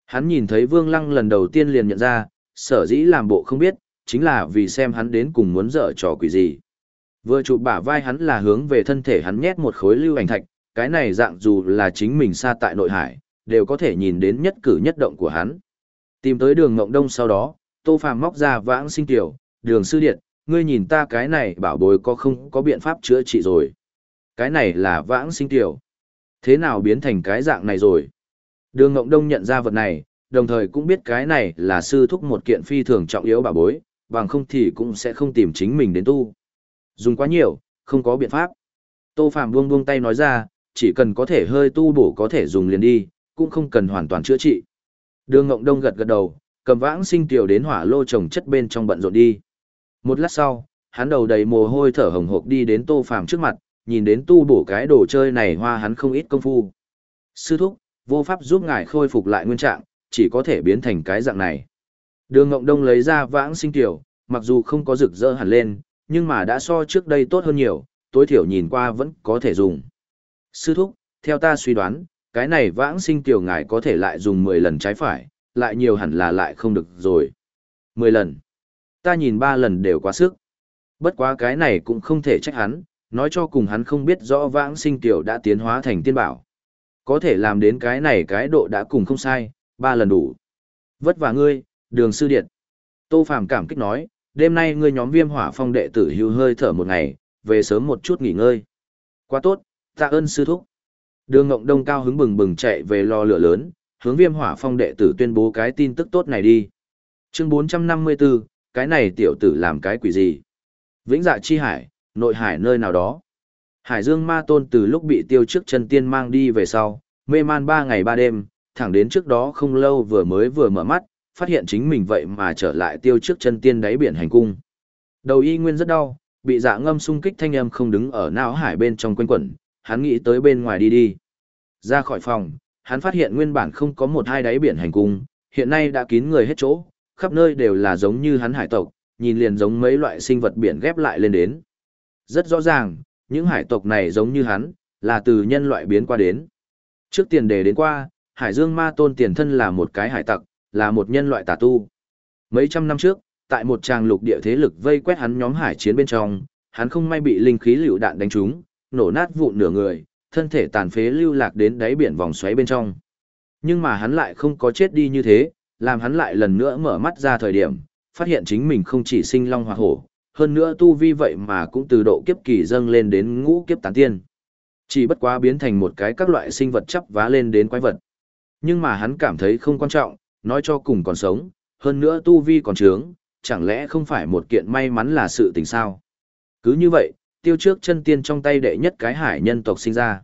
[SPEAKER 1] Hắn nhìn thấy Vương Lăng lần đầu tiên liền nhận ra, sở dĩ làm bộ không biết, chính là vì xem hắn đến cùng muốn dở trò quỷ gì. Vừa chụp bả vai hắn là hướng về thân thể hắn nhét một khối lưu ảnh thạch, cái này dạng dù là chính mình xa tại nội hải, đều có thể nhìn đến nhất cử nhất động của hắn. Tìm tới đường Ngộng Đông sau đó, Tô Phàm móc ra vãng sinh tiểu, đường sư điện, ngươi nhìn ta cái này bảo bối có không có biện pháp chữa trị rồi. Cái này là vãng sinh tiểu. Thế nào biến thành cái dạng này rồi? Đường Ngộng Đông nhận ra vật này, đồng thời cũng biết cái này là sư thúc một kiện phi thường trọng yếu bảo bối, bằng không thì cũng sẽ không tìm chính mình đến tu. Dùng quá nhiều, không có biện pháp. Tô Phạm buông buông tay nói ra, chỉ cần có thể hơi tu bổ có thể dùng liền đi, cũng không cần hoàn toàn chữa trị. Đường Ngộng Đông gật gật đầu, cầm vãng sinh tiểu đến hỏa lô trồng chất bên trong bận rộn đi. Một lát sau, hắn đầu đầy mồ hôi thở hồng hộc đi đến Tô Phàm trước mặt, nhìn đến tu bổ cái đồ chơi này hoa hắn không ít công phu. Sư thúc, vô pháp giúp ngài khôi phục lại nguyên trạng, chỉ có thể biến thành cái dạng này. Đường Ngộng Đông lấy ra vãng sinh tiểu, mặc dù không có rực rỡ hẳn lên, nhưng mà đã so trước đây tốt hơn nhiều, tối thiểu nhìn qua vẫn có thể dùng. Sư thúc, theo ta suy đoán, cái này vãng sinh tiểu ngài có thể lại dùng 10 lần trái phải, lại nhiều hẳn là lại không được rồi. 10 lần. Ta nhìn 3 lần đều quá sức. Bất quá cái này cũng không thể trách hắn, nói cho cùng hắn không biết rõ vãng sinh tiểu đã tiến hóa thành tiên bảo. Có thể làm đến cái này cái độ đã cùng không sai, 3 lần đủ. Vất vả ngươi, đường sư điện. Tô Phàm cảm kích nói, đêm nay ngươi nhóm viêm hỏa phong đệ tử hưu hơi thở một ngày, về sớm một chút nghỉ ngơi. Quá tốt, tạ ơn sư thúc. Đường Ngộng Đông cao hứng bừng bừng chạy về lò lửa lớn, hướng viêm hỏa phong đệ tử tuyên bố cái tin tức tốt này đi. Chương 454, cái này tiểu tử làm cái quỷ gì? Vĩnh dạ chi hải, nội hải nơi nào đó. Hải Dương Ma Tôn từ lúc bị tiêu trước chân tiên mang đi về sau, mê man ba ngày ba đêm, thẳng đến trước đó không lâu vừa mới vừa mở mắt, phát hiện chính mình vậy mà trở lại tiêu trước chân tiên đáy biển hành cung. Đầu y nguyên rất đau, bị dạ ngâm xung kích thanh âm không đứng ở não hải bên trong quanh quẩn, hắn nghĩ tới bên ngoài đi đi. Ra khỏi phòng, hắn phát hiện nguyên bản không có một hai đáy biển hành cung, hiện nay đã kín người hết chỗ, khắp nơi đều là giống như hắn hải tộc, nhìn liền giống mấy loại sinh vật biển ghép lại lên đến. Rất rõ ràng, những hải tộc này giống như hắn, là từ nhân loại biến qua đến. Trước tiền đề đến qua, Hải Dương Ma Tôn tiền thân là một cái hải tặc, là một nhân loại tà tu. Mấy trăm năm trước, tại một tràng lục địa thế lực vây quét hắn nhóm hải chiến bên trong, hắn không may bị linh khí lựu đạn đánh trúng, nổ nát vụn nửa người, thân thể tàn phế lưu lạc đến đáy biển vòng xoáy bên trong. Nhưng mà hắn lại không có chết đi như thế, làm hắn lại lần nữa mở mắt ra thời điểm, phát hiện chính mình không chỉ sinh long hoa hổ, hơn nữa tu vi vậy mà cũng từ độ kiếp kỳ dâng lên đến ngũ kiếp tán tiên. Chỉ bất quá biến thành một cái các loại sinh vật chắp vá lên đến quái vật. Nhưng mà hắn cảm thấy không quan trọng, nói cho cùng còn sống, hơn nữa tu vi còn trướng, chẳng lẽ không phải một kiện may mắn là sự tình sao? Cứ như vậy, tiêu trước chân tiên trong tay đệ nhất cái hải nhân tộc sinh ra.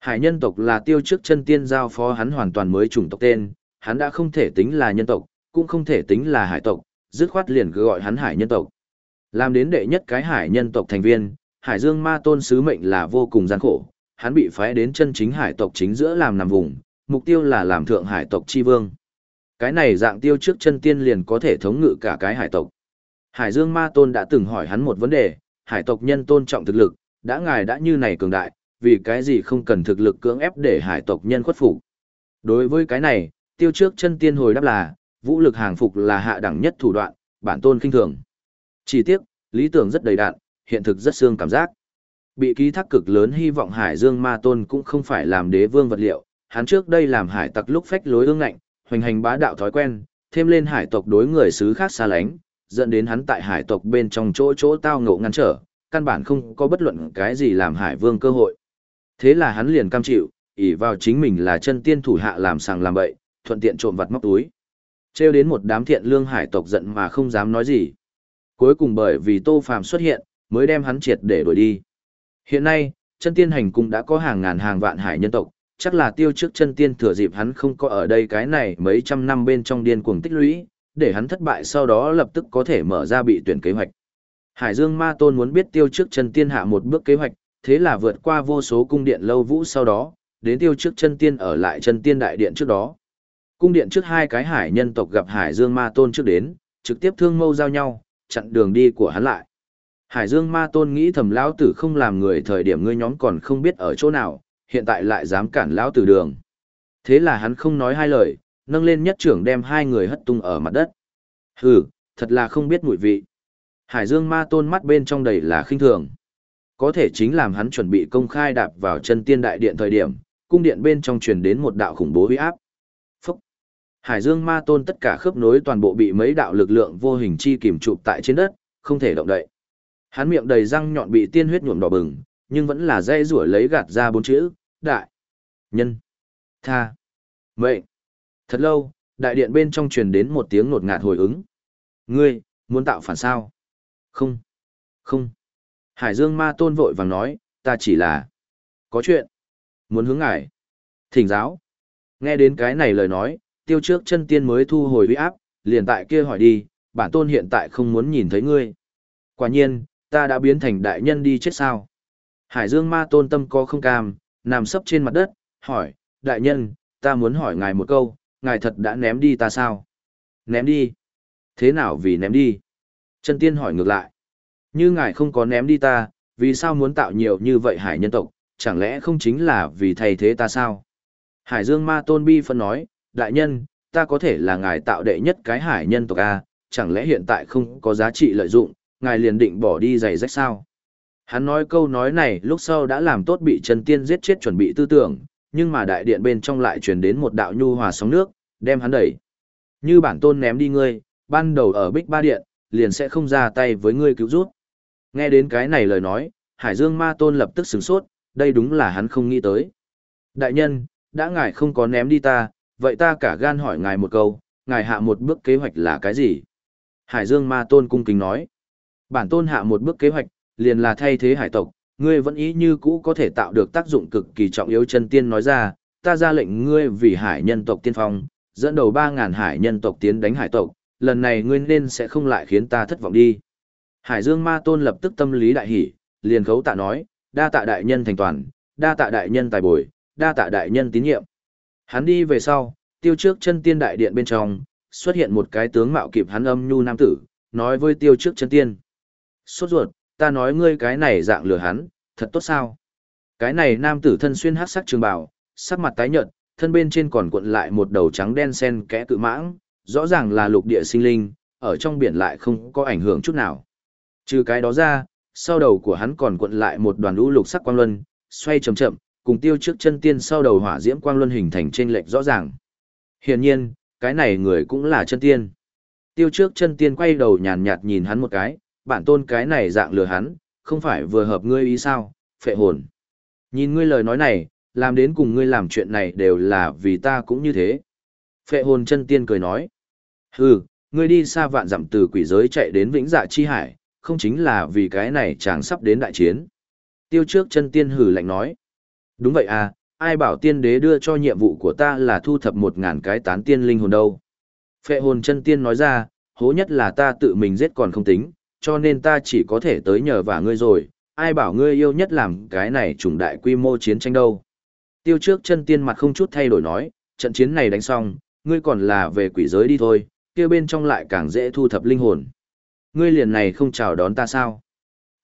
[SPEAKER 1] Hải nhân tộc là tiêu trước chân tiên giao phó hắn hoàn toàn mới chủng tộc tên, hắn đã không thể tính là nhân tộc, cũng không thể tính là hải tộc, dứt khoát liền cứ gọi hắn hải nhân tộc. Làm đến đệ nhất cái hải nhân tộc thành viên, hải dương ma tôn sứ mệnh là vô cùng gian khổ, hắn bị phái đến chân chính hải tộc chính giữa làm nằm vùng, mục tiêu là làm thượng hải tộc chi vương. Cái này dạng tiêu trước chân tiên liền có thể thống ngự cả cái hải tộc. Hải Dương Ma Tôn đã từng hỏi hắn một vấn đề, hải tộc nhân tôn trọng thực lực, đã ngài đã như này cường đại, vì cái gì không cần thực lực cưỡng ép để hải tộc nhân khuất phục. Đối với cái này, tiêu trước chân tiên hồi đáp là, vũ lực hàng phục là hạ đẳng nhất thủ đoạn, bản tôn kinh thường. Chỉ tiếc, lý tưởng rất đầy đạn, hiện thực rất xương cảm giác. Bị ký thác cực lớn hy vọng Hải Dương Ma Tôn cũng không phải làm đế vương vật liệu, hắn trước đây làm hải tặc lúc phách lối ương ngạnh, hoành hành bá đạo thói quen, thêm lên hải tộc đối người xứ khác xa lánh, dẫn đến hắn tại hải tộc bên trong chỗ chỗ tao ngộ ngăn trở, căn bản không có bất luận cái gì làm hải vương cơ hội. Thế là hắn liền cam chịu, ỷ vào chính mình là chân tiên thủ hạ làm sàng làm bậy, thuận tiện trộm vặt móc túi. Trêu đến một đám thiện lương hải tộc giận mà không dám nói gì. Cuối cùng bởi vì Tô Phàm xuất hiện, mới đem hắn triệt để đuổi đi. Hiện nay, chân tiên hành cung đã có hàng ngàn hàng vạn hải nhân tộc, chắc là tiêu trước chân tiên thừa dịp hắn không có ở đây cái này mấy trăm năm bên trong điên cuồng tích lũy, để hắn thất bại sau đó lập tức có thể mở ra bị tuyển kế hoạch. Hải Dương Ma Tôn muốn biết tiêu trước chân tiên hạ một bước kế hoạch, thế là vượt qua vô số cung điện lâu vũ sau đó, đến tiêu trước chân tiên ở lại chân tiên đại điện trước đó. Cung điện trước hai cái hải nhân tộc gặp Hải Dương Ma Tôn trước đến, trực tiếp thương mâu giao nhau, chặn đường đi của hắn lại. Hải Dương Ma Tôn nghĩ thầm lão tử không làm người thời điểm ngươi nhóm còn không biết ở chỗ nào, hiện tại lại dám cản lão tử đường. Thế là hắn không nói hai lời, nâng lên nhất trưởng đem hai người hất tung ở mặt đất. Hừ, thật là không biết mùi vị. Hải Dương Ma Tôn mắt bên trong đầy là khinh thường. Có thể chính làm hắn chuẩn bị công khai đạp vào chân tiên đại điện thời điểm, cung điện bên trong truyền đến một đạo khủng bố uy áp. phốc, Hải Dương Ma Tôn tất cả khớp nối toàn bộ bị mấy đạo lực lượng vô hình chi kìm chụp tại trên đất, không thể động đậy. Hắn miệng đầy răng nhọn bị tiên huyết nhuộm đỏ bừng, nhưng vẫn là dây rủa lấy gạt ra bốn chữ, đại, nhân, tha, mệnh. Thật lâu, đại điện bên trong truyền đến một tiếng nột ngạt hồi ứng. Ngươi, muốn tạo phản sao? Không, không. Hải Dương ma tôn vội vàng nói, ta chỉ là, có chuyện, muốn hướng ngài. Thỉnh giáo. Nghe đến cái này lời nói, tiêu trước chân tiên mới thu hồi uy áp, liền tại kia hỏi đi, bản tôn hiện tại không muốn nhìn thấy ngươi. Quả nhiên, ta đã biến thành đại nhân đi chết sao. Hải Dương ma tôn tâm có không cam, nằm sấp trên mặt đất, hỏi, đại nhân, ta muốn hỏi ngài một câu, ngài thật đã ném đi ta sao? Ném đi? Thế nào vì ném đi? Chân tiên hỏi ngược lại. Như ngài không có ném đi ta, vì sao muốn tạo nhiều như vậy hải nhân tộc, chẳng lẽ không chính là vì thay thế ta sao? Hải Dương ma tôn bi phân nói, đại nhân, ta có thể là ngài tạo đệ nhất cái hải nhân tộc A, chẳng lẽ hiện tại không có giá trị lợi dụng, ngài liền định bỏ đi giày rách sao? Hắn nói câu nói này lúc sau đã làm tốt bị Trần Tiên giết chết chuẩn bị tư tưởng, nhưng mà đại điện bên trong lại truyền đến một đạo nhu hòa sóng nước, đem hắn đẩy. Như bản tôn ném đi ngươi, ban đầu ở Bích Ba Điện, liền sẽ không ra tay với ngươi cứu rút. Nghe đến cái này lời nói, Hải Dương Ma Tôn lập tức sửng sốt, đây đúng là hắn không nghĩ tới. Đại nhân, đã ngài không có ném đi ta, vậy ta cả gan hỏi ngài một câu, ngài hạ một bước kế hoạch là cái gì? Hải Dương Ma Tôn cung kính nói. Bản tôn hạ một bước kế hoạch, liền là thay thế hải tộc, ngươi vẫn ý như cũ có thể tạo được tác dụng cực kỳ trọng yếu chân tiên nói ra, ta ra lệnh ngươi vì hải nhân tộc tiên phong, dẫn đầu 3.000 hải nhân tộc tiến đánh hải tộc, lần này ngươi nên sẽ không lại khiến ta thất vọng đi. Hải Dương Ma Tôn lập tức tâm lý đại hỉ, liền khấu tạ nói, đa tạ đại nhân thành toàn, đa tạ đại nhân tài bồi, đa tạ đại nhân tín nhiệm. Hắn đi về sau, tiêu trước chân tiên đại điện bên trong, xuất hiện một cái tướng mạo kịp hắn âm nhu nam tử, nói với tiêu trước chân tiên. Sốt ruột, ta nói ngươi cái này dạng lừa hắn, thật tốt sao? Cái này nam tử thân xuyên hắc sắc trường bào, sắc mặt tái nhợt, thân bên trên còn cuộn lại một đầu trắng đen sen kẽ cự mãng, rõ ràng là lục địa sinh linh, ở trong biển lại không có ảnh hưởng chút nào. Trừ cái đó ra, sau đầu của hắn còn cuộn lại một đoàn lũ lục sắc quang luân, xoay chậm chậm, cùng tiêu trước chân tiên sau đầu hỏa diễm quang luân hình thành trên lệch rõ ràng. Hiển nhiên, cái này người cũng là chân tiên. Tiêu trước chân tiên quay đầu nhàn nhạt nhìn hắn một cái, bản tôn cái này dạng lừa hắn, không phải vừa hợp ngươi ý sao, phệ hồn. Nhìn ngươi lời nói này, làm đến cùng ngươi làm chuyện này đều là vì ta cũng như thế. Phệ hồn chân tiên cười nói. Hừ, ngươi đi xa vạn dặm từ quỷ giới chạy đến vĩnh dạ chi hải, không chính là vì cái này chàng sắp đến đại chiến. Tiêu trước chân tiên hử lạnh nói. Đúng vậy à, ai bảo tiên đế đưa cho nhiệm vụ của ta là thu thập một ngàn cái tán tiên linh hồn đâu. Phệ hồn chân tiên nói ra, hố nhất là ta tự mình giết còn không tính, cho nên ta chỉ có thể tới nhờ vả ngươi rồi, ai bảo ngươi yêu nhất làm cái này trùng đại quy mô chiến tranh đâu. Tiêu trước chân tiên mặt không chút thay đổi nói, trận chiến này đánh xong, ngươi còn là về quỷ giới đi thôi, kia bên trong lại càng dễ thu thập linh hồn. Ngươi liền này không chào đón ta sao?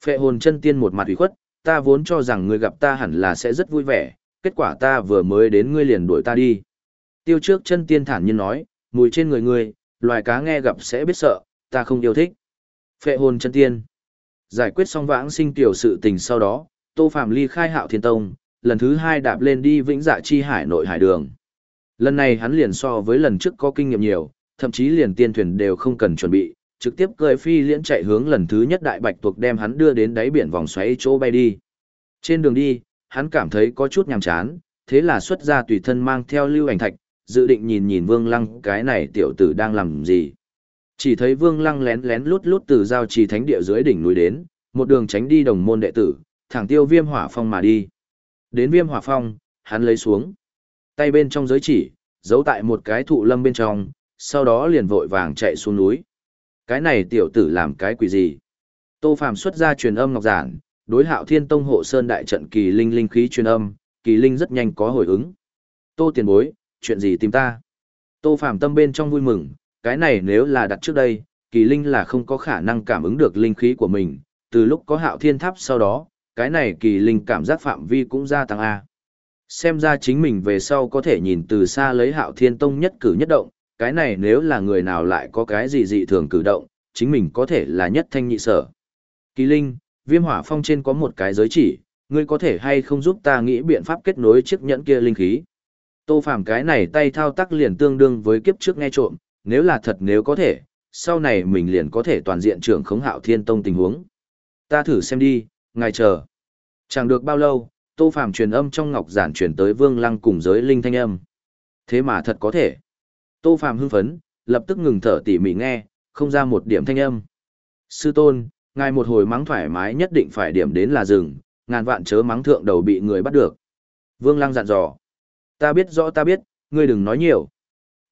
[SPEAKER 1] Phệ hồn chân tiên một mặt ủy khuất, ta vốn cho rằng ngươi gặp ta hẳn là sẽ rất vui vẻ, kết quả ta vừa mới đến ngươi liền đuổi ta đi. Tiêu trước chân tiên thản nhiên nói, mùi trên người ngươi, loài cá nghe gặp sẽ biết sợ, ta không yêu thích. Phệ hồn chân tiên. Giải quyết xong vãng sinh tiểu sự tình sau đó, Tô Phạm ly khai hạo thiên tông, lần thứ hai đạp lên đi vĩnh dạ chi hải nội hải đường. Lần này hắn liền so với lần trước có kinh nghiệm nhiều, thậm chí liền tiên thuyền đều không cần chuẩn bị, trực tiếp cười phi liễn chạy hướng lần thứ nhất đại bạch tuộc đem hắn đưa đến đáy biển vòng xoáy chỗ bay đi. Trên đường đi, hắn cảm thấy có chút nhàm chán, thế là xuất ra tùy thân mang theo lưu ảnh thạch, dự định nhìn nhìn vương lăng cái này tiểu tử đang làm gì. Chỉ thấy Vương Lăng lén lén lút lút từ giao trì thánh địa dưới đỉnh núi đến, một đường tránh đi đồng môn đệ tử, thẳng tiêu Viêm Hỏa Phong mà đi. Đến Viêm Hỏa Phong, hắn lấy xuống. Tay bên trong giới chỉ, giấu tại một cái thụ lâm bên trong, sau đó liền vội vàng chạy xuống núi. Cái này tiểu tử làm cái quỷ gì? Tô Phàm xuất ra truyền âm ngọc giản, đối Hạo Thiên Tông hộ sơn đại trận kỳ linh linh khí truyền âm, kỳ linh rất nhanh có hồi ứng. Tô tiền bối, chuyện gì tìm ta? Tô Phàm tâm bên trong vui mừng, cái này nếu là đặt trước đây, kỳ linh là không có khả năng cảm ứng được linh khí của mình, từ lúc có hạo thiên tháp sau đó, cái này kỳ linh cảm giác phạm vi cũng gia tăng A. Xem ra chính mình về sau có thể nhìn từ xa lấy hạo thiên tông nhất cử nhất động, cái này nếu là người nào lại có cái gì dị thường cử động, chính mình có thể là nhất thanh nhị sở. Kỳ linh, viêm hỏa phong trên có một cái giới chỉ, ngươi có thể hay không giúp ta nghĩ biện pháp kết nối chiếc nhẫn kia linh khí. Tô Phàm cái này tay thao tác liền tương đương với kiếp trước nghe trộm, nếu là thật nếu có thể, sau này mình liền có thể toàn diện trưởng khống hạo thiên tông tình huống. Ta thử xem đi, ngài chờ. Chẳng được bao lâu, tô phàm truyền âm trong ngọc giản truyền tới vương lăng cùng giới linh thanh âm. Thế mà thật có thể. Tô phàm hưng phấn, lập tức ngừng thở tỉ mỉ nghe, không ra một điểm thanh âm. Sư tôn, ngài một hồi mắng thoải mái nhất định phải điểm đến là rừng, ngàn vạn chớ mắng thượng đầu bị người bắt được. Vương lăng dặn dò. Ta biết rõ ta biết, ngươi đừng nói nhiều.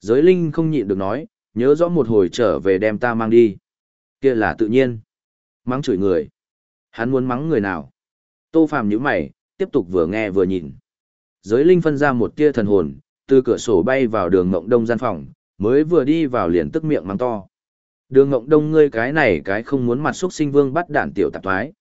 [SPEAKER 1] Giới linh không nhịn được nói, nhớ rõ một hồi trở về đem ta mang đi. kia là tự nhiên. Mắng chửi người. Hắn muốn mắng người nào? Tô Phàm nhíu mày, tiếp tục vừa nghe vừa nhìn. Giới linh phân ra một tia thần hồn, từ cửa sổ bay vào đường ngộng đông gian phòng, mới vừa đi vào liền tức miệng mắng to. Đường ngộng đông ngươi cái này cái không muốn mặt xúc sinh vương bắt đạn tiểu tạp thoái.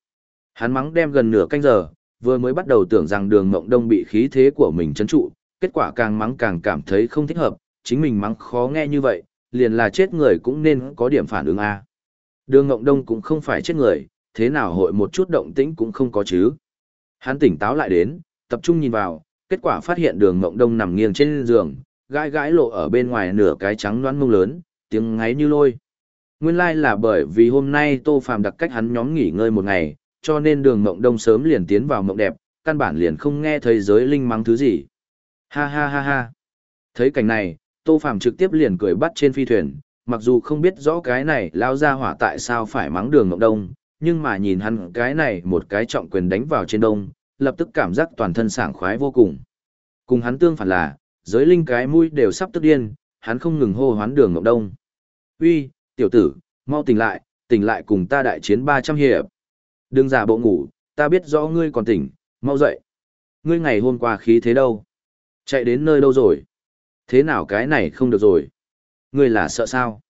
[SPEAKER 1] Hắn mắng đem gần nửa canh giờ, vừa mới bắt đầu tưởng rằng đường ngộng đông bị khí thế của mình chấn trụ, kết quả càng mắng càng cảm thấy không thích hợp, chính mình mắng khó nghe như vậy, liền là chết người cũng nên có điểm phản ứng A. Đường ngộng đông cũng không phải chết người, thế nào hội một chút động tĩnh cũng không có chứ. Hắn tỉnh táo lại đến, tập trung nhìn vào, kết quả phát hiện đường ngộng đông nằm nghiêng trên giường, gãi gãi lộ ở bên ngoài nửa cái trắng đoán mông lớn, tiếng ngáy như lôi. Nguyên lai like là bởi vì hôm nay Tô Phàm đặc cách hắn nhóm nghỉ ngơi một ngày, cho nên đường Ngộng đông sớm liền tiến vào mộng đẹp, căn bản liền không nghe thấy giới linh mắng thứ gì. Ha ha ha ha. Thấy cảnh này, Tô Phàm trực tiếp liền cười bắt trên phi thuyền, mặc dù không biết rõ cái này lao ra hỏa tại sao phải mắng đường ngộng đông, nhưng mà nhìn hắn cái này một cái trọng quyền đánh vào trên đông, lập tức cảm giác toàn thân sảng khoái vô cùng. Cùng hắn tương phản là, giới linh cái mũi đều sắp tức điên, hắn không ngừng hô hoán đường ngộng đông. Uy, tiểu tử, mau tỉnh lại, tỉnh lại cùng ta đại chiến 300 hiệp. Đừng giả bộ ngủ, ta biết rõ ngươi còn tỉnh, mau dậy. Ngươi ngày hôm qua khí thế đâu? Chạy đến nơi đâu rồi? Thế nào cái này không được rồi? Ngươi là sợ sao?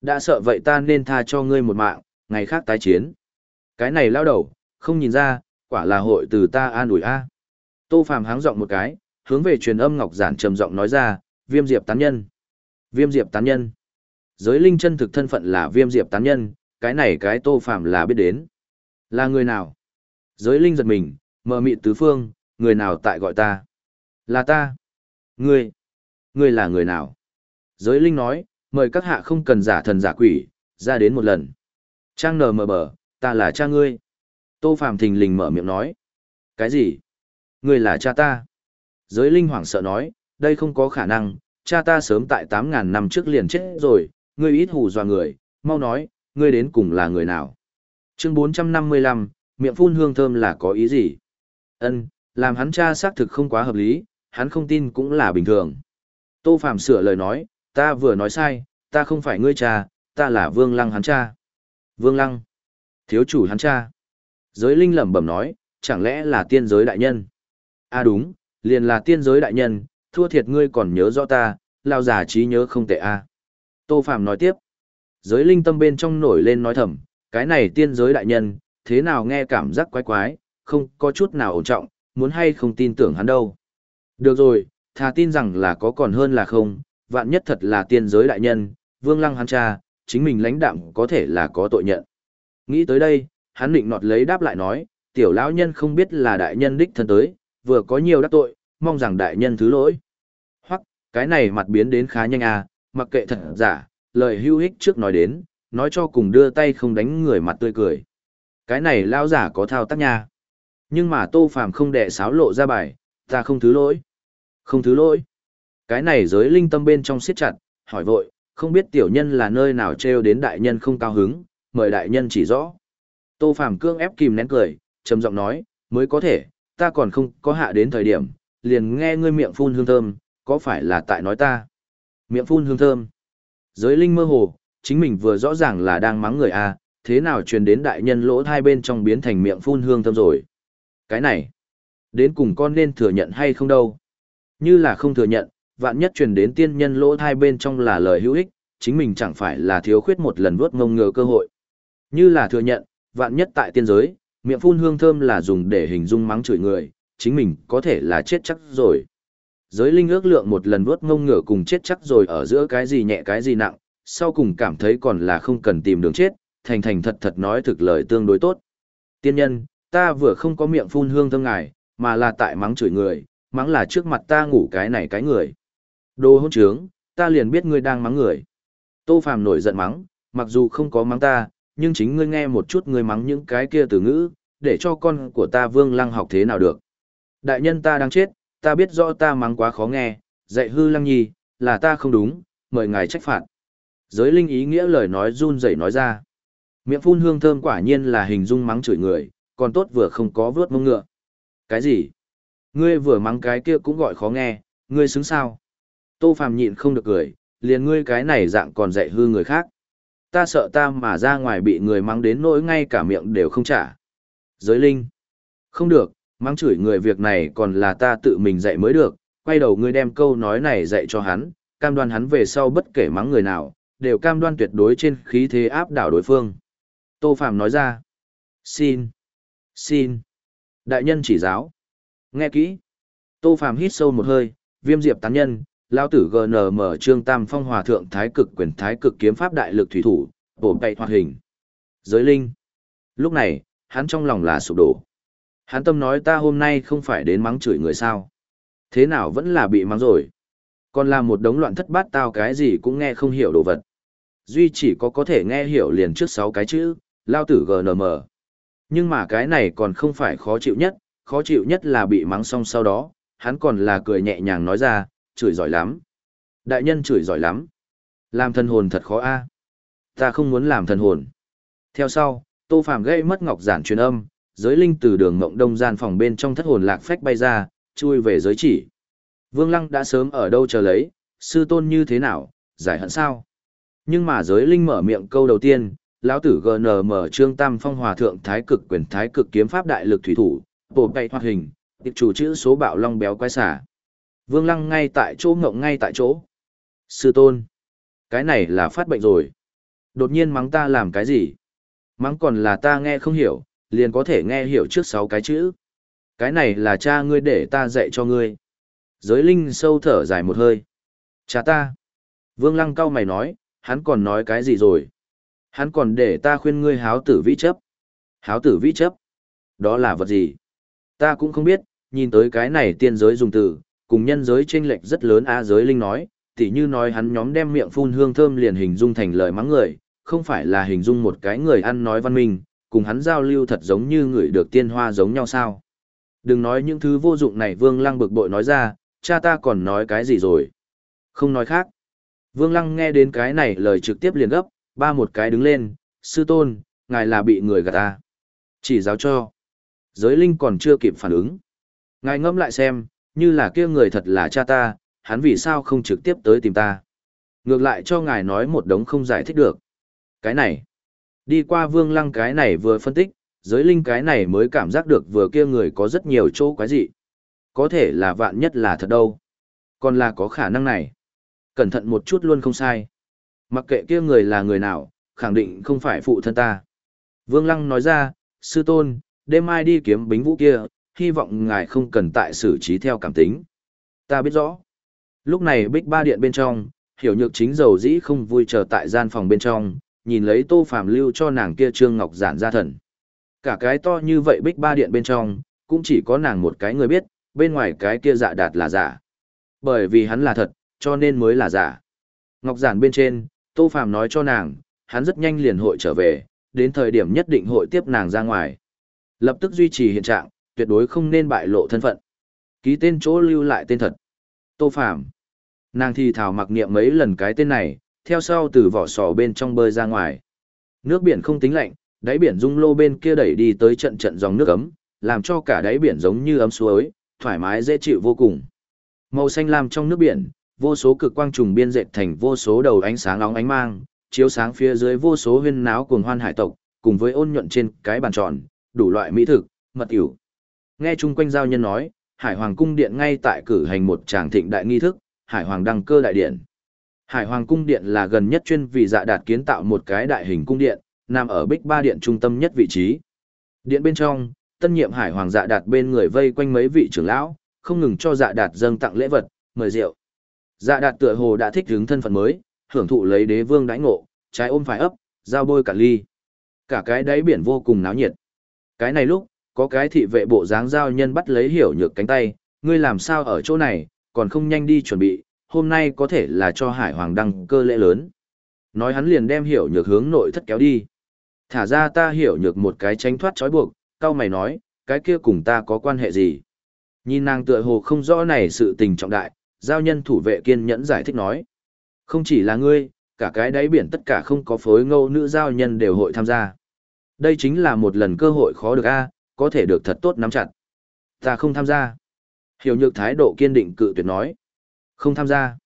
[SPEAKER 1] Đã sợ vậy ta nên tha cho ngươi một mạng, ngày khác tái chiến. Cái này lao đầu, không nhìn ra, quả là hội từ ta an ủi a. Tô Phàm háng giọng một cái, hướng về truyền âm ngọc giản trầm giọng nói ra, Viêm Diệp tán nhân. Viêm Diệp tán nhân. Giới linh chân thực thân phận là Viêm Diệp tán nhân, cái này cái Tô Phàm là biết đến. Là người nào? Giới linh giật mình, mờ mịt tứ phương, người nào tại gọi ta? Là ta. Ngươi. Ngươi là người nào? Giới linh nói, mời các hạ không cần giả thần giả quỷ, ra đến một lần. Trang nờ mờ bờ, ta là cha ngươi. Tô Phạm thình lình mở miệng nói. Cái gì? Ngươi là cha ta. Giới linh hoảng sợ nói, đây không có khả năng, cha ta sớm tại 8.000 năm trước liền chết rồi, ngươi ít hù dọa người, mau nói, ngươi đến cùng là người nào? Chương 455, miệng phun hương thơm là có ý gì? Ân, làm hắn cha xác thực không quá hợp lý, hắn không tin cũng là bình thường. Tô Phạm sửa lời nói, ta vừa nói sai, ta không phải ngươi cha, ta là Vương Lăng hắn cha. Vương Lăng, thiếu chủ hắn cha. Giới linh lẩm bẩm nói, chẳng lẽ là tiên giới đại nhân? À đúng, liền là tiên giới đại nhân, thua thiệt ngươi còn nhớ rõ ta, lao giả trí nhớ không tệ a. À. Tô Phạm nói tiếp. Giới linh tâm bên trong nổi lên nói thầm, cái này tiên giới đại nhân, thế nào nghe cảm giác quái quái, không có chút nào ổn trọng, muốn hay không tin tưởng hắn đâu. Được rồi, thà tin rằng là có còn hơn là không, vạn nhất thật là tiên giới đại nhân, vương lăng hắn cha, chính mình lãnh đạm có thể là có tội nhận. Nghĩ tới đây, hắn định nọt lấy đáp lại nói, tiểu lão nhân không biết là đại nhân đích thân tới, vừa có nhiều đắc tội, mong rằng đại nhân thứ lỗi. Hoặc, cái này mặt biến đến khá nhanh à, mặc kệ thật giả, lời hưu hích trước nói đến, nói cho cùng đưa tay không đánh người mặt tươi cười. Cái này lão giả có thao tác nha. Nhưng mà tô phàm không đệ sáo lộ ra bài, ta không thứ lỗi. Không thứ lỗi. Cái này giới linh tâm bên trong siết chặt, hỏi vội, không biết tiểu nhân là nơi nào trêu đến đại nhân không cao hứng, mời đại nhân chỉ rõ. Tô phàm cương ép kìm nén cười, trầm giọng nói, mới có thể, ta còn không có hạ đến thời điểm, liền nghe ngươi miệng phun hương thơm, có phải là tại nói ta? Miệng phun hương thơm. Giới linh mơ hồ, chính mình vừa rõ ràng là đang mắng người a, thế nào truyền đến đại nhân lỗ hai bên trong biến thành miệng phun hương thơm rồi. Cái này, đến cùng con nên thừa nhận hay không đâu. Như là không thừa nhận, vạn nhất truyền đến tiên nhân lỗ hai bên trong là lời hữu ích, chính mình chẳng phải là thiếu khuyết một lần vuốt ngông ngừa cơ hội. Như là thừa nhận, vạn nhất tại tiên giới, miệng phun hương thơm là dùng để hình dung mắng chửi người, chính mình có thể là chết chắc rồi. Giới linh ước lượng một lần vuốt ngông ngựa cùng chết chắc rồi ở giữa cái gì nhẹ cái gì nặng, sau cùng cảm thấy còn là không cần tìm đường chết, thành thành thật thật nói thực lời tương đối tốt. Tiên nhân, ta vừa không có miệng phun hương thơm ngài, mà là tại mắng chửi người, mắng là trước mặt ta ngủ cái này cái người. Đồ hôn trướng, ta liền biết ngươi đang mắng người. Tô Phàm nổi giận mắng, mặc dù không có mắng ta, nhưng chính ngươi nghe một chút ngươi mắng những cái kia từ ngữ, để cho con của ta Vương Lăng học thế nào được. Đại nhân ta đang chết, ta biết rõ ta mắng quá khó nghe, dạy hư Lăng Nhi, là ta không đúng, mời ngài trách phạt. Giới linh ý nghĩa lời nói run rẩy nói ra. Miệng phun hương thơm quả nhiên là hình dung mắng chửi người, còn tốt vừa không có vớt mông ngựa. Cái gì? Ngươi vừa mắng cái kia cũng gọi khó nghe, ngươi xứng sao? Tô Phàm nhịn không được cười, liền ngươi cái này dạng còn dạy hư người khác. Ta sợ ta mà ra ngoài bị người mắng đến nỗi ngay cả miệng đều không trả. Giới linh. Không được, mắng chửi người việc này còn là ta tự mình dạy mới được, quay đầu ngươi đem câu nói này dạy cho hắn, cam đoan hắn về sau bất kể mắng người nào, đều cam đoan tuyệt đối trên khí thế áp đảo đối phương. Tô Phạm nói ra. Xin. Xin. Đại nhân chỉ giáo. Nghe kỹ. Tô phàm hít sâu một hơi, viêm diệp tán nhân, lao tử GNM trương tam phong hòa thượng thái cực quyền thái cực kiếm pháp đại lực thủy thủ, bổ bậy hoạt hình. Giới linh. Lúc này, hắn trong lòng là sụp đổ. Hắn tâm nói ta hôm nay không phải đến mắng chửi người sao. Thế nào vẫn là bị mắng rồi. Còn là một đống loạn thất bát tao cái gì cũng nghe không hiểu đồ vật. Duy chỉ có có thể nghe hiểu liền trước sáu cái chữ, lao tử GNM. Nhưng mà cái này còn không phải khó chịu nhất, khó chịu nhất là bị mắng xong sau đó, hắn còn là cười nhẹ nhàng nói ra, chửi giỏi lắm. Đại nhân chửi giỏi lắm. Làm thần hồn thật khó a. Ta không muốn làm thần hồn. Theo sau, Tô Phàm gây mất ngọc giản truyền âm, giới linh từ đường ngộng đông gian phòng bên trong thất hồn lạc phách bay ra, chui về giới chỉ. Vương Lăng đã sớm ở đâu chờ lấy, sư tôn như thế nào, giải hận sao? Nhưng mà giới linh mở miệng câu đầu tiên, lão tử GNM Trương Tam Phong Hòa thượng Thái Cực Quyền Thái Cực Kiếm Pháp Đại Lực Thủy Thủ, bộ bay hoạt hình, tiệp chủ chữ số bạo long béo quái xả. Vương Lăng ngay tại chỗ ngộng ngay tại chỗ. Sư tôn, cái này là phát bệnh rồi. Đột nhiên mắng ta làm cái gì? Mắng còn là ta nghe không hiểu, liền có thể nghe hiểu trước sáu cái chữ. Cái này là cha ngươi để ta dạy cho ngươi. Giới linh sâu thở dài một hơi. Cha ta. Vương Lăng cao mày nói, hắn còn nói cái gì rồi? Hắn còn để ta khuyên ngươi háo tử vĩ chấp. Háo tử vĩ chấp? Đó là vật gì? Ta cũng không biết, nhìn tới cái này tiên giới dùng từ, cùng nhân giới chênh lệch rất lớn a giới linh nói, tỉ như nói hắn nhóm đem miệng phun hương thơm liền hình dung thành lời mắng người, không phải là hình dung một cái người ăn nói văn minh, cùng hắn giao lưu thật giống như người được tiên hoa giống nhau sao. Đừng nói những thứ vô dụng này Vương Lăng bực bội nói ra, cha ta còn nói cái gì rồi. Không nói khác. Vương Lăng nghe đến cái này lời trực tiếp liền gấp, ba một cái đứng lên, sư tôn, ngài là bị người gạt ta. Chỉ giáo cho. Giới linh còn chưa kịp phản ứng. Ngài ngẫm lại xem, như là kia người thật là cha ta, hắn vì sao không trực tiếp tới tìm ta. Ngược lại cho ngài nói một đống không giải thích được. Cái này, đi qua vương lăng cái này vừa phân tích, giới linh cái này mới cảm giác được vừa kia người có rất nhiều chỗ quái dị. Có thể là vạn nhất là thật đâu. Còn là có khả năng này. Cẩn thận một chút luôn không sai. Mặc kệ kia người là người nào, khẳng định không phải phụ thân ta. Vương Lăng nói ra, sư tôn, đêm mai đi kiếm bính vũ kia, hy vọng ngài không cần tại xử trí theo cảm tính. Ta biết rõ. Lúc này bích ba điện bên trong, hiểu nhược chính dầu dĩ không vui chờ tại gian phòng bên trong, nhìn lấy tô phàm lưu cho nàng kia trương ngọc giản ra thần. Cả cái to như vậy bích ba điện bên trong, cũng chỉ có nàng một cái người biết, bên ngoài cái kia dạ đạt là giả. Bởi vì hắn là thật, cho nên mới là giả. Ngọc giản bên trên, tô phàm nói cho nàng, hắn rất nhanh liền hội trở về, đến thời điểm nhất định hội tiếp nàng ra ngoài. Lập tức duy trì hiện trạng, tuyệt đối không nên bại lộ thân phận. Ký tên chỗ lưu lại tên thật. Tô phạm. Nàng thì thảo mặc niệm mấy lần cái tên này, theo sau từ vỏ sò bên trong bơi ra ngoài. Nước biển không tính lạnh, đáy biển rung lô bên kia đẩy đi tới trận trận dòng nước ấm, làm cho cả đáy biển giống như ấm suối, thoải mái dễ chịu vô cùng. Màu xanh lam trong nước biển, vô số cực quang trùng biên dệt thành vô số đầu ánh sáng óng ánh mang, chiếu sáng phía dưới vô số huyên náo cuồng hoan hải tộc, cùng với ôn nhuận trên cái bàn tròn, đủ loại mỹ thực, mật ỉu. Nghe chung quanh giao nhân nói, Hải Hoàng cung điện ngay tại cử hành một tràng thịnh đại nghi thức, Hải Hoàng đăng cơ đại điện. Hải Hoàng cung điện là gần nhất chuyên vì dạ đạt kiến tạo một cái đại hình cung điện, nằm ở Bích Ba điện trung tâm nhất vị trí. Điện bên trong, tân nhiệm Hải Hoàng dạ đạt bên người vây quanh mấy vị trưởng lão, không ngừng cho dạ đạt dâng tặng lễ vật, mời rượu. Dạ đạt tựa hồ đã thích hứng thân phận mới, hưởng thụ lấy đế vương đãi ngộ, trái ôm phải ấp, giao bôi cả ly. Cả cái đáy biển vô cùng náo nhiệt. Cái này lúc, có cái thị vệ bộ dáng giao nhân bắt lấy hiểu nhược cánh tay, ngươi làm sao ở chỗ này, còn không nhanh đi chuẩn bị, hôm nay có thể là cho hải hoàng đăng cơ lễ lớn. Nói hắn liền đem hiểu nhược hướng nội thất kéo đi. Thả ra ta hiểu nhược một cái tránh thoát trói buộc, cao mày nói, cái kia cùng ta có quan hệ gì. Nhìn nàng tựa hồ không rõ này sự tình trọng đại, giao nhân thủ vệ kiên nhẫn giải thích nói. Không chỉ là ngươi, cả cái đáy biển tất cả không có phối ngâu nữ giao nhân đều hội tham gia. Đây chính là một lần cơ hội khó được a, có thể được thật tốt nắm chặt. Ta không tham gia. Hiểu nhược thái độ kiên định cự tuyệt nói. Không tham gia.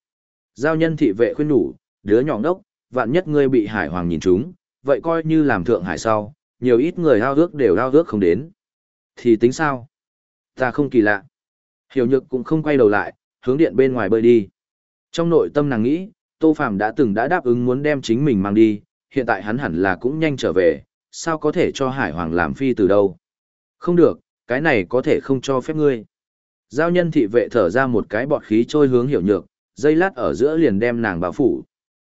[SPEAKER 1] Giao nhân thị vệ khuyên nhủ, đứa nhỏ ngốc, vạn nhất ngươi bị hải hoàng nhìn chúng, vậy coi như làm thượng hải sau, nhiều ít người hao ước đều hao ước không đến. Thì tính sao? Ta không kỳ lạ. Hiểu nhược cũng không quay đầu lại, hướng điện bên ngoài bơi đi. Trong nội tâm nàng nghĩ, Tô Phàm đã từng đã đáp ứng muốn đem chính mình mang đi, hiện tại hắn hẳn là cũng nhanh trở về, sao có thể cho Hải Hoàng làm phi từ đâu? Không được, cái này có thể không cho phép ngươi. Giao nhân thị vệ thở ra một cái bọt khí trôi hướng hiểu nhược, dây lát ở giữa liền đem nàng bao phủ.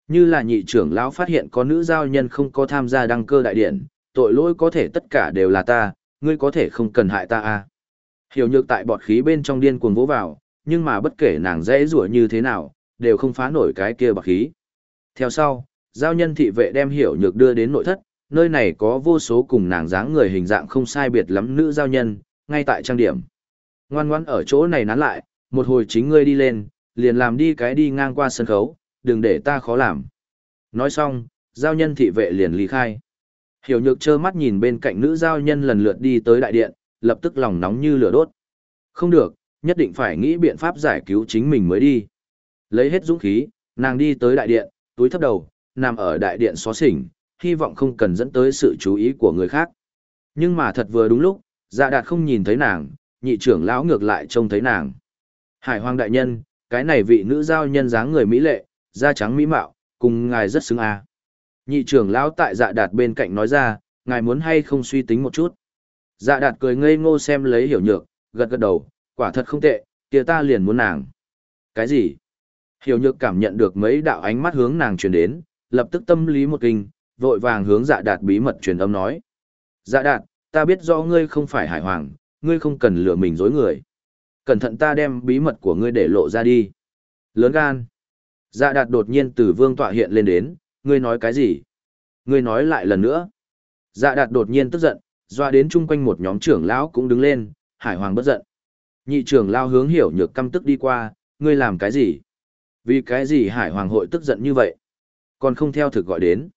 [SPEAKER 1] Như là nhị trưởng lão phát hiện có nữ giao nhân không có tham gia đăng cơ đại điện, tội lỗi có thể tất cả đều là ta, ngươi có thể không cần hại ta à. Hiểu nhược tại bọt khí bên trong điên cuồng vỗ vào, nhưng mà bất kể nàng dễ rủa như thế nào, đều không phá nổi cái kia bọt khí. Theo sau, giao nhân thị vệ đem hiểu nhược đưa đến nội thất, nơi này có vô số cùng nàng dáng người hình dạng không sai biệt lắm nữ giao nhân, ngay tại trang điểm. Ngoan ngoan ở chỗ này nán lại, một hồi chính ngươi đi lên, liền làm đi cái đi ngang qua sân khấu, đừng để ta khó làm. Nói xong, giao nhân thị vệ liền ly khai. Hiểu nhược trơ mắt nhìn bên cạnh nữ giao nhân lần lượt đi tới đại điện, lập tức lòng nóng như lửa đốt. Không được, nhất định phải nghĩ biện pháp giải cứu chính mình mới đi. Lấy hết dũng khí, nàng đi tới đại điện, túi thấp đầu, nằm ở đại điện xó xỉnh, hy vọng không cần dẫn tới sự chú ý của người khác. Nhưng mà thật vừa đúng lúc, dạ đạt không nhìn thấy nàng, nhị trưởng lão ngược lại trông thấy nàng. Hải hoàng đại nhân, cái này vị nữ giao nhân dáng người mỹ lệ, da trắng mỹ mạo, cùng ngài rất xứng à. Nhị trưởng lão tại dạ đạt bên cạnh nói ra, ngài muốn hay không suy tính một chút. Dạ đạt cười ngây ngô xem lấy hiểu nhược, gật gật đầu, quả thật không tệ, kia ta liền muốn nàng. Cái gì? Hiểu nhược cảm nhận được mấy đạo ánh mắt hướng nàng truyền đến, lập tức tâm lý một kinh, vội vàng hướng dạ đạt bí mật truyền âm nói. Dạ đạt, ta biết rõ ngươi không phải hải hoàng, ngươi không cần lừa mình dối người. Cẩn thận ta đem bí mật của ngươi để lộ ra đi. Lớn gan. Dạ đạt đột nhiên từ vương tọa hiện lên đến, ngươi nói cái gì? Ngươi nói lại lần nữa. Dạ đạt đột nhiên tức giận, doa đến chung quanh một nhóm trưởng lão cũng đứng lên, hải hoàng bất giận. Nhị trưởng lão hướng hiểu nhược căm tức đi qua, ngươi làm cái gì? Vì cái gì hải hoàng hội tức giận như vậy? Còn không theo thực gọi đến.